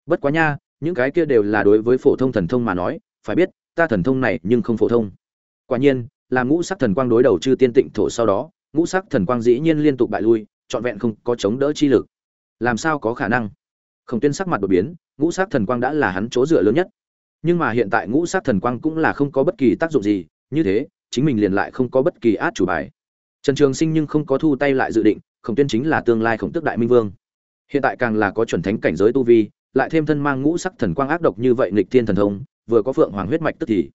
Speaker 1: Bất quá nha, những cái kia đều là đối với phổ thông thần thông mà nói, phải biết, ta thần thông này nhưng không phổ thông. Quả nhiên, là ngũ sắc thần quang đối đầu chư tiên tịnh thổ sau đó, ngũ sắc thần quang dĩ nhiên liên tục bại lui, trọn vẹn không có chống đỡ chi lực. Làm sao có khả năng? Khổng tuyên sắc mặt đột biến, ngũ sắc thần quang đã là hắn chỗ dựa lớn nhất. Nhưng mà hiện tại ngũ sắc thần quang cũng là không có bất kỳ tác dụng gì, như thế, chính mình liền lại không có bất kỳ át chủ bài. Trần trường sinh nhưng không có thu tay lại dự định, khổng tuyên chính là tương lai khổng tước đại minh vương. Hiện tại càng là có chuẩn thánh cảnh giới tu vi, lại thêm thân mang ngũ sắc thần quang ác độc như vậy nghịch thiên thần thông, vừa có phượng hoàng huyết mạch tức thì.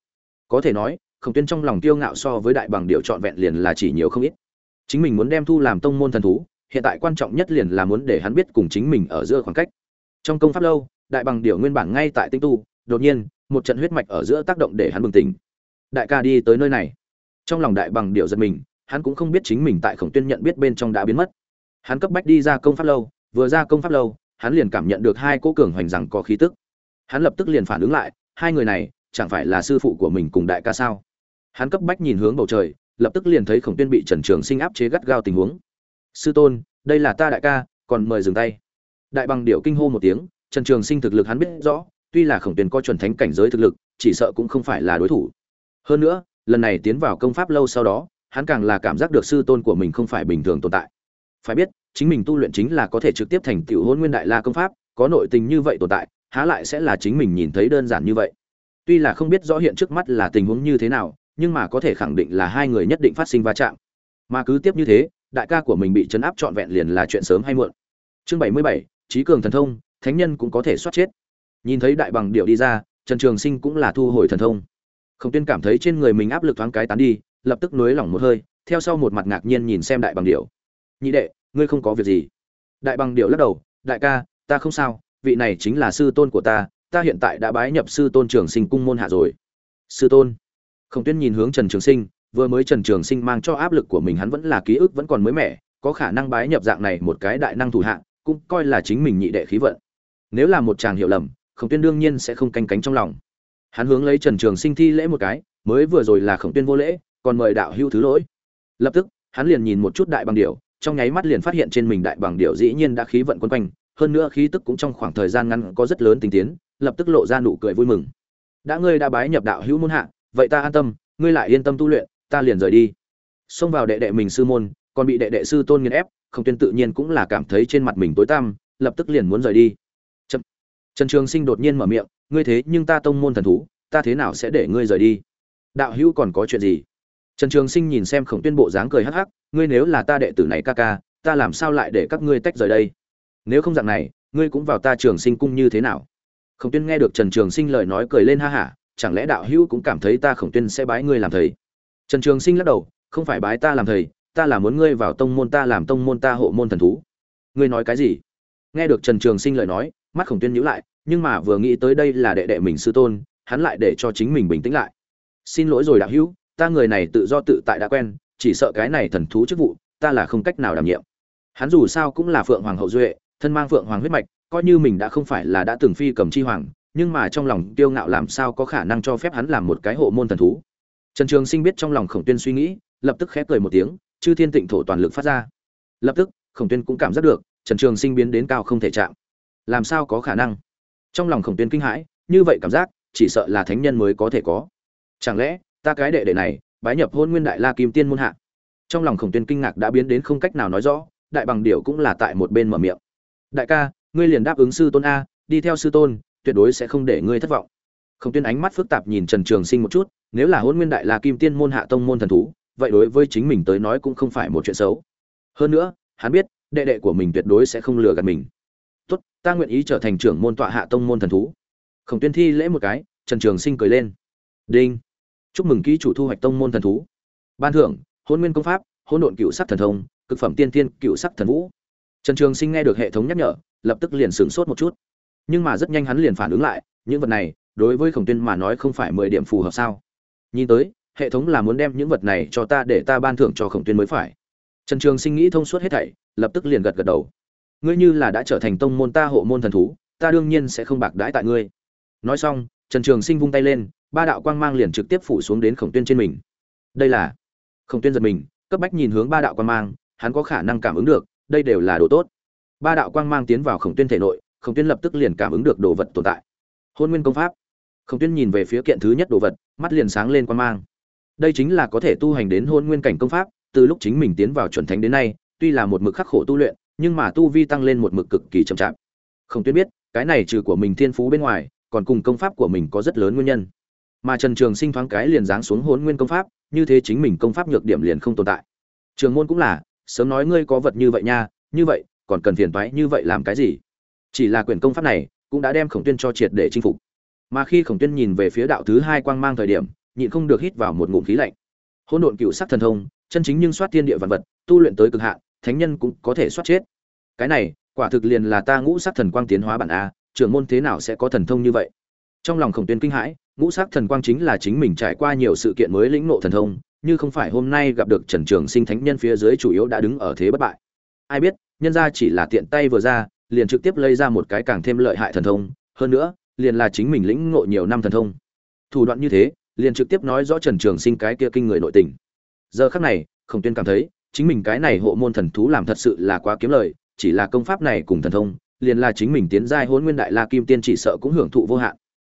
Speaker 1: Có thể nói, khổng tuyên trong lòng tiêu ngạo so với đại bằng điệu trọn vẹn liền là chỉ nhiều không ít. Chính mình muốn đem thu làm tông môn thần thú, hiện tại quan trọng nhất liền là muốn để hắn biết cùng chính mình ở giữa khoảng cách trong công pháp lâu, đại bằng điệu nguyên bản ngay tại tinh tu, đột nhiên, một trận huyết mạch ở giữa tác động để hắn bừng tỉnh. Đại ca đi tới nơi này. Trong lòng đại bằng điệu giật mình, hắn cũng không biết chính mình tại khổng tuyên nhận biết bên trong đã biến mất. Hắn cấp bách đi ra công pháp lâu, vừa ra công pháp lâu, hắn liền cảm nhận được hai cô cường hoành rằng có khí tức. Hắn lập tức liền phản ứng lại, hai người này, chẳng phải là sư phụ của mình cùng đại ca sao? Hắn cấp bách nhìn hướng bầu trời, lập tức liền thấy khổng tuyên bị trần trường sinh áp chế gắt gao tình huống. Sư tôn, đây là ta đại ca, còn mời dừng tay đại bằng điệu kinh hô một tiếng, trần trường sinh thực lực hắn biết rõ, tuy là khổng tiền có chuẩn thánh cảnh giới thực lực, chỉ sợ cũng không phải là đối thủ. Hơn nữa, lần này tiến vào công pháp lâu sau đó, hắn càng là cảm giác được sư tôn của mình không phải bình thường tồn tại. Phải biết, chính mình tu luyện chính là có thể trực tiếp thành tiểu hôn nguyên đại la công pháp, có nội tình như vậy tồn tại, há lại sẽ là chính mình nhìn thấy đơn giản như vậy. Tuy là không biết rõ hiện trước mắt là tình huống như thế nào, nhưng mà có thể khẳng định là hai người nhất định phát sinh va chạm. Mà cứ tiếp như thế, đại ca của mình bị chấn áp trọn vẹn liền là chuyện sớm hay muộn. Chương bảy mươi bảy trí cường thần thông, thánh nhân cũng có thể soát chết. Nhìn thấy đại bằng điệu đi ra, trần trường sinh cũng là thu hồi thần thông. Không tiên cảm thấy trên người mình áp lực thoáng cái tán đi, lập tức nới lỏng một hơi, theo sau một mặt ngạc nhiên nhìn xem đại bằng điệu nhị đệ, ngươi không có việc gì? Đại bằng điệu lắc đầu, đại ca, ta không sao, vị này chính là sư tôn của ta ta hiện tại đã bái nhập sư tôn trường sinh cung môn hạ rồi. Sư tôn? Khổng tuyên nhìn hướng trần trường sinh, vừa mới trần trường sinh mang cho áp lực của mình hắn vẫn là ký ức vẫn còn mới mẻ, có khả năng bái nhập dạng này một cái đại năng thủ hạ cũng coi là chính mình nhị đệ khí vận. Nếu là một chàng hiểu lầm, khổng tuyên đương nhiên sẽ không canh cánh trong lòng. Hắn hướng lấy trần trường sinh thi lễ một cái, mới vừa rồi là khổng tuyên vô lễ, còn mời đạo hữu thứ lỗi. Lập tức, hắn liền nhìn một chút đại bằng điệu trong nháy mắt liền phát hiện trên mình đại bằng điệu dĩ nhiên đã khí vận quấn quanh, hơn nữa khí tức cũng trong khoảng thời gian ngắn có rất lớn tình tiến, lập tức lộ ra nụ cười vui mừng. Đã ngươi đã bái nhập đạo hữu môn hạ, vậy ta an tâm, ngươi lại yên tâm tu luyện, ta liền rời đi. Xông vào đệ đệ mình sư môn, còn bị đệ đệ sư tôn nghiền ép không tuyên tự nhiên cũng là cảm thấy trên mặt mình tối tăm, lập tức liền muốn rời đi. Chậm. trần trường sinh đột nhiên mở miệng, ngươi thế nhưng ta tông môn thần thú, ta thế nào sẽ để ngươi rời đi? Đạo hữu còn có chuyện gì? Trần trường sinh nhìn xem khổng tuyên bộ dáng cười hắc hắc, ngươi nếu là ta đệ tử này ca ca, ta làm sao lại để các ngươi tách rời đây? Nếu không dạng này, ngươi cũng vào ta trường sinh cung như thế nào? Khổng tuyên nghe được trần trường sinh lời nói cười lên ha hả, chẳng lẽ đạo hữu cũng cảm thấy ta khổng tuyên sẽ bái ngươi làm thầy? Trần trường sinh lắc đầu, không phải bái ta làm thầy ta là muốn ngươi vào tông môn, ta làm tông môn, ta hộ môn thần thú. Ngươi nói cái gì? Nghe được trần trường sinh lời nói, mắt khổng tuyên nhíu lại, nhưng mà vừa nghĩ tới đây là đệ đệ mình sư tôn, hắn lại để cho chính mình bình tĩnh lại. Xin lỗi rồi đạo hữu, ta người này tự do tự tại đã quen, chỉ sợ cái này thần thú chức vụ, ta là không cách nào đảm nhiệm. Hắn dù sao cũng là phượng hoàng hậu duệ, thân mang phượng hoàng huyết mạch, coi như mình đã không phải là đã từng phi cầm chi hoàng, nhưng mà trong lòng tiêu ngạo làm sao có khả năng cho phép hắn làm một cái hộ môn thần thú. Trần trường sinh biết trong lòng khổng tuyên suy nghĩ, lập tức khép cười một tiếng chư thiên tịnh thổ toàn lực phát ra. Lập tức, khổng tuyên cũng cảm giác được, trần trường sinh biến đến cao không thể chạm. Làm sao có khả năng? Trong lòng khổng tuyên kinh hãi, như vậy cảm giác, chỉ sợ là thánh nhân mới có thể có. Chẳng lẽ, ta cái đệ đệ này, bái nhập hôn nguyên đại la kim tiên môn hạ? Trong lòng khổng tuyên kinh ngạc đã biến đến không cách nào nói rõ, đại bằng điệu cũng là tại một bên mở miệng. Đại ca, ngươi liền đáp ứng sư tôn a, đi theo sư tôn, tuyệt đối sẽ không để ngươi thất vọng. Khổng tuyên ánh mắt phức tạp nhìn trần trường sinh một chút, nếu là hôn nguyên đại la kim tiên môn hạ tông môn thần thú vậy đối với chính mình tới nói cũng không phải một chuyện xấu. Hơn nữa, hắn biết, đệ đệ của mình tuyệt đối sẽ không lừa gạt mình. Tốt, ta nguyện ý trở thành trưởng môn tọa hạ tông môn thần thú. Khổng tuyên thi lễ một cái, trần trường sinh cười lên. Đinh. Chúc mừng ký chủ thu hoạch tông môn thần thú. Ban thưởng, hôn nguyên công pháp hôn độn cựu sắc thần thông, cực phẩm tiên tiên cựu sắc thần vũ. Trần trường sinh nghe được hệ thống nhắc nhở, lập tức liền sửng sốt một chút. Nhưng mà rất nhanh hắn liền phản ứng lại, những vật này, đối với khổng tuyên mà nói không phải mười điểm phù hợp sao? Nhìn tới hệ thống là muốn đem những vật này cho ta để ta ban thưởng cho khổng tuyên mới phải. Trần trường sinh nghĩ thông suốt hết thảy, lập tức liền gật gật đầu. Ngươi như là đã trở thành tông môn ta hộ môn thần thú, ta đương nhiên sẽ không bạc đãi tại ngươi. Nói xong, trần trường sinh vung tay lên, ba đạo quang mang liền trực tiếp phủ xuống đến khổng tuyên trên mình. Đây là, khổng tuyên giật mình, cấp bách nhìn hướng ba đạo quang mang, hắn có khả năng cảm ứng được, đây đều là đồ tốt. Ba đạo quang mang tiến vào khổng tuyên thể nội, khổng tuyên lập tức liền cảm ứng được đồ vật tồn tại. Hôn nguyên công pháp. Khổng tuyên nhìn về phía kiện thứ nhất đồ vật, mắt liền sáng lên quang mang đây chính là có thể tu hành đến hôn nguyên cảnh công pháp, từ lúc chính mình tiến vào chuẩn thánh đến nay, tuy là một mực khắc khổ tu luyện, nhưng mà tu vi tăng lên một mực cực kỳ chậm chạp. Không tuyết biết, cái này trừ của mình thiên phú bên ngoài, còn cùng công pháp của mình có rất lớn nguyên nhân. Mà trần trường sinh thoáng cái liền giáng xuống hôn nguyên công pháp, như thế chính mình công pháp nhược điểm liền không tồn tại. Trường môn cũng là, sớm nói ngươi có vật như vậy nha, như vậy, còn cần phiền toái như vậy làm cái gì? Chỉ là quyển công pháp này, cũng đã đem khổng tuyên cho triệt để chinh phục. Mà khi khổng tuyên nhìn về phía đạo thứ hai quang mang thời điểm nhịn không được hít vào một ngụm khí lạnh. Hỗn độn cựu sắc thần thông, chân chính nhưng soát thiên địa vạn vật, tu luyện tới cực hạn, thánh nhân cũng có thể soát chết. Cái này, quả thực liền là ta ngũ sắc thần quang tiến hóa bản a, trưởng môn thế nào sẽ có thần thông như vậy? Trong lòng khổng tuyên kinh hãi, ngũ sắc thần quang chính là chính mình trải qua nhiều sự kiện mới lĩnh ngộ thần thông, như không phải hôm nay gặp được trần trường sinh thánh nhân phía dưới chủ yếu đã đứng ở thế bất bại. Ai biết, nhân ra chỉ là tiện tay vừa ra, liền trực tiếp lấy ra một cái càng thêm lợi hại thần thông, hơn nữa, liền là chính mình lĩnh ngộ nhiều năm thần thông. Thủ đoạn như thế liền trực tiếp nói rõ trần trường sinh cái kia kinh người nội tình. Giờ khắc này, khổng tuyên cảm thấy, chính mình cái này hộ môn thần thú làm thật sự là quá kiếm lời, chỉ là công pháp này cùng thần thông, liền là chính mình tiến giai Hỗn nguyên đại la kim tiên chỉ sợ cũng hưởng thụ vô hạn.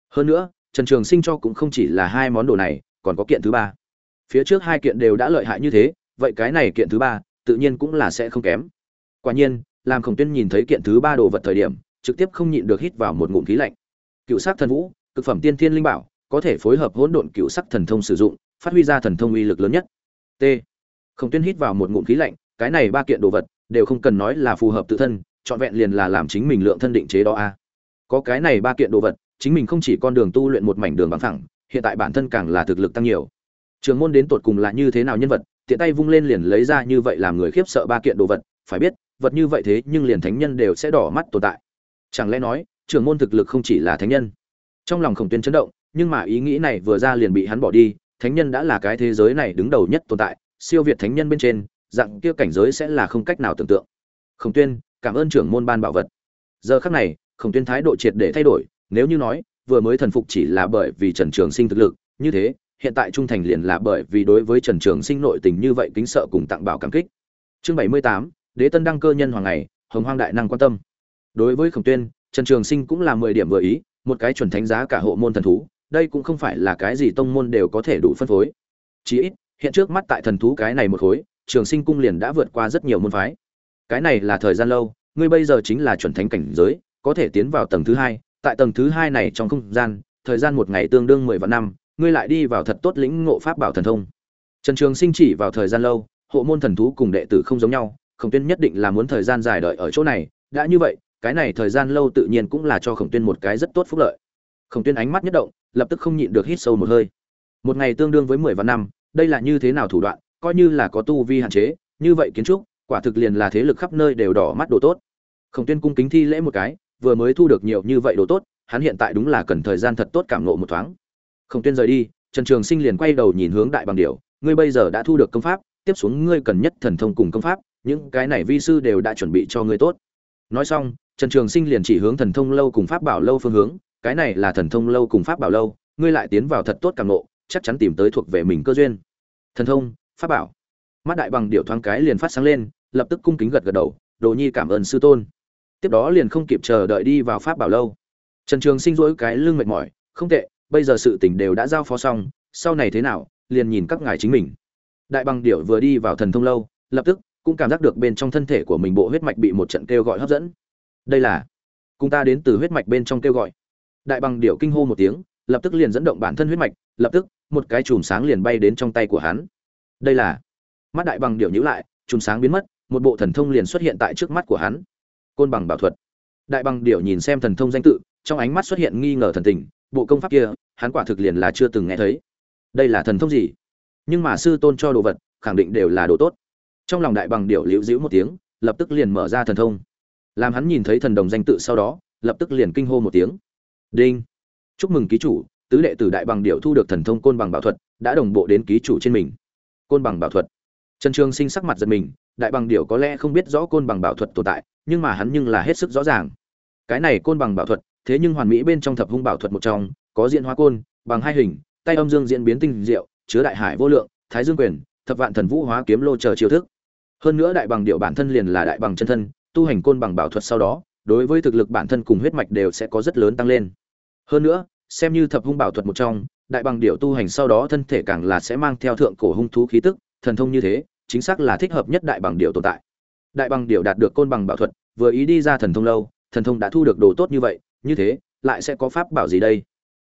Speaker 1: Hơn nữa, trần trường sinh cho cũng không chỉ là hai món đồ này, còn có kiện thứ ba. Phía trước hai kiện đều đã lợi hại như thế, vậy cái này kiện thứ ba, tự nhiên cũng là sẽ không kém. Quả nhiên, làm khổng tuyên nhìn thấy kiện thứ ba đồ vật thời điểm, trực tiếp không nhịn được hít vào một ngụm khí lạnh. Cựu sát thần vũ, cực phẩm tiên thiên linh bảo có thể phối hợp hỗn độn cựu sắc thần thông sử dụng, phát huy ra thần thông uy lực lớn nhất. T. Khổng tuyên hít vào một ngụm khí lạnh, cái này ba kiện đồ vật đều không cần nói là phù hợp tự thân chọn vẹn liền là làm chính mình lượng thân định chế đó a. Có cái này ba kiện đồ vật, chính mình không chỉ con đường tu luyện một mảnh đường bằng thẳng hiện tại bản thân càng là thực lực tăng nhiều. Trường môn đến tột cùng là như thế nào nhân vật, tiện tay vung lên liền lấy ra như vậy làm người khiếp sợ ba kiện đồ vật, phải biết, vật như vậy thế nhưng liền thánh nhân đều sẽ đỏ mắt tồn tại. Chẳng lẽ nói, trường môn thực lực không chỉ là thánh nhân? Trong lòng khổng tuyên chấn động nhưng mà ý nghĩ này vừa ra liền bị hắn bỏ đi, thánh nhân đã là cái thế giới này đứng đầu nhất tồn tại, siêu việt thánh nhân bên trên, dạng kia cảnh giới sẽ là không cách nào tưởng tượng. Khổng tuyên, cảm ơn trưởng môn ban bảo vật. Giờ khắc này, khổng tuyên thái độ triệt để thay đổi, nếu như nói, vừa mới thần phục chỉ là bởi vì trần trường sinh thực lực, như thế, hiện tại trung thành liền là bởi vì đối với trần trường sinh nội tình như vậy kính sợ cùng tặng bảo cảm kích. Chương bảy mươi tám, đế tân đăng cơ nhân hoàng ngày, hồng hoang đại năng quan tâm. Đối với khổng tuyên, trần trường sinh cũng là mười điểm vừa ý, một cái chuẩn thánh giá cả hộ môn thần thú đây cũng không phải là cái gì tông môn đều có thể đủ phân phối. Chỉ ít, hiện trước mắt tại thần thú cái này một khối, trường sinh cung liền đã vượt qua rất nhiều môn phái. Cái này là thời gian lâu, ngươi bây giờ chính là chuẩn thánh cảnh giới, có thể tiến vào tầng thứ hai. Tại tầng thứ hai này trong không gian, thời gian một ngày tương đương mười vạn năm, ngươi lại đi vào thật tốt lĩnh ngộ pháp bảo thần thông. Trần trường sinh chỉ vào thời gian lâu, hộ môn thần thú cùng đệ tử không giống nhau, khổng tuyên nhất định là muốn thời gian dài đợi ở chỗ này. Đã như vậy, cái này thời gian lâu tự nhiên cũng là cho khổng tuyên một cái rất tốt phúc lợi. Khổng tuyên ánh mắt nhất động lập tức không nhịn được hít sâu một hơi. Một ngày tương đương với mười vạn năm, đây là như thế nào thủ đoạn, coi như là có tu vi hạn chế, như vậy kiến trúc, quả thực liền là thế lực khắp nơi đều đỏ mắt đồ tốt. Khổng tuyên cung kính thi lễ một cái, vừa mới thu được nhiều như vậy đồ tốt, hắn hiện tại đúng là cần thời gian thật tốt cảm ngộ một thoáng. Khổng tuyên rời đi, trần trường sinh liền quay đầu nhìn hướng đại bằng điểu, ngươi bây giờ đã thu được công pháp, tiếp xuống ngươi cần nhất thần thông cùng công pháp, những cái này vi sư đều đã chuẩn bị cho ngươi tốt. Nói xong, trần trường sinh liền chỉ hướng thần thông lâu cùng pháp bảo lâu phương hướng cái này là thần thông lâu cùng pháp bảo lâu, ngươi lại tiến vào thật tốt càng ngộ, chắc chắn tìm tới thuộc về mình cơ duyên. Thần thông, pháp bảo. Mắt đại bằng điệu thoáng cái liền phát sáng lên, lập tức cung kính gật gật đầu, đồ nhi cảm ơn sư tôn. Tiếp đó liền không kịp chờ đợi đi vào pháp bảo lâu. Trần trường sinh rỗi cái lưng mệt mỏi, không tệ, bây giờ sự tình đều đã giao phó xong, sau này thế nào, liền nhìn các ngài chính mình. Đại bằng điệu vừa đi vào thần thông lâu, lập tức cũng cảm giác được bên trong thân thể của mình bộ huyết mạch bị một trận kêu gọi hấp dẫn. Đây là, cùng ta đến từ huyết mạch bên trong kêu gọi đại bằng điệu kinh hô một tiếng, lập tức liền dẫn động bản thân huyết mạch, lập tức, một cái chùm sáng liền bay đến trong tay của hắn. Đây là, mắt đại bằng điệu nhữ lại, chùm sáng biến mất, một bộ thần thông liền xuất hiện tại trước mắt của hắn. Côn bằng bảo thuật. Đại bằng điệu nhìn xem thần thông danh tự, trong ánh mắt xuất hiện nghi ngờ thần tình, bộ công pháp kia, hắn quả thực liền là chưa từng nghe thấy. Đây là thần thông gì? Nhưng mà sư tôn cho đồ vật, khẳng định đều là đồ tốt. Trong lòng đại bằng điệu liễu dĩu một tiếng, lập tức liền mở ra thần thông. Làm hắn nhìn thấy thần đồng danh tự sau đó, lập tức liền kinh hô một tiếng đinh. Chúc mừng ký chủ, tứ đệ tử đại bằng điệu thu được thần thông côn bằng bảo thuật, đã đồng bộ đến ký chủ trên mình. Côn bằng bảo thuật. Trần trường sinh sắc mặt giật mình, đại bằng điệu có lẽ không biết rõ côn bằng bảo thuật tồn tại, nhưng mà hắn nhưng là hết sức rõ ràng. Cái này côn bằng bảo thuật, thế nhưng hoàn mỹ bên trong thập hung bảo thuật một trong, có diện hóa côn, bằng hai hình, tay âm dương diễn biến tinh diệu, chứa đại hải vô lượng, thái dương quyền, thập vạn thần vũ hóa kiếm lô chờ chiêu thức. Hơn nữa đại bằng điệu bản thân liền là đại bằng chân thân, tu hành côn bằng bảo thuật sau đó, đối với thực lực bản thân cùng huyết mạch đều sẽ có rất lớn tăng lên hơn nữa, xem như thập hung bảo thuật một trong, đại bằng điệu tu hành sau đó thân thể càng là sẽ mang theo thượng cổ hung thú khí tức, thần thông như thế, chính xác là thích hợp nhất đại bằng điệu tồn tại. Đại bằng điệu đạt được côn bằng bảo thuật, vừa ý đi ra thần thông lâu, thần thông đã thu được đồ tốt như vậy, như thế, lại sẽ có pháp bảo gì đây?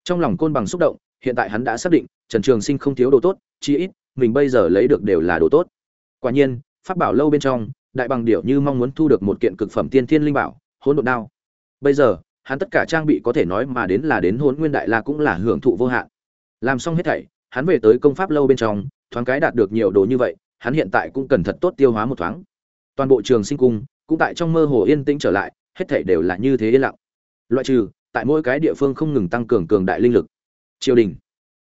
Speaker 1: Trong lòng côn bằng xúc động, hiện tại hắn đã xác định, trần trường sinh không thiếu đồ tốt, chí ít, mình bây giờ lấy được đều là đồ tốt. Quả nhiên, pháp bảo lâu bên trong, đại bằng điệu như mong muốn thu được một kiện cực phẩm tiên thiên linh bảo, hỗn độn đao. Bây giờ hắn tất cả trang bị có thể nói mà đến là đến hôn nguyên đại la cũng là hưởng thụ vô hạn. Làm xong hết thảy, hắn về tới công pháp lâu bên trong, thoáng cái đạt được nhiều đồ như vậy, hắn hiện tại cũng cần thật tốt tiêu hóa một thoáng. Toàn bộ trường sinh cung, cũng tại trong mơ hồ yên tĩnh trở lại, hết thảy đều là như thế yên lặng. Loại trừ, tại mỗi cái địa phương không ngừng tăng cường cường đại linh lực. Triều đình.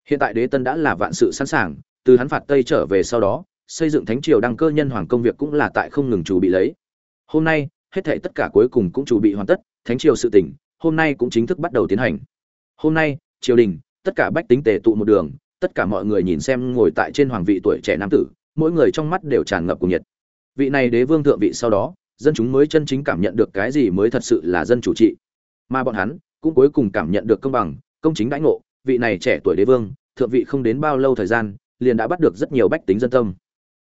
Speaker 1: Hiện tại đế tân đã là vạn sự sẵn sàng, từ hắn phạt tây trở về sau đó, xây dựng thánh triều đăng cơ nhân hoàng công việc cũng là tại không ngừng chủ bị lấy. Hôm nay, hết thảy tất cả cuối cùng cũng chủ bị hoàn tất, thánh triều sự tỉnh hôm nay cũng chính thức bắt đầu tiến hành. Hôm nay, triều đình, tất cả bách tính tề tụ một đường, tất cả mọi người nhìn xem ngồi tại trên hoàng vị tuổi trẻ nam tử, mỗi người trong mắt đều tràn ngập cùng nhiệt. Vị này đế vương thượng vị sau đó, dân chúng mới chân chính cảm nhận được cái gì mới thật sự là dân chủ trị. Mà bọn hắn, cũng cuối cùng cảm nhận được công bằng, công chính đãi ngộ, vị này trẻ tuổi đế vương, thượng vị không đến bao lâu thời gian, liền đã bắt được rất nhiều bách tính dân tâm.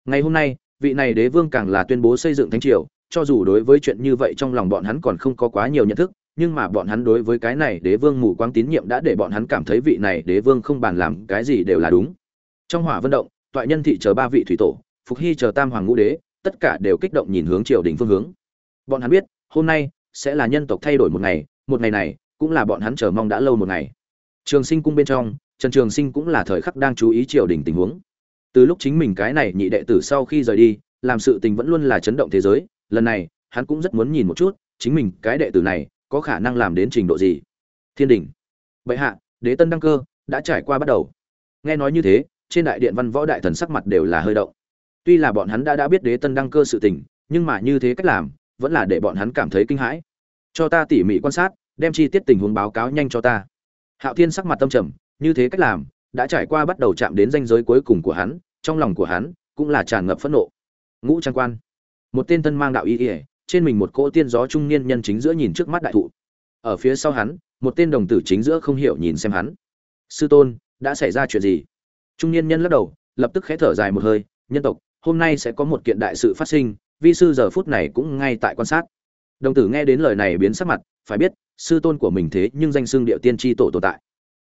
Speaker 1: Ngày hôm nay, vị này đế vương càng là tuyên bố xây dựng thánh triều, cho dù đối với chuyện như vậy trong lòng bọn hắn còn không có quá nhiều nhận thức nhưng mà bọn hắn đối với cái này đế vương mù quáng tín nhiệm đã để bọn hắn cảm thấy vị này đế vương không bàn làm cái gì đều là đúng. Trong hỏa vận động, toại nhân thị chờ ba vị thủy tổ, phục hy chờ tam hoàng ngũ đế, tất cả đều kích động nhìn hướng triều đình phương hướng. Bọn hắn biết, hôm nay sẽ là nhân tộc thay đổi một ngày một ngày này cũng là bọn hắn chờ mong đã lâu một ngày. Trường sinh cung bên trong, trần trường sinh cũng là thời khắc đang chú ý triều đình tình huống. Từ lúc chính mình cái này nhị đệ tử sau khi rời đi, làm sự tình vẫn luôn là chấn động thế giới. Lần này, hắn cũng rất muốn nhìn một chút, chính mình cái đệ tử này có khả năng làm đến trình độ gì? Thiên đình. Bệ hạ, đế tân đăng cơ đã trải qua bắt đầu. Nghe nói như thế, trên đại điện văn võ đại thần sắc mặt đều là hơi động. Tuy là bọn hắn đã đã biết đế tân đăng cơ sự tình, nhưng mà như thế cách làm, vẫn là để bọn hắn cảm thấy kinh hãi. Cho ta tỉ mỉ quan sát, đem chi tiết tình huống báo cáo nhanh cho ta. Hạo thiên sắc mặt tâm trầm, như thế cách làm, đã trải qua bắt đầu chạm đến danh giới cuối cùng của hắn, trong lòng của hắn cũng là tràn ngập phẫn nộ. Ngũ trang quan. Một tên thân mang đạo y ỉa trên mình một cỗ tiên gió trung niên nhân chính giữa nhìn trước mắt đại thụ. Ở phía sau hắn, một tên đồng tử chính giữa không hiểu nhìn xem hắn. Sư tôn, đã xảy ra chuyện gì? Trung niên nhân lắc đầu, lập tức khẽ thở dài một hơi, nhân tộc, hôm nay sẽ có một kiện đại sự phát sinh, vi sư giờ phút này cũng ngay tại quan sát. Đồng tử nghe đến lời này biến sắc mặt, phải biết, sư tôn của mình thế nhưng danh xưng điệu tiên tri tổ tồn tại.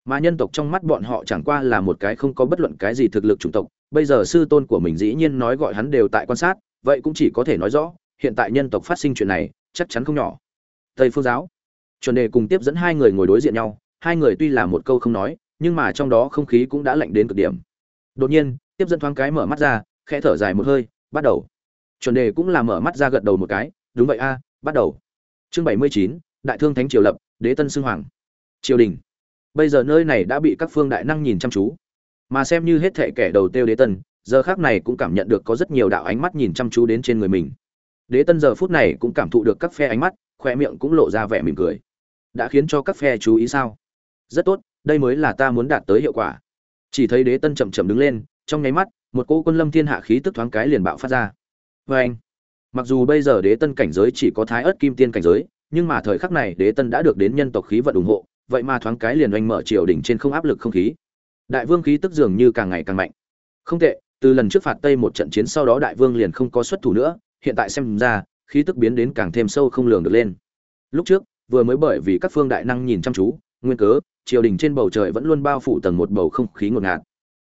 Speaker 1: Mà nhân tộc trong mắt bọn họ chẳng qua là một cái không có bất luận cái gì thực lực chủng tộc, bây giờ sư tôn của mình dĩ nhiên nói gọi hắn đều tại quan sát, vậy cũng chỉ có thể nói rõ hiện tại nhân tộc phát sinh chuyện này, chắc chắn không nhỏ. Tây phương giáo, chuẩn đề cùng tiếp dẫn hai người ngồi đối diện nhau, hai người tuy là một câu không nói, nhưng mà trong đó không khí cũng đã lạnh đến cực điểm. Đột nhiên, tiếp dẫn thoáng cái mở mắt ra, khẽ thở dài một hơi, bắt đầu. Chuẩn đề cũng là mở mắt ra gật đầu một cái, đúng vậy a, bắt đầu. Chương bảy mươi chín, đại thương thánh triều lập, đế tân xưng hoàng. Triều đình. Bây giờ nơi này đã bị các phương đại năng nhìn chăm chú. Mà xem như hết thệ kẻ đầu tiêu đế tân, giờ khác này cũng cảm nhận được có rất nhiều đạo ánh mắt nhìn chăm chú đến trên người mình đế tân giờ phút này cũng cảm thụ được các phe ánh mắt khoe miệng cũng lộ ra vẻ mỉm cười. Đã khiến cho các phe chú ý sao? Rất tốt, đây mới là ta muốn đạt tới hiệu quả. Chỉ thấy đế tân chậm chậm đứng lên, trong nháy mắt, một cỗ quân lâm thiên hạ khí tức thoáng cái liền bạo phát ra. Vê anh, mặc dù bây giờ đế tân cảnh giới chỉ có thái ớt kim tiên cảnh giới, nhưng mà thời khắc này đế tân đã được đến nhân tộc khí vận ủng hộ, vậy mà thoáng cái liền oanh mở triều đỉnh trên không áp lực không khí. Đại vương khí tức dường như càng ngày càng mạnh. Không tệ, từ lần trước phạt tây một trận chiến sau đó đại vương liền không có xuất thủ nữa hiện tại xem ra, khí tức biến đến càng thêm sâu không lường được lên. Lúc trước, vừa mới bởi vì các phương đại năng nhìn chăm chú, nguyên cớ, triều đình trên bầu trời vẫn luôn bao phủ tầng một bầu không khí ngột ngạt.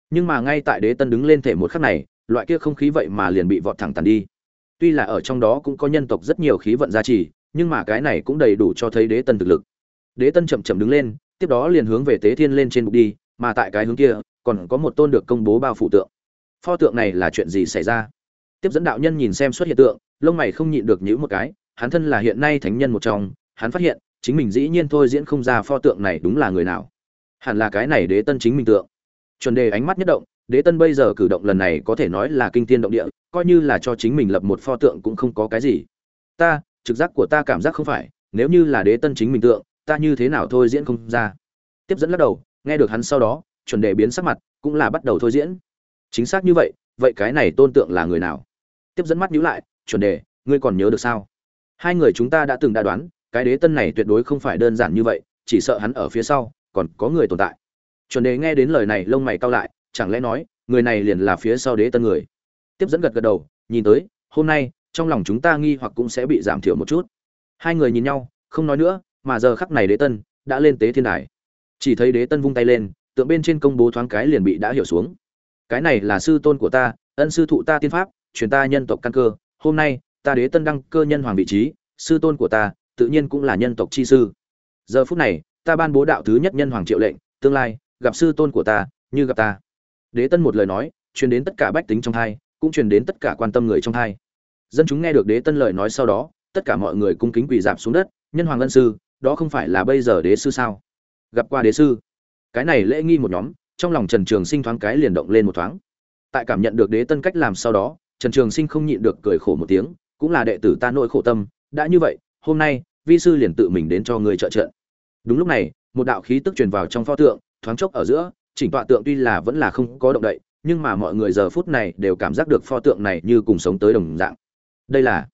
Speaker 1: Nhưng mà ngay tại đế tân đứng lên thể một khắc này, loại kia không khí vậy mà liền bị vọt thẳng tàn đi. Tuy là ở trong đó cũng có nhân tộc rất nhiều khí vận gia trì, nhưng mà cái này cũng đầy đủ cho thấy đế tân thực lực. Đế tân chậm chậm đứng lên, tiếp đó liền hướng về tế thiên lên trên bục đi, mà tại cái hướng kia, còn có một tôn được công bố bao phủ tượng. Pho tượng này là chuyện gì xảy ra? Tiếp dẫn đạo nhân nhìn xem xuất hiện tượng, lông mày không nhịn được nhíu một cái, hắn thân là hiện nay thánh nhân một trong, hắn phát hiện, chính mình dĩ nhiên thôi diễn không ra pho tượng này đúng là người nào. Hẳn là cái này đế tân chính mình tượng. Chuẩn đề ánh mắt nhất động, đế tân bây giờ cử động lần này có thể nói là kinh thiên động địa, coi như là cho chính mình lập một pho tượng cũng không có cái gì. Ta, trực giác của ta cảm giác không phải, nếu như là đế tân chính mình tượng, ta như thế nào thôi diễn không ra? Tiếp dẫn lắc đầu, nghe được hắn sau đó, chuẩn đề biến sắc mặt, cũng là bắt đầu thôi diễn. Chính xác như vậy vậy cái này tôn tượng là người nào? Tiếp dẫn mắt nhíu lại, chuẩn đề, ngươi còn nhớ được sao? Hai người chúng ta đã từng đã đoán, cái đế tân này tuyệt đối không phải đơn giản như vậy, chỉ sợ hắn ở phía sau, còn có người tồn tại. Chuẩn đề nghe đến lời này lông mày cau lại, chẳng lẽ nói, người này liền là phía sau đế tân người? Tiếp dẫn gật gật đầu, nhìn tới, hôm nay, trong lòng chúng ta nghi hoặc cũng sẽ bị giảm thiểu một chút. Hai người nhìn nhau, không nói nữa, mà giờ khắc này đế tân đã lên tế thiên đài. Chỉ thấy đế tân vung tay lên, tượng bên trên công bố thoáng cái liền bị đã hiểu xuống cái này là sư tôn của ta, ân sư thụ ta tiên pháp, truyền ta nhân tộc căn cơ. Hôm nay, ta đế tân đăng cơ nhân hoàng vị trí, sư tôn của ta, tự nhiên cũng là nhân tộc chi sư. Giờ phút này, ta ban bố đạo thứ nhất nhân hoàng triệu lệnh, tương lai, gặp sư tôn của ta, như gặp ta. Đế tân một lời nói, truyền đến tất cả bách tính trong thai, cũng truyền đến tất cả quan tâm người trong thai. Dân chúng nghe được đế tân lời nói sau đó, tất cả mọi người cung kính quỳ dạp xuống đất, nhân hoàng ân sư, đó không phải là bây giờ đế sư sao? Gặp qua đế sư. Cái này lễ nghi một nhóm trong lòng trần trường sinh thoáng cái liền động lên một thoáng. Tại cảm nhận được đế tân cách làm sau đó, trần trường sinh không nhịn được cười khổ một tiếng, cũng là đệ tử ta nội khổ tâm, đã như vậy, hôm nay, vi sư liền tự mình đến cho người trợ trận. Đúng lúc này, một đạo khí tức truyền vào trong pho tượng, thoáng chốc ở giữa, chỉnh tọa tượng tuy là vẫn là không có động đậy, nhưng mà mọi người giờ phút này đều cảm giác được pho tượng này như cùng sống tới đồng dạng. Đây là,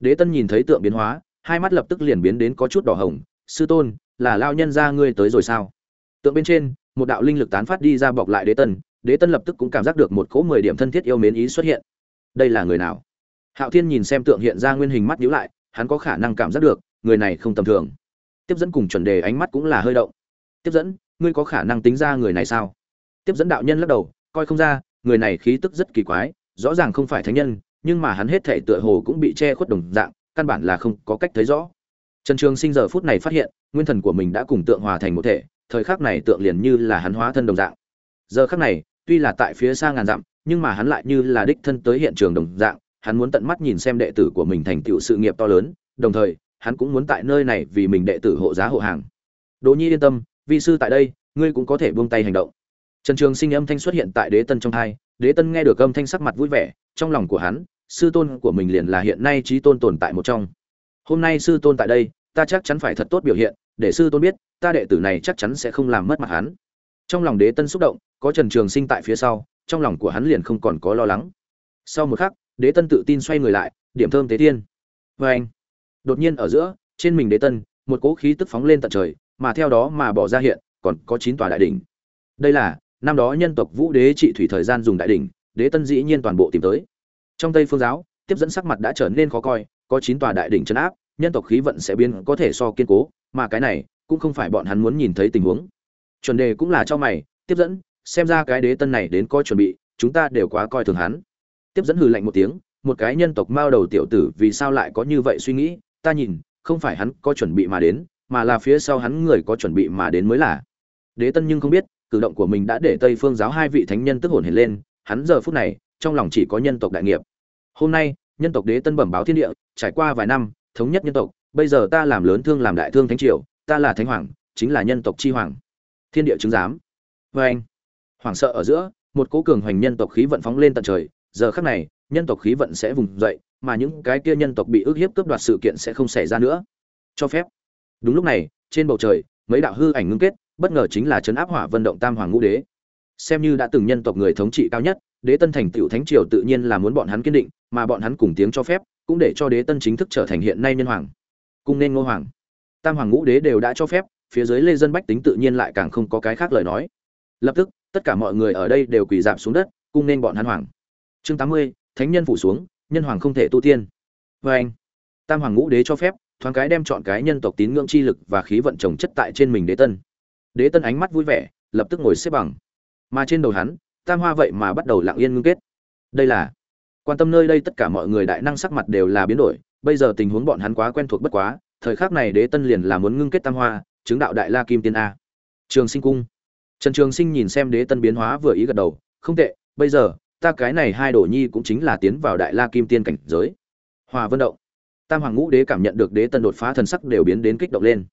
Speaker 1: đế tân nhìn thấy tượng biến hóa, hai mắt lập tức liền biến đến có chút đỏ hồng, sư tôn, là lao nhân gia ngươi tới rồi sao? Tượng bên trên một đạo linh lực tán phát đi ra bọc lại đế tân đế tân lập tức cũng cảm giác được một cỗ mười điểm thân thiết yêu mến ý xuất hiện. Đây là người nào? Hạo thiên nhìn xem tượng hiện ra nguyên hình mắt nhíu lại, hắn có khả năng cảm giác được, người này không tầm thường. Tiếp dẫn cùng chuẩn đề ánh mắt cũng là hơi động. Tiếp dẫn, ngươi có khả năng tính ra người này sao? Tiếp dẫn đạo nhân lắc đầu, coi không ra, người này khí tức rất kỳ quái, rõ ràng không phải thánh nhân, nhưng mà hắn hết thể tựa hồ cũng bị che khuất đồng dạng, căn bản là không có cách thấy rõ. Trần trường sinh giờ phút này phát hiện, nguyên thần của mình đã cùng tượng hòa thành một thể thời khắc này tượng liền như là hắn hóa thân đồng dạng. Giờ khắc này, tuy là tại phía xa ngàn dặm, nhưng mà hắn lại như là đích thân tới hiện trường đồng dạng, hắn muốn tận mắt nhìn xem đệ tử của mình thành tựu sự nghiệp to lớn, đồng thời, hắn cũng muốn tại nơi này vì mình đệ tử hộ giá hộ hàng. Đỗ nhi yên tâm, vi sư tại đây, ngươi cũng có thể buông tay hành động. Trần trường sinh âm thanh xuất hiện tại đế tân trong thai, đế tân nghe được âm thanh sắc mặt vui vẻ, trong lòng của hắn, sư tôn của mình liền là hiện nay trí tôn tồn tại một trong. Hôm nay sư tôn tại đây, ta chắc chắn phải thật tốt biểu hiện để sư tôn biết, ta đệ tử này chắc chắn sẽ không làm mất mặt hắn. Trong lòng đế tân xúc động, có trần trường sinh tại phía sau, trong lòng của hắn liền không còn có lo lắng. Sau một khắc, đế tân tự tin xoay người lại, điểm thơm tế thiên. Vê anh, đột nhiên ở giữa, trên mình đế tân, một cỗ khí tức phóng lên tận trời, mà theo đó mà bỏ ra hiện, còn có chín tòa đại đỉnh. Đây là, năm đó nhân tộc vũ đế trị thủy thời gian dùng đại đỉnh, đế tân dĩ nhiên toàn bộ tìm tới. Trong tây phương giáo, tiếp dẫn sắc mặt đã trở nên khó coi, có chín tòa đại đỉnh chấn áp nhân tộc khí vận sẽ biến có thể so kiên cố, mà cái này cũng không phải bọn hắn muốn nhìn thấy tình huống. Chuẩn đề cũng là cho mày, tiếp dẫn, xem ra cái đế tân này đến coi chuẩn bị, chúng ta đều quá coi thường hắn. Tiếp dẫn hừ lạnh một tiếng, một cái nhân tộc mao đầu tiểu tử vì sao lại có như vậy suy nghĩ, ta nhìn, không phải hắn có chuẩn bị mà đến, mà là phía sau hắn người có chuẩn bị mà đến mới là. Đế tân nhưng không biết, cử động của mình đã để tây phương giáo hai vị thánh nhân tức hồn hển lên, hắn giờ phút này, trong lòng chỉ có nhân tộc đại nghiệp. Hôm nay, nhân tộc đế tân bẩm báo thiên địa, trải qua vài năm thống nhất nhân tộc, bây giờ ta làm lớn thương làm đại thương thánh triều, ta là thánh hoàng, chính là nhân tộc chi hoàng. Thiên địa chứng giám. Vê anh hoàng sợ ở giữa, một cố cường hoành nhân tộc khí vận phóng lên tận trời, giờ khắc này, nhân tộc khí vận sẽ vùng dậy, mà những cái kia nhân tộc bị ức hiếp cướp đoạt sự kiện sẽ không xảy ra nữa. Cho phép. Đúng lúc này, trên bầu trời, mấy đạo hư ảnh ngưng kết, bất ngờ chính là chấn áp hỏa vận động tam hoàng ngũ đế. Xem như đã từng nhân tộc người thống trị cao nhất, đế tân thành tựu thánh triều tự nhiên là muốn bọn hắn kiên định, mà bọn hắn cùng tiếng cho phép cũng để cho đế tân chính thức trở thành hiện nay nhân hoàng. Cung nên ngô hoàng. Tam hoàng ngũ đế đều đã cho phép, phía dưới lê dân bách tính tự nhiên lại càng không có cái khác lời nói. Lập tức, tất cả mọi người ở đây đều quỳ dạp xuống đất, cung nên bọn hắn hoàng. Chương tám mươi, thánh nhân phủ xuống, nhân hoàng không thể tu tiên. Vê anh, tam hoàng ngũ đế cho phép, thoáng cái đem chọn cái nhân tộc tín ngưỡng chi lực và khí vận trồng chất tại trên mình đế tân. Đế tân ánh mắt vui vẻ, lập tức ngồi xếp bằng. Mà trên đầu hắn, tam hoa vậy mà bắt đầu lặng yên ngưng kết. Đây là quan tâm nơi đây tất cả mọi người đại năng sắc mặt đều là biến đổi, bây giờ tình huống bọn hắn quá quen thuộc bất quá, thời khắc này đế tân liền là muốn ngưng kết tam hoa, chứng đạo đại la kim tiên a. Trường sinh cung. Trần trường sinh nhìn xem đế tân biến hóa vừa ý gật đầu, không tệ, bây giờ, ta cái này hai đồ nhi cũng chính là tiến vào đại la kim tiên cảnh giới. Hòa vân động. Tam hoàng ngũ đế cảm nhận được đế tân đột phá thần sắc đều biến đến kích động lên.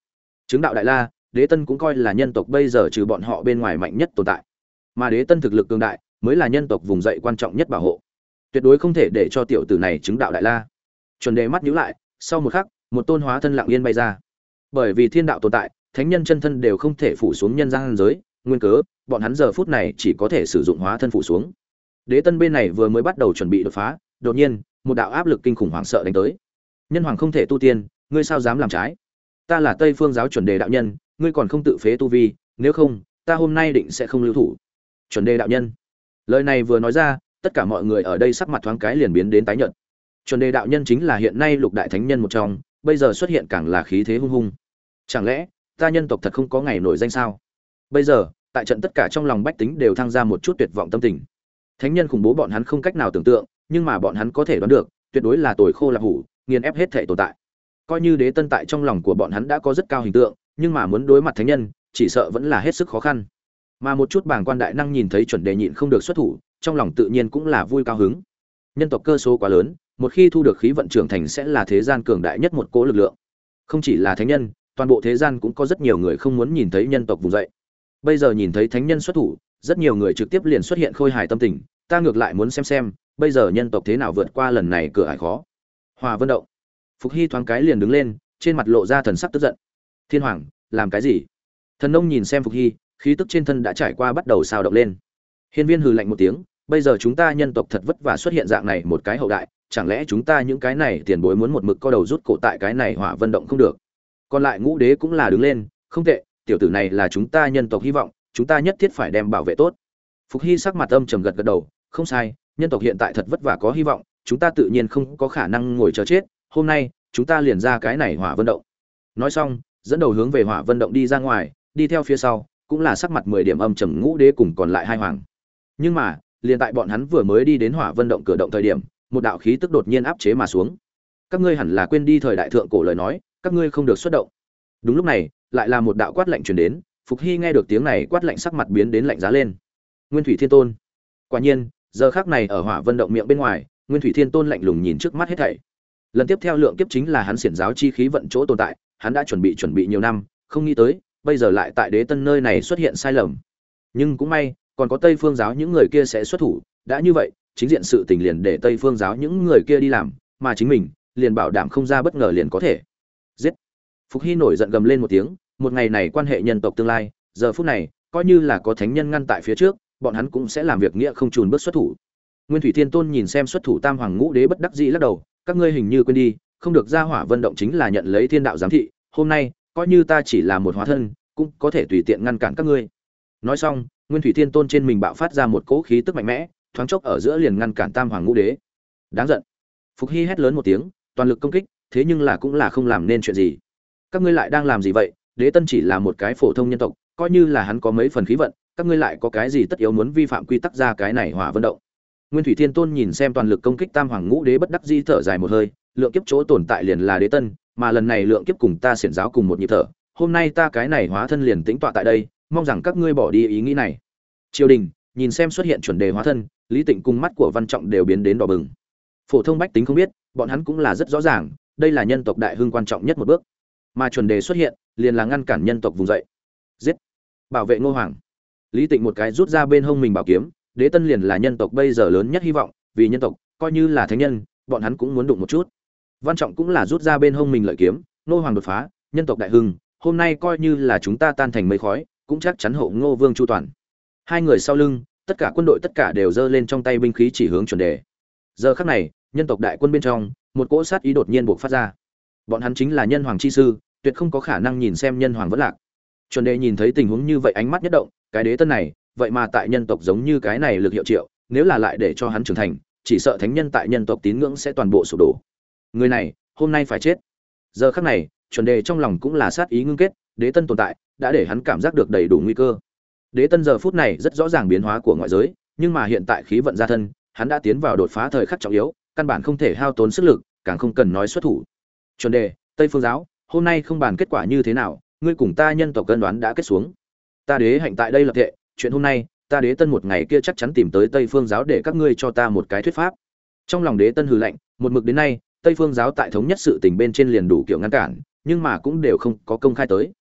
Speaker 1: Chứng đạo đại la, đế tân cũng coi là nhân tộc bây giờ trừ bọn họ bên ngoài mạnh nhất tồn tại. Mà đế tân thực lực cường đại, mới là nhân tộc vùng dậy quan trọng nhất bảo hộ tuyệt đối không thể để cho tiểu tử này chứng đạo đại la. Chuẩn đề mắt nhíu lại, sau một khắc, một tôn hóa thân lặng yên bay ra. Bởi vì thiên đạo tồn tại, thánh nhân chân thân đều không thể phủ xuống nhân gian giới, nguyên cớ, bọn hắn giờ phút này chỉ có thể sử dụng hóa thân phủ xuống. Đế tân bên này vừa mới bắt đầu chuẩn bị đột phá, đột nhiên, một đạo áp lực kinh khủng hoảng sợ đánh tới. Nhân hoàng không thể tu tiên, ngươi sao dám làm trái? Ta là tây phương giáo chuẩn đề đạo nhân, ngươi còn không tự phế tu vi, nếu không, ta hôm nay định sẽ không lưu thủ. Chuẩn đề đạo nhân. Lời này vừa nói ra tất cả mọi người ở đây sắc mặt thoáng cái liền biến đến tái nhợt. Chuẩn đề đạo nhân chính là hiện nay lục đại thánh nhân một trong, bây giờ xuất hiện càng là khí thế hung hung. Chẳng lẽ, ta nhân tộc thật không có ngày nổi danh sao? Bây giờ, tại trận tất cả trong lòng bách tính đều thăng ra một chút tuyệt vọng tâm tình. Thánh nhân khủng bố bọn hắn không cách nào tưởng tượng, nhưng mà bọn hắn có thể đoán được, tuyệt đối là tồi khô là hủ, nghiền ép hết thể tồn tại. Coi như đế tân tại trong lòng của bọn hắn đã có rất cao hình tượng, nhưng mà muốn đối mặt thánh nhân, chỉ sợ vẫn là hết sức khó khăn. Mà một chút bảng quan đại năng nhìn thấy chuẩn đề nhịn không được xuất thủ trong lòng tự nhiên cũng là vui cao hứng. Nhân tộc cơ số quá lớn, một khi thu được khí vận trưởng thành sẽ là thế gian cường đại nhất một cỗ lực lượng. Không chỉ là thánh nhân, toàn bộ thế gian cũng có rất nhiều người không muốn nhìn thấy nhân tộc vùng dậy. Bây giờ nhìn thấy thánh nhân xuất thủ, rất nhiều người trực tiếp liền xuất hiện khôi hài tâm tình, ta ngược lại muốn xem xem, bây giờ nhân tộc thế nào vượt qua lần này cửa ải khó. Hòa vân động. Phục hy thoáng cái liền đứng lên, trên mặt lộ ra thần sắc tức giận. Thiên hoàng, làm cái gì? Thần nông nhìn xem phục hy, khí tức trên thân đã trải qua bắt đầu xào động lên. Hiên viên hừ lạnh một tiếng bây giờ chúng ta nhân tộc thật vất vả xuất hiện dạng này một cái hậu đại, chẳng lẽ chúng ta những cái này tiền bối muốn một mực co đầu rút cổ tại cái này hỏa vân động không được? Còn lại ngũ đế cũng là đứng lên, không tệ, tiểu tử này là chúng ta nhân tộc hy vọng, chúng ta nhất thiết phải đem bảo vệ tốt. Phục hy sắc mặt âm trầm gật gật đầu, không sai, nhân tộc hiện tại thật vất vả có hy vọng, chúng ta tự nhiên không có khả năng ngồi chờ chết, hôm nay, chúng ta liền ra cái này hỏa vân động. Nói xong, dẫn đầu hướng về hỏa vân động đi ra ngoài, đi theo phía sau, cũng là sắc mặt mười điểm âm trầm ngũ đế cùng còn lại hai hoàng. Nhưng mà liền tại bọn hắn vừa mới đi đến hỏa vân động cửa động thời điểm, một đạo khí tức đột nhiên áp chế mà xuống. Các ngươi hẳn là quên đi thời đại thượng cổ lời nói, các ngươi không được xuất động. Đúng lúc này, lại là một đạo quát lạnh truyền đến, phục hy nghe được tiếng này quát lạnh sắc mặt biến đến lạnh giá lên. Nguyên thủy thiên tôn. Quả nhiên, giờ khác này ở hỏa vân động miệng bên ngoài, nguyên thủy thiên tôn lạnh lùng nhìn trước mắt hết thảy. Lần tiếp theo lượng kiếp chính là hắn xiển giáo chi khí vận chỗ tồn tại, hắn đã chuẩn bị chuẩn bị nhiều năm, không nghĩ tới, bây giờ lại tại đế tân nơi này xuất hiện sai lầm. Nhưng cũng may còn có tây phương giáo những người kia sẽ xuất thủ, đã như vậy, chính diện sự tình liền để tây phương giáo những người kia đi làm, mà chính mình, liền bảo đảm không ra bất ngờ liền có thể. Giết! Phục hy nổi giận gầm lên một tiếng, một ngày này quan hệ nhân tộc tương lai, giờ phút này, coi như là có thánh nhân ngăn tại phía trước, bọn hắn cũng sẽ làm việc nghĩa không trùn bước xuất thủ. Nguyên thủy thiên tôn nhìn xem xuất thủ tam hoàng ngũ đế bất đắc dĩ lắc đầu, các ngươi hình như quên đi, không được ra hỏa vận động chính là nhận lấy thiên đạo giám thị, hôm nay, coi như ta chỉ là một hóa thân, cũng có thể tùy tiện ngăn cản các ngươi. Nói xong nguyên thủy thiên tôn trên mình bạo phát ra một cỗ khí tức mạnh mẽ, thoáng chốc ở giữa liền ngăn cản tam hoàng ngũ đế. Đáng giận. Phục hy hét lớn một tiếng, toàn lực công kích, thế nhưng là cũng là không làm nên chuyện gì. Các ngươi lại đang làm gì vậy? Đế tân chỉ là một cái phổ thông nhân tộc, coi như là hắn có mấy phần khí vận, các ngươi lại có cái gì tất yếu muốn vi phạm quy tắc ra cái này hỏa vận động? Nguyên thủy thiên tôn nhìn xem toàn lực công kích tam hoàng ngũ đế bất đắc di thở dài một hơi, lượng kiếp chỗ tồn tại liền là đế tân, mà lần này lượng kiếp cùng ta xiển giáo cùng một nhịp thở. Hôm nay ta cái này hóa thân liền tĩnh tọa tại đây mong rằng các ngươi bỏ đi ý nghĩ này. Triều đình, nhìn xem xuất hiện chuẩn đề hóa thân, lý tịnh cùng mắt của văn trọng đều biến đến đỏ bừng. Phổ thông bách tính không biết, bọn hắn cũng là rất rõ ràng, đây là nhân tộc đại hưng quan trọng nhất một bước. Mà chuẩn đề xuất hiện, liền là ngăn cản nhân tộc vùng dậy. Giết! Bảo vệ ngô hoàng. Lý tịnh một cái rút ra bên hông mình bảo kiếm, đế tân liền là nhân tộc bây giờ lớn nhất hy vọng, vì nhân tộc, coi như là thánh nhân, bọn hắn cũng muốn đụng một chút. Văn trọng cũng là rút ra bên hông mình lợi kiếm, ngô hoàng đột phá, nhân tộc đại hưng, hôm nay coi như là chúng ta tan thành mây khói cũng chắc chắn hộ ngô vương chu toàn. Hai người sau lưng, tất cả quân đội tất cả đều giơ lên trong tay binh khí chỉ hướng chuẩn đề. Giờ khắc này, nhân tộc đại quân bên trong, một cỗ sát ý đột nhiên buộc phát ra. Bọn hắn chính là nhân hoàng chi sư, tuyệt không có khả năng nhìn xem nhân hoàng vẫn lạc. Chuẩn đề nhìn thấy tình huống như vậy ánh mắt nhất động, cái đế tân này, vậy mà tại nhân tộc giống như cái này lực hiệu triệu, nếu là lại để cho hắn trưởng thành, chỉ sợ thánh nhân tại nhân tộc tín ngưỡng sẽ toàn bộ sụp đổ. Người này, hôm nay phải chết. Giờ khắc này, chuẩn đề trong lòng cũng là sát ý ngưng kết, đế tân tồn tại đã để hắn cảm giác được đầy đủ nguy cơ. Đế tân giờ phút này rất rõ ràng biến hóa của ngoại giới, nhưng mà hiện tại khí vận gia thân, hắn đã tiến vào đột phá thời khắc trọng yếu, căn bản không thể hao tốn sức lực, càng không cần nói xuất thủ. Chuẩn đề, tây phương giáo, hôm nay không bàn kết quả như thế nào, ngươi cùng ta nhân tộc cân đoán đã kết xuống. Ta đế hạnh tại đây lập thệ, chuyện hôm nay, ta đế tân một ngày kia chắc chắn tìm tới tây phương giáo để các ngươi cho ta một cái thuyết pháp. Trong lòng đế tân hừ lạnh, một mực đến nay, tây phương giáo tại thống nhất sự tình bên trên liền đủ kiểu ngăn cản, nhưng mà cũng đều không có công khai tới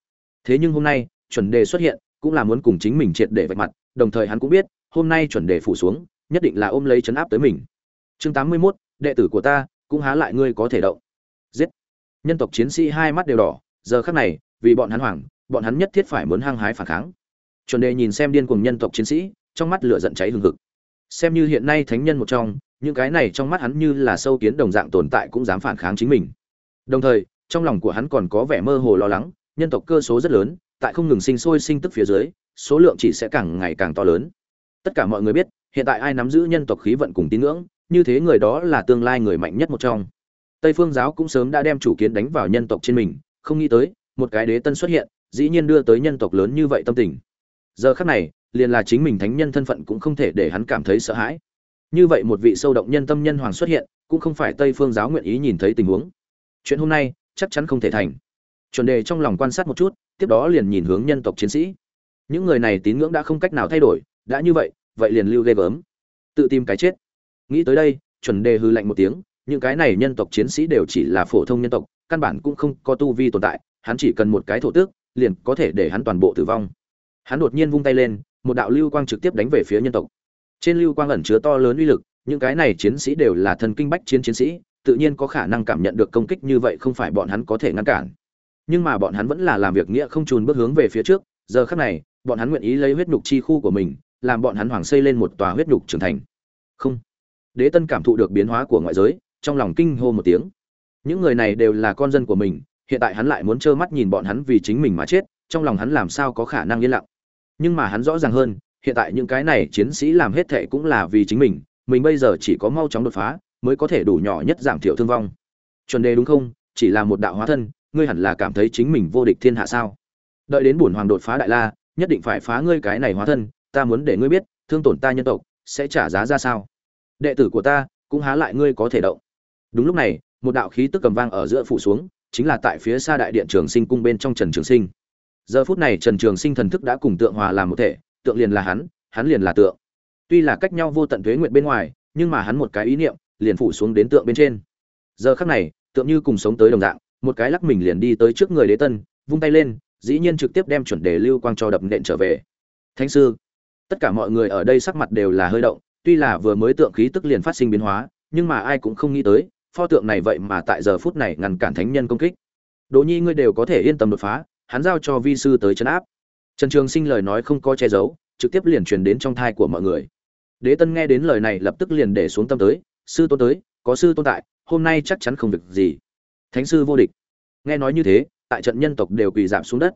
Speaker 1: thế nhưng hôm nay chuẩn đề xuất hiện cũng là muốn cùng chính mình triệt để vạch mặt đồng thời hắn cũng biết hôm nay chuẩn đề phủ xuống nhất định là ôm lấy chấn áp tới mình. Chương tám mươi 81, đệ tử của ta cũng há lại ngươi có thể động. Giết. Nhân tộc chiến sĩ hai mắt đều đỏ giờ khắc này vì bọn hắn hoảng bọn hắn nhất thiết phải muốn hăng hái phản kháng. Chuẩn đề nhìn xem điên cuồng nhân tộc chiến sĩ trong mắt lửa giận cháy hừng hực. Xem như hiện nay thánh nhân một trong những cái này trong mắt hắn như là sâu kiến đồng dạng tồn tại cũng dám phản kháng chính mình. Đồng thời trong lòng của hắn còn có vẻ mơ hồ lo lắng nhân tộc cơ số rất lớn, tại không ngừng sinh sôi sinh tức phía dưới, số lượng chỉ sẽ càng ngày càng to lớn. Tất cả mọi người biết, hiện tại ai nắm giữ nhân tộc khí vận cùng tín ngưỡng, như thế người đó là tương lai người mạnh nhất một trong. Tây phương giáo cũng sớm đã đem chủ kiến đánh vào nhân tộc trên mình, không nghĩ tới, một cái đế tân xuất hiện, dĩ nhiên đưa tới nhân tộc lớn như vậy tâm tình. Giờ khắc này, liền là chính mình thánh nhân thân phận cũng không thể để hắn cảm thấy sợ hãi. Như vậy một vị sâu động nhân tâm nhân hoàng xuất hiện, cũng không phải tây phương giáo nguyện ý nhìn thấy tình huống. Chuyện hôm nay, chắc chắn không thể thành chuẩn đề trong lòng quan sát một chút, tiếp đó liền nhìn hướng nhân tộc chiến sĩ. Những người này tín ngưỡng đã không cách nào thay đổi, đã như vậy vậy liền lưu ghê gớm. Tự tìm cái chết. Nghĩ tới đây, chuẩn đề hư lạnh một tiếng, những cái này nhân tộc chiến sĩ đều chỉ là phổ thông nhân tộc, căn bản cũng không có tu vi tồn tại, hắn chỉ cần một cái thổ tước, liền có thể để hắn toàn bộ tử vong. Hắn đột nhiên vung tay lên, một đạo lưu quang trực tiếp đánh về phía nhân tộc. Trên lưu quang ẩn chứa to lớn uy lực, những cái này chiến sĩ đều là thần kinh bách chiến chiến sĩ, tự nhiên có khả năng cảm nhận được công kích như vậy không phải bọn hắn có thể ngăn cản nhưng mà bọn hắn vẫn là làm việc nghĩa không trùn bước hướng về phía trước, giờ khắc này, bọn hắn nguyện ý lấy huyết nhục chi khu của mình, làm bọn hắn hoàng xây lên một tòa huyết nhục trưởng thành. Không. Đế tân cảm thụ được biến hóa của ngoại giới, trong lòng kinh hô một tiếng. Những người này đều là con dân của mình, hiện tại hắn lại muốn trơ mắt nhìn bọn hắn vì chính mình mà chết, trong lòng hắn làm sao có khả năng yên lặng. Nhưng mà hắn rõ ràng hơn, hiện tại những cái này chiến sĩ làm hết thệ cũng là vì chính mình mình bây giờ chỉ có mau chóng đột phá, mới có thể đủ nhỏ nhất giảm thiểu thương vong. Chuẩn đề đúng không? Chỉ là một đạo hóa thân ngươi hẳn là cảm thấy chính mình vô địch thiên hạ sao? Đợi đến bổn hoàng đột phá đại la, nhất định phải phá ngươi cái này hóa thân, ta muốn để ngươi biết, thương tổn ta nhân tộc, sẽ trả giá ra sao? Đệ tử của ta, cũng há lại ngươi có thể động. Đúng lúc này, một đạo khí tức cầm vang ở giữa phủ xuống, chính là tại phía xa đại điện trường sinh cung bên trong trần trường sinh. Giờ phút này trần trường sinh thần thức đã cùng tượng hòa làm một thể, tượng liền là hắn hắn liền là tượng. Tuy là cách nhau vô tận thuế nguyện bên ngoài, nhưng mà hắn một cái ý niệm, liền phủ xuống đến tượng bên trên. Giờ khắc này, tượng như cùng sống tới đồng dạng một cái lắc mình liền đi tới trước người đế tân, vung tay lên, dĩ nhiên trực tiếp đem chuẩn đề lưu quang cho đập nện trở về. Thánh sư, tất cả mọi người ở đây sắc mặt đều là hơi động, tuy là vừa mới tượng khí tức liền phát sinh biến hóa, nhưng mà ai cũng không nghĩ tới, pho tượng này vậy mà tại giờ phút này ngăn cản thánh nhân công kích. Đỗ nhi ngươi đều có thể yên tâm đột phá, hắn giao cho vi sư tới chấn áp. Trần trường sinh lời nói không có che giấu, trực tiếp liền truyền đến trong thai của mọi người. Đế tân nghe đến lời này lập tức liền để xuống tâm tới, sư tôn tới, có sư tôn tại, hôm nay chắc chắn không việc gì thánh sư vô địch. Nghe nói như thế, tại trận nhân tộc đều quỳ giảm xuống đất.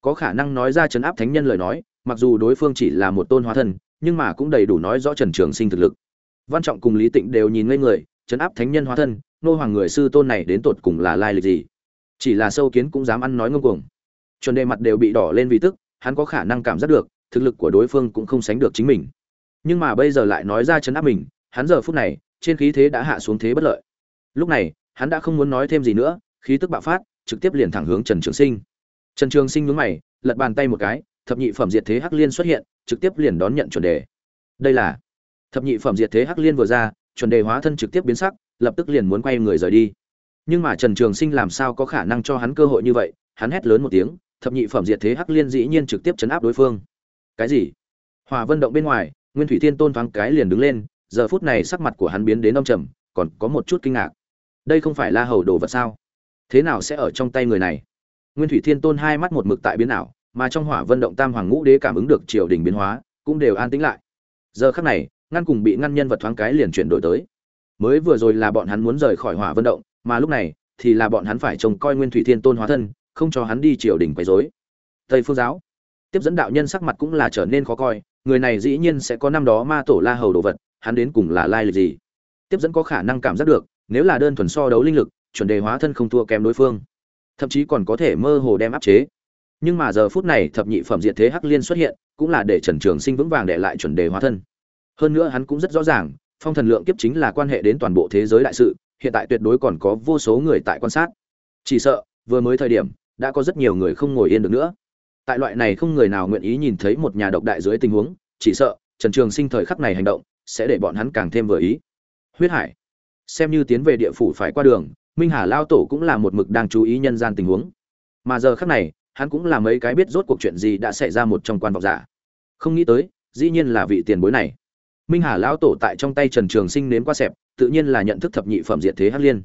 Speaker 1: Có khả năng nói ra chấn áp thánh nhân lời nói, mặc dù đối phương chỉ là một tôn hóa thân, nhưng mà cũng đầy đủ nói rõ trần trường sinh thực lực. Văn trọng cùng lý tịnh đều nhìn ngây người, chấn áp thánh nhân hóa thân, nô hoàng người sư tôn này đến tột cùng là lai lịch gì? Chỉ là sâu kiến cũng dám ăn nói ngông cuồng. Chuẩn đề mặt đều bị đỏ lên vì tức, hắn có khả năng cảm giác được, thực lực của đối phương cũng không sánh được chính mình. Nhưng mà bây giờ lại nói ra chấn áp mình, hắn giờ phút này, trên khí thế đã hạ xuống thế bất lợi. Lúc này hắn đã không muốn nói thêm gì nữa, khí tức bạo phát, trực tiếp liền thẳng hướng trần trường sinh. Trần trường sinh nhướng mày, lật bàn tay một cái, thập nhị phẩm diệt thế hắc liên xuất hiện, trực tiếp liền đón nhận chuẩn đề. Đây là thập nhị phẩm diệt thế hắc liên vừa ra, chuẩn đề hóa thân trực tiếp biến sắc, lập tức liền muốn quay người rời đi. Nhưng mà trần trường sinh làm sao có khả năng cho hắn cơ hội như vậy, hắn hét lớn một tiếng, thập nhị phẩm diệt thế hắc liên dĩ nhiên trực tiếp chấn áp đối phương. Cái gì? Hòa vân động bên ngoài, nguyên thủy thiên tôn thoáng cái liền đứng lên, giờ phút này sắc mặt của hắn biến đến đông trầm, còn có một chút kinh ngạc đây không phải la hầu đồ vật sao? Thế nào sẽ ở trong tay người này? Nguyên thủy thiên tôn hai mắt một mực tại biến ảo, mà trong hỏa vân động tam hoàng ngũ đế cảm ứng được triều đình biến hóa, cũng đều an tĩnh lại. Giờ khắc này, ngăn cùng bị ngăn nhân vật thoáng cái liền chuyển đổi tới. Mới vừa rồi là bọn hắn muốn rời khỏi hỏa vân động, mà lúc này, thì là bọn hắn phải trông coi nguyên thủy thiên tôn hóa thân, không cho hắn đi triều đình quấy rối. Tây phương giáo. Tiếp dẫn đạo nhân sắc mặt cũng là trở nên khó coi, người này dĩ nhiên sẽ có năm đó ma tổ la hầu đồ vật, hắn đến cùng là lai lịch gì? Tiếp dẫn có khả năng cảm giác được nếu là đơn thuần so đấu linh lực, chuẩn đề hóa thân không thua kém đối phương. Thậm chí còn có thể mơ hồ đem áp chế. Nhưng mà giờ phút này, thập nhị phẩm diện thế hắc liên xuất hiện, cũng là để trần trường sinh vững vàng để lại chuẩn đề hóa thân. Hơn nữa hắn cũng rất rõ ràng, phong thần lượng kiếp chính là quan hệ đến toàn bộ thế giới đại sự, hiện tại tuyệt đối còn có vô số người tại quan sát. Chỉ sợ, vừa mới thời điểm, đã có rất nhiều người không ngồi yên được nữa. Tại loại này không người nào nguyện ý nhìn thấy một nhà độc đại dưới tình huống, chỉ sợ, trần trường sinh thời khắc này hành động, sẽ để bọn hắn càng thêm vừa ý. Huyết hải xem như tiến về địa phủ phải qua đường, minh hà lao tổ cũng là một mực đang chú ý nhân gian tình huống. Mà giờ khắc này, hắn cũng là mấy cái biết rốt cuộc chuyện gì đã xảy ra một trong quan vọng giả. Không nghĩ tới, dĩ nhiên là vị tiền bối này. Minh hà lão tổ tại trong tay trần trường sinh nếm qua xẹp, tự nhiên là nhận thức thập nhị phẩm diện thế hắc liên.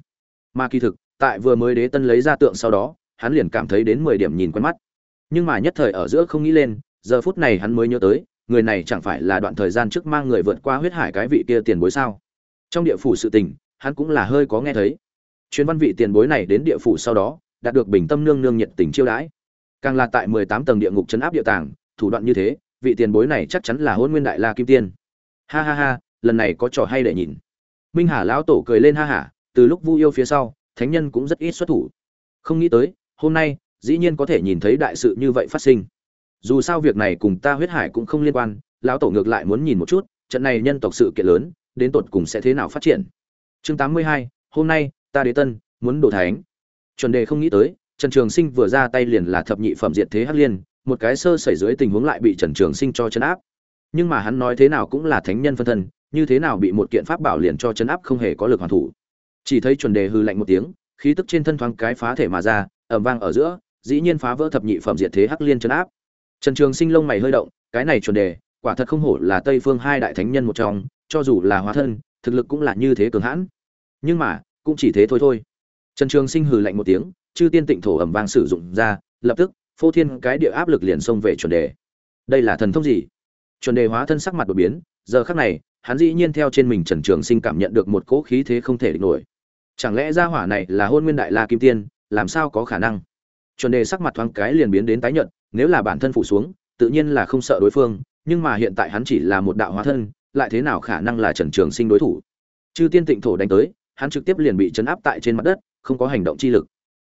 Speaker 1: Mà kỳ thực, tại vừa mới đế tân lấy ra tượng sau đó, hắn liền cảm thấy đến mười điểm nhìn quen mắt. Nhưng mà nhất thời ở giữa không nghĩ lên, giờ phút này hắn mới nhớ tới, người này chẳng phải là đoạn thời gian trước mang người vượt qua huyết hải cái vị kia tiền bối sao? Trong địa phủ sự tình hắn cũng là hơi có nghe thấy. Chuyên văn vị tiền bối này đến địa phủ sau đó, đạt được bình tâm nương nương nhiệt tình chiêu đãi. Càng là tại mười tám tầng địa ngục chấn áp địa tàng, thủ đoạn như thế, vị tiền bối này chắc chắn là hôn nguyên đại la kim tiên. Ha ha ha, lần này có trò hay để nhìn. Minh hà lão tổ cười lên ha hả, từ lúc vu yêu phía sau, thánh nhân cũng rất ít xuất thủ. Không nghĩ tới, hôm nay, dĩ nhiên có thể nhìn thấy đại sự như vậy phát sinh. Dù sao việc này cùng ta huyết hải cũng không liên quan, lão tổ ngược lại muốn nhìn một chút, trận này nhân tộc sự kiện lớn, đến tột cùng sẽ thế nào phát triển chương tám mươi hai, hôm nay, ta đế tân, muốn đổ thánh. Chuẩn đề không nghĩ tới, trần trường sinh vừa ra tay liền là thập nhị phẩm diệt thế hắc liên, một cái sơ xảy dưới tình huống lại bị trần trường sinh cho chấn áp. Nhưng mà hắn nói thế nào cũng là thánh nhân phân thân, như thế nào bị một kiện pháp bảo liền cho chấn áp không hề có lực hoàn thủ. Chỉ thấy chuẩn đề hư lạnh một tiếng, khí tức trên thân thoáng cái phá thể mà ra ẩm vang ở giữa, dĩ nhiên phá vỡ thập nhị phẩm diệt thế hắc liên chấn áp. Trần trường sinh lông mày hơi động, cái này chuẩn đề, quả thật không hổ là tây phương hai đại thánh nhân một trong, cho dù là hóa thân thực lực cũng là như thế cường hãn. Nhưng mà, cũng chỉ thế thôi thôi. Trần trường sinh hừ lạnh một tiếng, chư tiên tịnh thổ ẩm vang sử dụng ra, lập tức, phô thiên cái địa áp lực liền xông về chuẩn đề. Đây là thần thông gì? Chuẩn đề hóa thân sắc mặt đột biến, giờ khắc này, hắn dĩ nhiên theo trên mình trần trường sinh cảm nhận được một cỗ khí thế không thể địch nổi. Chẳng lẽ gia hỏa này là hôn nguyên đại la kim tiên, làm sao có khả năng? Chuẩn đề sắc mặt thoáng cái liền biến đến tái nhận nếu là bản thân phủ xuống, tự nhiên là không sợ đối phương, nhưng mà hiện tại hắn chỉ là một đạo hóa thân lại thế nào khả năng là trần trường sinh đối thủ? Chư tiên tịnh thổ đánh tới, hắn trực tiếp liền bị chấn áp tại trên mặt đất, không có hành động chi lực.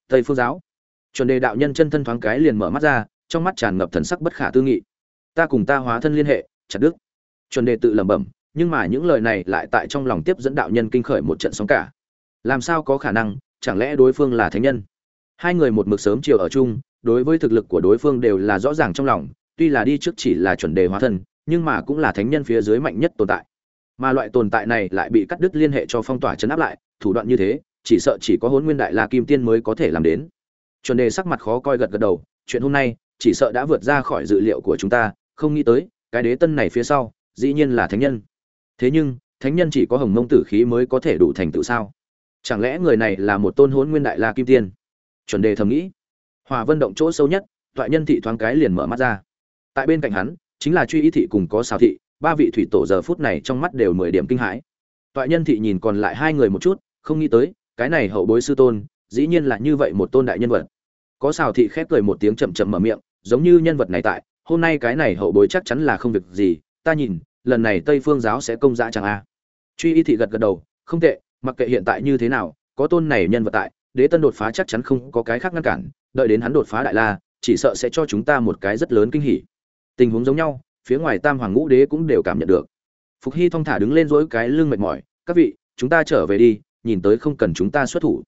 Speaker 1: Tây phương giáo. Chuẩn đề đạo nhân chân thân thoáng cái liền mở mắt ra, trong mắt tràn ngập thần sắc bất khả tư nghị. Ta cùng ta hóa thân liên hệ, chặt đứt. chuẩn đề tự lẩm bẩm, nhưng mà những lời này lại tại trong lòng tiếp dẫn đạo nhân kinh khởi một trận sóng cả. Làm sao có khả năng, chẳng lẽ đối phương là thánh nhân? Hai người một mực sớm chiều ở chung, đối với thực lực của đối phương đều là rõ ràng trong lòng, tuy là đi trước chỉ là chuẩn đề hóa thân nhưng mà cũng là thánh nhân phía dưới mạnh nhất tồn tại. Mà loại tồn tại này lại bị cắt đứt liên hệ cho phong tỏa chấn áp lại, thủ đoạn như thế, chỉ sợ chỉ có hôn nguyên đại la kim tiên mới có thể làm đến. Chuẩn đề sắc mặt khó coi gật gật đầu, chuyện hôm nay, chỉ sợ đã vượt ra khỏi dự liệu của chúng ta, không nghĩ tới, cái đế tân này phía sau, dĩ nhiên là thánh nhân. Thế nhưng, thánh nhân chỉ có hồng mông tử khí mới có thể đủ thành tựu sao? Chẳng lẽ người này là một tôn hôn nguyên đại la kim tiên? Chuẩn đề thầm nghĩ. Hòa vân động chỗ sâu nhất toại nhân thị thoáng cái liền mở mắt ra. Tại bên cạnh hắn chính là truy ý thị cùng có xào thị, ba vị thủy tổ giờ phút này trong mắt đều mười điểm kinh hãi. Toại nhân thị nhìn còn lại hai người một chút, không nghĩ tới, cái này hậu bối sư tôn, dĩ nhiên là như vậy một tôn đại nhân vật. Có xào thị khép cười một tiếng chậm chậm mở miệng, giống như nhân vật này tại, hôm nay cái này hậu bối chắc chắn là không việc gì, ta nhìn, lần này tây phương giáo sẽ công dã chẳng a. Truy y thị gật gật đầu, không tệ, mặc kệ hiện tại như thế nào, có tôn này nhân vật tại, đế tân đột phá chắc chắn không có cái khác ngăn cản, đợi đến hắn đột phá đại la, chỉ sợ sẽ cho chúng ta một cái rất lớn kinh hỉ tình huống giống nhau, phía ngoài tam hoàng ngũ đế cũng đều cảm nhận được. Phục hy thong thả đứng lên dỗi cái lưng mệt mỏi, các vị, chúng ta trở về đi, nhìn tới không cần chúng ta xuất thủ.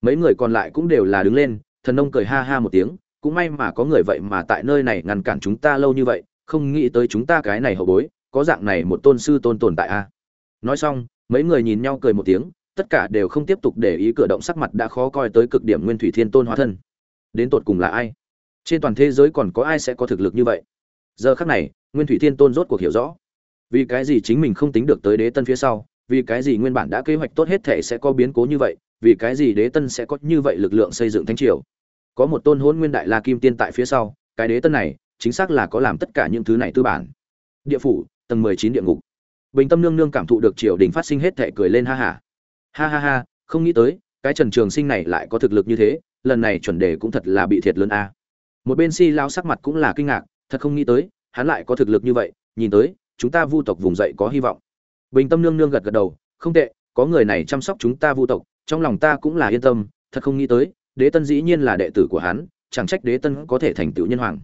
Speaker 1: Mấy người còn lại cũng đều là đứng lên, thần nông cười ha ha một tiếng, cũng may mà có người vậy mà tại nơi này ngăn cản chúng ta lâu như vậy, không nghĩ tới chúng ta cái này hậu bối, có dạng này một tôn sư tôn tồn tại a. Nói xong, mấy người nhìn nhau cười một tiếng, tất cả đều không tiếp tục để ý cửa động sắc mặt đã khó coi tới cực điểm nguyên thủy thiên tôn hóa thân. Đến tột cùng là ai? Trên toàn thế giới còn có ai sẽ có thực lực như vậy? Giờ khắc này, nguyên thủy thiên tôn rốt cuộc hiểu rõ. Vì cái gì chính mình không tính được tới đế tân phía sau, vì cái gì nguyên bản đã kế hoạch tốt hết thể sẽ có biến cố như vậy, vì cái gì đế tân sẽ có như vậy lực lượng xây dựng thánh triều. Có một tôn hôn nguyên đại la kim tiên tại phía sau, cái đế tân này, chính xác là có làm tất cả những thứ này tư bản. Địa phủ, tầng mười chín địa ngục. Bình tâm nương nương cảm thụ được triều đình phát sinh hết thể cười lên ha hả ha. ha ha ha, không nghĩ tới, cái trần trường sinh này lại có thực lực như thế, lần này chuẩn đề cũng thật là bị thiệt lớn a. Một bên si lao sắc mặt cũng là kinh ngạc thật không nghĩ tới hắn lại có thực lực như vậy nhìn tới chúng ta vu tộc vùng dậy có hy vọng. Bình tâm nương nương gật gật đầu không tệ có người này chăm sóc chúng ta vu tộc trong lòng ta cũng là yên tâm thật không nghĩ tới đế tân dĩ nhiên là đệ tử của hắn chẳng trách đế tân có thể thành tựu nhân hoàng.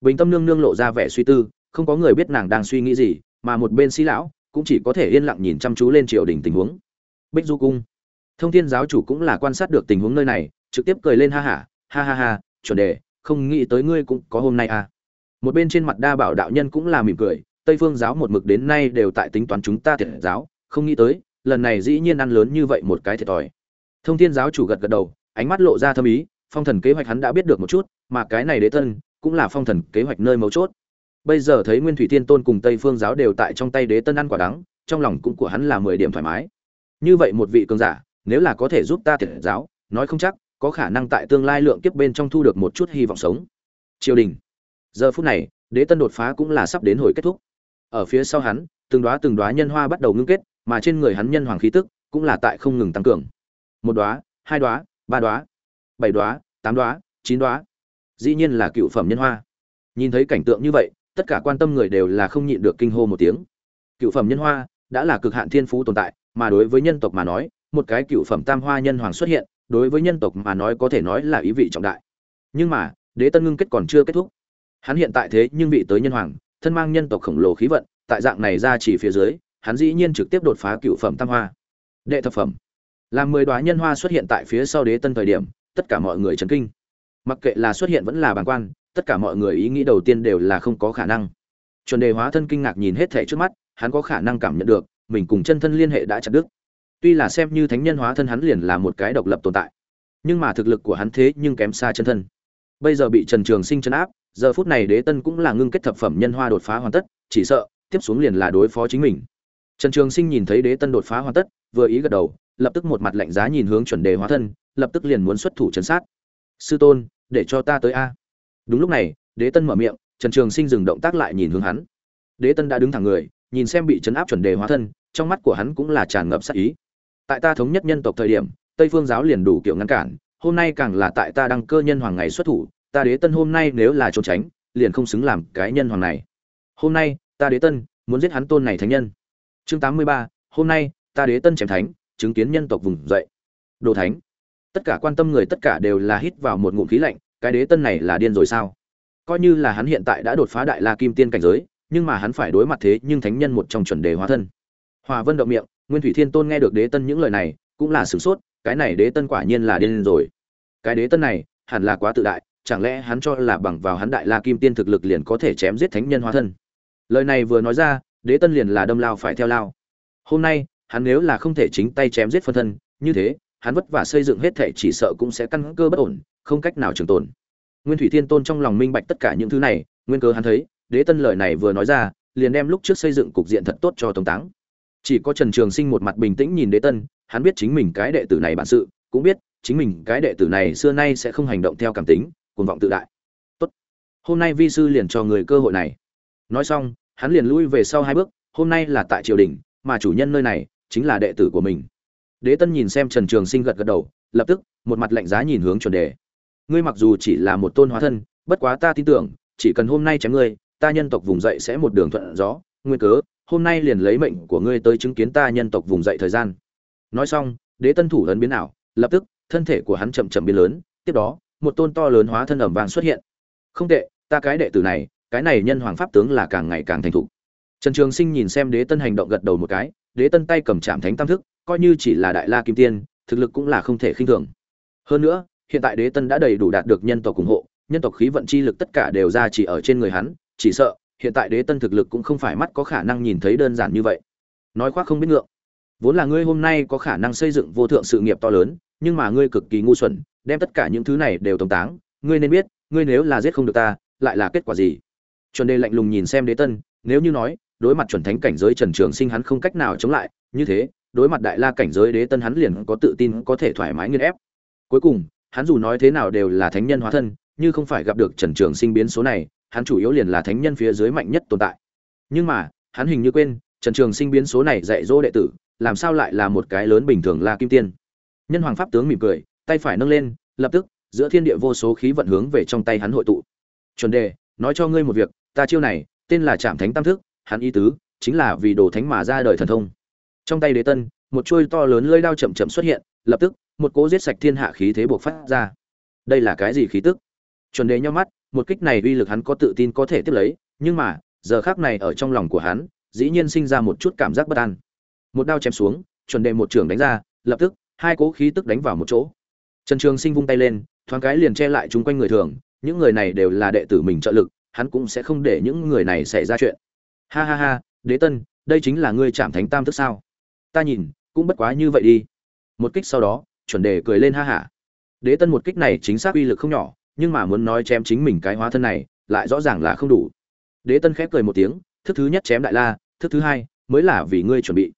Speaker 1: Bình tâm nương nương lộ ra vẻ suy tư không có người biết nàng đang suy nghĩ gì mà một bên sĩ lão cũng chỉ có thể yên lặng nhìn chăm chú lên triều đình tình huống. Bích du cung. Thông thiên giáo chủ cũng là quan sát được tình huống nơi này trực tiếp cười lên ha hả ha, ha ha ha chuẩn đề không nghĩ tới ngươi cũng có hôm nay à một bên trên mặt đa bảo đạo nhân cũng là mỉm cười, tây phương giáo một mực đến nay đều tại tính toán chúng ta thiệt giáo, không nghĩ tới, lần này dĩ nhiên ăn lớn như vậy một cái thiệt thòi. Thông thiên giáo chủ gật gật đầu, ánh mắt lộ ra thâm ý, phong thần kế hoạch hắn đã biết được một chút, mà cái này đế tân cũng là phong thần kế hoạch nơi mấu chốt. Bây giờ thấy nguyên thủy thiên tôn cùng tây phương giáo đều tại trong tay đế tân ăn quả đắng, trong lòng cũng của hắn là mười điểm thoải mái. Như vậy một vị cường giả, nếu là có thể giúp ta thiệt giáo, nói không chắc, có khả năng tại tương lai lượng kiếp bên trong thu được một chút hy vọng sống. Triều đình giờ phút này, đế tân đột phá cũng là sắp đến hồi kết thúc. Ở phía sau hắn, từng đoá từng đoá nhân hoa bắt đầu ngưng kết, mà trên người hắn nhân hoàng khí tức cũng là tại không ngừng tăng cường. Một đoá hai đoá ba đoá bảy đoá tám đoá chín đoá dĩ nhiên là cựu phẩm nhân hoa. Nhìn thấy cảnh tượng như vậy, tất cả quan tâm người đều là không nhịn được kinh hô một tiếng. Cựu phẩm nhân hoa đã là cực hạn thiên phú tồn tại, mà đối với nhân tộc mà nói, một cái cựu phẩm tam hoa nhân hoàng xuất hiện, đối với nhân tộc mà nói có thể nói là ý vị trọng đại. Nhưng mà, đế tân ngưng kết còn chưa kết thúc hắn hiện tại thế nhưng vị tới nhân hoàng, thân mang nhân tộc khổng lồ khí vận, tại dạng này ra chỉ phía dưới, hắn dĩ nhiên trực tiếp đột phá cựu phẩm tam hoa. Đệ thập phẩm. Làm mười đoá nhân hoa xuất hiện tại phía sau đế tân thời điểm, tất cả mọi người chấn kinh. Mặc kệ là xuất hiện vẫn là bàng quan, tất cả mọi người ý nghĩ đầu tiên đều là không có khả năng. Chuẩn đề hóa thân kinh ngạc nhìn hết thể trước mắt, hắn có khả năng cảm nhận được, mình cùng chân thân liên hệ đã chặt đứt. Tuy là xem như thánh nhân hóa thân hắn liền là một cái độc lập tồn tại, nhưng mà thực lực của hắn thế nhưng kém xa chân thân. Bây giờ bị trần trường sinh chấn áp giờ phút này đế tân cũng là ngưng kết thập phẩm nhân hoa đột phá hoàn tất, chỉ sợ, tiếp xuống liền là đối phó chính mình. Trần trường sinh nhìn thấy đế tân đột phá hoàn tất, vừa ý gật đầu, lập tức một mặt lạnh giá nhìn hướng chuẩn đề hóa thân, lập tức liền muốn xuất thủ chấn sát. Sư tôn, để cho ta tới a. Đúng lúc này, đế tân mở miệng, trần trường sinh dừng động tác lại nhìn hướng hắn. Đế tân đã đứng thẳng người, nhìn xem bị chấn áp chuẩn đề hóa thân, trong mắt của hắn cũng là tràn ngập sắc ý. Tại ta thống nhất nhân tộc thời điểm, tây phương giáo liền đủ kiểu ngăn cản, hôm nay càng là tại ta đăng cơ nhân hoàng ngày xuất thủ ta đế tân hôm nay nếu là trốn tránh, liền không xứng làm cái nhân hoàng này. Hôm nay, ta đế tân muốn giết hắn tôn này thánh nhân. Chương tám mươi ba, hôm nay, ta đế tân chém thánh, chứng kiến nhân tộc vùng dậy. Đồ thánh. Tất cả quan tâm người tất cả đều là hít vào một ngụm khí lạnh, cái đế tân này là điên rồi sao? Coi như là hắn hiện tại đã đột phá đại la kim tiên cảnh giới, nhưng mà hắn phải đối mặt thế nhưng thánh nhân một trong chuẩn đề hóa thân. Hòa vân động miệng, nguyên thủy thiên tôn nghe được đế tân những lời này, cũng là sửng sốt, cái này đế tân quả nhiên là điên rồi. Cái đế tân này, hẳn là quá tự đại chẳng lẽ hắn cho là bằng vào hắn đại la kim tiên thực lực liền có thể chém giết thánh nhân hóa thân? Lời này vừa nói ra, đế tân liền là đâm lao phải theo lao. Hôm nay, hắn nếu là không thể chính tay chém giết phân thân, như thế, hắn vất vả xây dựng hết thể chỉ sợ cũng sẽ căn cơ bất ổn, không cách nào trường tồn. Nguyên thủy thiên tôn trong lòng minh bạch tất cả những thứ này, nguyên cơ hắn thấy, đế tân lời này vừa nói ra, liền đem lúc trước xây dựng cục diện thật tốt cho tống táng. Chỉ có trần trường sinh một mặt bình tĩnh nhìn đế tân, hắn biết chính mình cái đệ tử này bản sự, cũng biết chính mình cái đệ tử này xưa nay sẽ không hành động theo cảm tính cuồng vọng tự đại. Tốt. Hôm nay vi sư liền cho người cơ hội này. Nói xong, hắn liền lui về sau hai bước, hôm nay là tại triều đình, mà chủ nhân nơi này chính là đệ tử của mình. Đế tân nhìn xem trần trường sinh gật gật đầu, lập tức, một mặt lạnh giá nhìn hướng chuẩn đề. Ngươi mặc dù chỉ là một tôn hóa thân, bất quá ta tin tưởng, chỉ cần hôm nay chém ngươi, ta nhân tộc vùng dậy sẽ một đường thuận gió nguyên cớ, hôm nay liền lấy mệnh của ngươi tới chứng kiến ta nhân tộc vùng dậy thời gian. Nói xong, đế tân thủ ấn biến ảo, lập tức, thân thể của hắn chậm chậm biến lớn, tiếp đó một tôn to lớn hóa thân ẩm vàng xuất hiện. Không tệ, ta cái đệ tử này, cái này nhân hoàng pháp tướng là càng ngày càng thành thục. Trần trường sinh nhìn xem đế tân hành động gật đầu một cái, đế tân tay cầm chạm thánh tam thức, coi như chỉ là đại la kim tiên, thực lực cũng là không thể khinh thường. Hơn nữa, hiện tại đế tân đã đầy đủ đạt được nhân tộc ủng hộ, nhân tộc khí vận chi lực tất cả đều ra chỉ ở trên người hắn, chỉ sợ, hiện tại đế tân thực lực cũng không phải mắt có khả năng nhìn thấy đơn giản như vậy. Nói khoác không biết ngượng. Vốn là ngươi hôm nay có khả năng xây dựng vô thượng sự nghiệp to lớn, nhưng mà ngươi cực kỳ ngu xuẩn đem tất cả những thứ này đều tống táng, ngươi nên biết, ngươi nếu là giết không được ta, lại là kết quả gì? Chuẩn đề lạnh lùng nhìn xem đế tân, nếu như nói, đối mặt chuẩn thánh cảnh giới trần trường sinh hắn không cách nào chống lại, như thế, đối mặt đại la cảnh giới đế tân hắn liền có tự tin, có thể thoải mái nghiên ép. Cuối cùng, hắn dù nói thế nào đều là thánh nhân hóa thân, như không phải gặp được trần trường sinh biến số này, hắn chủ yếu liền là thánh nhân phía dưới mạnh nhất tồn tại. Nhưng mà, hắn hình như quên, trần trường sinh biến số này dạy dỗ đệ tử, làm sao lại là một cái lớn bình thường La kim tiên? Nhân hoàng pháp tướng mỉm cười tay phải nâng lên, lập tức, giữa thiên địa vô số khí vận hướng về trong tay hắn hội tụ. Chuẩn đề, nói cho ngươi một việc, ta chiêu này, tên là trạm thánh tam thức, hắn ý tứ, chính là vì đồ thánh mà ra đời thần thông. Trong tay đế tân, một chuôi to lớn lưỡi đao chậm chậm xuất hiện, lập tức, một cỗ giết sạch thiên hạ khí thế buộc phát ra. Đây là cái gì khí tức? Chuẩn đề nhau mắt, một kích này uy lực hắn có tự tin có thể tiếp lấy, nhưng mà, giờ khác này ở trong lòng của hắn, dĩ nhiên sinh ra một chút cảm giác bất an. Một đao chém xuống, chuẩn đề một trường đánh ra, lập tức, hai cỗ khí tức đánh vào một chỗ trần trường sinh vung tay lên, thoáng cái liền che lại chúng quanh người thường, những người này đều là đệ tử mình trợ lực, hắn cũng sẽ không để những người này xảy ra chuyện. Ha ha ha, đế tân, đây chính là ngươi chạm thánh tam thức sao? Ta nhìn, cũng bất quá như vậy đi. Một kích sau đó, chuẩn đề cười lên ha ha. đế tân một kích này chính xác uy lực không nhỏ, nhưng mà muốn nói chém chính mình cái hóa thân này, lại rõ ràng là không đủ. Đế tân khép cười một tiếng, thức thứ nhất chém đại la, thức thứ hai mới là vì ngươi chuẩn bị.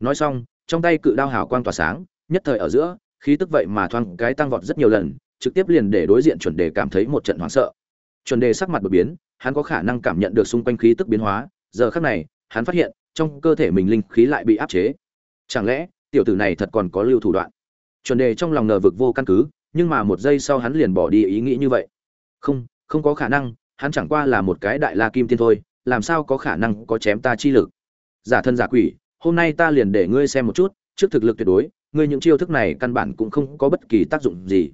Speaker 1: Nói xong, trong tay cự đao hào quang tỏa sáng, nhất thời ở giữa khí tức vậy mà thoáng cái tăng vọt rất nhiều lần, trực tiếp liền để đối diện chuẩn đề cảm thấy một trận hoảng sợ. Chuẩn đề sắc mặt đột biến, hắn có khả năng cảm nhận được xung quanh khí tức biến hóa, giờ khắc này, hắn phát hiện, trong cơ thể mình linh khí lại bị áp chế. Chẳng lẽ, tiểu tử này thật còn có lưu thủ đoạn? Chuẩn đề trong lòng ngờ vực vô căn cứ, nhưng mà một giây sau hắn liền bỏ đi ý nghĩ như vậy. Không không có khả năng, hắn chẳng qua là một cái đại la kim tiên thôi, làm sao có khả năng có chém ta chi lực? Giả thân giả quỷ, hôm nay ta liền để ngươi xem một chút, trước thực lực tuyệt đối ngươi những chiêu thức này căn bản cũng không có bất kỳ tác dụng gì.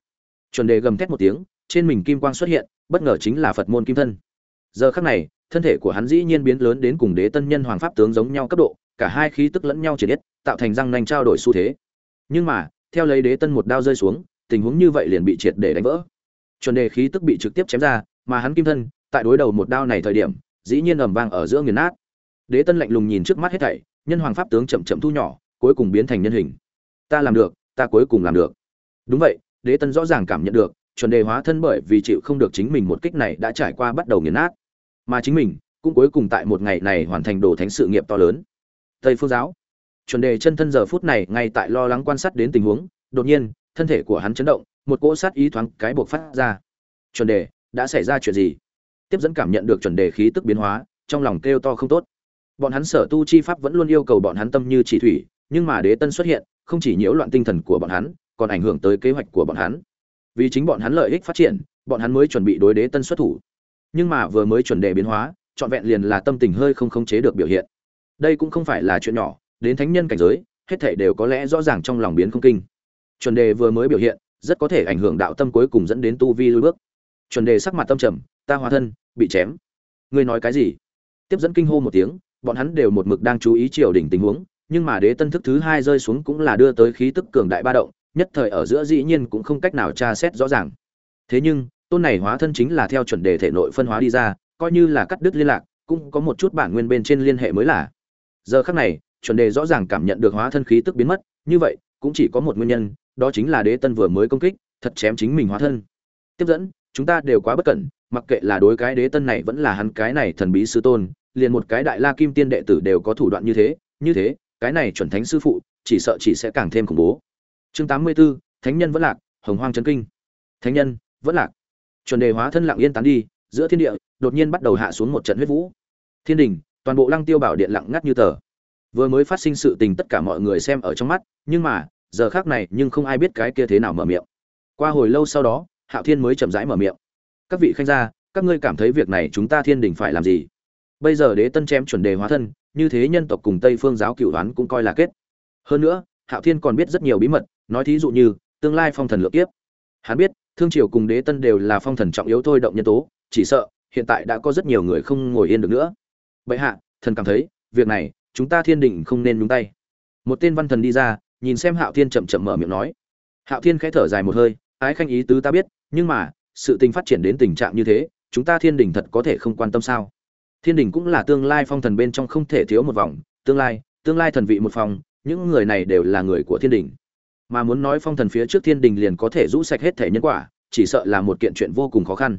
Speaker 1: Chuẩn đề gầm thét một tiếng trên mình kim quang xuất hiện bất ngờ chính là phật môn kim thân. Giờ khắc này thân thể của hắn dĩ nhiên biến lớn đến cùng đế tân nhân hoàng pháp tướng giống nhau cấp độ cả hai khí tức lẫn nhau triệt nhất, tạo thành răng nanh trao đổi xu thế. Nhưng mà theo lấy đế tân một đao rơi xuống tình huống như vậy liền bị triệt để đánh vỡ. Chuẩn đề khí tức bị trực tiếp chém ra mà hắn kim thân tại đối đầu một đao này thời điểm dĩ nhiên ầm vang ở giữa nghiền nát. Đế tân lạnh lùng nhìn trước mắt hết thảy nhân hoàng pháp tướng chậm chậm thu nhỏ cuối cùng biến thành nhân hình ta làm được, ta cuối cùng làm được. Đúng vậy, đế tân rõ ràng cảm nhận được, chuẩn đề hóa thân bởi vì chịu không được chính mình một kích này đã trải qua bắt đầu nghiền nát. Mà chính mình, cũng cuối cùng tại một ngày này hoàn thành đồ thánh sự nghiệp to lớn. Tây phương giáo. Chuẩn đề chân thân giờ phút này ngay tại lo lắng quan sát đến tình huống, đột nhiên, thân thể của hắn chấn động, một cỗ sát ý thoáng cái buộc phát ra. Chuẩn đề, đã xảy ra chuyện gì? Tiếp dẫn cảm nhận được chuẩn đề khí tức biến hóa, trong lòng kêu to không tốt. Bọn hắn sở tu chi pháp vẫn luôn yêu cầu bọn hắn tâm như chỉ thủy nhưng mà đế tân xuất hiện, không chỉ nhiễu loạn tinh thần của bọn hắn, còn ảnh hưởng tới kế hoạch của bọn hắn. Vì chính bọn hắn lợi ích phát triển, bọn hắn mới chuẩn bị đối đế tân xuất thủ. Nhưng mà vừa mới chuẩn đề biến hóa, trọn vẹn liền là tâm tình hơi không khống chế được biểu hiện. Đây cũng không phải là chuyện nhỏ, đến thánh nhân cảnh giới, hết thảy đều có lẽ rõ ràng trong lòng biến không kinh. Chuẩn đề vừa mới biểu hiện, rất có thể ảnh hưởng đạo tâm cuối cùng dẫn đến tu vi lùi bước. Chuẩn đề sắc mặt tâm trầm, ta hóa thân, bị chém. Ngươi nói cái gì? Tiếp dẫn kinh hô một tiếng, bọn hắn đều một mực đang chú ý triều đỉnh tình huống nhưng mà đế tân thức thứ hai rơi xuống cũng là đưa tới khí tức cường đại ba động, nhất thời ở giữa dĩ nhiên cũng không cách nào tra xét rõ ràng. Thế nhưng, tôn này hóa thân chính là theo chuẩn đề thể nội phân hóa đi ra, coi như là cắt đứt liên lạc, cũng có một chút bản nguyên bên trên liên hệ mới là. Giờ khắc này, chuẩn đề rõ ràng cảm nhận được hóa thân khí tức biến mất, như vậy, cũng chỉ có một nguyên nhân, đó chính là đế tân vừa mới công kích, thật chém chính mình hóa thân. Tiếp dẫn, chúng ta đều quá bất cẩn, mặc kệ là đối cái đế tân này vẫn là hắn cái này thần bí sư tôn, liền một cái đại la kim tiên đệ tử đều có thủ đoạn như thế như thế cái này chuẩn thánh sư phụ chỉ sợ chỉ sẽ càng thêm khủng bố. Chương tám mươi 84, thánh nhân vẫn lạc hồng hoang chấn kinh. Thánh nhân vẫn lạc. Chuẩn đề hóa thân lặng yên tán đi giữa thiên địa đột nhiên bắt đầu hạ xuống một trận huyết vũ. Thiên đình toàn bộ lăng tiêu bảo điện lặng ngắt như tờ. Vừa mới phát sinh sự tình tất cả mọi người xem ở trong mắt nhưng mà giờ khác này nhưng không ai biết cái kia thế nào mở miệng. Qua hồi lâu sau đó hạo thiên mới chậm rãi mở miệng. Các vị khanh gia các ngươi cảm thấy việc này chúng ta thiên đình phải làm gì? Bây giờ đế tân chém chuẩn đề hóa thân như thế nhân tộc cùng tây phương giáo cựu đoán cũng coi là kết. Hơn nữa, hạo thiên còn biết rất nhiều bí mật, nói thí dụ như, tương lai phong thần lược tiếp hắn biết, thương triều cùng đế tân đều là phong thần trọng yếu thôi động nhân tố, chỉ sợ, hiện tại đã có rất nhiều người không ngồi yên được nữa. Vậy hạ, thần cảm thấy, việc này, chúng ta thiên đình không nên nhúng tay. Một tên văn thần đi ra, nhìn xem hạo thiên chậm chậm mở miệng nói. Hạo thiên khẽ thở dài một hơi, ái khanh ý tứ ta biết, nhưng mà, sự tình phát triển đến tình trạng như thế, chúng ta thiên đình thật có thể không quan tâm sao? Thiên đình cũng là tương lai phong thần bên trong không thể thiếu một vòng, tương lai tương lai thần vị một phòng, những người này đều là người của thiên đình mà muốn nói phong thần phía trước thiên đình liền có thể rũ sạch hết thể nhân quả, chỉ sợ là một kiện chuyện vô cùng khó khăn.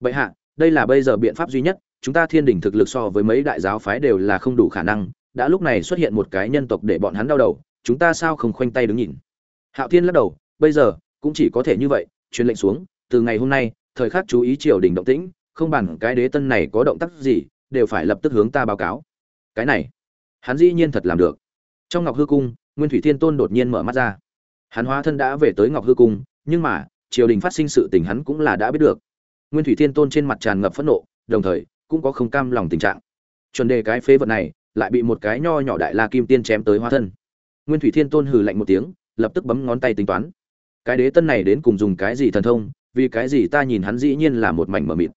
Speaker 1: Bệ hạ, đây là bây giờ biện pháp duy nhất, chúng ta thiên đình thực lực so với mấy đại giáo phái đều là không đủ khả năng, đã lúc này xuất hiện một cái nhân tộc để bọn hắn đau đầu, chúng ta sao không khoanh tay đứng nhìn? Hạo thiên lắc đầu, bây giờ, cũng chỉ có thể như vậy, truyền lệnh xuống, từ ngày hôm nay, thời khắc chú ý triều đình động tĩnh, không bằng cái đế tân này có động tác gì đều phải lập tức hướng ta báo cáo. Cái này, hắn dĩ nhiên thật làm được. Trong ngọc hư cung, nguyên thủy thiên tôn đột nhiên mở mắt ra. Hắn hóa thân đã về tới ngọc hư cung, nhưng mà, triều đình phát sinh sự tình hắn cũng là đã biết được. Nguyên thủy thiên tôn trên mặt tràn ngập phẫn nộ, đồng thời, cũng có không cam lòng tình trạng. Chuẩn đề cái phế vật này, lại bị một cái nho nhỏ đại la kim tiên chém tới hóa thân. Nguyên thủy thiên tôn hừ lạnh một tiếng, lập tức bấm ngón tay tính toán. Cái đế tân này đến cùng dùng cái gì thần thông, vì cái gì ta nhìn hắn dĩ nhiên là một mảnh mờ mịt.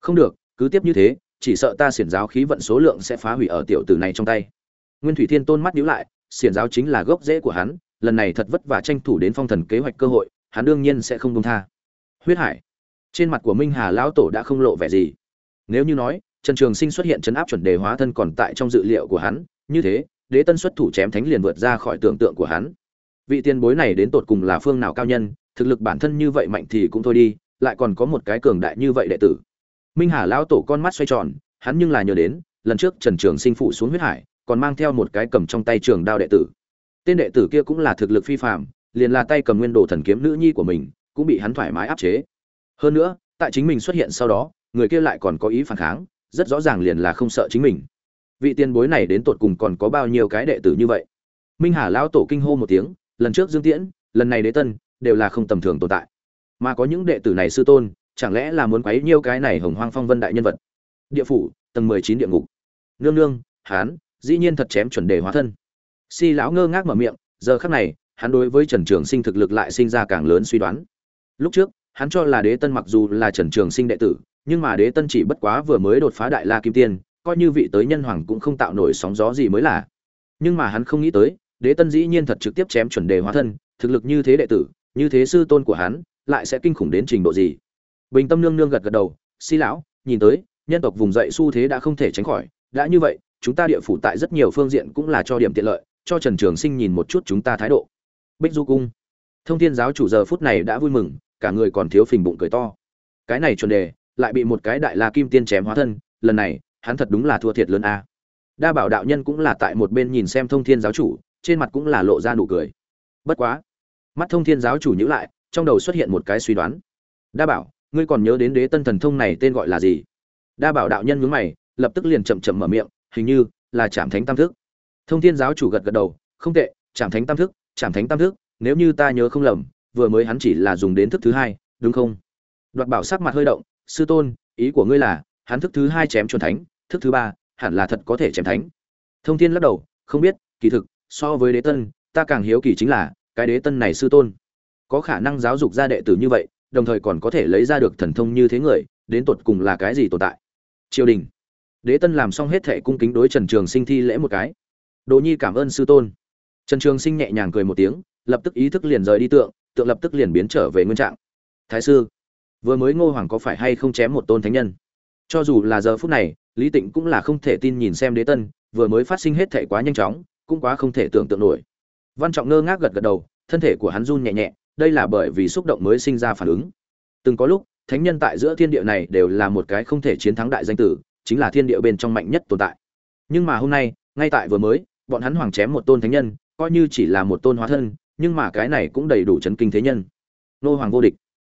Speaker 1: Không được, cứ tiếp như thế chỉ sợ ta xiển giáo khí vận số lượng sẽ phá hủy ở tiểu tử này trong tay. Nguyên thủy thiên tôn mắt nhíu lại, xiển giáo chính là gốc rễ của hắn, lần này thật vất vả tranh thủ đến phong thần kế hoạch cơ hội, hắn đương nhiên sẽ không buông tha. Huyết hải, trên mặt của minh hà lão tổ đã không lộ vẻ gì. Nếu như nói, trần trường sinh xuất hiện chấn áp chuẩn đề hóa thân còn tại trong dự liệu của hắn, như thế, đế tân xuất thủ chém thánh liền vượt ra khỏi tưởng tượng của hắn. Vị tiền bối này đến tột cùng là phương nào cao nhân, thực lực bản thân như vậy mạnh thì cũng thôi đi, lại còn có một cái cường đại như vậy đệ tử minh hà lão tổ con mắt xoay tròn, hắn nhưng là nhớ đến, lần trước trần trường sinh phụ xuống huyết hải, còn mang theo một cái cầm trong tay trường đao đệ tử. Tên đệ tử kia cũng là thực lực phi phạm liền là tay cầm nguyên đồ thần kiếm nữ nhi của mình, cũng bị hắn thoải mái áp chế. Hơn nữa, tại chính mình xuất hiện sau đó, người kia lại còn có ý phản kháng, rất rõ ràng liền là không sợ chính mình. Vị tiền bối này đến tột cùng còn có bao nhiêu cái đệ tử như vậy? Minh hà lão tổ kinh hô một tiếng, lần trước dương tiễn, lần này đế tân, đều là không tầm thường tồn tại. Mà có những đệ tử này sư tôn chẳng lẽ là muốn quấy nhiêu cái này hồng hoang phong vân đại nhân vật? Địa phủ, tầng mười chín địa ngục. Nương nương, hán, dĩ nhiên thật chém chuẩn đề hóa thân. Si lão ngơ ngác mở miệng, giờ khắc này, hắn đối với trần trường sinh thực lực lại sinh ra càng lớn suy đoán. Lúc trước, hắn cho là đế tân mặc dù là trần trường sinh đệ tử, nhưng mà đế tân chỉ bất quá vừa mới đột phá đại la kim tiên, coi như vị tới nhân hoàng cũng không tạo nổi sóng gió gì mới là. Nhưng mà hắn không nghĩ tới, đế tân dĩ nhiên thật trực tiếp chém chuẩn đề hóa thân, thực lực như thế đệ tử, như thế sư tôn của hắn, lại sẽ kinh khủng đến trình độ gì? Bình tâm nương nương gật gật đầu si lão, nhìn tới, nhân tộc vùng dậy xu thế đã không thể tránh khỏi. Đã như vậy, chúng ta địa phủ tại rất nhiều phương diện cũng là cho điểm tiện lợi, cho trần trường sinh nhìn một chút chúng ta thái độ. Bích du cung. Thông thiên giáo chủ giờ phút này đã vui mừng, cả người còn thiếu phình bụng cười to. Cái này chuẩn đề, lại bị một cái đại la kim tiên chém hóa thân, lần này, hắn thật đúng là thua thiệt lớn a. Đa bảo đạo nhân cũng là tại một bên nhìn xem thông thiên giáo chủ, trên mặt cũng là lộ ra nụ cười. Bất quá, mắt thông thiên giáo chủ nhữ lại, trong đầu xuất hiện một cái suy đoán. Đa bảo ngươi còn nhớ đến đế tân thần thông này tên gọi là gì? Đa bảo đạo nhân nhướng mày, lập tức liền chậm chậm mở miệng, hình như là trảm thánh tam thức. Thông thiên giáo chủ gật gật đầu, không tệ, trảm thánh tam thức, trảm thánh tam thức, nếu như ta nhớ không lầm, vừa mới hắn chỉ là dùng đến thức thứ hai, đúng không? Đoạt bảo sắc mặt hơi động, sư tôn, ý của ngươi là, hắn thức thứ hai chém chuẩn thánh, thức thứ ba, hẳn là thật có thể chém thánh. Thông thiên lắc đầu, không biết, kỳ thực, so với đế tân, ta càng hiếu kỳ chính là, cái đế tân này sư tôn, có khả năng giáo dục ra đệ tử như vậy đồng thời còn có thể lấy ra được thần thông như thế người, đến tột cùng là cái gì tồn tại? Triều đình. Đế tân làm xong hết thệ cung kính đối trần trường sinh thi lễ một cái. Đỗ nhi cảm ơn sư tôn. Trần trường sinh nhẹ nhàng cười một tiếng, lập tức ý thức liền rời đi tượng tượng lập tức liền biến trở về nguyên trạng. Thái sư, vừa mới ngô hoàng có phải hay không chém một tôn thánh nhân? Cho dù là giờ phút này, lý tịnh cũng là không thể tin nhìn xem đế tân, vừa mới phát sinh hết thệ quá nhanh chóng, cũng quá không thể tưởng tượng nổi. Văn trọng ngơ ngác gật gật đầu, thân thể của hắn run nhẹ nhẹ đây là bởi vì xúc động mới sinh ra phản ứng. Từng có lúc, thánh nhân tại giữa thiên địa này đều là một cái không thể chiến thắng đại danh tử, chính là thiên địa bên trong mạnh nhất tồn tại. Nhưng mà hôm nay, ngay tại vừa mới, bọn hắn hoàng chém một tôn thánh nhân, coi như chỉ là một tôn hóa thân, nhưng mà cái này cũng đầy đủ chấn kinh thế nhân. Nô hoàng vô địch.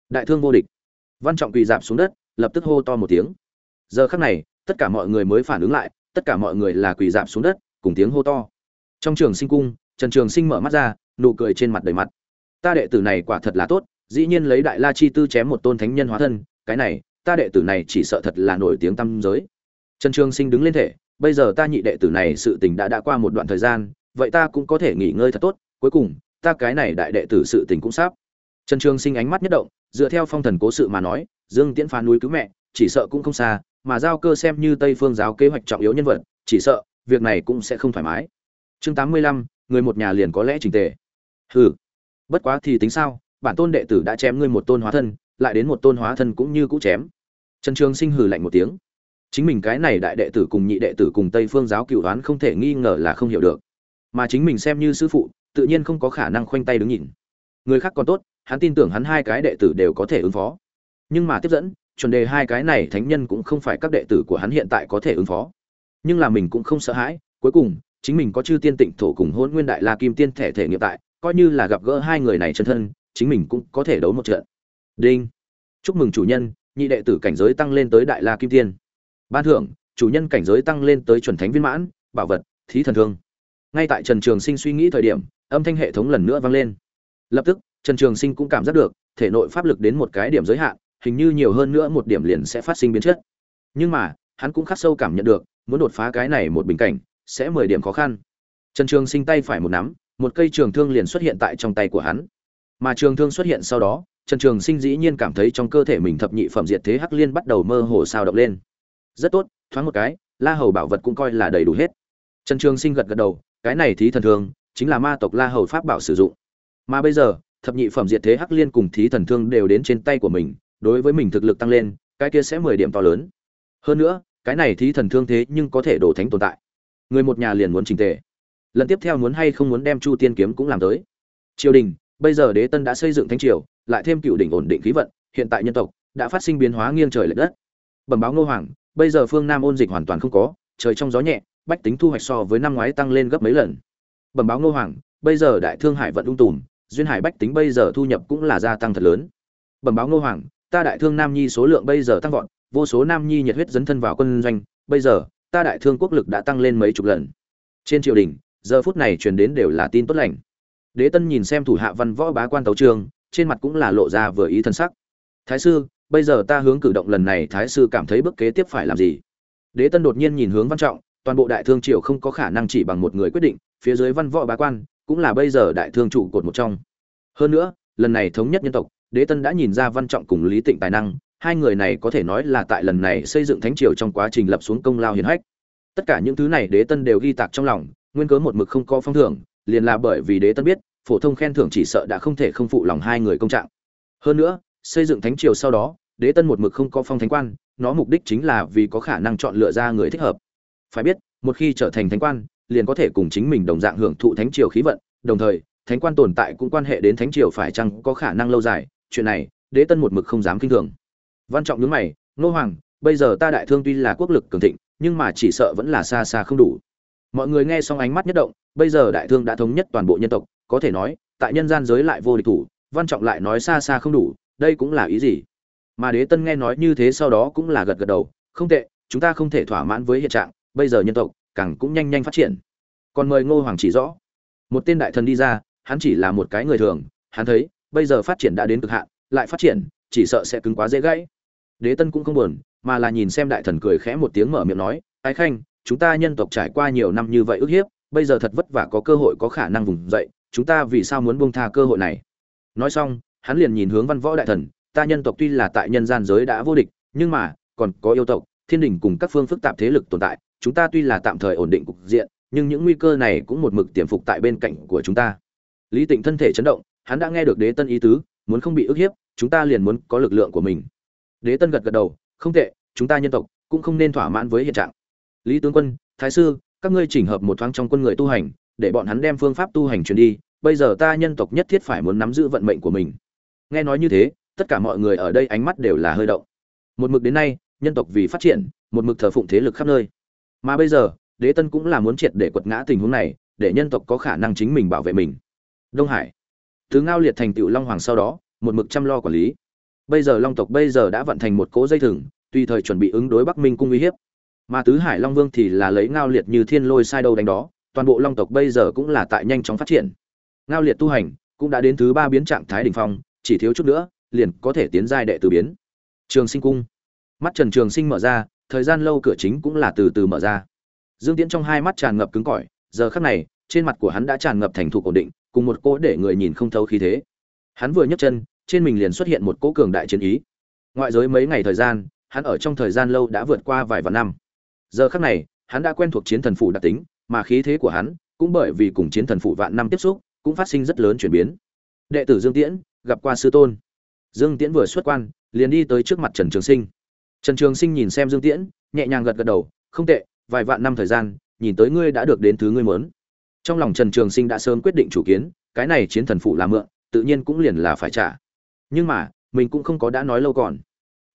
Speaker 1: Đại thương vô địch. Văn trọng quỳ dạp xuống đất, lập tức hô to một tiếng. Giờ khắc này, tất cả mọi người mới phản ứng lại, tất cả mọi người là quỳ dạp xuống đất, cùng tiếng hô to. Trong trường sinh cung, trần trường sinh mở mắt ra, nụ cười trên mặt đầy mặt ta đệ tử này quả thật là tốt, dĩ nhiên lấy đại la chi tư chém một tôn thánh nhân hóa thân, cái này, ta đệ tử này chỉ sợ thật là nổi tiếng tâm giới. Trần trường sinh đứng lên thể, bây giờ ta nhị đệ tử này sự tình đã đã qua một đoạn thời gian, vậy ta cũng có thể nghỉ ngơi thật tốt, cuối cùng, ta cái này đại đệ tử sự tình cũng sắp. Trần trường sinh ánh mắt nhất động, dựa theo phong thần cố sự mà nói, dương tiễn phá núi cứu mẹ, chỉ sợ cũng không xa, mà giao cơ xem như tây phương giáo kế hoạch trọng yếu nhân vật, chỉ sợ, việc này cũng sẽ không thoải mái. Chương tám mươi lăm, người một nhà liền có lẽ trình tề. Hừ bất quá thì tính sao, bản tôn đệ tử đã chém ngươi một tôn hóa thân, lại đến một tôn hóa thân cũng như cũ chém. Trần trường sinh hừ lạnh một tiếng. Chính mình cái này đại đệ tử cùng nhị đệ tử cùng tây phương giáo cựu đoán không thể nghi ngờ là không hiểu được. Mà chính mình xem như sư phụ, tự nhiên không có khả năng khoanh tay đứng nhìn. Người khác còn tốt, hắn tin tưởng hắn hai cái đệ tử đều có thể ứng phó. Nhưng mà tiếp dẫn, chuẩn đề hai cái này thánh nhân cũng không phải các đệ tử của hắn hiện tại có thể ứng phó. Nhưng là mình cũng không sợ hãi, cuối cùng, chính mình có chư tiên tịnh thổ cùng hôn nguyên đại la kim tiên thể thể nghiệp tại coi như là gặp gỡ hai người này chân thân, chính mình cũng có thể đấu một trận. Đinh. Chúc mừng chủ nhân, nhị đệ tử cảnh giới tăng lên tới đại la kim tiên. Ban thưởng, chủ nhân cảnh giới tăng lên tới chuẩn thánh viên mãn, bảo vật, thí thần thương. Ngay tại trần trường sinh suy nghĩ thời điểm, âm thanh hệ thống lần nữa vang lên. Lập tức, trần trường sinh cũng cảm giác được, thể nội pháp lực đến một cái điểm giới hạn, hình như nhiều hơn nữa một điểm liền sẽ phát sinh biến chất. Nhưng mà, hắn cũng khắc sâu cảm nhận được, muốn đột phá cái này một bình cảnh, sẽ mười điểm khó khăn. Trần trường sinh tay phải một nắm một cây trường thương liền xuất hiện tại trong tay của hắn. Mà trường thương xuất hiện sau đó, trần trường sinh dĩ nhiên cảm thấy trong cơ thể mình thập nhị phẩm diệt thế hắc liên bắt đầu mơ hồ sao động lên. Rất tốt, thoáng một cái, la hầu bảo vật cũng coi là đầy đủ hết. Trần trường sinh gật gật đầu, cái này thí thần thương chính là ma tộc la hầu pháp bảo sử dụng. Mà bây giờ, thập nhị phẩm diệt thế hắc liên cùng thí thần thương đều đến trên tay của mình, đối với mình thực lực tăng lên, cái kia sẽ mười điểm to lớn. Hơn nữa, cái này thí thần thương thế nhưng có thể đổ thánh tồn tại. Người một nhà liền muốn trình tề lần tiếp theo muốn hay không muốn đem chu tiên kiếm cũng làm tới. Triều đình, bây giờ đế tân đã xây dựng thánh triều, lại thêm cựu đỉnh ổn định khí vận, hiện tại nhân tộc đã phát sinh biến hóa nghiêng trời lệch đất. Bẩm báo ngô hoàng, bây giờ phương nam ôn dịch hoàn toàn không có, trời trong gió nhẹ, bách tính thu hoạch so với năm ngoái tăng lên gấp mấy lần. Bẩm báo ngô hoàng, bây giờ đại thương hải vận ung tùm, duyên hải bách tính bây giờ thu nhập cũng là gia tăng thật lớn. Bẩm báo ngô hoàng, ta đại thương nam nhi số lượng bây giờ tăng vọt, vô số nam nhi nhiệt huyết dấn thân vào quân doanh, bây giờ, ta đại thương quốc lực đã tăng lên mấy chục lần. Trên triều đình giờ phút này truyền đến đều là tin tốt lành. Đế tân nhìn xem thủ hạ văn võ bá quan tấu trường, trên mặt cũng là lộ ra vừa ý thân sắc. Thái sư, bây giờ ta hướng cử động lần này, thái sư cảm thấy bước kế tiếp phải làm gì? Đế tân đột nhiên nhìn hướng văn trọng, toàn bộ đại thương triều không có khả năng chỉ bằng một người quyết định, phía dưới văn võ bá quan cũng là bây giờ đại thương trụ cột một trong. Hơn nữa, lần này thống nhất nhân tộc, đế tân đã nhìn ra văn trọng cùng lý tịnh tài năng, hai người này có thể nói là tại lần này xây dựng thánh triều trong quá trình lập xuống công lao hiển hách. Tất cả những thứ này đế tân đều ghi tạc trong lòng nguyên cớ một mực không có phong thưởng, liền là bởi vì đế tân biết, phổ thông khen thưởng chỉ sợ đã không thể không phụ lòng hai người công trạng. Hơn nữa, xây dựng thánh triều sau đó, đế tân một mực không có phong thánh quan, nó mục đích chính là vì có khả năng chọn lựa ra người thích hợp. Phải biết, một khi trở thành thánh quan, liền có thể cùng chính mình đồng dạng hưởng thụ thánh triều khí vận, đồng thời, thánh quan tồn tại cũng quan hệ đến thánh triều phải chăng có khả năng lâu dài, chuyện này, đế tân một mực không dám kinh thường. Văn trọng nhướng mày, nô hoàng, bây giờ ta đại thương tuy là quốc lực cường thịnh, nhưng mà chỉ sợ vẫn là xa xa không đủ mọi người nghe xong ánh mắt nhất động, bây giờ đại thương đã thống nhất toàn bộ nhân tộc, có thể nói, tại nhân gian giới lại vô địch thủ, văn trọng lại nói xa xa không đủ, đây cũng là ý gì? Mà đế tân nghe nói như thế sau đó cũng là gật gật đầu, không tệ, chúng ta không thể thỏa mãn với hiện trạng, bây giờ nhân tộc, càng cũng nhanh nhanh phát triển. Còn mời ngô hoàng chỉ rõ. Một tên đại thần đi ra, hắn chỉ là một cái người thường, hắn thấy, bây giờ phát triển đã đến cực hạn, lại phát triển, chỉ sợ sẽ cứng quá dễ gãy. Đế tân cũng không buồn, mà là nhìn xem đại thần cười khẽ một tiếng mở miệng nói, ái khanh chúng ta nhân tộc trải qua nhiều năm như vậy ức hiếp, bây giờ thật vất vả có cơ hội có khả năng vùng dậy, chúng ta vì sao muốn buông tha cơ hội này? Nói xong, hắn liền nhìn hướng văn võ đại thần, ta nhân tộc tuy là tại nhân gian giới đã vô địch, nhưng mà, còn có yêu tộc, thiên đình cùng các phương phức tạp thế lực tồn tại, chúng ta tuy là tạm thời ổn định cục diện, nhưng những nguy cơ này cũng một mực tiềm phục tại bên cạnh của chúng ta. Lý tịnh thân thể chấn động, hắn đã nghe được đế tân ý tứ, muốn không bị ức hiếp, chúng ta liền muốn có lực lượng của mình. Đế tân gật gật đầu, không tệ, chúng ta nhân tộc cũng không nên thỏa mãn với hiện trạng lý tướng quân, thái sư, các ngươi chỉnh hợp một thoáng trong quân người tu hành, để bọn hắn đem phương pháp tu hành truyền đi, bây giờ ta nhân tộc nhất thiết phải muốn nắm giữ vận mệnh của mình. Nghe nói như thế, tất cả mọi người ở đây ánh mắt đều là hơi động. Một mực đến nay, nhân tộc vì phát triển, một mực thờ phụng thế lực khắp nơi. Mà bây giờ, đế tân cũng là muốn triệt để quật ngã tình huống này, để nhân tộc có khả năng chính mình bảo vệ mình. Đông hải. Thứ ngao liệt thành tựu long hoàng sau đó, một mực chăm lo quản lý. Bây giờ long tộc bây giờ đã vận thành một cỗ dây thừng, tùy thời chuẩn bị ứng đối bắc minh cung uy hiếp mà tứ hải long vương thì là lấy ngao liệt như thiên lôi sai đâu đánh đó, toàn bộ long tộc bây giờ cũng là tại nhanh chóng phát triển. Ngao liệt tu hành cũng đã đến thứ ba biến trạng thái đ ỉ n h phong, chỉ thiếu chút nữa, liền có thể tiến giai đệ từ biến. Trường sinh cung. Mắt trần trường sinh mở ra, thời gian lâu cửa chính cũng là từ từ mở ra. Dương tiễn trong hai mắt tràn ngập cứng cỏi, giờ khắc này, trên mặt của hắn đã tràn ngập thành thục ổn định, cùng một cỗ để người nhìn không thấu khí thế. Hắn vừa nhấc chân, trên mình liền xuất hiện một cỗ cường đại chiến ý. Ngoại giới mấy ngày thời gian, hắn ở trong thời gian lâu đã vượt qua vài vạn năm giờ khắc này, hắn đã quen thuộc chiến thần phủ đặc tính, mà khí thế của hắn cũng bởi vì cùng chiến thần phủ vạn năm tiếp xúc, cũng phát sinh rất lớn chuyển biến. Đệ tử dương tiễn, gặp qua sư tôn. Dương tiễn vừa xuất quan, liền đi tới trước mặt trần trường sinh. Trần trường sinh nhìn xem dương tiễn, nhẹ nhàng gật gật đầu, không tệ, vài vạn năm thời gian, nhìn tới ngươi đã được đến thứ ngươi muốn. Trong lòng trần trường sinh đã sớm quyết định chủ kiến, cái này chiến thần phụ là mượn, tự nhiên cũng liền là phải trả. Nhưng mà, mình cũng không có đã nói lâu còn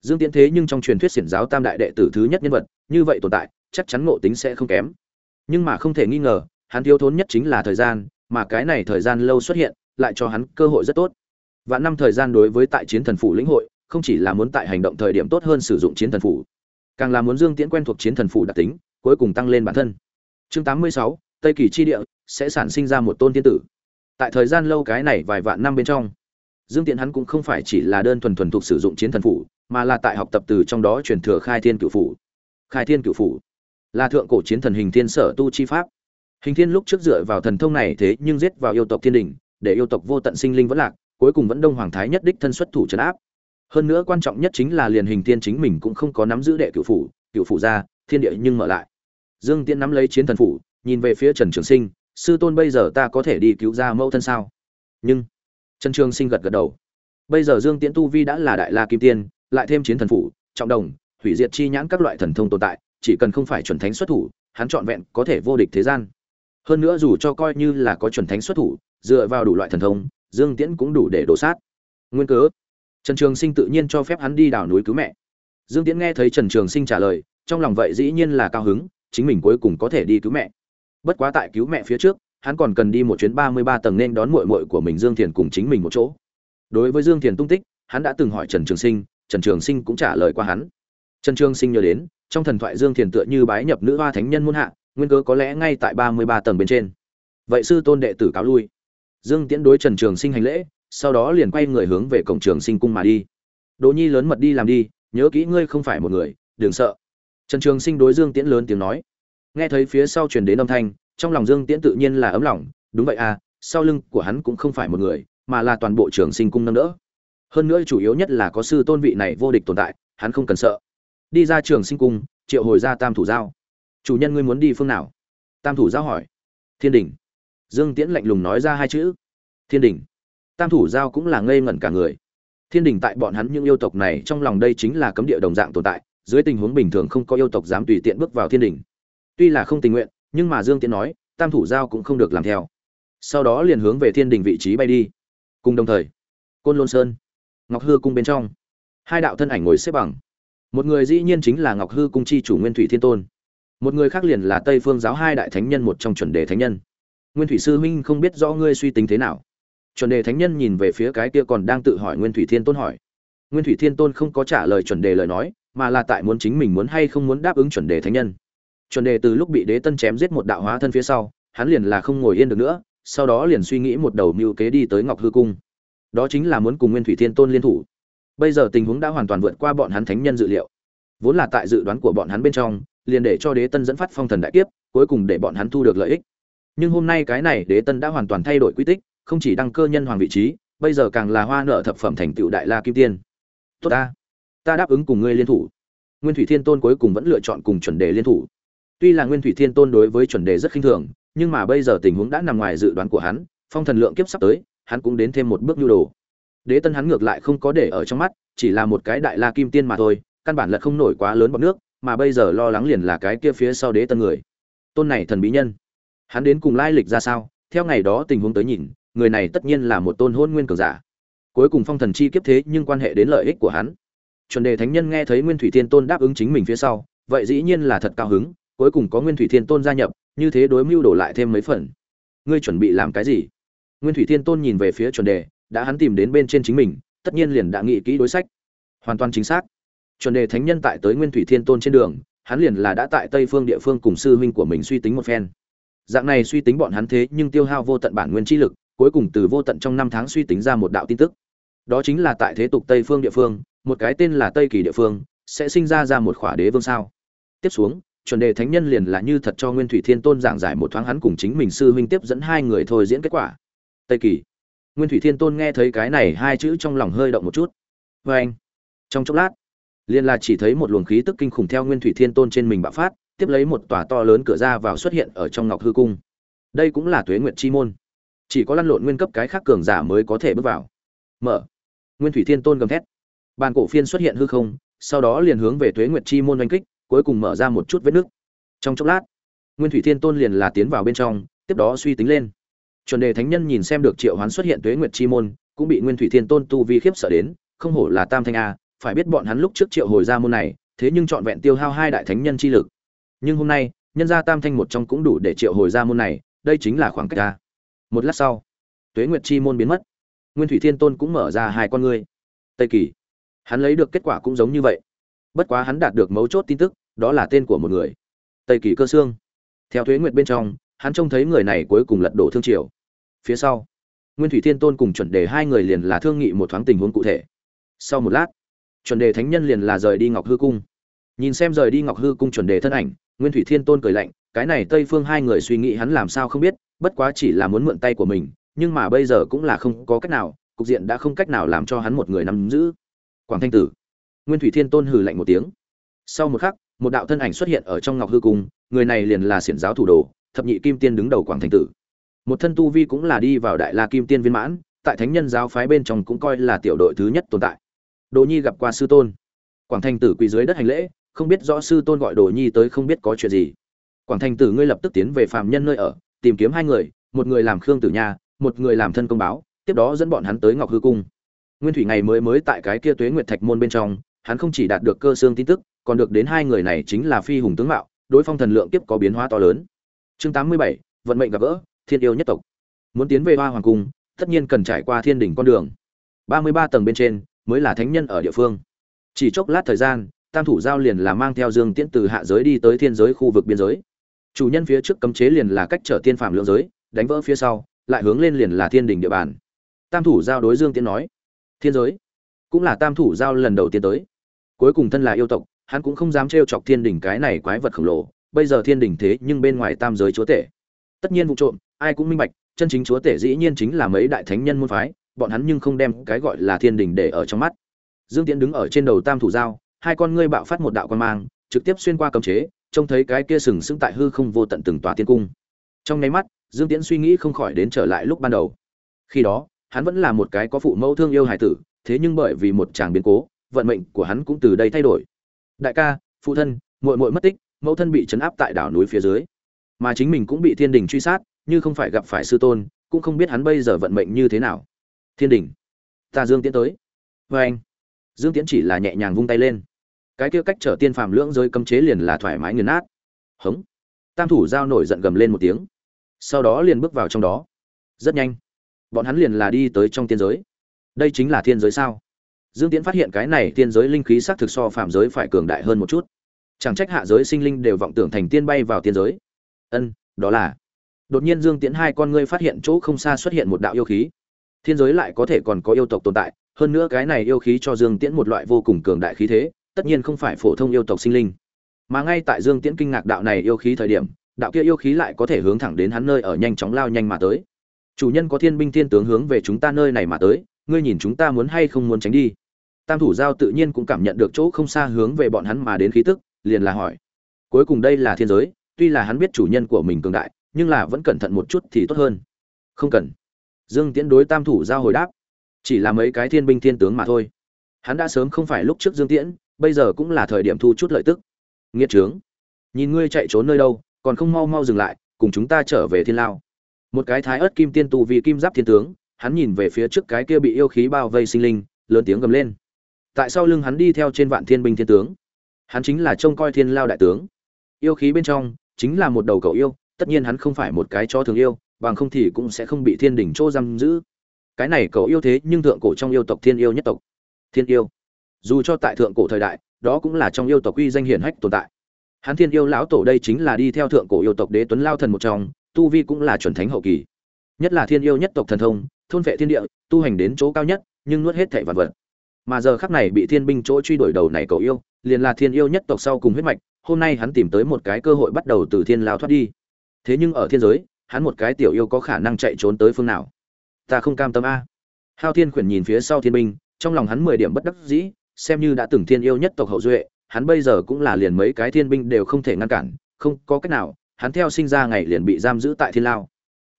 Speaker 1: dương tiễn thế nhưng trong truyền thuyết xiển giáo tam đại đệ tử thứ nhất nhân vật như vậy tồn tại chắc chắn ngộ tính sẽ không kém. Nhưng mà không thể nghi ngờ hắn thiếu thốn nhất chính là thời gian mà cái này thời gian lâu xuất hiện lại cho hắn cơ hội rất tốt. Và năm thời gian đối với tại chiến thần phủ lĩnh hội không chỉ là muốn tại hành động thời điểm tốt hơn sử dụng chiến thần phủ càng là muốn dương tiễn quen thuộc chiến thần phủ đặc tính cuối cùng tăng lên bản thân. Chương 86, tây kỳ chi địa sẽ sản sinh ra một tôn tiên tử. Tại thời gian lâu cái này vài vạn năm bên trong dương tiễn hắn cũng không phải chỉ là đơn thuần thuần thuộc sử dụng chiến thần phủ mà là tại học tập từ trong đó truyền thừa khai thiên cửu phủ. Khai thiên cửu phủ là thượng cổ chiến thần hình thiên sở tu chi pháp. Hình thiên lúc trước dựa vào thần thông này thế nhưng giết vào yêu tộc thiên đình, để yêu tộc vô tận sinh linh vẫn lạc, cuối cùng vẫn đông hoàng thái nhất đích thân xuất thủ trấn áp. Hơn nữa quan trọng nhất chính là liền hình thiên chính mình cũng không có nắm giữ đệ cửu phủ cửu phủ ra, thiên địa nhưng mở lại. Dương tiễn nắm lấy chiến thần phủ, nhìn về phía trần trường sinh, sư tôn bây giờ ta có thể đi cứu ra mẫu thân sao? Nhưng trần trường sinh gật gật đầu. Bây giờ dương tiễn tu vi đã là đại la kim tiên lại thêm chiến thần phủ, trọng đồng, hủy diệt chi nhãn các loại thần thông tồn tại, chỉ cần không phải chuẩn thánh xuất thủ, hắn trọn vẹn có thể vô địch thế gian. Hơn nữa dù cho coi như là có chuẩn thánh xuất thủ, dựa vào đủ loại thần thông, dương tiễn cũng đủ để đổ sát. Nguyên cớ, trần trường sinh tự nhiên cho phép hắn đi đảo núi cứu mẹ. Dương tiễn nghe thấy trần trường sinh trả lời, trong lòng vậy dĩ nhiên là cao hứng, chính mình cuối cùng có thể đi cứu mẹ. Bất quá tại cứu mẹ phía trước, hắn còn cần đi một chuyến ba mươi ba tầng nên đón muội muội của mình dương thiền cùng chính mình một chỗ. Đối với dương thiền tung tích, hắn đã từng hỏi trần trường sinh trần trường sinh cũng trả lời qua hắn. Trần trường sinh nhớ đến, trong thần thoại dương thiền tựa như bái nhập nữ hoa thánh nhân muôn hạ, nguyên cơ có lẽ ngay tại ba mươi ba tầng bên trên. Vậy sư tôn đệ tử cáo lui. Dương tiễn đối trần trường sinh hành lễ, sau đó liền quay người hướng về cổng trường sinh cung mà đi. Đỗ nhi lớn mật đi làm đi, nhớ kỹ ngươi không phải một người, đừng sợ. Trần trường sinh đối dương tiễn lớn tiếng nói. Nghe thấy phía sau truyền đến âm thanh, trong lòng dương tiễn tự nhiên là ấm lòng. Đúng vậy à sau lưng của hắn cũng không phải một người, mà là toàn bộ trường sinh cung nâng đỡ hơn nữa chủ yếu nhất là có sư tôn vị này vô địch tồn tại, hắn không cần sợ. Đi ra trường sinh cung, triệu hồi ra tam thủ giao. Chủ nhân ngươi muốn đi phương nào? Tam thủ giao hỏi. Thiên đình. Dương tiễn lạnh lùng nói ra hai chữ. Thiên đình. Tam thủ giao cũng là ngây ngẩn cả người. Thiên đình tại bọn hắn những yêu tộc này trong lòng đây chính là cấm địa đồng dạng tồn tại, dưới tình huống bình thường không có yêu tộc dám tùy tiện bước vào thiên đình. Tuy là không tình nguyện, nhưng mà dương tiễn nói, tam thủ giao cũng không được làm theo. Sau đó liền hướng về thiên đình vị trí bay đi. Cùng đồng thời, côn lôn sơn ngọc hư cung bên trong. Hai đạo thân ảnh ngồi xếp bằng. Một người dĩ nhiên chính là ngọc hư cung chi chủ nguyên thủy thiên tôn. Một người khác liền là tây phương giáo hai đại thánh nhân một trong chuẩn đề thánh nhân. Nguyên thủy sư huynh không biết rõ ngươi suy tính thế nào. Chuẩn đề thánh nhân nhìn về phía cái kia còn đang tự hỏi nguyên thủy thiên tôn hỏi. Nguyên thủy thiên tôn không có trả lời chuẩn đề lời nói, mà là tại muốn chính mình muốn hay không muốn đáp ứng chuẩn đề thánh nhân. Chuẩn đề từ lúc bị đế tân chém giết một đạo hóa thân phía sau, hắn liền là không ngồi yên được nữa, sau đó liền suy nghĩ một đầu mưu kế đi tới ngọc hư cung đó chính là muốn cùng nguyên thủy thiên tôn liên thủ. Bây giờ tình huống đã hoàn toàn vượt qua bọn hắn thánh nhân dự liệu. Vốn là tại dự đoán của bọn hắn bên trong, liền để cho đế tân dẫn phát phong thần đại kiếp, cuối cùng để bọn hắn thu được lợi ích. Nhưng hôm nay cái này đế tân đã hoàn toàn thay đổi quy tích, không chỉ đăng cơ nhân hoàng vị trí, bây giờ càng là hoa nợ thập phẩm thành tựu đại la kim tiên. Tốt ta. Ta đáp ứng cùng ngươi liên thủ. Nguyên thủy thiên tôn cuối cùng vẫn lựa chọn cùng chuẩn đề liên thủ. Tuy là nguyên thủy thiên tôn đối với chuẩn đề rất khinh thường, nhưng mà bây giờ tình huống đã nằm ngoài dự đoán của hắn, phong thần lượng kiếp sắp tới hắn cũng đến thêm một bước nhu đồ. Đế tân hắn ngược lại không có để ở trong mắt, chỉ là một cái đại la kim tiên mà thôi, căn bản là không nổi quá lớn bọt nước, mà bây giờ lo lắng liền là cái kia phía sau đế tân người. Tôn này thần bí nhân, hắn đến cùng lai lịch ra sao? Theo ngày đó tình huống tới nhìn, người này tất nhiên là một tôn hôn nguyên cường giả. Cuối cùng phong thần chi kiếp thế nhưng quan hệ đến lợi ích của hắn. Chuẩn đề thánh nhân nghe thấy nguyên thủy thiên tôn đáp ứng chính mình phía sau, vậy dĩ nhiên là thật cao hứng, cuối cùng có nguyên thủy thiên tôn gia nhập, như thế đối mưu đổ lại thêm mấy phần. Ngươi chuẩn bị làm cái gì? Nguyên thủy thiên tôn nhìn về phía chuẩn đề, đã hắn tìm đến bên trên chính mình, tất nhiên liền đã nghĩ kỹ đối sách. Hoàn toàn chính xác. Chuẩn đề thánh nhân tại tới nguyên thủy thiên tôn trên đường, hắn liền là đã tại tây phương địa phương cùng sư huynh của mình suy tính một phen. Dạng này suy tính bọn hắn thế nhưng tiêu hao vô tận bản nguyên chi lực, cuối cùng từ vô tận trong năm tháng suy tính ra một đạo tin tức. Đó chính là tại thế tục tây phương địa phương, một cái tên là tây kỳ địa phương, sẽ sinh ra ra một khỏa đế vương sao? Tiếp xuống, chuẩn đề thánh nhân liền là như thật cho nguyên thủy thiên tôn giảng giải một thoáng hắn cùng chính mình sư huynh tiếp dẫn hai người thôi diễn kết quả tây kỳ. Nguyên thủy thiên tôn nghe thấy cái này hai chữ trong lòng hơi động một chút. Vê anh, trong chốc lát, liền là chỉ thấy một luồng khí tức kinh khủng theo nguyên thủy thiên tôn trên mình bạo phát, tiếp lấy một tòa to lớn cửa ra vào xuất hiện ở trong ngọc hư cung. Đây cũng là tuế nguyện chi môn. Chỉ có lăn lộn nguyên cấp cái khác cường giả mới có thể bước vào. Mở. Nguyên thủy thiên tôn gầm thét. Bàn cổ phiên xuất hiện hư không, sau đó liền hướng về tuế nguyệt chi môn oanh kích, cuối cùng mở ra một chút vết nước trong chốc lát, nguyên thủy thiên tôn liền là tiến vào bên trong, tiếp đó suy tính lên chuẩn đề thánh nhân nhìn xem được triệu hoán xuất hiện tuế nguyệt chi môn, cũng bị nguyên thủy thiên tôn tu vi khiếp sợ đến, không hổ là tam thanh a, phải biết bọn hắn lúc trước triệu hồi ra môn này, thế nhưng trọn vẹn tiêu hao hai đại thánh nhân chi lực. Nhưng hôm nay, nhân gia tam thanh một trong cũng đủ để triệu hồi ra môn này, đây chính là khoảng cách a. Một lát sau, tuế nguyệt chi môn biến mất. Nguyên thủy thiên tôn cũng mở ra hai con ngươi. Tây kỳ, hắn lấy được kết quả cũng giống như vậy. Bất quá hắn đạt được mấu chốt tin tức, đó là tên của một người. Tây kỳ cơ xương. Theo thuế nguyệt bên trong hắn trông thấy người này cuối cùng lật đổ thương triều. Phía sau, nguyên thủy thiên tôn cùng chuẩn đề hai người liền là thương nghị một thoáng tình huống cụ thể. Sau một lát, chuẩn đề thánh nhân liền là rời đi ngọc hư cung. Nhìn xem rời đi ngọc hư cung chuẩn đề thân ảnh, nguyên thủy thiên tôn cười lạnh, cái này tây phương hai người suy nghĩ hắn làm sao không biết, bất quá chỉ là muốn mượn tay của mình, nhưng mà bây giờ cũng là không có cách nào, cục diện đã không cách nào làm cho hắn một người nắm giữ. Quảng thanh tử. Nguyên thủy thiên tôn hừ lạnh một tiếng. Sau một khắc, một đạo thân ảnh xuất hiện ở trong ngọc hư cung, người này liền là xiển giáo thủ đồ thập nhị kim tiên đứng đầu quảng thanh tử. Một thân tu vi cũng là đi vào đại la kim tiên viên mãn, tại thánh nhân giáo phái bên trong cũng coi là tiểu đội thứ nhất tồn tại. Đồ nhi gặp qua sư tôn. Quảng thanh tử quỳ dưới đất hành lễ, không biết rõ sư tôn gọi đồ nhi tới không biết có chuyện gì. Quảng thanh tử ngươi lập tức tiến về phạm nhân nơi ở, tìm kiếm hai người, một người làm khương tử nha, một người làm thân công báo, tiếp đó dẫn bọn hắn tới ngọc hư cung. Nguyên thủy ngày mới mới tại cái kia tuế nguyệt thạch môn bên trong, hắn không chỉ đạt được cơ xương tin tức, còn được đến hai người này chính là phi hùng tướng mạo, đối phong thần lượng tiếp có biến hóa to lớn chương tám mươi bảy, vận mệnh gặp gỡ, thiên yêu nhất tộc. Muốn tiến về hoa hoàng cung, tất nhiên cần trải qua thiên đỉnh con đường. Ba mươi ba tầng bên trên mới là thánh nhân ở địa phương. Chỉ chốc lát thời gian, tam thủ giao liền là mang theo dương tiễn từ hạ giới đi tới thiên giới khu vực biên giới. Chủ nhân phía trước cấm chế liền là cách trở tiên phạm lượng giới, đánh vỡ phía sau, lại hướng lên liền là thiên đỉnh địa bàn. Tam thủ giao đối dương tiễn nói, thiên giới cũng là tam thủ giao lần đầu tiên tới. Cuối cùng thân là yêu tộc, hắn cũng không dám trêu chọc thiên đỉnh cái này quái vật khổng lồ bây giờ thiên đỉnh thế nhưng bên ngoài tam giới chúa tể. Tất nhiên vụ trộm, ai cũng minh bạch, chân chính chúa tể dĩ nhiên chính là mấy đại thánh nhân môn phái, bọn hắn nhưng không đem cái gọi là thiên đỉnh để ở trong mắt. Dương tiễn đứng ở trên đầu tam thủ giao, hai con ngươi bạo phát một đạo quan mang, trực tiếp xuyên qua cấm chế, trông thấy cái kia sừng sững tại hư không vô tận từng tòa tiên cung. Trong nháy mắt, dương tiễn suy nghĩ không khỏi đến trở lại lúc ban đầu. Khi đó, hắn vẫn là một cái có phụ mẫu thương yêu hải tử, thế nhưng bởi vì một chàng biến cố, vận mệnh của hắn cũng từ đây thay đổi. Đại ca, phụ thân, muội muội mất tích mẫu thân bị chấn áp tại đảo núi phía dưới. Mà chính mình cũng bị thiên đình truy sát, như không phải gặp phải sư tôn, cũng không biết hắn bây giờ vận mệnh như thế nào. Thiên đình, ta dương tiễn tới. Vê anh, dương tiễn chỉ là nhẹ nhàng vung tay lên. Cái kia cách trở tiên phàm lưỡng giới cấm chế liền là thoải mái nghiền nát. Hống. Tam thủ giao nổi giận gầm lên một tiếng. Sau đó liền bước vào trong đó. Rất nhanh. Bọn hắn liền là đi tới trong tiên giới. Đây chính là thiên giới sao? Dương tiễn phát hiện cái này tiên giới linh khí s ắ c thực so phạm giới phải cường đại hơn một chút chẳng trách hạ giới sinh linh đều vọng tưởng thành tiên bay vào tiên giới. Ân, đó là. Đột nhiên dương tiễn hai con ngươi phát hiện chỗ không xa xuất hiện một đạo yêu khí. Thiên giới lại có thể còn có yêu tộc tồn tại, hơn nữa cái này yêu khí cho dương tiễn một loại vô cùng cường đại khí thế, tất nhiên không phải phổ thông yêu tộc sinh linh. Mà ngay tại dương tiễn kinh ngạc đạo này yêu khí thời điểm, đạo kia yêu khí lại có thể hướng thẳng đến hắn nơi ở nhanh chóng lao nhanh mà tới. Chủ nhân có thiên binh thiên tướng hướng về chúng ta nơi này mà tới, ngươi nhìn chúng ta muốn hay không muốn tránh đi. Tam thủ giao tự nhiên cũng cảm nhận được chỗ không xa hướng về bọn hắn mà đến khí tức liền là hỏi. Cuối cùng đây là thiên giới, tuy là hắn biết chủ nhân của mình cường đại, nhưng là vẫn cẩn thận một chút thì tốt hơn. Không cần. Dương tiễn đối tam thủ giao hồi đáp. Chỉ là mấy cái thiên binh thiên tướng mà thôi. Hắn đã sớm không phải lúc trước dương tiễn, bây giờ cũng là thời điểm thu chút lợi tức. Nghiệt trướng. Nhìn ngươi chạy trốn nơi đâu, còn không mau mau dừng lại, cùng chúng ta trở về thiên lao. Một cái thái ớt kim tiên tù vì kim giáp thiên tướng, hắn nhìn về phía trước cái kia bị yêu khí bao vây sinh linh, lớn tiếng gầm lên. Tại sao lưng hắn đi theo trên vạn thiên binh thiên tướng hắn chính là trông coi thiên lao đại tướng. Yêu khí bên trong, chính là một đầu cậu yêu, tất nhiên hắn không phải một cái cho thường yêu, bằng không thì cũng sẽ không bị thiên đỉnh chỗ giam giữ. Cái này cậu yêu thế nhưng thượng cổ trong yêu tộc thiên yêu nhất tộc. Thiên yêu. Dù cho tại thượng cổ thời đại, đó cũng là trong yêu tộc uy danh hiển hách tồn tại. Hắn thiên yêu lão tổ đây chính là đi theo thượng cổ yêu tộc đế tuấn lao thần một trong, tu vi cũng là chuẩn thánh hậu kỳ. Nhất là thiên yêu nhất tộc thần thông, thôn vệ thiên địa, tu hành đến chỗ cao nhất, nhưng nuốt hết thảy vật vật mà giờ khắc này bị thiên binh chỗ truy đuổi đầu này cầu yêu, liền là thiên yêu nhất tộc sau cùng huyết mạch, hôm nay hắn tìm tới một cái cơ hội bắt đầu từ thiên lao thoát đi. Thế nhưng ở thiên giới, hắn một cái tiểu yêu có khả năng chạy trốn tới phương nào? Ta không cam tâm a. Hao thiên khuyển nhìn phía sau thiên binh, trong lòng hắn mười điểm bất đắc dĩ, xem như đã từng thiên yêu nhất tộc hậu duệ, hắn bây giờ cũng là liền mấy cái thiên binh đều không thể ngăn cản, không có cách nào, hắn theo sinh ra ngày liền bị giam giữ tại thiên lao.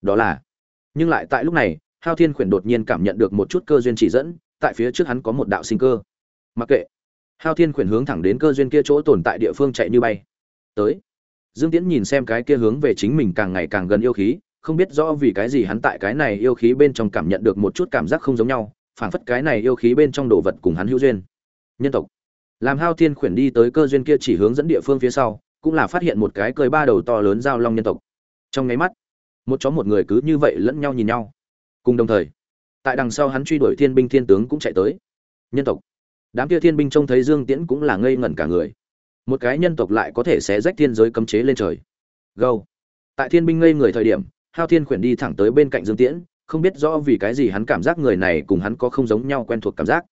Speaker 1: Đó là. Nhưng lại tại lúc này, hao thiên khuyển đột nhiên cảm nhận được một chút cơ duyên chỉ dẫn tại phía trước hắn có một đạo sinh cơ. Mặc kệ. Hao thiên khuyển hướng thẳng đến cơ duyên kia chỗ tồn tại địa phương chạy như bay. Tới. Dương tiễn nhìn xem cái kia hướng về chính mình càng ngày càng gần yêu khí, không biết rõ vì cái gì hắn tại cái này yêu khí bên trong cảm nhận được một chút cảm giác không giống nhau, phảng phất cái này yêu khí bên trong đồ vật cùng hắn hữu duyên. Nhân tộc. Làm hao thiên khuyển đi tới cơ duyên kia chỉ hướng dẫn địa phương phía sau, cũng là phát hiện một cái cười ba đầu to lớn giao long nhân tộc. Trong nháy mắt, một chó một người cứ như vậy lẫn nhau nhìn nhau. Cùng đồng thời tại đằng sau hắn truy đuổi thiên binh thiên tướng cũng chạy tới. Nhân tộc. Đám kia thiên binh trông thấy dương tiễn cũng là ngây ngẩn cả người. Một cái nhân tộc lại có thể xé rách thiên giới cấm chế lên trời. Gâu. Tại thiên binh ngây người thời điểm, hao thiên khuyển đi thẳng tới bên cạnh dương tiễn, không biết rõ vì cái gì hắn cảm giác người này cùng hắn có không giống nhau quen thuộc cảm giác.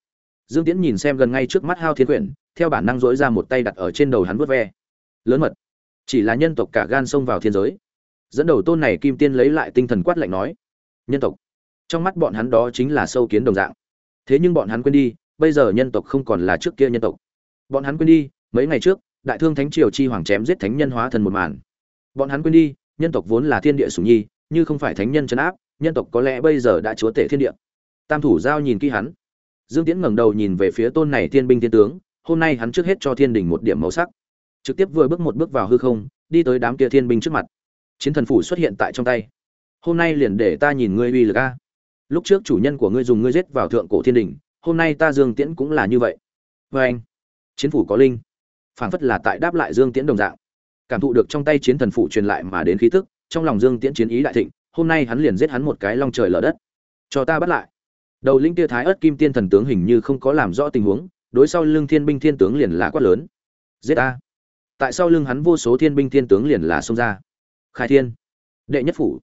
Speaker 1: Dương tiễn nhìn xem gần ngay trước mắt hao thiên khuyển, theo bản năng dỗi ra một tay đặt ở trên đầu hắn vớt ve. Lớn mật. Chỉ là nhân tộc cả gan xông vào thiên giới. Dẫn đầu tôn này kim tiên lấy lại tinh thần quát lạnh nói. Nhân tộc trong mắt bọn hắn đó chính là sâu kiến đồng dạng. Thế nhưng bọn hắn quên đi, bây giờ nhân tộc không còn là trước kia nhân tộc. Bọn hắn quên đi, mấy ngày trước, đại thương thánh triều chi hoàng chém giết thánh nhân hóa thần một màn. Bọn hắn quên đi, nhân tộc vốn là thiên địa sủng nhi, như không phải thánh nhân chấn áp, nhân tộc có lẽ bây giờ đã chúa tể thiên địa. Tam thủ giao nhìn kỹ hắn. Dương tiễn ngẩng đầu nhìn về phía tôn này thiên binh thiên tướng, hôm nay hắn trước hết cho thiên đình một điểm màu sắc. Trực tiếp vừa bước một bước vào hư không, đi tới đám kia thiên binh trước mặt. Chiến thần phủ xuất hiện tại trong tay. Hôm nay liền để ta nhìn ngươi uy lực a lúc trước chủ nhân của ngươi dùng ngươi giết vào thượng cổ thiên đình, hôm nay ta dương tiễn cũng là như vậy. Vê anh. Chiến phủ có linh. Phảng phất là tại đáp lại dương tiễn đồng dạng. Cảm thụ được trong tay chiến thần phủ truyền lại mà đến khí tức, trong lòng dương tiễn chiến ý đại thịnh, hôm nay hắn liền giết hắn một cái long trời lở đất. Cho ta bắt lại. Đầu linh tia thái ớt kim tiên thần tướng hình như không có làm rõ tình huống, đối sau lưng thiên binh thiên tướng liền là quát lớn. Giết ta. Tại sau lưng hắn vô số thiên binh thiên tướng liền là xông ra. Khai thiên. Đệ nhất phủ.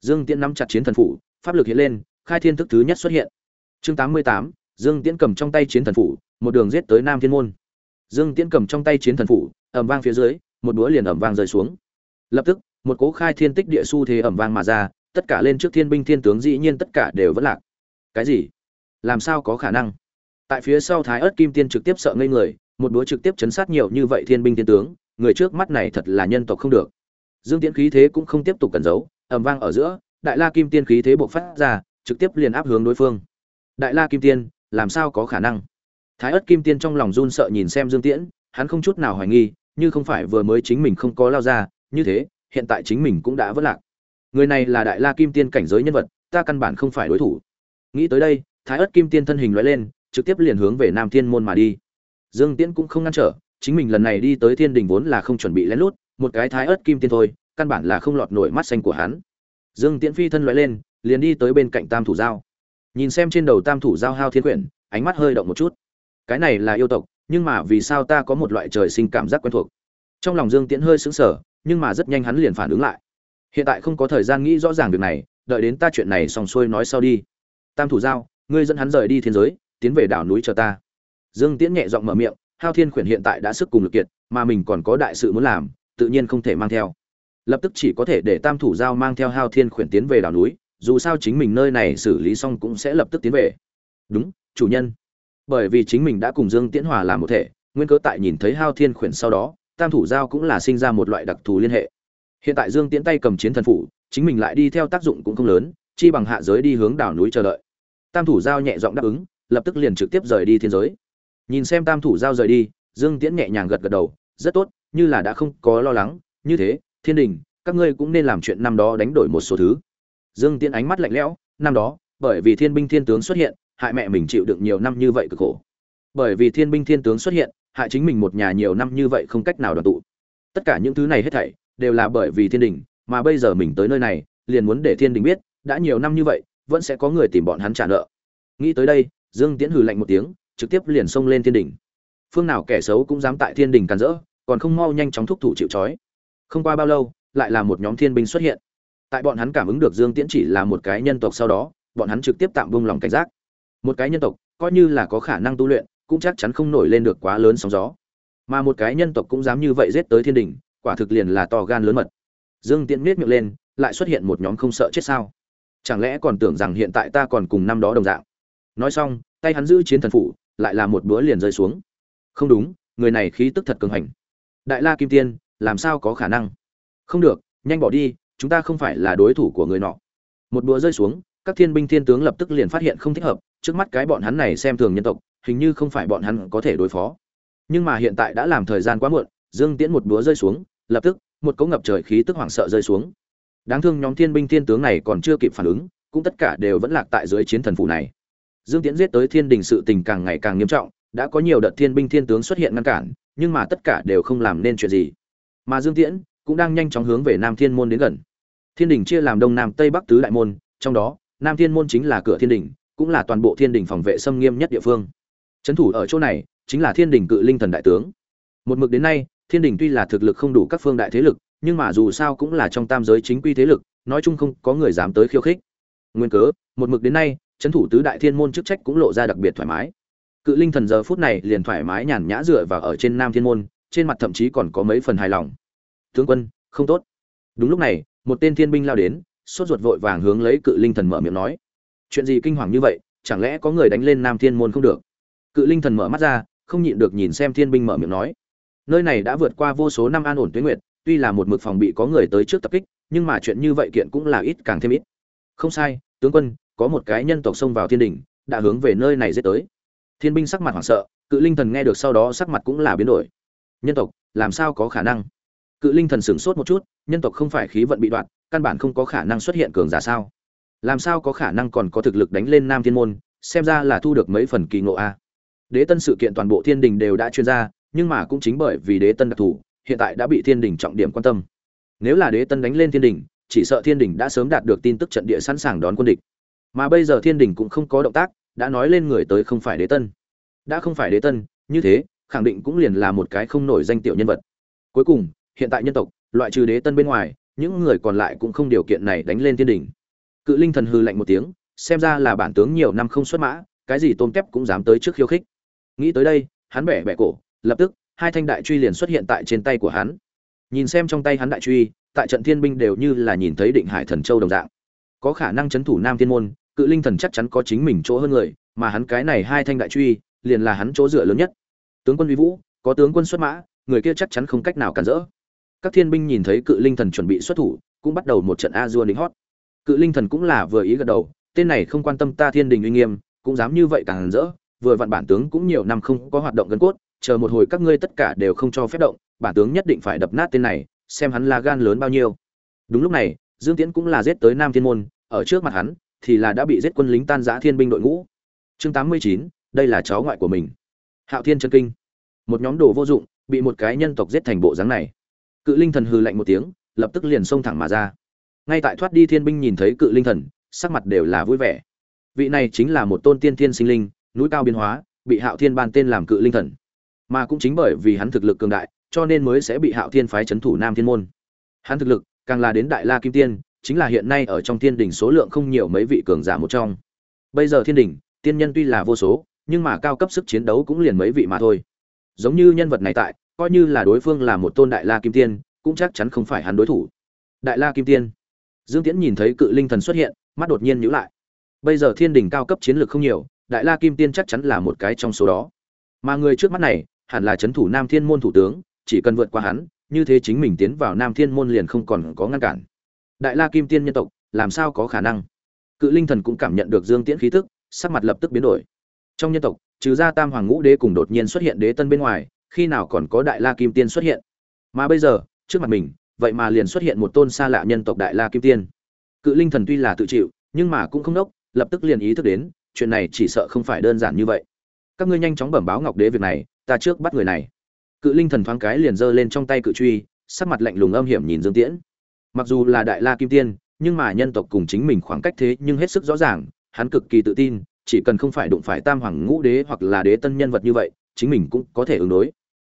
Speaker 1: Dương tiễn nắm chặt chiến thần phủ, pháp lực hiện lên khai thiên thức thứ nhất xuất hiện. Chương tám mươi tám, dương tiễn cầm trong tay chiến thần phủ, một đường giết tới nam thiên môn. Dương tiễn cầm trong tay chiến thần phủ ẩm vang phía dưới, một đũa liền ẩm vang rơi xuống. Lập tức, một cố khai thiên tích địa su thế ẩm vang mà ra, tất cả lên trước thiên binh thiên tướng dĩ nhiên tất cả đều vẫn lạc. Cái gì? Làm sao có khả năng? Tại phía sau thái ớt kim tiên trực tiếp sợ ngây người, một đũa trực tiếp chấn sát nhiều như vậy thiên binh thiên tướng, người trước mắt này thật là nhân tộc không được. Dương tiễn khí thế cũng không tiếp tục cẩn giấu ẩm vang ở giữa, đại la kim tiên khí thế bộc phát ra trực tiếp liền áp hướng đối phương. Đại la kim tiên, làm sao có khả năng? Thái ớt kim tiên trong lòng run sợ nhìn xem dương tiễn, hắn không chút nào hoài nghi, như không phải vừa mới chính mình không có lao ra, như thế, hiện tại chính mình cũng đã vất lạc. Người này là đại la kim tiên cảnh giới nhân vật, ta căn bản không phải đối thủ. Nghĩ tới đây, thái ớt kim tiên thân hình loại lên, trực tiếp liền hướng về nam thiên môn mà đi. Dương tiễn cũng không ngăn trở, chính mình lần này đi tới thiên đình vốn là không chuẩn bị lén lút, một cái thái ớt kim tiên thôi, căn bản là không lọt nổi mắt xanh của hắn. Dương tiễn phi thân loại lên liền đi tới bên cạnh tam thủ giao. Nhìn xem trên đầu tam thủ giao hao thiên quyển, ánh mắt hơi động một chút. Cái này là yêu tộc, nhưng mà vì sao ta có một loại trời sinh cảm giác quen thuộc? Trong lòng dương tiễn hơi sững sờ, nhưng mà rất nhanh hắn liền phản ứng lại. Hiện tại không có thời gian nghĩ rõ ràng việc này, đợi đến ta chuyện này xong xuôi nói sau đi. Tam thủ giao, ngươi dẫn hắn rời đi thiên giới, tiến về đảo núi chờ ta. Dương tiễn nhẹ giọng mở miệng, hao thiên khuyển hiện tại đã sức cùng lực kiệt, mà mình còn có đại sự muốn làm, tự nhiên không thể mang theo. Lập tức chỉ có thể để tam thủ giao mang theo hao thiên khuyển tiến về đảo núi dù sao chính mình nơi này xử lý xong cũng sẽ lập tức tiến về. Đúng, chủ nhân. Bởi vì chính mình đã cùng dương tiễn hòa làm một thể, nguyên cớ tại nhìn thấy hao thiên khuyển sau đó, tam thủ giao cũng là sinh ra một loại đặc thù liên hệ. Hiện tại dương tiễn tay cầm chiến thần phủ, chính mình lại đi theo tác dụng cũng không lớn, chi bằng hạ giới đi hướng đảo núi chờ đợi. Tam thủ giao nhẹ giọng đáp ứng, lập tức liền trực tiếp rời đi thiên giới. Nhìn xem tam thủ giao rời đi, dương tiễn nhẹ nhàng gật gật đầu, rất tốt, như là đã không có lo lắng, như thế, thiên đình, các ngươi cũng nên làm chuyện năm đó đánh đổi một số thứ dương tiễn ánh mắt lạnh lẽo, năm đó, bởi vì thiên binh thiên tướng xuất hiện, hại mẹ mình chịu đựng nhiều năm như vậy cực khổ. Bởi vì thiên binh thiên tướng xuất hiện, hại chính mình một nhà nhiều năm như vậy không cách nào đoàn tụ. Tất cả những thứ này hết thảy, đều là bởi vì thiên đình, mà bây giờ mình tới nơi này, liền muốn để thiên đình biết, đã nhiều năm như vậy, vẫn sẽ có người tìm bọn hắn trả nợ. Nghĩ tới đây, dương tiễn hừ lạnh một tiếng, trực tiếp liền xông lên thiên đình. Phương nào kẻ xấu cũng dám tại thiên đình càn rỡ, còn không mau nhanh chóng thúc thủ chịu trói. Không qua bao lâu, lại là một nhóm thiên binh xuất hiện tại bọn hắn cảm ứng được dương tiễn chỉ là một cái nhân tộc sau đó, bọn hắn trực tiếp tạm vung lòng cảnh giác. Một cái nhân tộc, coi như là có khả năng tu luyện, cũng chắc chắn không nổi lên được quá lớn sóng gió. Mà một cái nhân tộc cũng dám như vậy giết tới thiên đình, quả thực liền là to gan lớn mật. Dương tiễn miết miệng lên, lại xuất hiện một nhóm không sợ chết sao. Chẳng lẽ còn tưởng rằng hiện tại ta còn cùng năm đó đồng dạng? Nói xong, tay hắn giữ chiến thần phủ, lại là một bữa liền rơi xuống. Không đúng, người này khí tức thật cường hành. Đại la kim tiên, làm sao có khả năng? Không được, nhanh bỏ đi chúng ta không phải là đối thủ của người nọ. Một đũa rơi xuống, các thiên binh thiên tướng lập tức liền phát hiện không thích hợp, trước mắt cái bọn hắn này xem thường nhân tộc, hình như không phải bọn hắn có thể đối phó. Nhưng mà hiện tại đã làm thời gian quá muộn, dương tiễn một đũa rơi xuống, lập tức, một cỗ ngập trời khí tức hoảng sợ rơi xuống. Đáng thương nhóm thiên binh thiên tướng này còn chưa kịp phản ứng, cũng tất cả đều vẫn lạc tại dưới chiến thần phủ này. Dương tiễn giết tới thiên đình sự tình càng ngày càng nghiêm trọng, đã có nhiều đợt thiên binh thiên tướng xuất hiện ngăn cản, nhưng mà tất cả đều không làm nên chuyện gì. Mà dương tiễn cũng đang nhanh chóng hướng về nam thiên môn đến gần thiên đình chia làm đông nam tây bắc tứ đại môn, trong đó, nam thiên môn chính là cửa thiên đình, cũng là toàn bộ thiên đình phòng vệ xâm nghiêm nhất địa phương. Trấn thủ ở chỗ này, chính là thiên đình cự linh thần đại tướng. Một mực đến nay, thiên đình tuy là thực lực không đủ các phương đại thế lực, nhưng mà dù sao cũng là trong tam giới chính quy thế lực, nói chung không có người dám tới khiêu khích. Nguyên cớ, một mực đến nay, trấn thủ tứ đại thiên môn chức trách cũng lộ ra đặc biệt thoải mái. Cự linh thần giờ phút này liền thoải mái nhàn nhã dựa vào ở trên nam thiên môn, trên mặt thậm chí còn có mấy phần hài lòng. Tướng quân, không tốt. Đúng lúc này một tên thiên binh lao đến, sốt ruột vội vàng hướng lấy cự linh thần mở miệng nói. Chuyện gì kinh hoàng như vậy, chẳng lẽ có người đánh lên nam thiên môn không được? Cự linh thần mở mắt ra, không nhịn được nhìn xem thiên binh mở miệng nói. Nơi này đã vượt qua vô số năm an ổn tuyến nguyệt, tuy là một mực phòng bị có người tới trước tập kích, nhưng mà chuyện như vậy kiện cũng là ít càng thêm ít. Không sai, tướng quân, có một cái nhân tộc xông vào thiên đình đã hướng về nơi này dễ tới. Thiên binh sắc mặt hoảng sợ, cự linh thần nghe được sau đó sắc mặt cũng là biến đổi. Nhân tộc, làm sao có khả năng? Cự linh thần sửng sốt một chút, nhân tộc không phải khí vận bị đoạn căn bản không có khả năng xuất hiện cường giả sao? Làm sao có khả năng còn có thực lực đánh lên nam thiên môn, xem ra là thu được mấy phần kỳ ngộ a. Đế tân sự kiện toàn bộ thiên đình đều đã chuyên ra nhưng mà cũng chính bởi vì đế tân đặc thù, hiện tại đã bị thiên đình trọng điểm quan tâm. Nếu là đế tân đánh lên thiên đình, chỉ sợ thiên đình đã sớm đạt được tin tức trận địa sẵn sàng đón quân địch. Mà bây giờ thiên đình cũng không có động tác, đã nói lên người tới không phải đế tân. Đã không phải đế tân, như thế, khẳng định cũng liền là một cái không nổi danh tiểu nhân vật. Cuối cùng hiện tại nhân tộc, loại trừ đế tân bên ngoài, những người còn lại cũng không điều kiện này đánh lên thiên đỉnh cự linh thần hư lạnh một tiếng, xem ra là bản tướng nhiều năm không xuất mã, cái gì tôm tép cũng dám tới trước khiêu khích. Nghĩ tới đây, hắn bẻ bẻ cổ, lập tức, hai thanh đại truy liền xuất hiện tại trên tay của hắn. Nhìn xem trong tay hắn đại truy, tại trận thiên binh đều như là nhìn thấy định hải thần châu đồng dạng. Có khả năng chấn thủ nam thiên môn, cự linh thần chắc chắn có chính mình chỗ hơn người, mà hắn cái này hai thanh đại truy, liền là hắn chỗ dựa lớn nhất. Tướng quân uy vũ, có tướng quân xuất mã, người kia chắc chắn không cách nào cản rỡ các thiên binh nhìn thấy cự linh thần chuẩn bị xuất thủ, cũng bắt đầu một trận a dua đính hót. Cự linh thần cũng là vừa ý gật đầu, tên này không quan tâm ta thiên đình uy nghiêm, cũng dám như vậy càng rỡ, vừa vặn bản tướng cũng nhiều năm không có hoạt động gần cốt, chờ một hồi các ngươi tất cả đều không cho phép động, bản tướng nhất định phải đập nát tên này, xem hắn là gan lớn bao nhiêu. Đúng lúc này, dương tiễn cũng là giết tới nam thiên môn, ở trước mặt hắn, thì là đã bị giết quân lính tan giã thiên binh đội ngũ. Chương tám mươi chín, đây là cháu ngoại của mình. Hạo thiên chân kinh. Một nhóm đồ vô dụng, bị một cái nhân tộc giết thành bộ dáng này cự linh thần hừ lạnh một tiếng, lập tức liền xông thẳng mà ra. Ngay tại thoát đi thiên binh nhìn thấy cự linh thần, sắc mặt đều là vui vẻ. Vị này chính là một tôn tiên thiên sinh linh, núi cao biến hóa, bị hạo thiên ban tên làm cự linh thần. Mà cũng chính bởi vì hắn thực lực cường đại, cho nên mới sẽ bị hạo thiên phái c h ấ n thủ nam thiên môn. Hắn thực lực, càng là đến đại la kim tiên, chính là hiện nay ở trong thiên đình số lượng không nhiều mấy vị cường giả một trong. Bây giờ thiên đình tiên nhân tuy là vô số, nhưng mà cao cấp sức chiến đấu cũng liền mấy vị mà thôi. Giống như nhân vật này tại coi như là đối phương là một tôn đại la kim tiên, cũng chắc chắn không phải hắn đối thủ. Đại la kim tiên. Dương tiễn nhìn thấy cự linh thần xuất hiện, mắt đột nhiên nhíu lại. Bây giờ thiên đình cao cấp chiến lược không nhiều, đại la kim tiên chắc chắn là một cái trong số đó. Mà người trước mắt này, hẳn là c thủ nam thiên môn thủ tướng, chỉ cần vượt qua hắn, như thế chính mình tiến vào nam thiên môn liền không còn có ngăn cản. Đại la kim tiên nhân tộc, làm sao có khả năng? Cự linh thần cũng cảm nhận được dương tiễn khí tức, sắc mặt lập tức biến đổi. Trong nhân tộc, trừ ra tam hoàng ngũ đế cùng đột nhiên xuất hiện đế tân bên ngoài khi nào còn có đại la kim tiên xuất hiện? Mà bây giờ, trước mặt mình, vậy mà liền xuất hiện một tôn xa lạ nhân tộc đại la kim tiên. Cự linh thần tuy là tự chịu, nhưng mà cũng không đốc, lập tức liền ý thức đến, chuyện này chỉ sợ không phải đơn giản như vậy. Các ngươi nhanh chóng bẩm báo ngọc đế việc này, ta trước bắt người này. Cự linh thần thoáng cái liền giơ lên trong tay cự truy, sắc mặt lạnh lùng âm hiểm nhìn dương tiễn. Mặc dù là đại la kim tiên, nhưng mà nhân tộc cùng chính mình khoảng cách thế nhưng hết sức rõ ràng, hắn cực kỳ tự tin, chỉ cần không phải đụng phải tam hoàng ngũ đế hoặc là đế tân nhân vật như vậy, chính mình cũng có thể ứng đối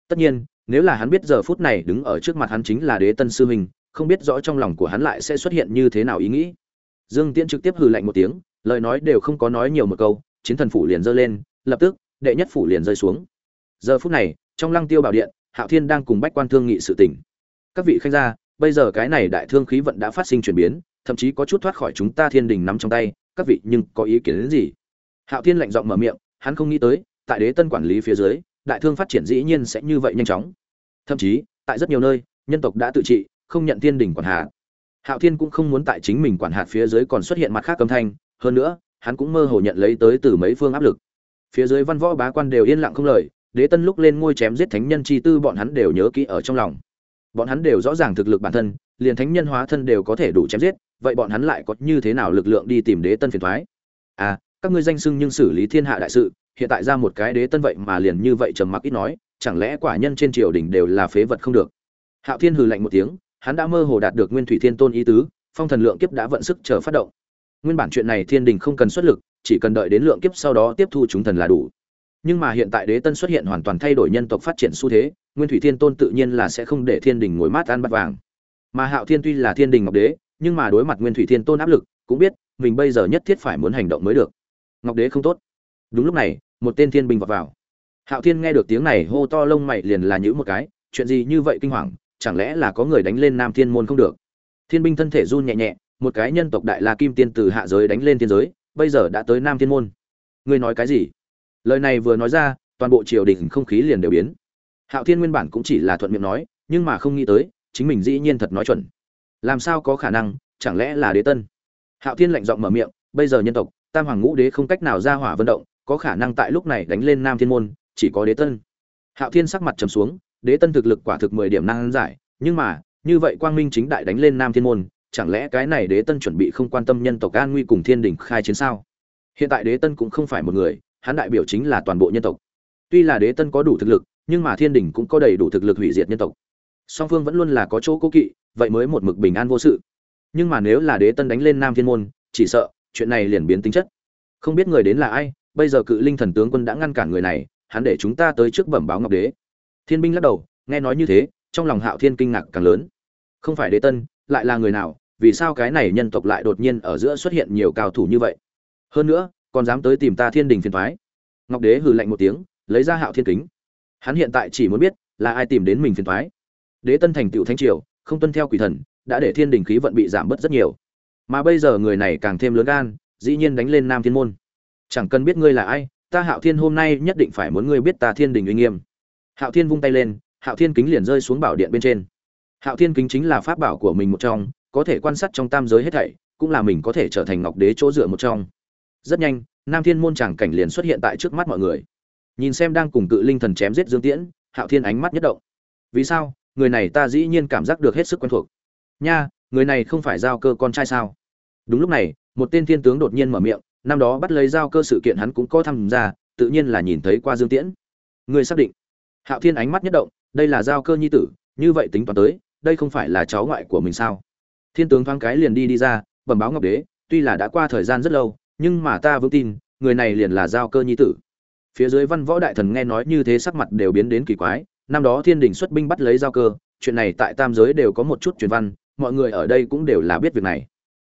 Speaker 1: tất nhiên, nếu là hắn biết giờ phút này đứng ở trước mặt hắn chính là đế tân sư huynh không biết rõ trong lòng của hắn lại sẽ xuất hiện như thế nào ý nghĩ. Dương tiễn trực tiếp hừ lạnh một tiếng, lời nói đều không có nói nhiều một câu, chiến thần phủ liền giơ lên, lập tức, đệ nhất phủ liền rơi xuống. Giờ phút này, trong lăng tiêu bảo điện, hạo thiên đang cùng bách quan thương nghị sự tình. Các vị khanh gia, bây giờ cái này đại thương khí vận đã phát sinh chuyển biến, thậm chí có chút thoát khỏi chúng ta thiên đình nắm trong tay, các vị nhưng có ý kiến đến gì? Hạo thiên lạnh giọng mở miệng, hắn không nghĩ tới, tại đế tân quản lý phía dưới đại thương phát triển dĩ nhiên sẽ như vậy nhanh chóng. Thậm chí, tại rất nhiều nơi, nhân tộc đã tự trị, không nhận thiên đình quản hạt. Hạo thiên cũng không muốn tại chính mình quản hạt phía dưới còn xuất hiện mặt khác âm thanh, hơn nữa, hắn cũng mơ hồ nhận lấy tới từ mấy phương áp lực. Phía dưới văn võ bá quan đều yên lặng không lời, đế tân lúc lên ngôi chém giết thánh nhân chi tư bọn hắn đều nhớ kỹ ở trong lòng. Bọn hắn đều rõ ràng thực lực bản thân, liền thánh nhân hóa thân đều có thể đủ chém giết, vậy bọn hắn lại có như thế nào lực lượng đi tìm đế tân phiền thoái? À các ngươi danh sưng nhưng xử lý thiên hạ đại sự hiện tại ra một cái đế tân vậy mà liền như vậy trầm mặc ít nói, chẳng lẽ quả nhân trên triều đình đều là phế vật không được? Hạo thiên hừ lạnh một tiếng, hắn đã mơ hồ đạt được nguyên thủy thiên tôn ý tứ, phong thần lượng kiếp đã vận sức chờ phát động. Nguyên bản chuyện này thiên đình không cần xuất lực, chỉ cần đợi đến lượng kiếp sau đó tiếp thu chúng thần là đủ. Nhưng mà hiện tại đế tân xuất hiện hoàn toàn thay đổi nhân tộc phát triển xu thế, nguyên thủy thiên tôn tự nhiên là sẽ không để thiên đình ngồi mát ăn bát vàng. Mà hạo thiên tuy là thiên đình ngọc đế, nhưng mà đối mặt nguyên thủy thiên tôn áp lực, cũng biết mình bây giờ nhất thiết phải muốn hành động mới được. Ngọc đế không tốt đúng lúc này, một tên thiên binh vọt vào. Hạo thiên nghe được tiếng này, hô to lông mày liền là nhữ một cái, chuyện gì như vậy kinh hoàng, chẳng lẽ là có người đánh lên nam thiên môn không được? Thiên binh thân thể run nhẹ nhẹ, một cái nhân tộc đại la kim tiên từ hạ giới đánh lên thiên giới, bây giờ đã tới nam thiên môn. Ngươi nói cái gì? Lời này vừa nói ra, toàn bộ triều đình không khí liền đều biến. Hạo thiên nguyên bản cũng chỉ là thuận miệng nói, nhưng mà không nghĩ tới, chính mình dĩ nhiên thật nói chuẩn. Làm sao có khả năng, chẳng lẽ là đế tân? Hạo thiên lạnh giọng mở miệng, bây giờ nhân tộc, tam hoàng ngũ đế không cách nào ra hỏa vận động có khả năng tại lúc này đánh lên nam thiên môn, chỉ có đế tân. Hạo thiên sắc mặt trầm xuống, đế tân thực lực quả thực mười điểm năng giải, nhưng mà, như vậy quang minh chính đại đánh lên nam thiên môn, chẳng lẽ cái này đế tân chuẩn bị không quan tâm nhân tộc an nguy cùng thiên đình khai chiến sao? Hiện tại đế tân cũng không phải một người, hắn đại biểu chính là toàn bộ nhân tộc. Tuy là đế tân có đủ thực lực, nhưng mà thiên đình cũng có đầy đủ thực lực hủy diệt nhân tộc. Song phương vẫn luôn là có chỗ cố kỵ, vậy mới một mực bình an vô sự. Nhưng mà nếu là đế tân đánh lên nam thiên môn, chỉ sợ, chuyện này liền biến tính chất. Không biết người đến là ai bây giờ cự linh thần tướng quân đã ngăn cản người này, hắn để chúng ta tới trước bẩm báo ngọc đế. Thiên binh lắc đầu, nghe nói như thế, trong lòng hạo thiên kinh ngạc càng lớn. Không phải đế tân, lại là người nào, vì sao cái này nhân tộc lại đột nhiên ở giữa xuất hiện nhiều cao thủ như vậy? Hơn nữa, còn dám tới tìm ta thiên đình phiền thoái ngọc đế hừ lạnh một tiếng, lấy ra hạo thiên kính. Hắn hiện tại chỉ muốn biết, là ai tìm đến mình phiền thoái đế tân thành tựu thanh triều, không tuân theo quỷ thần, đã để thiên đình khí vận bị giảm bớt rất nhiều. Mà bây giờ người này càng thêm lớn gan, dĩ nhiên đánh lên nam thiên môn chẳng cần biết ngươi là ai, ta hạo thiên hôm nay nhất định phải muốn ngươi biết ta thiên đình uy nghiêm. Hạo thiên vung tay lên, hạo thiên kính liền rơi xuống bảo điện bên trên. Hạo thiên kính chính là pháp bảo của mình một trong, có thể quan sát trong tam giới hết thảy, cũng là mình có thể trở thành ngọc đế chỗ dựa một trong. Rất nhanh, nam thiên môn tràng cảnh liền xuất hiện tại trước mắt mọi người. Nhìn xem đang cùng cự linh thần chém giết dương tiễn, hạo thiên ánh mắt nhất động. Vì sao? Người này ta dĩ nhiên cảm giác được hết sức quen thuộc. Nha, người này không phải giao cơ con trai sao? Đúng lúc này, một tên thiên tướng đột nhiên mở miệng năm đó bắt lấy giao cơ sự kiện hắn cũng có tham gia, tự nhiên là nhìn thấy qua dương tiễn. Người xác định? Hạo thiên ánh mắt nhất động, đây là giao cơ nhi tử, như vậy tính toán tới, đây không phải là cháu ngoại của mình sao? Thiên tướng thoáng cái liền đi đi ra, bẩm báo ngọc đế, tuy là đã qua thời gian rất lâu, nhưng mà ta vững tin, người này liền là giao cơ nhi tử. Phía dưới văn võ đại thần nghe nói như thế sắc mặt đều biến đến kỳ quái, năm đó thiên đình xuất binh bắt lấy giao cơ, chuyện này tại tam giới đều có một chút truyền văn, mọi người ở đây cũng đều là biết việc này.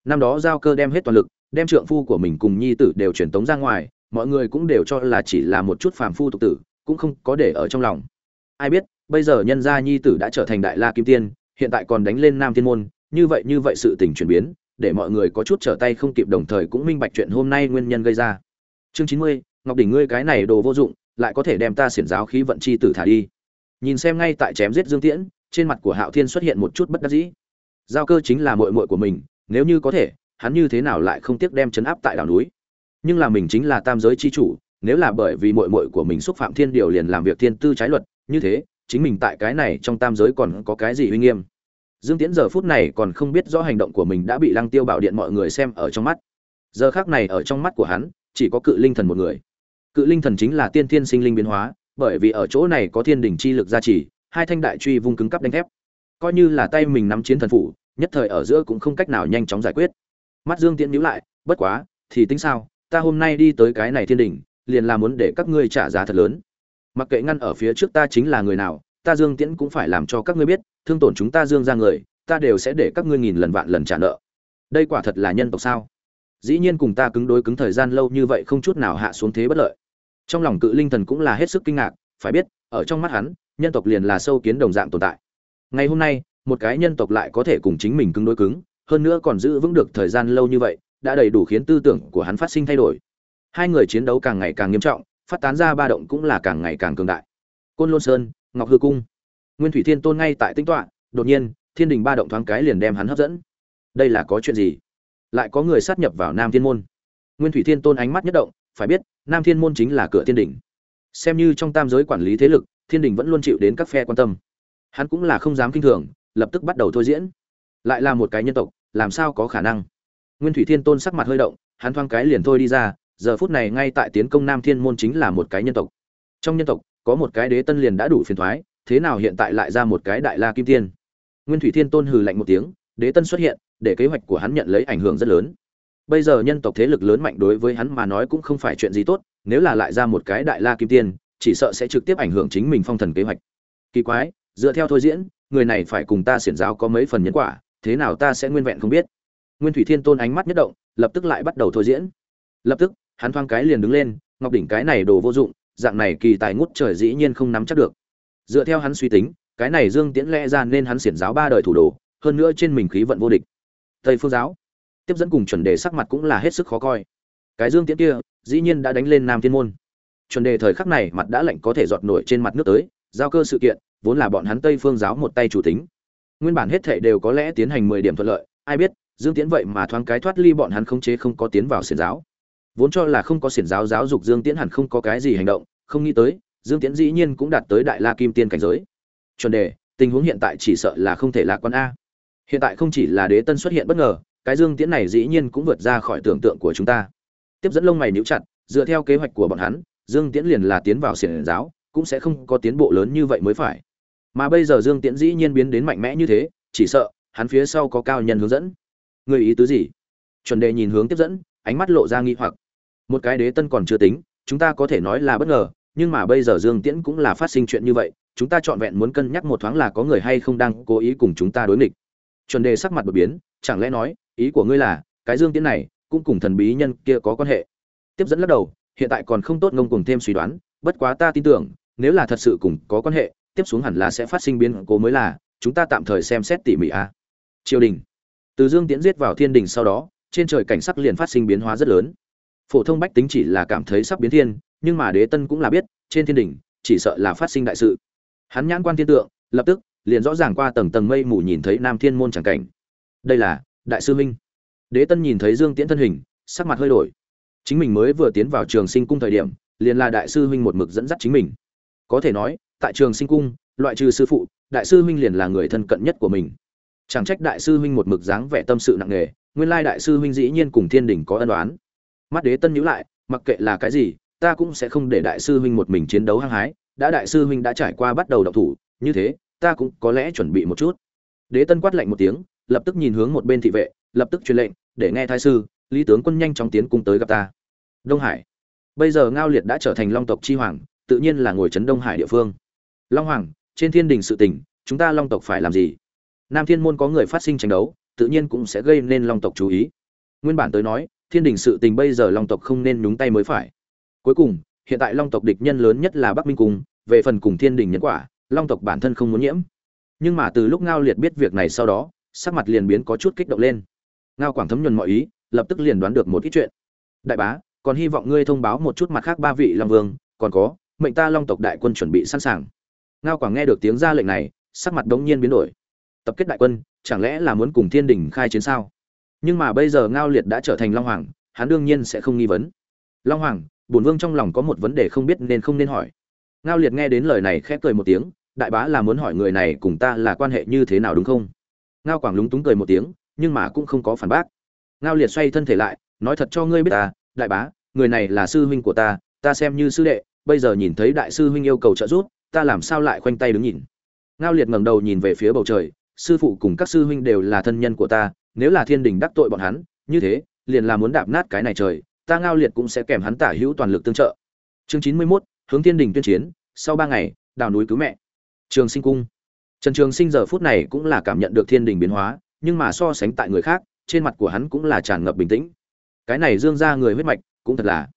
Speaker 1: Năm đó giao cơ đem hết toàn lực đem trượng phu của mình cùng nhi tử đều truyền tống ra ngoài, mọi người cũng đều cho là chỉ là một chút phàm phu tục tử, cũng không có để ở trong lòng. Ai biết, bây giờ nhân gia nhi tử đã trở thành đại la kim tiên, hiện tại còn đánh lên nam thiên môn, như vậy như vậy sự tình chuyển biến, để mọi người có chút trở tay không kịp đồng thời cũng minh bạch chuyện hôm nay nguyên nhân gây ra. Chương chín mươi, ngọc đỉnh ngươi cái này đồ vô dụng, lại có thể đem ta xiển giáo khí vận chi tử thả đi. Nhìn xem ngay tại chém giết dương tiễn, trên mặt của hạo thiên xuất hiện một chút bất đắc dĩ. Giao cơ chính là muội muội của mình, nếu như có thể hắn như thế nào lại không tiếc đem chấn áp tại đảo núi? Nhưng là mình chính là tam giới chi chủ, nếu là bởi vì mội mội của mình xúc phạm thiên điều liền làm việc thiên tư trái luật, như thế, chính mình tại cái này trong tam giới còn có cái gì uy nghiêm? Dương tiễn giờ phút này còn không biết rõ hành động của mình đã bị lăng tiêu bảo điện mọi người xem ở trong mắt. Giờ khác này ở trong mắt của hắn, chỉ có cự linh thần một người. Cự linh thần chính là tiên thiên sinh linh biến hóa, bởi vì ở chỗ này có thiên đình chi lực gia trì, hai thanh đại truy vung cứng cắp đánh thép. Coi như là tay mình nắm chiến thần phủ, nhất thời ở giữa cũng không cách nào nhanh chóng giải quyết mắt dương tiễn nhíu lại, bất quá, thì tính sao? Ta hôm nay đi tới cái này thiên đình liền là muốn để các ngươi trả giá thật lớn. Mặc kệ ngăn ở phía trước ta chính là người nào, ta dương tiễn cũng phải làm cho các ngươi biết, thương tổn chúng ta dương ra người, ta đều sẽ để các ngươi nghìn lần vạn lần trả nợ. Đây quả thật là nhân tộc sao? Dĩ nhiên cùng ta cứng đối cứng thời gian lâu như vậy không chút nào hạ xuống thế bất lợi. Trong lòng cự linh thần cũng là hết sức kinh ngạc, phải biết, ở trong mắt hắn, nhân tộc liền là sâu kiến đồng dạng tồn tại. Ngày hôm nay, một cái nhân tộc lại có thể cùng chính mình cứng đối cứng hơn nữa còn giữ vững được thời gian lâu như vậy, đã đầy đủ khiến tư tưởng của hắn phát sinh thay đổi. Hai người chiến đấu càng ngày càng nghiêm trọng, phát tán ra ba động cũng là càng ngày càng cường đại. Côn lôn sơn, ngọc hư cung. Nguyên thủy thiên tôn ngay tại tinh tọa, đột nhiên, thiên đình ba động thoáng cái liền đem hắn hấp dẫn. Đây là có chuyện gì? Lại có người sát nhập vào nam thiên môn. Nguyên thủy thiên tôn ánh mắt nhất động, phải biết, nam thiên môn chính là cửa thiên đình. Xem như trong tam giới quản lý thế lực, thiên đình vẫn luôn chịu đến các phe quan tâm. Hắn cũng là không dám kinh thường, lập tức bắt đầu thôi diễn. Lại là một cái nhân tộc làm sao có khả năng? Nguyên thủy thiên tôn sắc mặt hơi động, hắn thoáng cái liền thôi đi ra, giờ phút này ngay tại tiến công nam thiên môn chính là một cái nhân tộc. Trong nhân tộc, có một cái đế tân liền đã đủ phiền thoái, thế nào hiện tại lại ra một cái đại la kim tiên? Nguyên thủy thiên tôn hừ lạnh một tiếng, đế tân xuất hiện, để kế hoạch của hắn nhận lấy ảnh hưởng rất lớn. Bây giờ nhân tộc thế lực lớn mạnh đối với hắn mà nói cũng không phải chuyện gì tốt, nếu là lại ra một cái đại la kim tiên, chỉ sợ sẽ trực tiếp ảnh hưởng chính mình phong thần kế hoạch. Kỳ quái, dựa theo thôi diễn, người này phải cùng ta xiển giáo có mấy phần nhân quả thế nào ta sẽ nguyên vẹn không biết. Nguyên thủy thiên tôn ánh mắt nhất động, lập tức lại bắt đầu thôi diễn. Lập tức, hắn thoáng cái liền đứng lên, ngọc đỉnh cái này đồ vô dụng, dạng này kỳ tài ngút trời dĩ nhiên không nắm chắc được. Dựa theo hắn suy tính, cái này dương tiễn lẽ ra nên hắn xiển giáo ba đời thủ đồ, hơn nữa trên mình khí vận vô địch. Tây phương giáo, tiếp dẫn cùng chuẩn đề sắc mặt cũng là hết sức khó coi. Cái dương tiễn kia, dĩ nhiên đã đánh lên nam thiên môn. Chuẩn đề thời khắc này mặt đã lạnh có thể giọt nổi trên mặt nước tới, giao cơ sự kiện, vốn là bọn hắn tây phương giáo một tay chủ tính nguyên bản hết thệ đều có lẽ tiến hành mười điểm thuận lợi, ai biết, dương tiễn vậy mà thoáng cái thoát ly bọn hắn khống chế không có tiến vào xiển giáo. Vốn cho là không có xiển giáo giáo dục dương tiễn hẳn không có cái gì hành động, không nghĩ tới, dương tiễn dĩ nhiên cũng đạt tới đại la kim tiên cảnh giới. Chuẩn đề, tình huống hiện tại chỉ sợ là không thể lạc quan a. Hiện tại không chỉ là đế tân xuất hiện bất ngờ, cái dương tiễn này dĩ nhiên cũng vượt ra khỏi tưởng tượng của chúng ta. Tiếp dẫn lông mày nhíu chặt, dựa theo kế hoạch của bọn hắn, dương tiễn liền là tiến vào xiển giáo, cũng sẽ không có tiến bộ lớn như vậy mới phải mà bây giờ dương tiễn dĩ nhiên biến đến mạnh mẽ như thế, chỉ sợ, hắn phía sau có cao nhân hướng dẫn. Người ý tứ gì? Chuẩn đề nhìn hướng tiếp dẫn, ánh mắt lộ ra nghi hoặc. Một cái đế tân còn chưa tính, chúng ta có thể nói là bất ngờ, nhưng mà bây giờ dương tiễn cũng là phát sinh chuyện như vậy, chúng ta trọn vẹn muốn cân nhắc một thoáng là có người hay không đang cố ý cùng chúng ta đối nghịch. Chuẩn đề sắc mặt đột biến, chẳng lẽ nói, ý của ngươi là, cái dương tiễn này, cũng cùng thần bí nhân kia có quan hệ? Tiếp dẫn lắc đầu, hiện tại còn không tốt ngông cùng thêm suy đoán, bất quá ta tin tưởng, nếu là thật sự cùng có quan hệ tiếp xuống hẳn là sẽ phát sinh biến cố mới là, chúng ta tạm thời xem xét tỉ mỉ a. Triều đình. Từ dương tiễn giết vào thiên đình sau đó, trên trời cảnh sắc liền phát sinh biến hóa rất lớn. Phổ thông bách tính chỉ là cảm thấy sắp biến thiên, nhưng mà đế tân cũng là biết, trên thiên đình, chỉ sợ là phát sinh đại sự. Hắn nhãn quan thiên tượng, lập tức, liền rõ ràng qua tầng tầng mây mù nhìn thấy nam thiên môn chẳng cảnh. Đây là, đại sư minh. Đế tân nhìn thấy dương tiễn thân hình, sắc mặt hơi đổi. Chính mình mới vừa tiến vào trường sinh cung thời điểm, liền là đại sư huynh một mực dẫn dắt chính mình. Có thể nói tại trường sinh cung, loại trừ sư phụ, đại sư huynh liền là người thân cận nhất của mình. Chẳng trách đại sư huynh một mực dáng vẻ tâm sự nặng nề, nguyên lai đại sư huynh dĩ nhiên cùng thiên đình có ân đoán mắt đế tân nhíu lại, mặc kệ là cái gì, ta cũng sẽ không để đại sư huynh một mình chiến đấu hăng hái, đã đại sư huynh đã trải qua bắt đầu động thủ, như thế, ta cũng có lẽ chuẩn bị một chút. Đế tân quát lạnh một tiếng, lập tức nhìn hướng một bên thị vệ, lập tức truyền lệnh, để nghe thái sư, lý tướng quân nhanh chóng tiến cung tới gặp ta. Đông hải. Bây giờ ngao liệt đã trở thành long tộc chi hoàng, tự nhiên là ngồi trấn đông hải địa phương long hoàng, trên thiên đình sự tình, chúng ta long tộc phải làm gì? Nam thiên môn có người phát sinh tranh đấu, tự nhiên cũng sẽ gây nên long tộc chú ý. Nguyên bản tới nói, thiên đình sự tình bây giờ long tộc không nên nhúng tay mới phải. Cuối cùng, hiện tại long tộc địch nhân lớn nhất là bắc minh cung, về phần cùng thiên đình nhân quả, long tộc bản thân không muốn nhiễm. Nhưng mà từ lúc ngao liệt biết việc này sau đó, sắc mặt liền biến có chút kích động lên. Ngao quảng thấm nhuần mọi ý, lập tức liền đoán được một ít chuyện. Đại bá, còn hy vọng ngươi thông báo một chút mặt khác ba vị long vương, còn có, mệnh ta long tộc đại quân chuẩn bị sẵn sàng ngao quảng nghe được tiếng ra lệnh này, sắc mặt đống nhiên biến đổi. Tập kết đại quân, chẳng lẽ là muốn cùng thiên đình khai chiến sao? Nhưng mà bây giờ ngao liệt đã trở thành long hoàng, hắn đương nhiên sẽ không nghi vấn. Long hoàng, bổn vương trong lòng có một vấn đề không biết nên không nên hỏi. Ngao liệt nghe đến lời này khẽ cười một tiếng, đại bá là muốn hỏi người này cùng ta là quan hệ như thế nào đúng không? Ngao quảng lúng túng cười một tiếng, nhưng mà cũng không có phản bác. Ngao liệt xoay thân thể lại, nói thật cho ngươi biết ta, đại bá, người này là sư huynh của ta ta xem như sư đệ, bây giờ nhìn thấy đại sư huynh yêu cầu trợ giúp ta làm sao lại khoanh tay đứng nhìn? Ngao liệt ngẩng đầu nhìn về phía bầu trời sư phụ cùng các sư huynh đều là thân nhân của ta nếu là thiên đình đắc tội bọn hắn như thế liền là muốn đạp nát cái này trời ta ngao liệt cũng sẽ kèm hắn tả hữu toàn lực tương trợ. Chương chín mươi 91, hướng thiên đình tuyên chiến sau ba ngày đào núi cứu mẹ. Trường sinh cung. Trần trường sinh giờ phút này cũng là cảm nhận được thiên đình biến hóa nhưng mà so sánh tại người khác trên mặt của hắn cũng là tràn ngập bình tĩnh. Cái này dương ra người huyết mạch cũng thật là.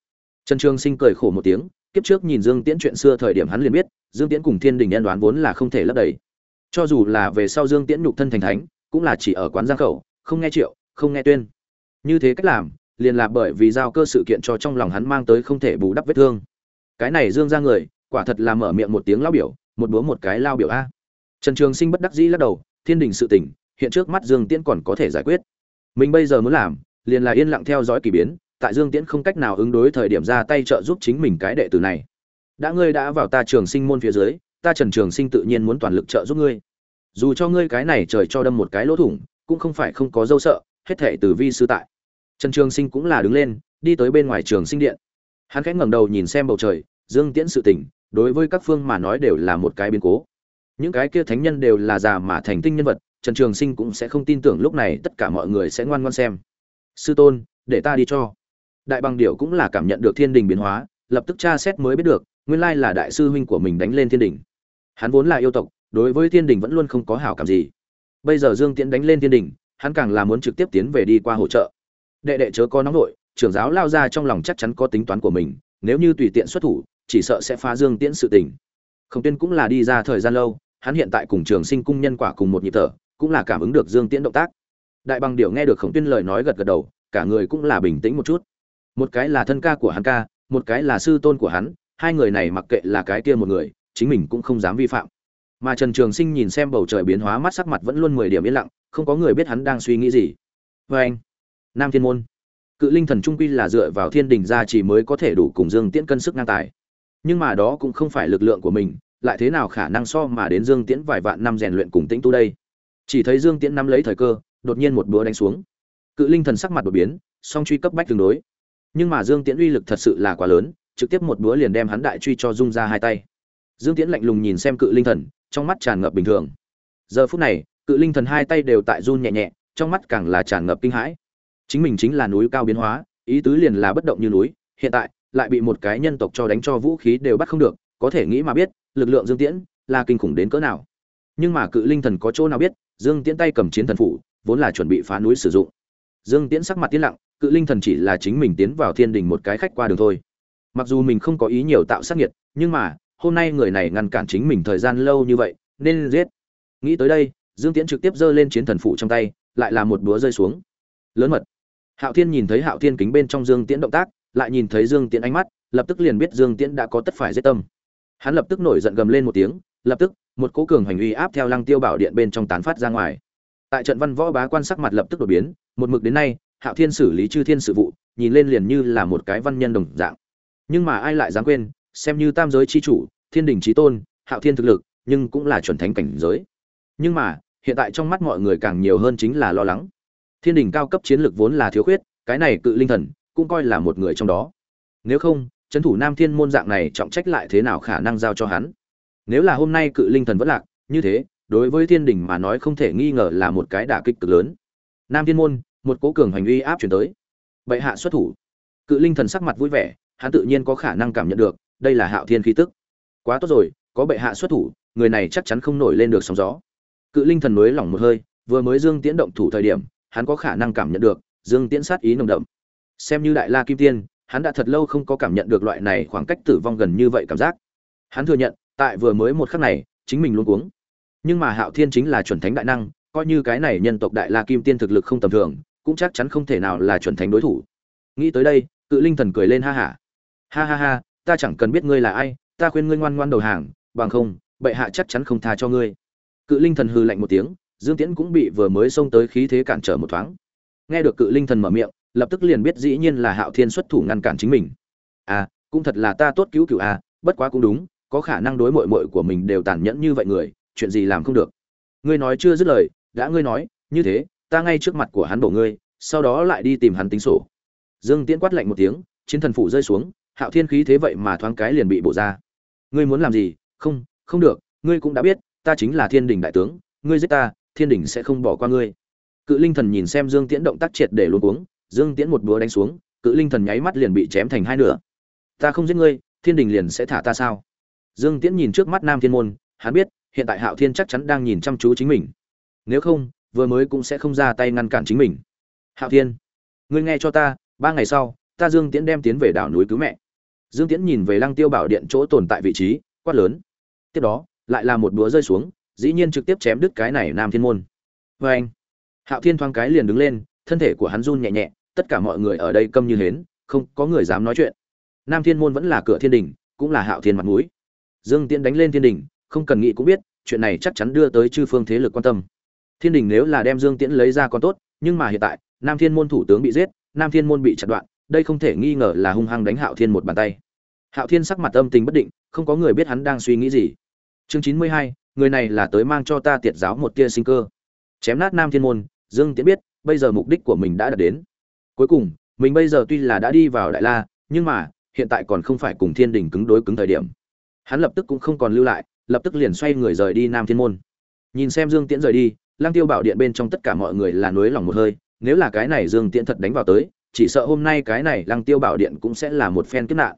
Speaker 1: Trần trường sinh cười khổ một tiếng kiếp trước nhìn dương tiễn chuyện xưa thời điểm hắn liền biết dương tiễn cùng thiên đình nhân đoán vốn là không thể lấp đầy. Cho dù là về sau dương tiễn nhục thân thành thánh, cũng là chỉ ở quán giang khẩu, không nghe triệu, không nghe tuyên. Như thế cách làm, liền là bởi vì giao cơ sự kiện cho trong lòng hắn mang tới không thể bù đắp vết thương. Cái này dương ra người, quả thật là mở miệng một tiếng lao biểu, một búa một cái lao biểu a. Trần trường sinh bất đắc dĩ lắc đầu, thiên đình sự tỉnh hiện trước mắt dương tiễn còn có thể giải quyết. Mình bây giờ muốn làm, liền là yên lặng theo dõi kỳ biến, tại dương tiễn không cách nào ứng đối thời điểm ra tay trợ giúp chính mình cái đệ tử này đã ngươi đã vào ta trường sinh môn phía dưới, ta trần trường sinh tự nhiên muốn toàn lực trợ giúp ngươi. Dù cho ngươi cái này trời cho đâm một cái lỗ thủng, cũng không phải không có dâu sợ, hết thệ từ vi sư tại. Trần trường sinh cũng là đứng lên, đi tới bên ngoài trường sinh điện. Hắn khẽ ngẩng đầu nhìn xem bầu trời, dương tiễn sự tình, đối với các phương mà nói đều là một cái biến cố. Những cái kia thánh nhân đều là già mà thành tinh nhân vật, trần trường sinh cũng sẽ không tin tưởng lúc này tất cả mọi người sẽ ngoan ngoan xem. Sư tôn, để ta đi cho. Đại bằng điệu cũng là cảm nhận được thiên đình biến hóa, lập tức tra xét mới biết được nguyên lai là đại sư huynh của mình đánh lên thiên đình. Hắn vốn là yêu tộc, đối với thiên đình vẫn luôn không có hảo cảm gì. Bây giờ dương tiễn đánh lên thiên đình, hắn càng là muốn trực tiếp tiến về đi qua hỗ trợ. Đệ đệ chớ có nóng nội, trưởng giáo lao ra trong lòng chắc chắn có tính toán của mình, nếu như tùy tiện xuất thủ, chỉ sợ sẽ phá dương tiễn sự tình. Khổng tuyên cũng là đi ra thời gian lâu, hắn hiện tại cùng trường sinh cung nhân quả cùng một nhịp thở, cũng là cảm ứng được dương tiễn động tác. Đại bằng điệu nghe được khổng tuyên lời nói gật gật đầu, cả người cũng là bình tĩnh một chút. Một cái là thân ca của hắn ca, một cái là sư tôn của hắn hai người này mặc kệ là cái kia một người, chính mình cũng không dám vi phạm. Mà trần trường sinh nhìn xem bầu trời biến hóa mắt sắc mặt vẫn luôn mười điểm yên lặng, không có người biết hắn đang suy nghĩ gì. Vê anh, nam thiên môn. Cự linh thần trung quy là dựa vào thiên đình Gia chỉ mới có thể đủ cùng dương tiễn cân sức ngang tài. Nhưng mà đó cũng không phải lực lượng của mình, lại thế nào khả năng so mà đến dương tiễn vài vạn năm rèn luyện cùng tĩnh tu đây? Chỉ thấy dương tiễn nắm lấy thời cơ, đột nhiên một búa đánh xuống. Cự linh thần sắc mặt đột biến, song truy cấp bách tương đối. Nhưng mà dương tiễn uy lực thật sự là quá lớn trực tiếp một búa liền đem hắn đại truy cho dung ra hai tay. Dương tiễn lạnh lùng nhìn xem cự linh thần, trong mắt tràn ngập bình thường. Giờ phút này, cự linh thần hai tay đều tại run nhẹ nhẹ, trong mắt càng là tràn ngập kinh hãi. Chính mình chính là núi cao biến hóa, ý tứ liền là bất động như núi, hiện tại, lại bị một cái nhân tộc cho đánh cho vũ khí đều bắt không được, có thể nghĩ mà biết, lực lượng dương tiễn là kinh khủng đến cỡ nào. Nhưng mà cự linh thần có chỗ nào biết, dương tiễn tay cầm chiến thần phủ, vốn là chuẩn bị phá núi sử dụng. Dương tiễn sắc mặt tiến lặng, cự linh thần chỉ là chính mình tiến vào thiên đình một cái khách qua đường thôi mặc dù mình không có ý nhiều tạo sát nhiệt nhưng mà, hôm nay người này ngăn cản chính mình thời gian lâu như vậy, nên giết. Nghĩ tới đây, dương tiễn trực tiếp giơ lên chiến thần phụ trong tay, lại là một búa rơi xuống. Lớn mật. Hạo thiên nhìn thấy hạo thiên kính bên trong dương tiễn động tác, lại nhìn thấy dương tiễn ánh mắt, lập tức liền biết dương tiễn đã có tất phải giết tâm. Hắn lập tức nổi giận gầm lên một tiếng, lập tức, một cỗ cường hành uy áp theo lăng tiêu bảo điện bên trong tán phát ra ngoài. Tại trận văn võ bá quan sắc mặt lập tức đột biến, một mực đến nay, hạo thiên xử lý chư thiên sự vụ, nhìn lên liền như là một cái văn nhân đồng dạng nhưng mà ai lại dám quên, xem như tam giới chi chủ, thiên đình trí tôn, hạo thiên thực lực, nhưng cũng là chuẩn thánh cảnh giới. Nhưng mà, hiện tại trong mắt mọi người càng nhiều hơn chính là lo lắng. Thiên đình cao cấp chiến lược vốn là thiếu khuyết, cái này cự linh thần, cũng coi là một người trong đó. Nếu không, trấn thủ nam thiên môn dạng này trọng trách lại thế nào khả năng giao cho hắn? Nếu là hôm nay cự linh thần vẫn lạc, như thế, đối với thiên đình mà nói không thể nghi ngờ là một cái đả kích cực lớn. Nam thiên môn, một cố cường hành uy áp chuyển tới. Bệ hạ xuất thủ. Cự linh thần sắc mặt vui vẻ hắn tự nhiên có khả năng cảm nhận được, đây là hạo thiên khí tức. Quá tốt rồi, có bệ hạ xuất thủ, người này chắc chắn không nổi lên được sóng gió. Cự linh thần nối lỏng một hơi, vừa mới dương tiễn động thủ thời điểm, hắn có khả năng cảm nhận được, dương tiễn sát ý nồng đậm. Xem như đại la kim tiên, hắn đã thật lâu không có cảm nhận được loại này khoảng cách tử vong gần như vậy cảm giác. Hắn thừa nhận, tại vừa mới một khắc này, chính mình luôn cuống. Nhưng mà hạo thiên chính là chuẩn thánh đại năng, coi như cái này nhân tộc đại la kim tiên thực lực không tầm thường, cũng chắc chắn không thể nào là chuẩn thánh đối thủ. Nghĩ tới đây, cự linh thần cười lên ha hả ha. ha ha, ta chẳng cần biết ngươi là ai, ta khuyên ngươi ngoan ngoan đầu hàng, bằng không, bệ hạ chắc chắn không tha cho ngươi. Cự linh thần hư lạnh một tiếng, dương tiễn cũng bị vừa mới xông tới khí thế cản trở một thoáng. Nghe được cự linh thần mở miệng, lập tức liền biết dĩ nhiên là hạo thiên xuất thủ ngăn cản chính mình. À cũng thật là ta tốt cứu cựu à bất quá cũng đúng, có khả năng đối mội mội của mình đều tàn nhẫn như vậy người, chuyện gì làm không được. Ngươi nói chưa dứt lời, đã ngươi nói, như thế, ta ngay trước mặt của hắn bổ ngươi, sau đó lại đi tìm hắn tính sổ. Dương tiễn quát lạnh một tiếng, chiến thần phủ rơi xuống hạo thiên khí thế vậy mà thoáng cái liền bị bổ ra. Ngươi muốn làm gì? Không không được, ngươi cũng đã biết, ta chính là thiên đình đại tướng, ngươi giết ta, thiên đình sẽ không bỏ qua ngươi. Cự linh thần nhìn xem dương tiễn động tác triệt để luôn cuống, dương tiễn một búa đánh xuống, cự linh thần nháy mắt liền bị chém thành hai nửa. Ta không giết ngươi, thiên đình liền sẽ thả ta sao? Dương tiễn nhìn trước mắt nam thiên môn, hắn biết, hiện tại hạo thiên chắc chắn đang nhìn chăm chú chính mình. Nếu không, vừa mới cũng sẽ không ra tay ngăn cản chính mình. Hạo thiên, ngươi nghe cho ta, ba ngày sau, ta dương tiễn đem tiến về đảo núi cứu mẹ dương tiễn nhìn về lăng tiêu bảo điện chỗ tồn tại vị trí, quát lớn. Tiếp đó, lại là một búa rơi xuống, dĩ nhiên trực tiếp chém đứt cái này nam thiên môn. Vê anh hạo thiên thoáng cái liền đứng lên, thân thể của hắn run nhẹ nhẹ, tất cả mọi người ở đây câm như hến, không có người dám nói chuyện. Nam thiên môn vẫn là cửa thiên đình, cũng là hạo thiên mặt mũi. Dương tiễn đánh lên thiên đình, không cần nghĩ cũng biết, chuyện này chắc chắn đưa tới chư phương thế lực quan tâm. Thiên đình nếu là đem dương tiễn lấy ra còn tốt, nhưng mà hiện tại, nam thiên môn thủ tướng bị giết, nam thiên môn bị chặt đoạn đây không thể nghi ngờ là hung hăng đánh hạo thiên một bàn tay. Hạo thiên sắc mặt âm tình bất định, không có người biết hắn đang suy nghĩ gì. Chương chín mươi hai, người này là tới mang cho ta tiệt giáo một tia sinh cơ. Chém nát nam thiên môn, dương tiễn biết, bây giờ mục đích của mình đã đạt đến. Cuối cùng, mình bây giờ tuy là đã đi vào đại la, nhưng mà, hiện tại còn không phải cùng thiên đình cứng đối cứng thời điểm. Hắn lập tức cũng không còn lưu lại, lập tức liền xoay người rời đi nam thiên môn. Nhìn xem dương tiễn rời đi lang tiêu bảo điện bên trong tất cả mọi người là nuối lòng một hơi, nếu là cái này dương tiễn thật đánh vào tới chỉ sợ hôm nay cái này lăng tiêu bảo điện cũng sẽ là một phen kiếp nạn.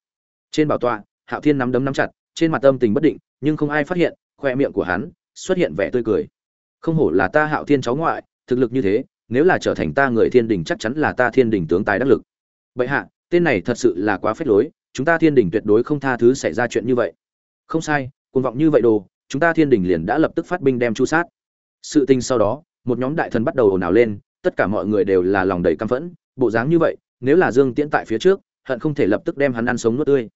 Speaker 1: Trên bảo tọa, hạo thiên nắm đấm nắm chặt, trên mặt âm tình bất định, nhưng không ai phát hiện, khoe miệng của hắn xuất hiện vẻ tươi cười. Không hổ là ta hạo thiên cháu ngoại, thực lực như thế, nếu là trở thành ta người thiên đình chắc chắn là ta thiên đình tướng tài đắc lực. Vậy hạ, tên này thật sự là quá phết lối, chúng ta thiên đình tuyệt đối không tha thứ xảy ra chuyện như vậy. Không sai, cuồng vọng như vậy đồ, chúng ta thiên đình liền đã lập tức phát binh đem chu sát. Sự tình sau đó, một nhóm đại thần bắt đầu ồn ào lên, tất cả mọi người đều là lòng đầy căm phẫn bộ dáng như vậy, nếu là dương tiễn tại phía trước, hận không thể lập tức đem hắn ăn sống nuốt tươi.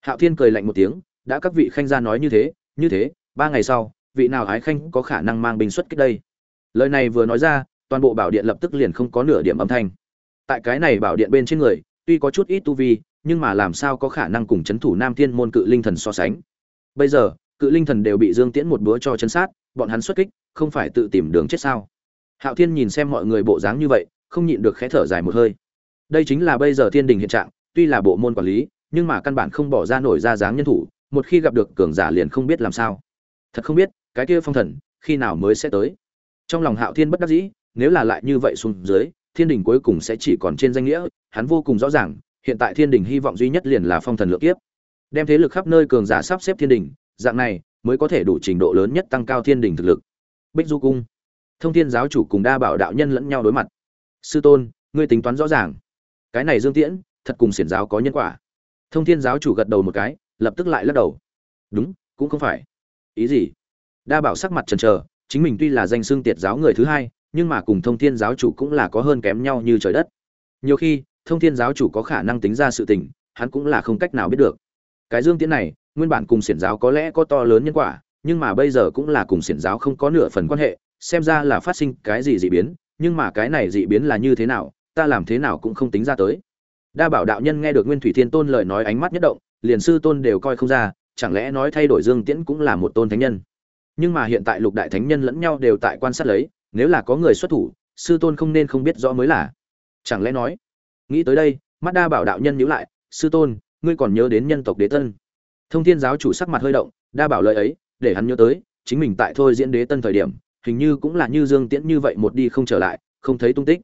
Speaker 1: Hạo thiên cười lạnh một tiếng, đã các vị khanh gia nói như thế như thế, ba ngày sau, vị nào ái khanh có khả năng mang binh xuất kích đây? Lời này vừa nói ra, toàn bộ bảo điện lập tức liền không có nửa điểm âm thanh. Tại cái này bảo điện bên trên người, tuy có chút ít tu vi, nhưng mà làm sao có khả năng cùng chấn thủ nam thiên môn cự linh thần so sánh? Bây giờ, cự linh thần đều bị dương tiễn một búa cho chấn sát, bọn hắn xuất kích, không phải tự tìm đường chết sao? Hạo thiên nhìn xem mọi người bộ dáng như vậy không nhịn được khẽ thở dài một hơi. Đây chính là bây giờ thiên đình hiện trạng, tuy là bộ môn quản lý, nhưng mà căn bản không bỏ ra nổi ra dáng nhân thủ, một khi gặp được cường giả liền không biết làm sao. Thật không biết, cái kia phong thần, khi nào mới sẽ tới? Trong lòng hạo thiên bất đắc dĩ, nếu là lại như vậy xuống dưới, thiên đình cuối cùng sẽ chỉ còn trên danh nghĩa, hắn vô cùng rõ ràng, hiện tại thiên đình hy vọng duy nhất liền là phong thần lượng kiếp. Đem thế lực khắp nơi cường giả sắp xếp thiên đình, dạng này mới có thể đủ trình độ lớn nhất tăng cao thiên đình thực lực. Bích du cung, thông thiên giáo chủ cùng đa bảo đạo nhân lẫn nhau đối mặt sư tôn, ngươi tính toán rõ ràng. Cái này dương tiễn, thật cùng xiển giáo có nhân quả. Thông thiên giáo chủ gật đầu một cái, lập tức lại lắc đầu. Đúng, cũng không phải. Ý gì? Đa bảo sắc mặt trần trờ chính mình tuy là danh xưng tiệt giáo người thứ hai, nhưng mà cùng thông thiên giáo chủ cũng là có hơn kém nhau như trời đất. Nhiều khi, thông thiên giáo chủ có khả năng tính ra sự tình, hắn cũng là không cách nào biết được. Cái dương tiễn này, nguyên bản cùng xiển giáo có lẽ có to lớn nhân quả, nhưng mà bây giờ cũng là cùng xiển giáo không có nửa phần quan hệ, xem ra là phát sinh cái gì dị biến nhưng mà cái này dị biến là như thế nào, ta làm thế nào cũng không tính ra tới. Đa bảo đạo nhân nghe được nguyên thủy thiên tôn lời nói ánh mắt nhất động, liền sư tôn đều coi không ra, chẳng lẽ nói thay đổi dương tiễn cũng là một tôn thánh nhân. Nhưng mà hiện tại lục đại thánh nhân lẫn nhau đều tại quan sát lấy, nếu là có người xuất thủ, sư tôn không nên không biết rõ mới là. Chẳng lẽ nói? Nghĩ tới đây, mắt đa bảo đạo nhân nhíu lại, sư tôn, ngươi còn nhớ đến nhân tộc đế tân. Thông thiên giáo chủ sắc mặt hơi động, đa bảo lời ấy, để hắn nhớ tới, chính mình tại thôi diễn đế tân thời điểm hình như cũng là như dương tiễn như vậy một đi không trở lại, không thấy tung tích.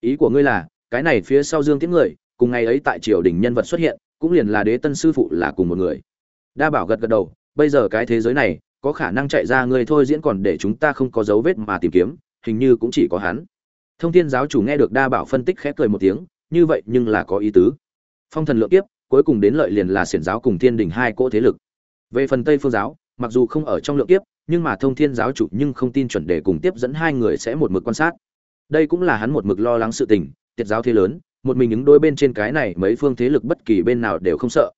Speaker 1: Ý của ngươi là, cái này phía sau dương tiễn người, cùng ngày ấy tại triều đình nhân vật xuất hiện, cũng liền là đế tân sư phụ là cùng một người. Đa bảo gật gật đầu, bây giờ cái thế giới này, có khả năng chạy ra ngươi thôi diễn còn để chúng ta không có dấu vết mà tìm kiếm, hình như cũng chỉ có hắn. Thông thiên giáo chủ nghe được đa bảo phân tích khẽ cười một tiếng, như vậy nhưng là có ý tứ. Phong thần lượng kiếp, cuối cùng đến lợi liền là xiển giáo cùng thiên đình hai cỗ thế lực. Về phần tây phương giáo, mặc dù không ở trong lượng kiếp nhưng mà thông thiên giáo chủ nhưng không tin chuẩn đề cùng tiếp dẫn hai người sẽ một mực quan sát. Đây cũng là hắn một mực lo lắng sự tình, tiệt giáo thế lớn, một mình ứng đôi bên trên cái này mấy phương thế lực bất kỳ bên nào đều không sợ.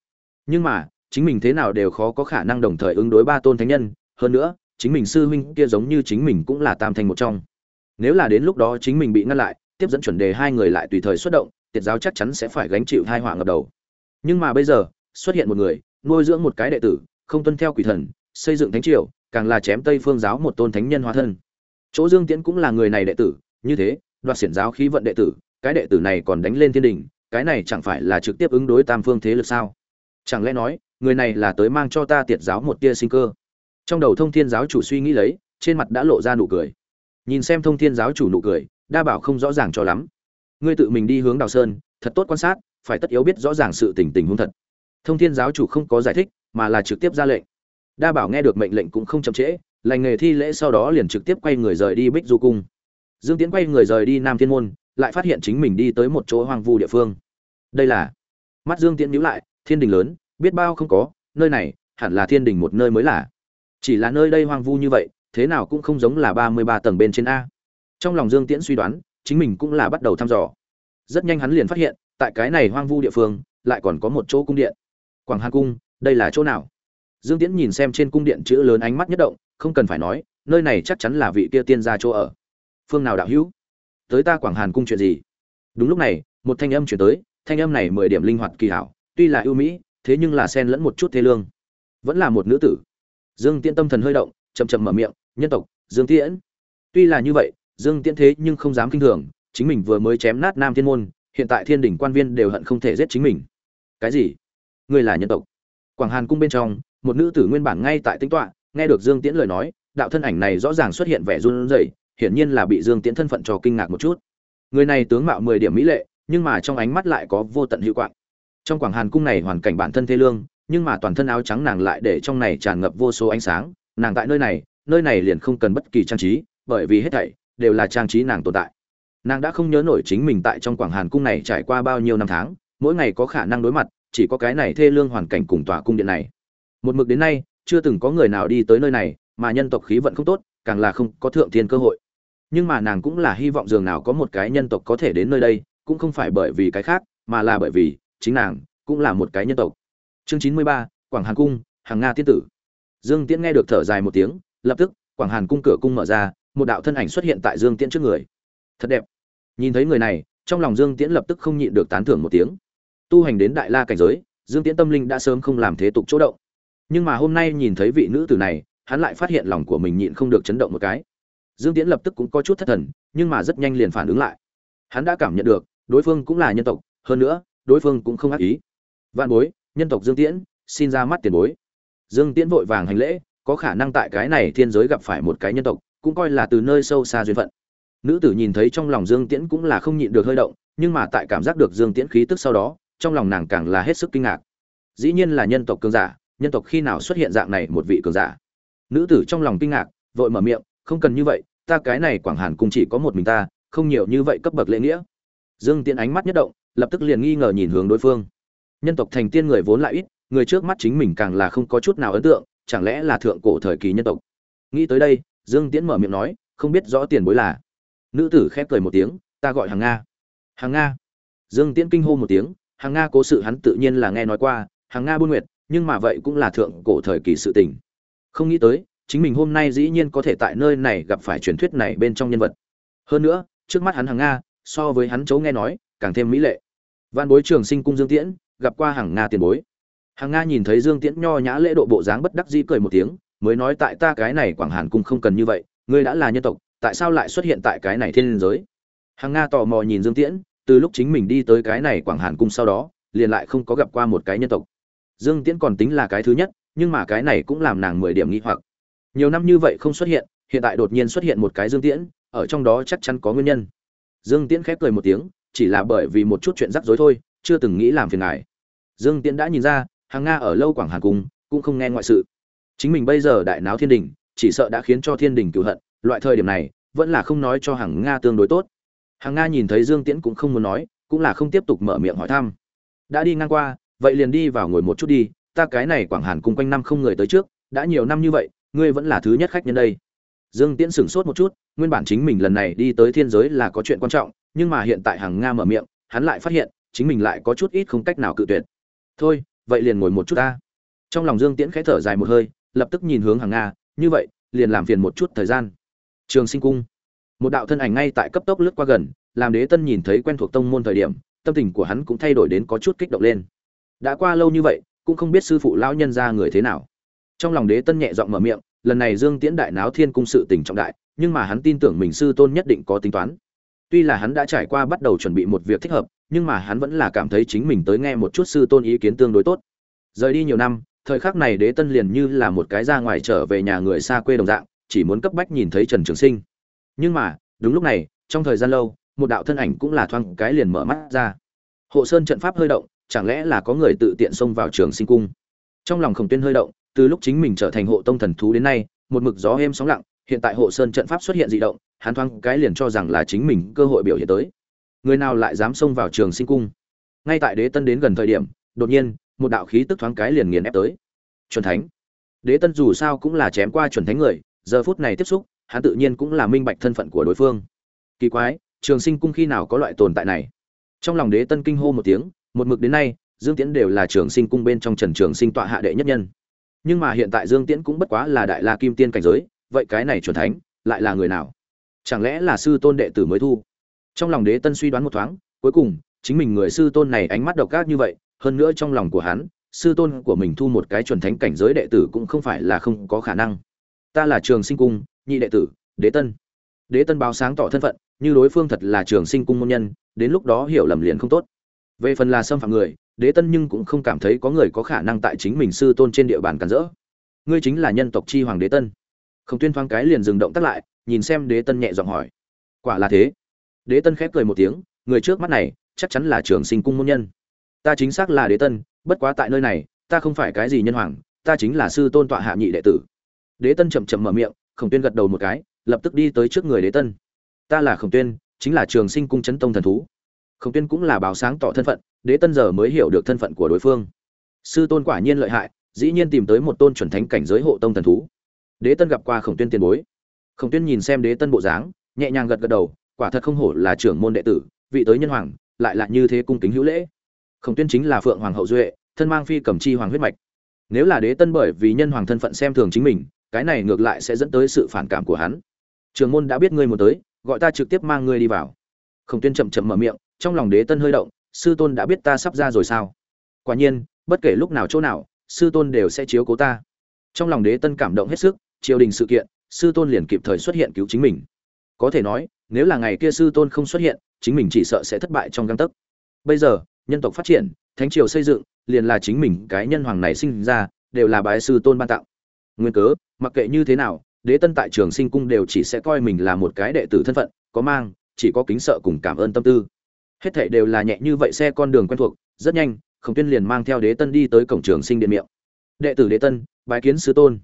Speaker 1: Nhưng mà, chính mình thế nào đều khó có khả năng đồng thời ứng đối ba tôn thánh nhân, hơn nữa, chính mình sư huynh kia giống như chính mình cũng là tam thành một trong. Nếu là đến lúc đó chính mình bị ngăn lại, tiếp dẫn chuẩn đề hai người lại tùy thời xuất động, tiệt giáo chắc chắn sẽ phải gánh chịu hai họa ngập đầu. Nhưng mà bây giờ, xuất hiện một người, nuôi dưỡng một cái đệ tử, không tuân theo quỷ thần, xây dựng thánh triều càng là chém tây phương giáo một tôn thánh nhân hóa thân. Chỗ dương tiễn cũng là người này đệ tử, như thế, đoạt xiển giáo khí vận đệ tử, cái đệ tử này còn đánh lên thiên đình, cái này chẳng phải là trực tiếp ứng đối tam phương thế lực sao? Chẳng lẽ nói, người này là tới mang cho ta tiệt giáo một tia sinh cơ? Trong đầu thông thiên giáo chủ suy nghĩ lấy, trên mặt đã lộ ra nụ cười. Nhìn xem thông thiên giáo chủ nụ cười, đa bảo không rõ ràng cho lắm. Ngươi tự mình đi hướng đào sơn, thật tốt quan sát, phải tất yếu biết rõ ràng sự tình tình huống thật. Thông thiên giáo chủ không có giải thích, mà là trực tiếp ra lệnh đa bảo nghe được mệnh lệnh cũng không chậm trễ, lành nghề thi lễ sau đó liền trực tiếp quay người rời đi bích du cung. Dương tiến quay người rời đi nam thiên môn, lại phát hiện chính mình đi tới một chỗ hoang vu địa phương. Đây là mắt dương tiễn nhíu lại, thiên đình lớn, biết bao không có, nơi này hẳn là thiên đình một nơi mới là. Chỉ là nơi đây hoang vu như vậy, thế nào cũng không giống là ba mươi ba tầng bên trên a. Trong lòng dương tiễn suy đoán, chính mình cũng là bắt đầu thăm dò. Rất nhanh hắn liền phát hiện, tại cái này hoang vu địa phương, lại còn có một chỗ cung điện. Quảng hà cung, đây là chỗ nào? Dương tiễn nhìn xem trên cung điện chữ lớn ánh mắt nhất động, không cần phải nói, nơi này chắc chắn là vị kia tiên gia chỗ ở. Phương nào đạo hữu? Tới ta quảng hàn cung chuyện gì? Đúng lúc này, một thanh âm truyền tới, thanh âm này mười điểm linh hoạt kỳ hảo, tuy là ưu mỹ, thế nhưng là xen lẫn một chút thế lương. Vẫn là một nữ tử. Dương tiễn tâm thần hơi động, chậm chậm mở miệng, nhân tộc, dương tiễn. Tuy là như vậy, dương tiễn thế nhưng không dám kinh thường, chính mình vừa mới chém nát nam thiên môn, hiện tại thiên đỉnh quan viên đều hận không thể giết chính mình. Cái gì? Ngươi là nhân tộc? Quảng hàn cung bên trong một nữ tử nguyên bản ngay tại tính tọa, nghe được dương tiễn lời nói, đạo thân ảnh này rõ ràng xuất hiện vẻ run rẩy, hiển nhiên là bị dương tiễn thân phận cho kinh ngạc một chút. Người này tướng mạo mười điểm mỹ lệ, nhưng mà trong ánh mắt lại có vô tận hữu quạng. Trong quảng hàn cung này hoàn cảnh bản thân thê lương, nhưng mà toàn thân áo trắng nàng lại để trong này tràn ngập vô số ánh sáng, nàng tại nơi này nơi này liền không cần bất kỳ trang trí, bởi vì hết thảy đều là trang trí nàng tồn tại. Nàng đã không nhớ nổi chính mình tại trong quảng hàn cung này trải qua bao nhiêu năm tháng, mỗi ngày có khả năng đối mặt, chỉ có cái này thê lương hoàn cảnh cùng tòa cung điện này một mực đến nay, chưa từng có người nào đi tới nơi này, mà nhân tộc khí vận không tốt, càng là không có thượng thiên cơ hội. Nhưng mà nàng cũng là hy vọng dường nào có một cái nhân tộc có thể đến nơi đây, cũng không phải bởi vì cái khác, mà là bởi vì chính nàng cũng là một cái nhân tộc. Chương chín mươi ba, quảng hàn cung hàng nga tiên tử. Dương tiễn nghe được thở dài một tiếng, lập tức, quảng hàn cung cửa cung mở ra, một đạo thân ảnh xuất hiện tại dương tiễn trước người. Thật đẹp. Nhìn thấy người này, trong lòng dương tiễn lập tức không nhịn được tán thưởng một tiếng. Tu hành đến đại la cảnh giới, dương tiễn tâm linh đã sớm không làm thế tục chỗ động nhưng mà hôm nay nhìn thấy vị nữ tử này, hắn lại phát hiện lòng của mình nhịn không được chấn động một cái. Dương tiễn lập tức cũng có chút thất thần, nhưng mà rất nhanh liền phản ứng lại. Hắn đã cảm nhận được, đối phương cũng là nhân tộc, hơn nữa, đối phương cũng không ác ý. Vạn bối, nhân tộc dương tiễn, xin ra mắt tiền bối. Dương tiễn vội vàng hành lễ, có khả năng tại cái này thiên giới gặp phải một cái nhân tộc, cũng coi là từ nơi sâu xa duyên phận. Nữ tử nhìn thấy trong lòng dương tiễn cũng là không nhịn được hơi động, nhưng mà tại cảm giác được dương tiễn khí tức sau đó, trong lòng nàng càng là hết sức kinh ngạc. Dĩ nhiên là nhân tộc cường giả nhân tộc khi nào xuất hiện dạng này một vị cường giả? Nữ tử trong lòng kinh ngạc, vội mở miệng, không cần như vậy, ta cái này quảng hàn cung chỉ có một mình ta, không nhiều như vậy cấp bậc lễ nghĩa. Dương tiễn ánh mắt nhất động, lập tức liền nghi ngờ nhìn hướng đối phương. Nhân tộc thành tiên người vốn lại ít, người trước mắt chính mình càng là không có chút nào ấn tượng, chẳng lẽ là thượng cổ thời kỳ nhân tộc? Nghĩ tới đây, dương tiễn mở miệng nói, không biết rõ tiền bối là. Nữ tử khép cười một tiếng, ta gọi hàng nga. Hàng nga. Dương tiễn kinh hô một tiếng, hàng nga cố sự hắn tự nhiên là nghe nói qua, hàng nga buôn nguyệt nhưng mà vậy cũng là thượng cổ thời kỳ sự tình. Không nghĩ tới, chính mình hôm nay dĩ nhiên có thể tại nơi này gặp phải truyền thuyết này bên trong nhân vật. Hơn nữa, trước mắt hắn hàng nga, so với hắn chấu nghe nói, càng thêm mỹ lệ. Văn bối trường sinh cung dương tiễn, gặp qua hàng nga tiền bối. Hàng nga nhìn thấy dương tiễn nho nhã lễ độ bộ dáng bất đắc dĩ cười một tiếng, mới nói tại ta cái này quảng hàn cung không cần như vậy, ngươi đã là nhân tộc, tại sao lại xuất hiện tại cái này thiên giới? Hàng nga tò mò nhìn dương tiễn, từ lúc chính mình đi tới cái này quảng hàn cung sau đó, liền lại không có gặp qua một cái nhân tộc dương tiễn còn tính là cái thứ nhất, nhưng mà cái này cũng làm nàng mười điểm nghi hoặc. Nhiều năm như vậy không xuất hiện hiện tại đột nhiên xuất hiện một cái dương tiễn, ở trong đó chắc chắn có nguyên nhân. Dương tiễn khép cười một tiếng, chỉ là bởi vì một chút chuyện rắc rối thôi, chưa từng nghĩ làm phiền ngài. Dương tiễn đã nhìn ra, hàng nga ở lâu quảng hàn cung cũng không nghe ngoại sự. Chính mình bây giờ đại náo thiên đình, chỉ sợ đã khiến cho thiên đình cửu hận, loại thời điểm này, vẫn là không nói cho hàng nga tương đối tốt. Hàng nga nhìn thấy dương tiễn cũng không muốn nói, cũng là không tiếp tục mở miệng hỏi thăm. Đã đi ngang qua vậy liền đi vào ngồi một chút đi, ta cái này quảng hàn cung quanh năm không người tới trước, đã nhiều năm như vậy, ngươi vẫn là thứ nhất khách nhân đây. Dương tiễn sửng sốt một chút, nguyên bản chính mình lần này đi tới thiên giới là có chuyện quan trọng, nhưng mà hiện tại hàng nga mở miệng, hắn lại phát hiện, chính mình lại có chút ít không cách nào cự tuyệt. Thôi, vậy liền ngồi một chút ta. Trong lòng dương tiễn khẽ thở dài một hơi, lập tức nhìn hướng hàng nga, như vậy, liền làm phiền một chút thời gian. Trường sinh cung. Một đạo thân ảnh ngay tại cấp tốc lướt qua gần, làm đế tân nhìn thấy quen thuộc tông môn thời điểm, tâm tình của hắn cũng thay đổi đến có chút kích động lên đã qua lâu như vậy, cũng không biết sư phụ lão nhân ra người thế nào. Trong lòng đế tân nhẹ giọng mở miệng, lần này dương tiễn đại náo thiên cung sự tình trọng đại, nhưng mà hắn tin tưởng mình sư tôn nhất định có tính toán. Tuy là hắn đã trải qua bắt đầu chuẩn bị một việc thích hợp, nhưng mà hắn vẫn là cảm thấy chính mình tới nghe một chút sư tôn ý kiến tương đối tốt. Rời đi nhiều năm, thời khắc này đế tân liền như là một cái ra ngoài trở về nhà người xa quê đồng dạng, chỉ muốn cấp bách nhìn thấy trần trường sinh. Nhưng mà, đúng lúc này, trong thời gian lâu, một đạo thân ảnh cũng là thoáng cái liền mở mắt ra. Hộ sơn trận pháp hơi động chẳng lẽ là có người tự tiện xông vào trường sinh cung? Trong lòng khổng tuyên hơi động, từ lúc chính mình trở thành hộ tông thần thú đến nay, một mực gió êm sóng lặng, hiện tại hộ sơn trận pháp xuất hiện dị động, hắn thoáng cái liền cho rằng là chính mình cơ hội biểu hiện tới. Người nào lại dám xông vào trường sinh cung? Ngay tại đế tân đến gần thời điểm, đột nhiên, một đạo khí tức thoáng cái liền nghiền ép tới. Chuẩn thánh. Đế tân dù sao cũng là chém qua chuẩn thánh người, giờ phút này tiếp xúc, hắn tự nhiên cũng là minh bạch thân phận của đối phương. Kỳ quái, trường sinh cung khi nào có loại tồn tại này? Trong lòng đế tân kinh hô một tiếng một mực đến nay, dương tiễn đều là trường sinh cung bên trong trần trường sinh tọa hạ đệ nhất nhân. Nhưng mà hiện tại dương tiễn cũng bất quá là đại la kim tiên cảnh giới, vậy cái này chuẩn thánh, lại là người nào? Chẳng lẽ là sư tôn đệ tử mới thu? Trong lòng đế tân suy đoán một thoáng, cuối cùng, chính mình người sư tôn này ánh mắt độc ác như vậy, hơn nữa trong lòng của hắn, sư tôn của mình thu một cái chuẩn thánh cảnh giới đệ tử cũng không phải là không có khả năng. Ta là trường sinh cung, nhị đệ tử, đế tân. Đế tân báo sáng tỏ thân phận, như đối phương thật là trường sinh cung môn nhân, đến lúc đó hiểu lầm liền không tốt về phần là xâm phạm người, đế tân nhưng cũng không cảm thấy có người có khả năng tại chính mình sư tôn trên địa bàn cản rỡ. Ngươi chính là nhân tộc chi hoàng đế tân. Không tuyên thoáng cái liền dừng động tắt lại, nhìn xem đế tân nhẹ giọng hỏi. Quả là thế. Đế tân khép cười một tiếng, người trước mắt này, chắc chắn là trường sinh cung môn nhân. Ta chính xác là đế tân, bất quá tại nơi này, ta không phải cái gì nhân hoàng, ta chính là sư tôn tọa hạ nhị đệ tử. Đế tân chậm chậm mở miệng, khổng tuyên gật đầu một cái, lập tức đi tới trước người đế tân. Ta là khổng tuyên, chính là trường sinh cung chấn tông thần thú khổng tuyên cũng là báo sáng tỏ thân phận, đế tân giờ mới hiểu được thân phận của đối phương. Sư tôn quả nhiên lợi hại, dĩ nhiên tìm tới một tôn chuẩn thánh cảnh giới hộ tông thần thú. Đế tân gặp qua khổng tuyên tiền bối. Khổng tuyên nhìn xem đế tân bộ dáng, nhẹ nhàng gật gật đầu, quả thật không hổ là trưởng môn đệ tử, vị tới nhân hoàng, lại là như thế cung kính hữu lễ. Khổng tuyên chính là phượng hoàng hậu duệ, thân mang phi cầm chi hoàng huyết mạch. Nếu là đế tân bởi vì nhân hoàng thân phận xem thường chính mình, cái này ngược lại sẽ dẫn tới sự phản cảm của hắn. Trường môn đã biết ngươi muốn tới, gọi ta trực tiếp mang ngươi đi vào. Khổng tuyên chậm chậm mở miệng trong lòng đế tân hơi động, sư tôn đã biết ta sắp ra rồi sao? Quả nhiên, bất kể lúc nào chỗ nào, sư tôn đều sẽ chiếu cố ta. Trong lòng đế tân cảm động hết sức, triều đình sự kiện, sư tôn liền kịp thời xuất hiện cứu chính mình. Có thể nói, nếu là ngày kia sư tôn không xuất hiện, chính mình chỉ sợ sẽ thất bại trong găng tấc. Bây giờ, nhân tộc phát triển, thánh triều xây dựng, liền là chính mình cái nhân hoàng này sinh ra, đều là bái sư tôn ban tặng. Nguyên cớ, mặc kệ như thế nào, đế tân tại trường sinh cung đều chỉ sẽ coi mình là một cái đệ tử thân phận, có mang, chỉ có kính sợ cùng cảm ơn tâm tư hết thảy đều là nhẹ như vậy xe con đường quen thuộc rất nhanh khổng tuyên liền mang theo đế tân đi tới cổng trường sinh điện miệng. Đệ tử đế tân bái kiến sư tôn.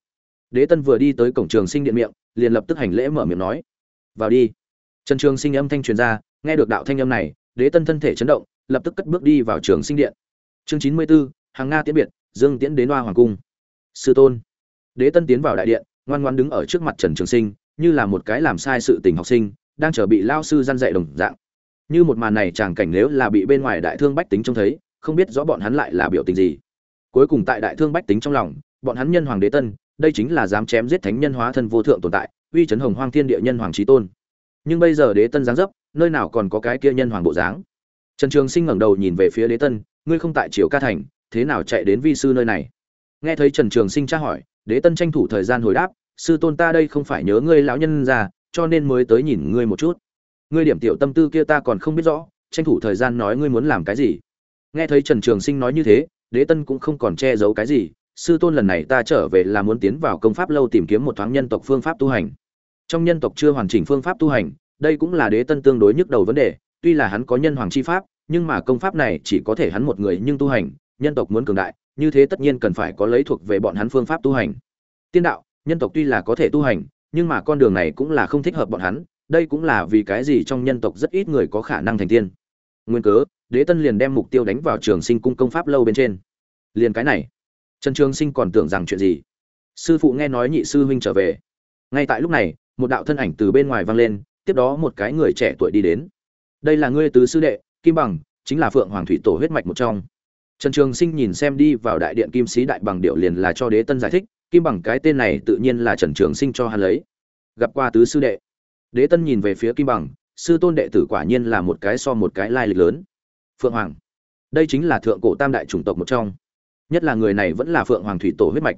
Speaker 1: Đế tân vừa đi tới cổng trường sinh điện miệng liền lập tức hành lễ mở miệng nói vào đi. Trần trường sinh âm thanh truyền ra nghe được đạo thanh âm này đế tân thân thể chấn động lập tức cất bước đi vào trường sinh điện. Chương chín mươi 94, hàng nga tiễn biệt dương tiễn đến hoa hoàng cung. Sư tôn. Đế tân tiến vào đại điện ngoan ngoan đứng ở trước mặt trần trường sinh như là một cái làm sai sự tình học sinh đang chờ bị lao sư gian dạy đồng dạng như một màn này chàng cảnh nếu là bị bên ngoài đại thương bách tính trông thấy, không biết rõ bọn hắn lại là biểu tình gì. Cuối cùng tại đại thương bách tính trong lòng, bọn hắn nhân hoàng đế tân, đây chính là dám chém giết thánh nhân hóa thân vô thượng tồn tại, uy chấn hồng hoang thiên địa nhân hoàng trí tôn. Nhưng bây giờ đế tân giáng dấp, nơi nào còn có cái kia nhân hoàng bộ dáng? Trần trường sinh ngẩng đầu nhìn về phía đế tân, ngươi không tại triều ca thành, thế nào chạy đến vi sư nơi này? Nghe thấy trần trường sinh tra hỏi, đế tân tranh thủ thời gian hồi đáp, sư tôn ta đây không phải nhớ ngươi lão nhân ra, cho nên mới tới nhìn ngươi một chút ngươi điểm tiểu tâm tư kia ta còn không biết rõ, tranh thủ thời gian nói ngươi muốn làm cái gì. Nghe thấy trần trường sinh nói như thế, đế tân cũng không còn che giấu cái gì, sư tôn lần này ta trở về là muốn tiến vào công pháp lâu tìm kiếm một thoáng nhân tộc phương pháp tu hành. Trong nhân tộc chưa hoàn chỉnh phương pháp tu hành, đây cũng là đế tân tương đối nhức đầu vấn đề, tuy là hắn có nhân hoàng chi pháp, nhưng mà công pháp này chỉ có thể hắn một người nhưng tu hành, nhân tộc muốn cường đại, như thế tất nhiên cần phải có lấy thuộc về bọn hắn phương pháp tu hành. Tiên đạo, nhân tộc tuy là có thể tu hành, nhưng mà con đường này cũng là không thích hợp bọn hắn đây cũng là vì cái gì trong nhân tộc rất ít người có khả năng thành tiên. Nguyên cớ, đế tân liền đem mục tiêu đánh vào trường sinh cung công pháp lâu bên trên. Liền cái này. Trần trường sinh còn tưởng rằng chuyện gì? Sư phụ nghe nói nhị sư huynh trở về. Ngay tại lúc này, một đạo thân ảnh từ bên ngoài vang lên, tiếp đó một cái người trẻ tuổi đi đến. Đây là ngươi tứ sư đệ, kim bằng, chính là phượng hoàng thủy tổ huyết mạch một trong. Trần trường sinh nhìn xem đi vào đại điện kim sĩ đại bằng điệu liền là cho đế tân giải thích, kim bằng cái tên này tự nhiên là trần trường sinh cho hắn lấy. Gặp qua tứ sư đệ đế tân nhìn về phía kim bằng, sư tôn đệ tử quả nhiên là một cái so một cái lai lịch lớn. Phượng hoàng, đây chính là thượng cổ tam đại chủng tộc một trong. Nhất là người này vẫn là phượng hoàng thủy tổ huyết mạch.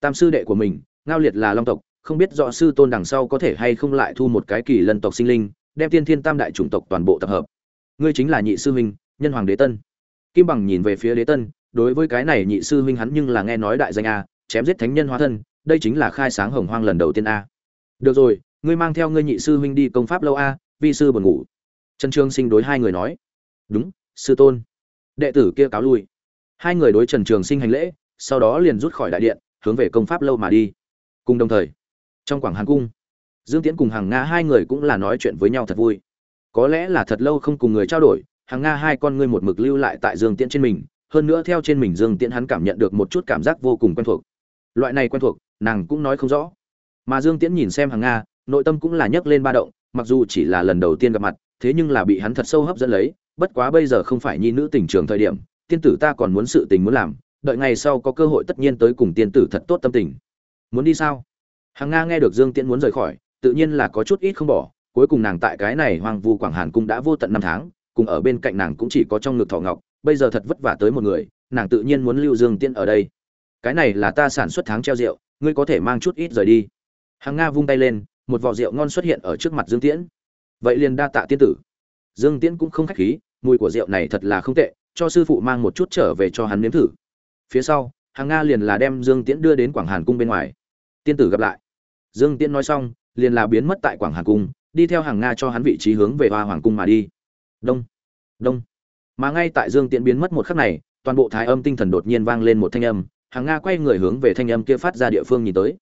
Speaker 1: Tam sư đệ của mình, ngao liệt là long tộc, không biết rõ sư tôn đằng sau có thể hay không lại thu một cái kỳ lân tộc sinh linh, đem tiên thiên tam đại chủng tộc toàn bộ tập hợp. Ngươi chính là nhị sư huynh, nhân hoàng đế tân. Kim bằng nhìn về phía đế tân, đối với cái này nhị sư huynh hắn nhưng là nghe nói đại danh a, chém giết thánh nhân hóa thân, đây chính là khai sáng hồng hoang lần đầu tiên a. Được rồi ngươi mang theo ngươi nhị sư huynh đi công pháp lâu a, vi sư buồn ngủ. Trần trương sinh đối hai người nói. Đúng, sư tôn. Đệ tử kia cáo lui. Hai người đối trần trường sinh hành lễ, sau đó liền rút khỏi đại điện, hướng về công pháp lâu mà đi. Cùng đồng thời, trong quảng hàn cung, dương tiễn cùng hàng nga hai người cũng là nói chuyện với nhau thật vui. Có lẽ là thật lâu không cùng người trao đổi, hàng nga hai con ngươi một mực lưu lại tại dương tiễn trên mình, hơn nữa theo trên mình dương tiễn hắn cảm nhận được một chút cảm giác vô cùng quen thuộc. Loại này quen thuộc, nàng cũng nói không rõ. Mà dương tiễn nhìn xem hàng nga nội tâm cũng là nhấc lên ba động, mặc dù chỉ là lần đầu tiên gặp mặt, thế nhưng là bị hắn thật sâu hấp dẫn lấy, bất quá bây giờ không phải nhi nữ tình trường thời điểm, tiên tử ta còn muốn sự tình muốn làm, đợi ngày sau có cơ hội tất nhiên tới cùng tiên tử thật tốt tâm tình. Muốn đi sao? Hàng nga nghe được dương tiễn muốn rời khỏi, tự nhiên là có chút ít không bỏ, cuối cùng nàng tại cái này hoang vu quảng hàn cung đã vô tận năm tháng, cùng ở bên cạnh nàng cũng chỉ có trong ngực thọ ngọc, bây giờ thật vất vả tới một người, nàng tự nhiên muốn lưu dương tiễn ở đây. Cái này là ta sản xuất tháng treo rượu, ngươi có thể mang chút ít rời đi. Hàng nga vung tay lên một vỏ rượu ngon xuất hiện ở trước mặt dương tiễn. Vậy liền đa tạ tiên tử. Dương tiễn cũng không khách khí, mùi của rượu này thật là không tệ, cho sư phụ mang một chút trở về cho hắn nếm thử. Phía sau, hàng nga liền là đem dương tiễn đưa đến quảng hàn cung bên ngoài. Tiên tử gặp lại. Dương tiễn nói xong, liền là biến mất tại quảng hàn cung, đi theo hàng nga cho hắn vị trí hướng về hoa hoàng cung mà đi. Đông đông. Mà ngay tại dương tiễn biến mất một khắc này, toàn bộ thái âm tinh thần đột nhiên vang lên một thanh âm. Hàng nga quay người hướng về thanh âm kia phát ra địa phương nhìn tới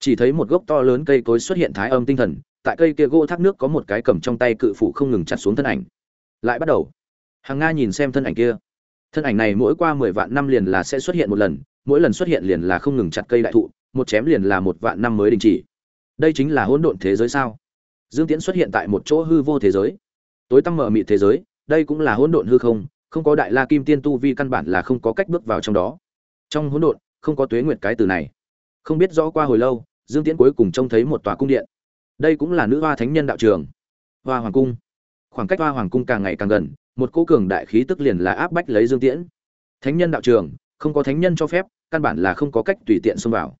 Speaker 1: chỉ thấy một gốc to lớn cây cối xuất hiện thái âm tinh thần, tại cây kia gỗ thác nước có một cái cầm trong tay cự phủ không ngừng chặt xuống thân ảnh. Lại bắt đầu. Hàng nga nhìn xem thân ảnh kia. Thân ảnh này mỗi qua mười vạn năm liền là sẽ xuất hiện một lần, mỗi lần xuất hiện liền là không ngừng chặt cây đại thụ, một chém liền là một vạn năm mới đình chỉ. Đây chính là hỗn độn thế giới sao? Dương tiễn xuất hiện tại một chỗ hư vô thế giới. Tối tăm mở mị thế giới, đây cũng là hỗn độn hư không không có đại la kim tiên tu vi căn bản là không có cách bước vào trong đó. Trong hỗn độn, không có tuế nguyệt cái từ này không biết rõ qua hồi lâu, dương tiễn cuối cùng trông thấy một tòa cung điện. Đây cũng là nữ hoa thánh nhân đạo trường. Hoa hoàng cung. Khoảng cách hoa hoàng cung càng ngày càng gần, một cô cường đại khí tức liền là áp bách lấy dương tiễn. Thánh nhân đạo trường, không có thánh nhân cho phép, căn bản là không có cách tùy tiện xông vào.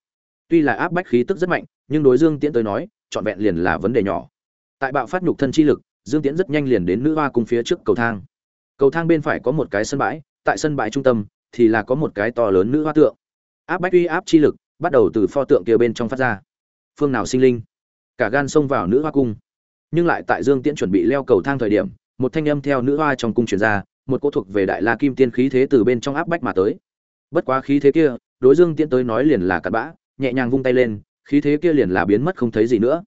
Speaker 1: Tuy là áp bách khí tức rất mạnh, nhưng đối dương tiễn tới nói, trọn vẹn liền là vấn đề nhỏ. Tại bạo phát nhục thân chi lực, dương tiễn rất nhanh liền đến nữ hoa cung phía trước cầu thang. Cầu thang bên phải có một cái sân bãi, tại sân bãi trung tâm thì là có một cái to lớn nữ hoa tượng. Áp bách uy áp chi lực bắt đầu từ pho tượng kia bên trong phát ra. Phương nào sinh linh? Cả gan xông vào nữ hoa cung. Nhưng lại tại dương tiễn chuẩn bị leo cầu thang thời điểm, một thanh âm theo nữ hoa trong cung truyền ra, một cỗ thuộc về đại la kim tiên khí thế từ bên trong áp bách mà tới. Bất quá khí thế kia, đối dương tiễn tới nói liền là cặn bã, nhẹ nhàng vung tay lên, khí thế kia liền là biến mất không thấy gì nữa.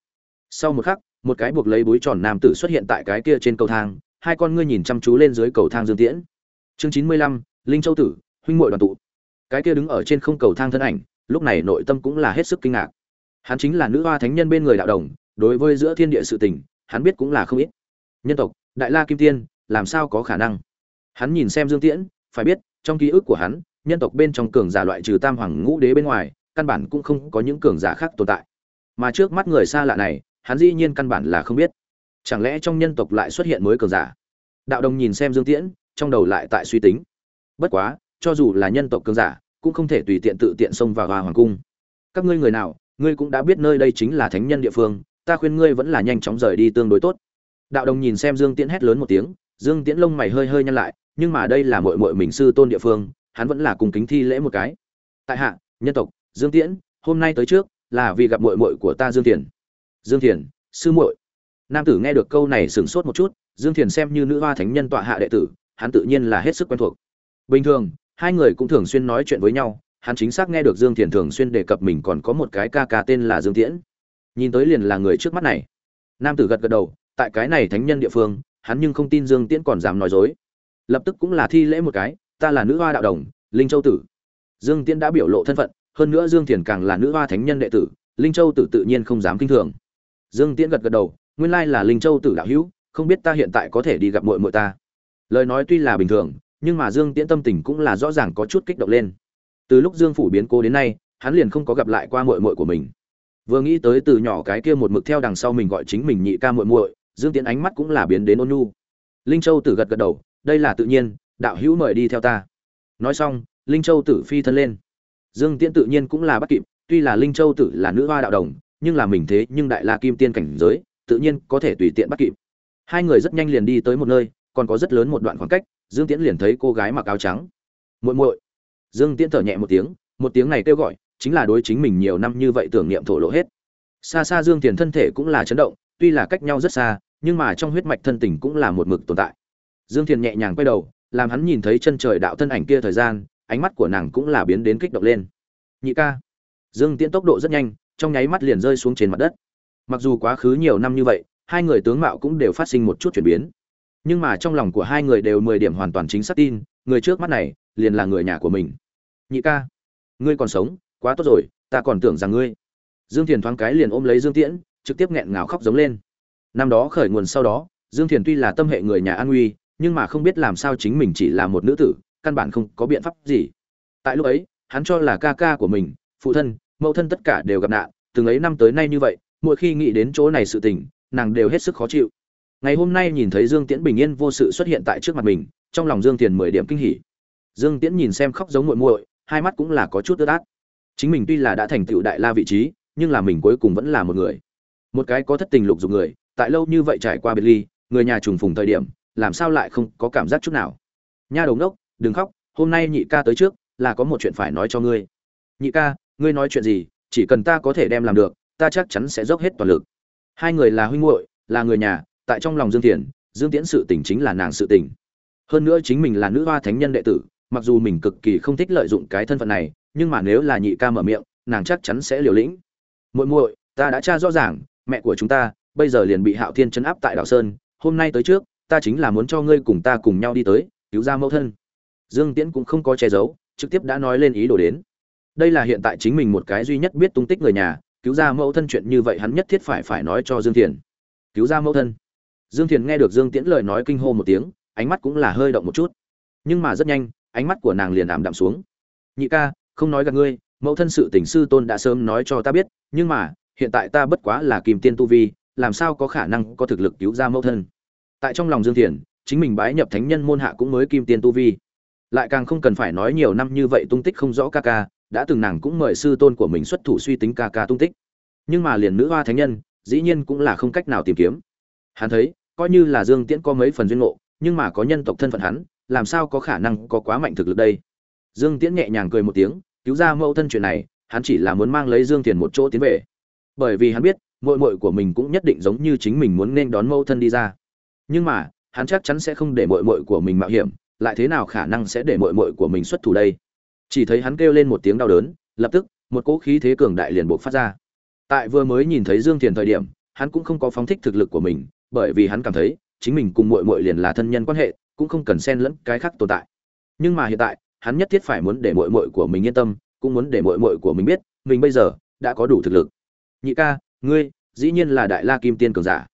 Speaker 1: Sau một khắc, một cái buộc lấy búi tròn nam tử xuất hiện tại cái kia trên cầu thang, hai con ngươi nhìn chăm chú lên dưới cầu thang dương tiễn. Chương chín mươi lăm, linh châu tử, huynh muội đoàn tụ. Cái kia đứng ở trên không cầu thang thân ảnh lúc này nội tâm cũng là hết sức kinh ngạc. Hắn chính là nữ hoa thánh nhân bên người đạo đồng, đối với giữa thiên địa sự tình, hắn biết cũng là không ít. Nhân tộc, đại la kim tiên, làm sao có khả năng? Hắn nhìn xem dương tiễn, phải biết, trong ký ức của hắn, nhân tộc bên trong cường giả loại trừ tam hoàng ngũ đế bên ngoài, căn bản cũng không có những cường giả khác tồn tại. Mà trước mắt người xa lạ này, hắn dĩ nhiên căn bản là không biết. Chẳng lẽ trong nhân tộc lại xuất hiện mới cường giả? Đạo đồng nhìn xem dương tiễn, trong đầu lại tại suy tính. Bất quá, cho dù là nhân tộc cường giả cũng không thể tùy tiện tự tiện xông vào hoa hoàng cung. Các ngươi người nào, ngươi cũng đã biết nơi đây chính là thánh nhân địa phương, ta khuyên ngươi vẫn là nhanh chóng rời đi tương đối tốt. Đạo đồng nhìn xem dương tiễn hét lớn một tiếng, dương tiễn lông mày hơi hơi nhăn lại, nhưng mà đây là mội mội mình sư tôn địa phương, hắn vẫn là cùng kính thi lễ một cái. Tại hạ, nhân tộc, dương tiễn, hôm nay tới trước, là vì gặp mội mội của ta dương thiền. Dương thiền, sư muội. Nam tử nghe được câu này sửng sốt một chút, dương thiền xem như nữ hoa thánh nhân tọa hạ đệ tử, hắn tự nhiên là hết sức quen thuộc. Bình thường hai người cũng thường xuyên nói chuyện với nhau, hắn chính xác nghe được dương thiền thường xuyên đề cập mình còn có một cái ca ca tên là dương tiễn. Nhìn tới liền là người trước mắt này. Nam tử gật gật đầu, tại cái này thánh nhân địa phương, hắn nhưng không tin dương tiễn còn dám nói dối. Lập tức cũng là thi lễ một cái, ta là nữ hoa đạo đồng, linh châu tử. Dương tiễn đã biểu lộ thân phận, hơn nữa dương thiền càng là nữ hoa thánh nhân đệ tử, linh châu tử tự nhiên không dám kinh thường. Dương tiễn gật gật đầu, nguyên lai là linh châu tử đạo hữu, không biết ta hiện tại có thể đi gặp muội muội ta. Lời nói tuy là bình thường nhưng mà dương tiễn tâm tình cũng là rõ ràng có chút kích động lên. Từ lúc dương phủ biến cố đến nay, hắn liền không có gặp lại qua muội muội của mình. Vừa nghĩ tới từ nhỏ cái kia một mực theo đằng sau mình gọi chính mình nhị ca muội muội, dương tiễn ánh mắt cũng là biến đến ôn nhu. Linh châu tử gật gật đầu, đây là tự nhiên, đạo hữu mời đi theo ta. Nói xong, linh châu tử phi thân lên. Dương tiễn tự nhiên cũng là bắt kịp, tuy là linh châu tử là nữ hoa đạo đồng, nhưng là mình thế nhưng đại la kim tiên cảnh giới, tự nhiên có thể tùy tiện bắt kịp. Hai người rất nhanh liền đi tới một nơi, còn có rất lớn một đoạn khoảng cách dương tiễn liền thấy cô gái mặc áo trắng. Muội muội. Dương tiễn thở nhẹ một tiếng một tiếng này kêu gọi, chính là đối chính mình nhiều năm như vậy tưởng niệm thổ lộ hết. Xa xa dương tiền thân thể cũng là chấn động, tuy là cách nhau rất xa, nhưng mà trong huyết mạch thân tình cũng là một mực tồn tại. Dương thiền nhẹ nhàng quay đầu, làm hắn nhìn thấy chân trời đạo thân ảnh kia thời gian, ánh mắt của nàng cũng là biến đến kích động lên. Nhị ca. Dương tiễn tốc độ rất nhanh, trong nháy mắt liền rơi xuống trên mặt đất. Mặc dù quá khứ nhiều năm như vậy, hai người tướng mạo cũng đều phát sinh một chút chuyển biến nhưng mà trong lòng của hai người đều mười điểm hoàn toàn chính xác tin, người trước mắt này liền là người nhà của mình. Nhị ca, ngươi còn sống, quá tốt rồi, ta còn tưởng rằng ngươi. Dương thiền thoáng cái liền ôm lấy dương tiễn, trực tiếp nghẹn ngào khóc giống lên. Năm đó khởi nguồn sau đó, dương thiền tuy là tâm hệ người nhà an nguy, nhưng mà không biết làm sao chính mình chỉ là một nữ tử, căn bản không có biện pháp gì. Tại lúc ấy, hắn cho là ca ca của mình, phụ thân, mẫu thân tất cả đều gặp nạn, từng ấy năm tới nay như vậy, mỗi khi nghĩ đến chỗ này sự tình, nàng đều hết sức khó chịu ngày hôm nay nhìn thấy dương tiễn bình yên vô sự xuất hiện tại trước mặt mình, trong lòng dương thiền mười điểm kinh hỉ. Dương tiễn nhìn xem khóc giống muội muội, hai mắt cũng là có chút ướt át. Chính mình tuy là đã thành tựu đại la vị trí, nhưng là mình cuối cùng vẫn là một người. Một cái có thất tình lục dục người, tại lâu như vậy trải qua biệt ly, người nhà trùng phùng thời điểm, làm sao lại không có cảm giác chút nào? Nha đầu ngốc, đừng khóc, hôm nay nhị ca tới trước, là có một chuyện phải nói cho ngươi. Nhị ca, ngươi nói chuyện gì, chỉ cần ta có thể đem làm được, ta chắc chắn sẽ dốc hết toàn lực. Hai người là huynh muội, là người nhà tại trong lòng dương thiền dương tiễn sự tình chính là nàng sự tình. Hơn nữa chính mình là nữ hoa thánh nhân đệ tử, mặc dù mình cực kỳ không thích lợi dụng cái thân phận này, nhưng mà nếu là nhị ca mở miệng, nàng chắc chắn sẽ liều lĩnh. Muội muội, ta đã tra rõ ràng, mẹ của chúng ta bây giờ liền bị hạo thiên chấn áp tại đảo sơn, hôm nay tới trước, ta chính là muốn cho ngươi cùng ta cùng nhau đi tới, cứu ra mẫu thân. Dương tiễn cũng không có che giấu, trực tiếp đã nói lên ý đồ đến. Đây là hiện tại chính mình một cái duy nhất biết tung tích người nhà, cứu ra mẫu thân chuyện như vậy hắn nhất thiết phải phải nói cho dương thiền cứu ra mẫu thân dương thiền nghe được dương tiễn lời nói kinh hô một tiếng, ánh mắt cũng là hơi động một chút. Nhưng mà rất nhanh, ánh mắt của nàng liền ảm đạm xuống. Nhị ca, không nói gạt ngươi, mẫu thân sự tình sư tôn đã sớm nói cho ta biết, nhưng mà, hiện tại ta bất quá là kim tiên tu vi, làm sao có khả năng có thực lực cứu ra mẫu thân? Tại trong lòng dương thiền, chính mình bái nhập thánh nhân môn hạ cũng mới kim tiên tu vi. Lại càng không cần phải nói nhiều năm như vậy tung tích không rõ ca ca, đã từng nàng cũng mời sư tôn của mình xuất thủ suy tính ca ca tung tích. Nhưng mà liền nữ hoa thánh nhân, dĩ nhiên cũng là không cách nào tìm kiếm. Hắn thấy coi như là dương tiễn có mấy phần duyên ngộ, nhưng mà có nhân tộc thân phận hắn, làm sao có khả năng có quá mạnh thực lực đây? Dương tiễn nhẹ nhàng cười một tiếng, cứu ra mẫu thân chuyện này, hắn chỉ là muốn mang lấy dương tiền một chỗ tiến về. Bởi vì hắn biết, muội muội của mình cũng nhất định giống như chính mình muốn nên đón mẫu thân đi ra. Nhưng mà, hắn chắc chắn sẽ không để muội muội của mình mạo hiểm, lại thế nào khả năng sẽ để muội muội của mình xuất thủ đây? Chỉ thấy hắn kêu lên một tiếng đau đớn, lập tức, một cỗ khí thế cường đại liền bộc phát ra. Tại vừa mới nhìn thấy dương thiền thời điểm, hắn cũng không có phóng thích thực lực của mình bởi vì hắn cảm thấy chính mình cùng muội muội liền là thân nhân quan hệ, cũng không cần xen lẫn cái khác tồn tại. Nhưng mà hiện tại, hắn nhất thiết phải muốn để muội muội của mình yên tâm, cũng muốn để muội muội của mình biết, mình bây giờ đã có đủ thực lực. Nhị ca, ngươi, dĩ nhiên là đại la kim tiên cường giả.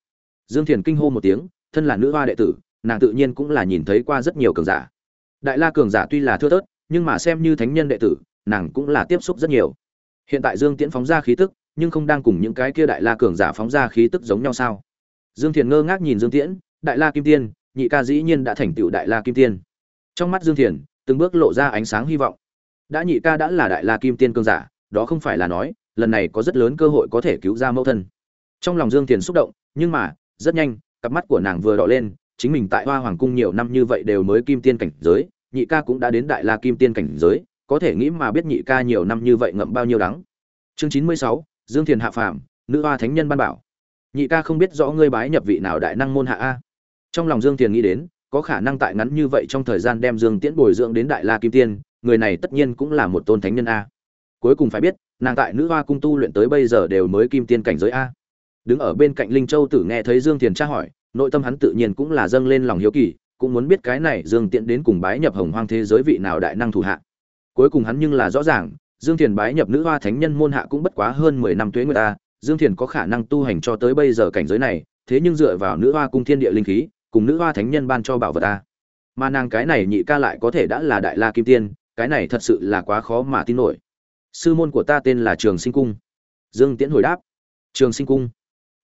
Speaker 1: Dương thiền kinh hô một tiếng, thân là nữ hoa đệ tử, nàng tự nhiên cũng là nhìn thấy qua rất nhiều cường giả. Đại la cường giả tuy là thưa thớt, nhưng mà xem như thánh nhân đệ tử, nàng cũng là tiếp xúc rất nhiều. Hiện tại dương tiễn phóng ra khí tức, nhưng không đang cùng những cái kia đại la cường giả phóng ra khí tức giống nhau sao? Dương thiền ngơ ngác nhìn dương tiễn, đại la kim tiên, nhị ca dĩ nhiên đã thành tựu đại la kim tiên. Trong mắt dương thiền, từng bước lộ ra ánh sáng hy vọng. Đã nhị ca đã là đại la kim tiên cường giả, đó không phải là nói, lần này có rất lớn cơ hội có thể cứu ra mẫu thân. Trong lòng dương thiền xúc động, nhưng mà, rất nhanh, cặp mắt của nàng vừa đỏ lên, chính mình tại hoa hoàng cung nhiều năm như vậy đều mới kim tiên cảnh giới, nhị ca cũng đã đến đại la kim tiên cảnh giới, có thể nghĩ mà biết nhị ca nhiều năm như vậy ngậm bao nhiêu đắng. Chương chín mươi sáu, dương thiền hạ phàm, nữ hoa thánh nhân ban bảo nhị ca không biết rõ ngươi bái nhập vị nào đại năng môn hạ a. Trong lòng dương thiền nghĩ đến, có khả năng tại ngắn như vậy trong thời gian đem dương tiễn bồi dưỡng đến đại la kim tiên, người này tất nhiên cũng là một tôn thánh nhân a. Cuối cùng phải biết, nàng tại nữ hoa cung tu luyện tới bây giờ đều mới kim tiên cảnh giới a. Đứng ở bên cạnh linh châu tử nghe thấy dương thiền tra hỏi, nội tâm hắn tự nhiên cũng là dâng lên lòng hiếu kỳ, cũng muốn biết cái này dương tiễn đến cùng bái nhập hồng hoang thế giới vị nào đại năng thủ hạ. Cuối cùng hắn nhưng là rõ ràng, dương thiền bái nhập nữ hoa thánh nhân môn hạ cũng bất quá hơn mười năm tuế người ta dương thiền có khả năng tu hành cho tới bây giờ cảnh giới này, thế nhưng dựa vào nữ hoa cung thiên địa linh khí, cùng nữ hoa thánh nhân ban cho bảo vật ta. Mà nàng cái này nhị ca lại có thể đã là đại la kim tiên, cái này thật sự là quá khó mà tin nổi. Sư môn của ta tên là trường sinh cung. Dương tiễn hồi đáp. Trường sinh cung.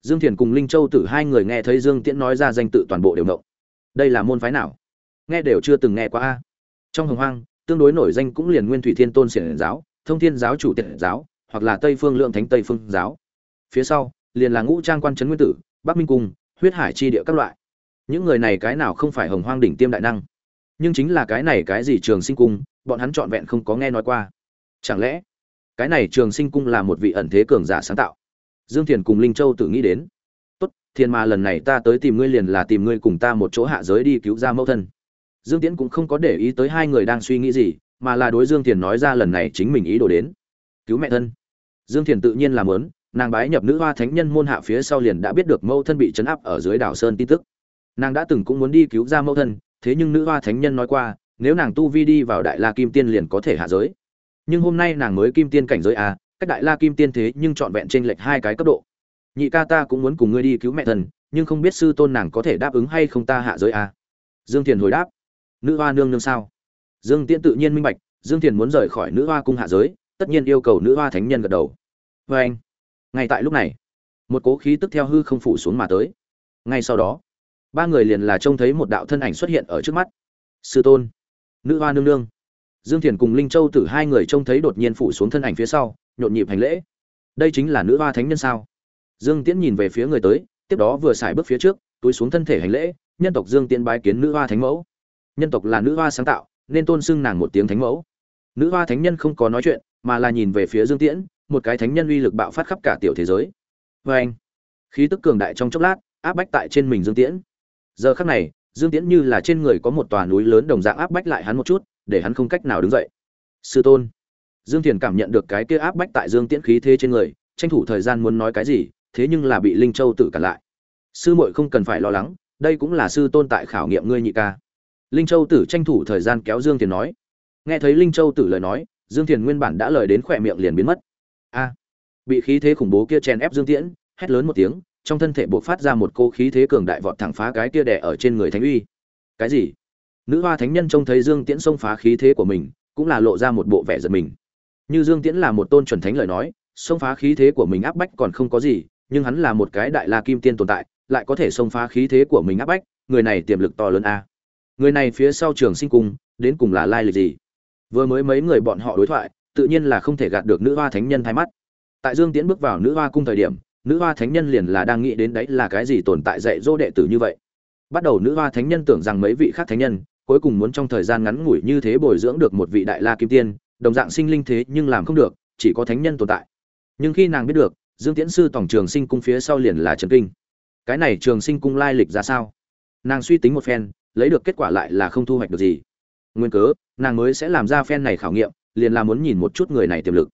Speaker 1: Dương thiền cùng linh châu tử hai người nghe thấy dương tiễn nói ra danh tự toàn bộ đều ngộng đây là môn phái nào? Nghe đều chưa từng nghe qua a. Trong hồng hoang, tương đối nổi danh cũng liền nguyên thủy thiên tôn xiển giáo, thông thiên giáo chủ tiện giáo, hoặc là tây phương lượng thánh tây phương giáo phía sau, liền là ngũ trang quan trấn nguyên tử, bắc minh cung, huyết hải chi địa các loại. Những người này cái nào không phải hồng hoang đỉnh tiêm đại năng? Nhưng chính là cái này cái gì trường sinh cung, bọn hắn trọn vẹn không có nghe nói qua. Chẳng lẽ, cái này trường sinh cung là một vị ẩn thế cường giả sáng tạo? Dương thiền cùng linh châu tự nghĩ đến. Tốt, thiền mà, lần này ta tới tìm ngươi liền là tìm ngươi cùng ta một chỗ hạ giới đi cứu ra mẫu thân. Dương tiễn cũng không có để ý tới hai người đang suy nghĩ gì, mà là đối dương thiền nói ra lần này chính mình ý đồ đến. Cứu mẹ thân. Dương thiền tự nhiên làm lớn nàng bái nhập nữ hoa thánh nhân môn hạ phía sau liền đã biết được mâu thân bị chấn áp ở dưới đảo sơn tin tức. Nàng đã từng cũng muốn đi cứu ra mâu thân, thế nhưng nữ hoa thánh nhân nói qua, nếu nàng tu vi đi vào đại la kim tiên liền có thể hạ giới. Nhưng hôm nay nàng mới kim tiên cảnh giới à cách đại la kim tiên thế nhưng trọn vẹn trên lệch hai cái cấp độ. Nhị ca ta cũng muốn cùng ngươi đi cứu mẹ thần, nhưng không biết sư tôn nàng có thể đáp ứng hay không ta hạ giới à dương thiền hồi đáp. Nữ hoa nương nương sao? Dương tiễn tự nhiên minh bạch, dương thiền muốn rời khỏi nữ hoa cung hạ giới, tất nhiên yêu cầu nữ hoa thánh nhân gật đầu. Vê anh ngay tại lúc này, một cố khí tức theo hư không phủ xuống mà tới. Ngay sau đó, ba người liền là trông thấy một đạo thân ảnh xuất hiện ở trước mắt. Sư tôn, nữ hoa nương nương. Dương thiền cùng linh châu tử hai người trông thấy đột nhiên phủ xuống thân ảnh phía sau, nhộn nhịp hành lễ. Đây chính là nữ hoa thánh nhân sao? Dương tiễn nhìn về phía người tới, tiếp đó vừa xài bước phía trước, túi xuống thân thể hành lễ, nhân tộc dương tiễn bái kiến nữ hoa thánh mẫu. Nhân tộc là nữ hoa sáng tạo, nên tôn xưng nàng một tiếng thánh mẫu. Nữ hoa thánh nhân không có nói chuyện, mà là nhìn về phía dương tiễn một cái thánh nhân uy lực bạo phát khắp cả tiểu thế giới. Vê anh, khí tức cường đại trong chốc lát, áp bách tại trên mình dương tiễn. Giờ khắc này, dương tiễn như là trên người có một tòa núi lớn đồng dạng áp bách lại hắn một chút, để hắn không cách nào đứng dậy. Sư tôn, dương thiền cảm nhận được cái kia áp bách tại dương tiễn khí thế trên người, tranh thủ thời gian muốn nói cái gì, thế nhưng là bị linh châu tử cản lại. Sư muội không cần phải lo lắng, đây cũng là sư tôn tại khảo nghiệm ngươi nhị ca. Linh châu tử tranh thủ thời gian kéo dương thiền nói. Nghe thấy linh châu tử lời nói, dương thiền nguyên bản đã lời đến khỏe miệng liền biến mất a. Bị khí thế khủng bố kia chèn ép dương tiễn, hét lớn một tiếng, trong thân thể buộc phát ra một cô khí thế cường đại vọt thẳng phá cái kia đẻ ở trên người thánh uy. Cái gì? Nữ hoa thánh nhân trông thấy dương tiễn xông phá khí thế của mình, cũng là lộ ra một bộ vẻ giật mình. Như dương tiễn là một tôn chuẩn thánh lời nói, xông phá khí thế của mình áp bách còn không có gì, nhưng hắn là một cái đại la kim tiên tồn tại, lại có thể xông phá khí thế của mình áp bách, người này tiềm lực to lớn a. Người này phía sau trường sinh cung, đến cùng là lai lịch gì? Vừa mới mấy người bọn họ đối thoại tự nhiên là không thể gạt được nữ hoa thánh nhân thay mắt. Tại dương tiễn bước vào nữ hoa cung thời điểm, nữ hoa thánh nhân liền là đang nghĩ đến đấy là cái gì tồn tại dạy dỗ đệ tử như vậy. Bắt đầu nữ hoa thánh nhân tưởng rằng mấy vị khác thánh nhân, cuối cùng muốn trong thời gian ngắn ngủi như thế bồi dưỡng được một vị đại la kim tiên, đồng dạng sinh linh thế nhưng làm không được, chỉ có thánh nhân tồn tại. Nhưng khi nàng biết được, dương tiễn sư tổng trường sinh cung phía sau liền là trần kinh. Cái này trường sinh cung lai lịch ra sao? Nàng suy tính một phen, lấy được kết quả lại là không thu hoạch được gì. Nguyên cớ, nàng mới sẽ làm ra phen này khảo nghiệm liền là muốn nhìn một chút người này tiềm lực.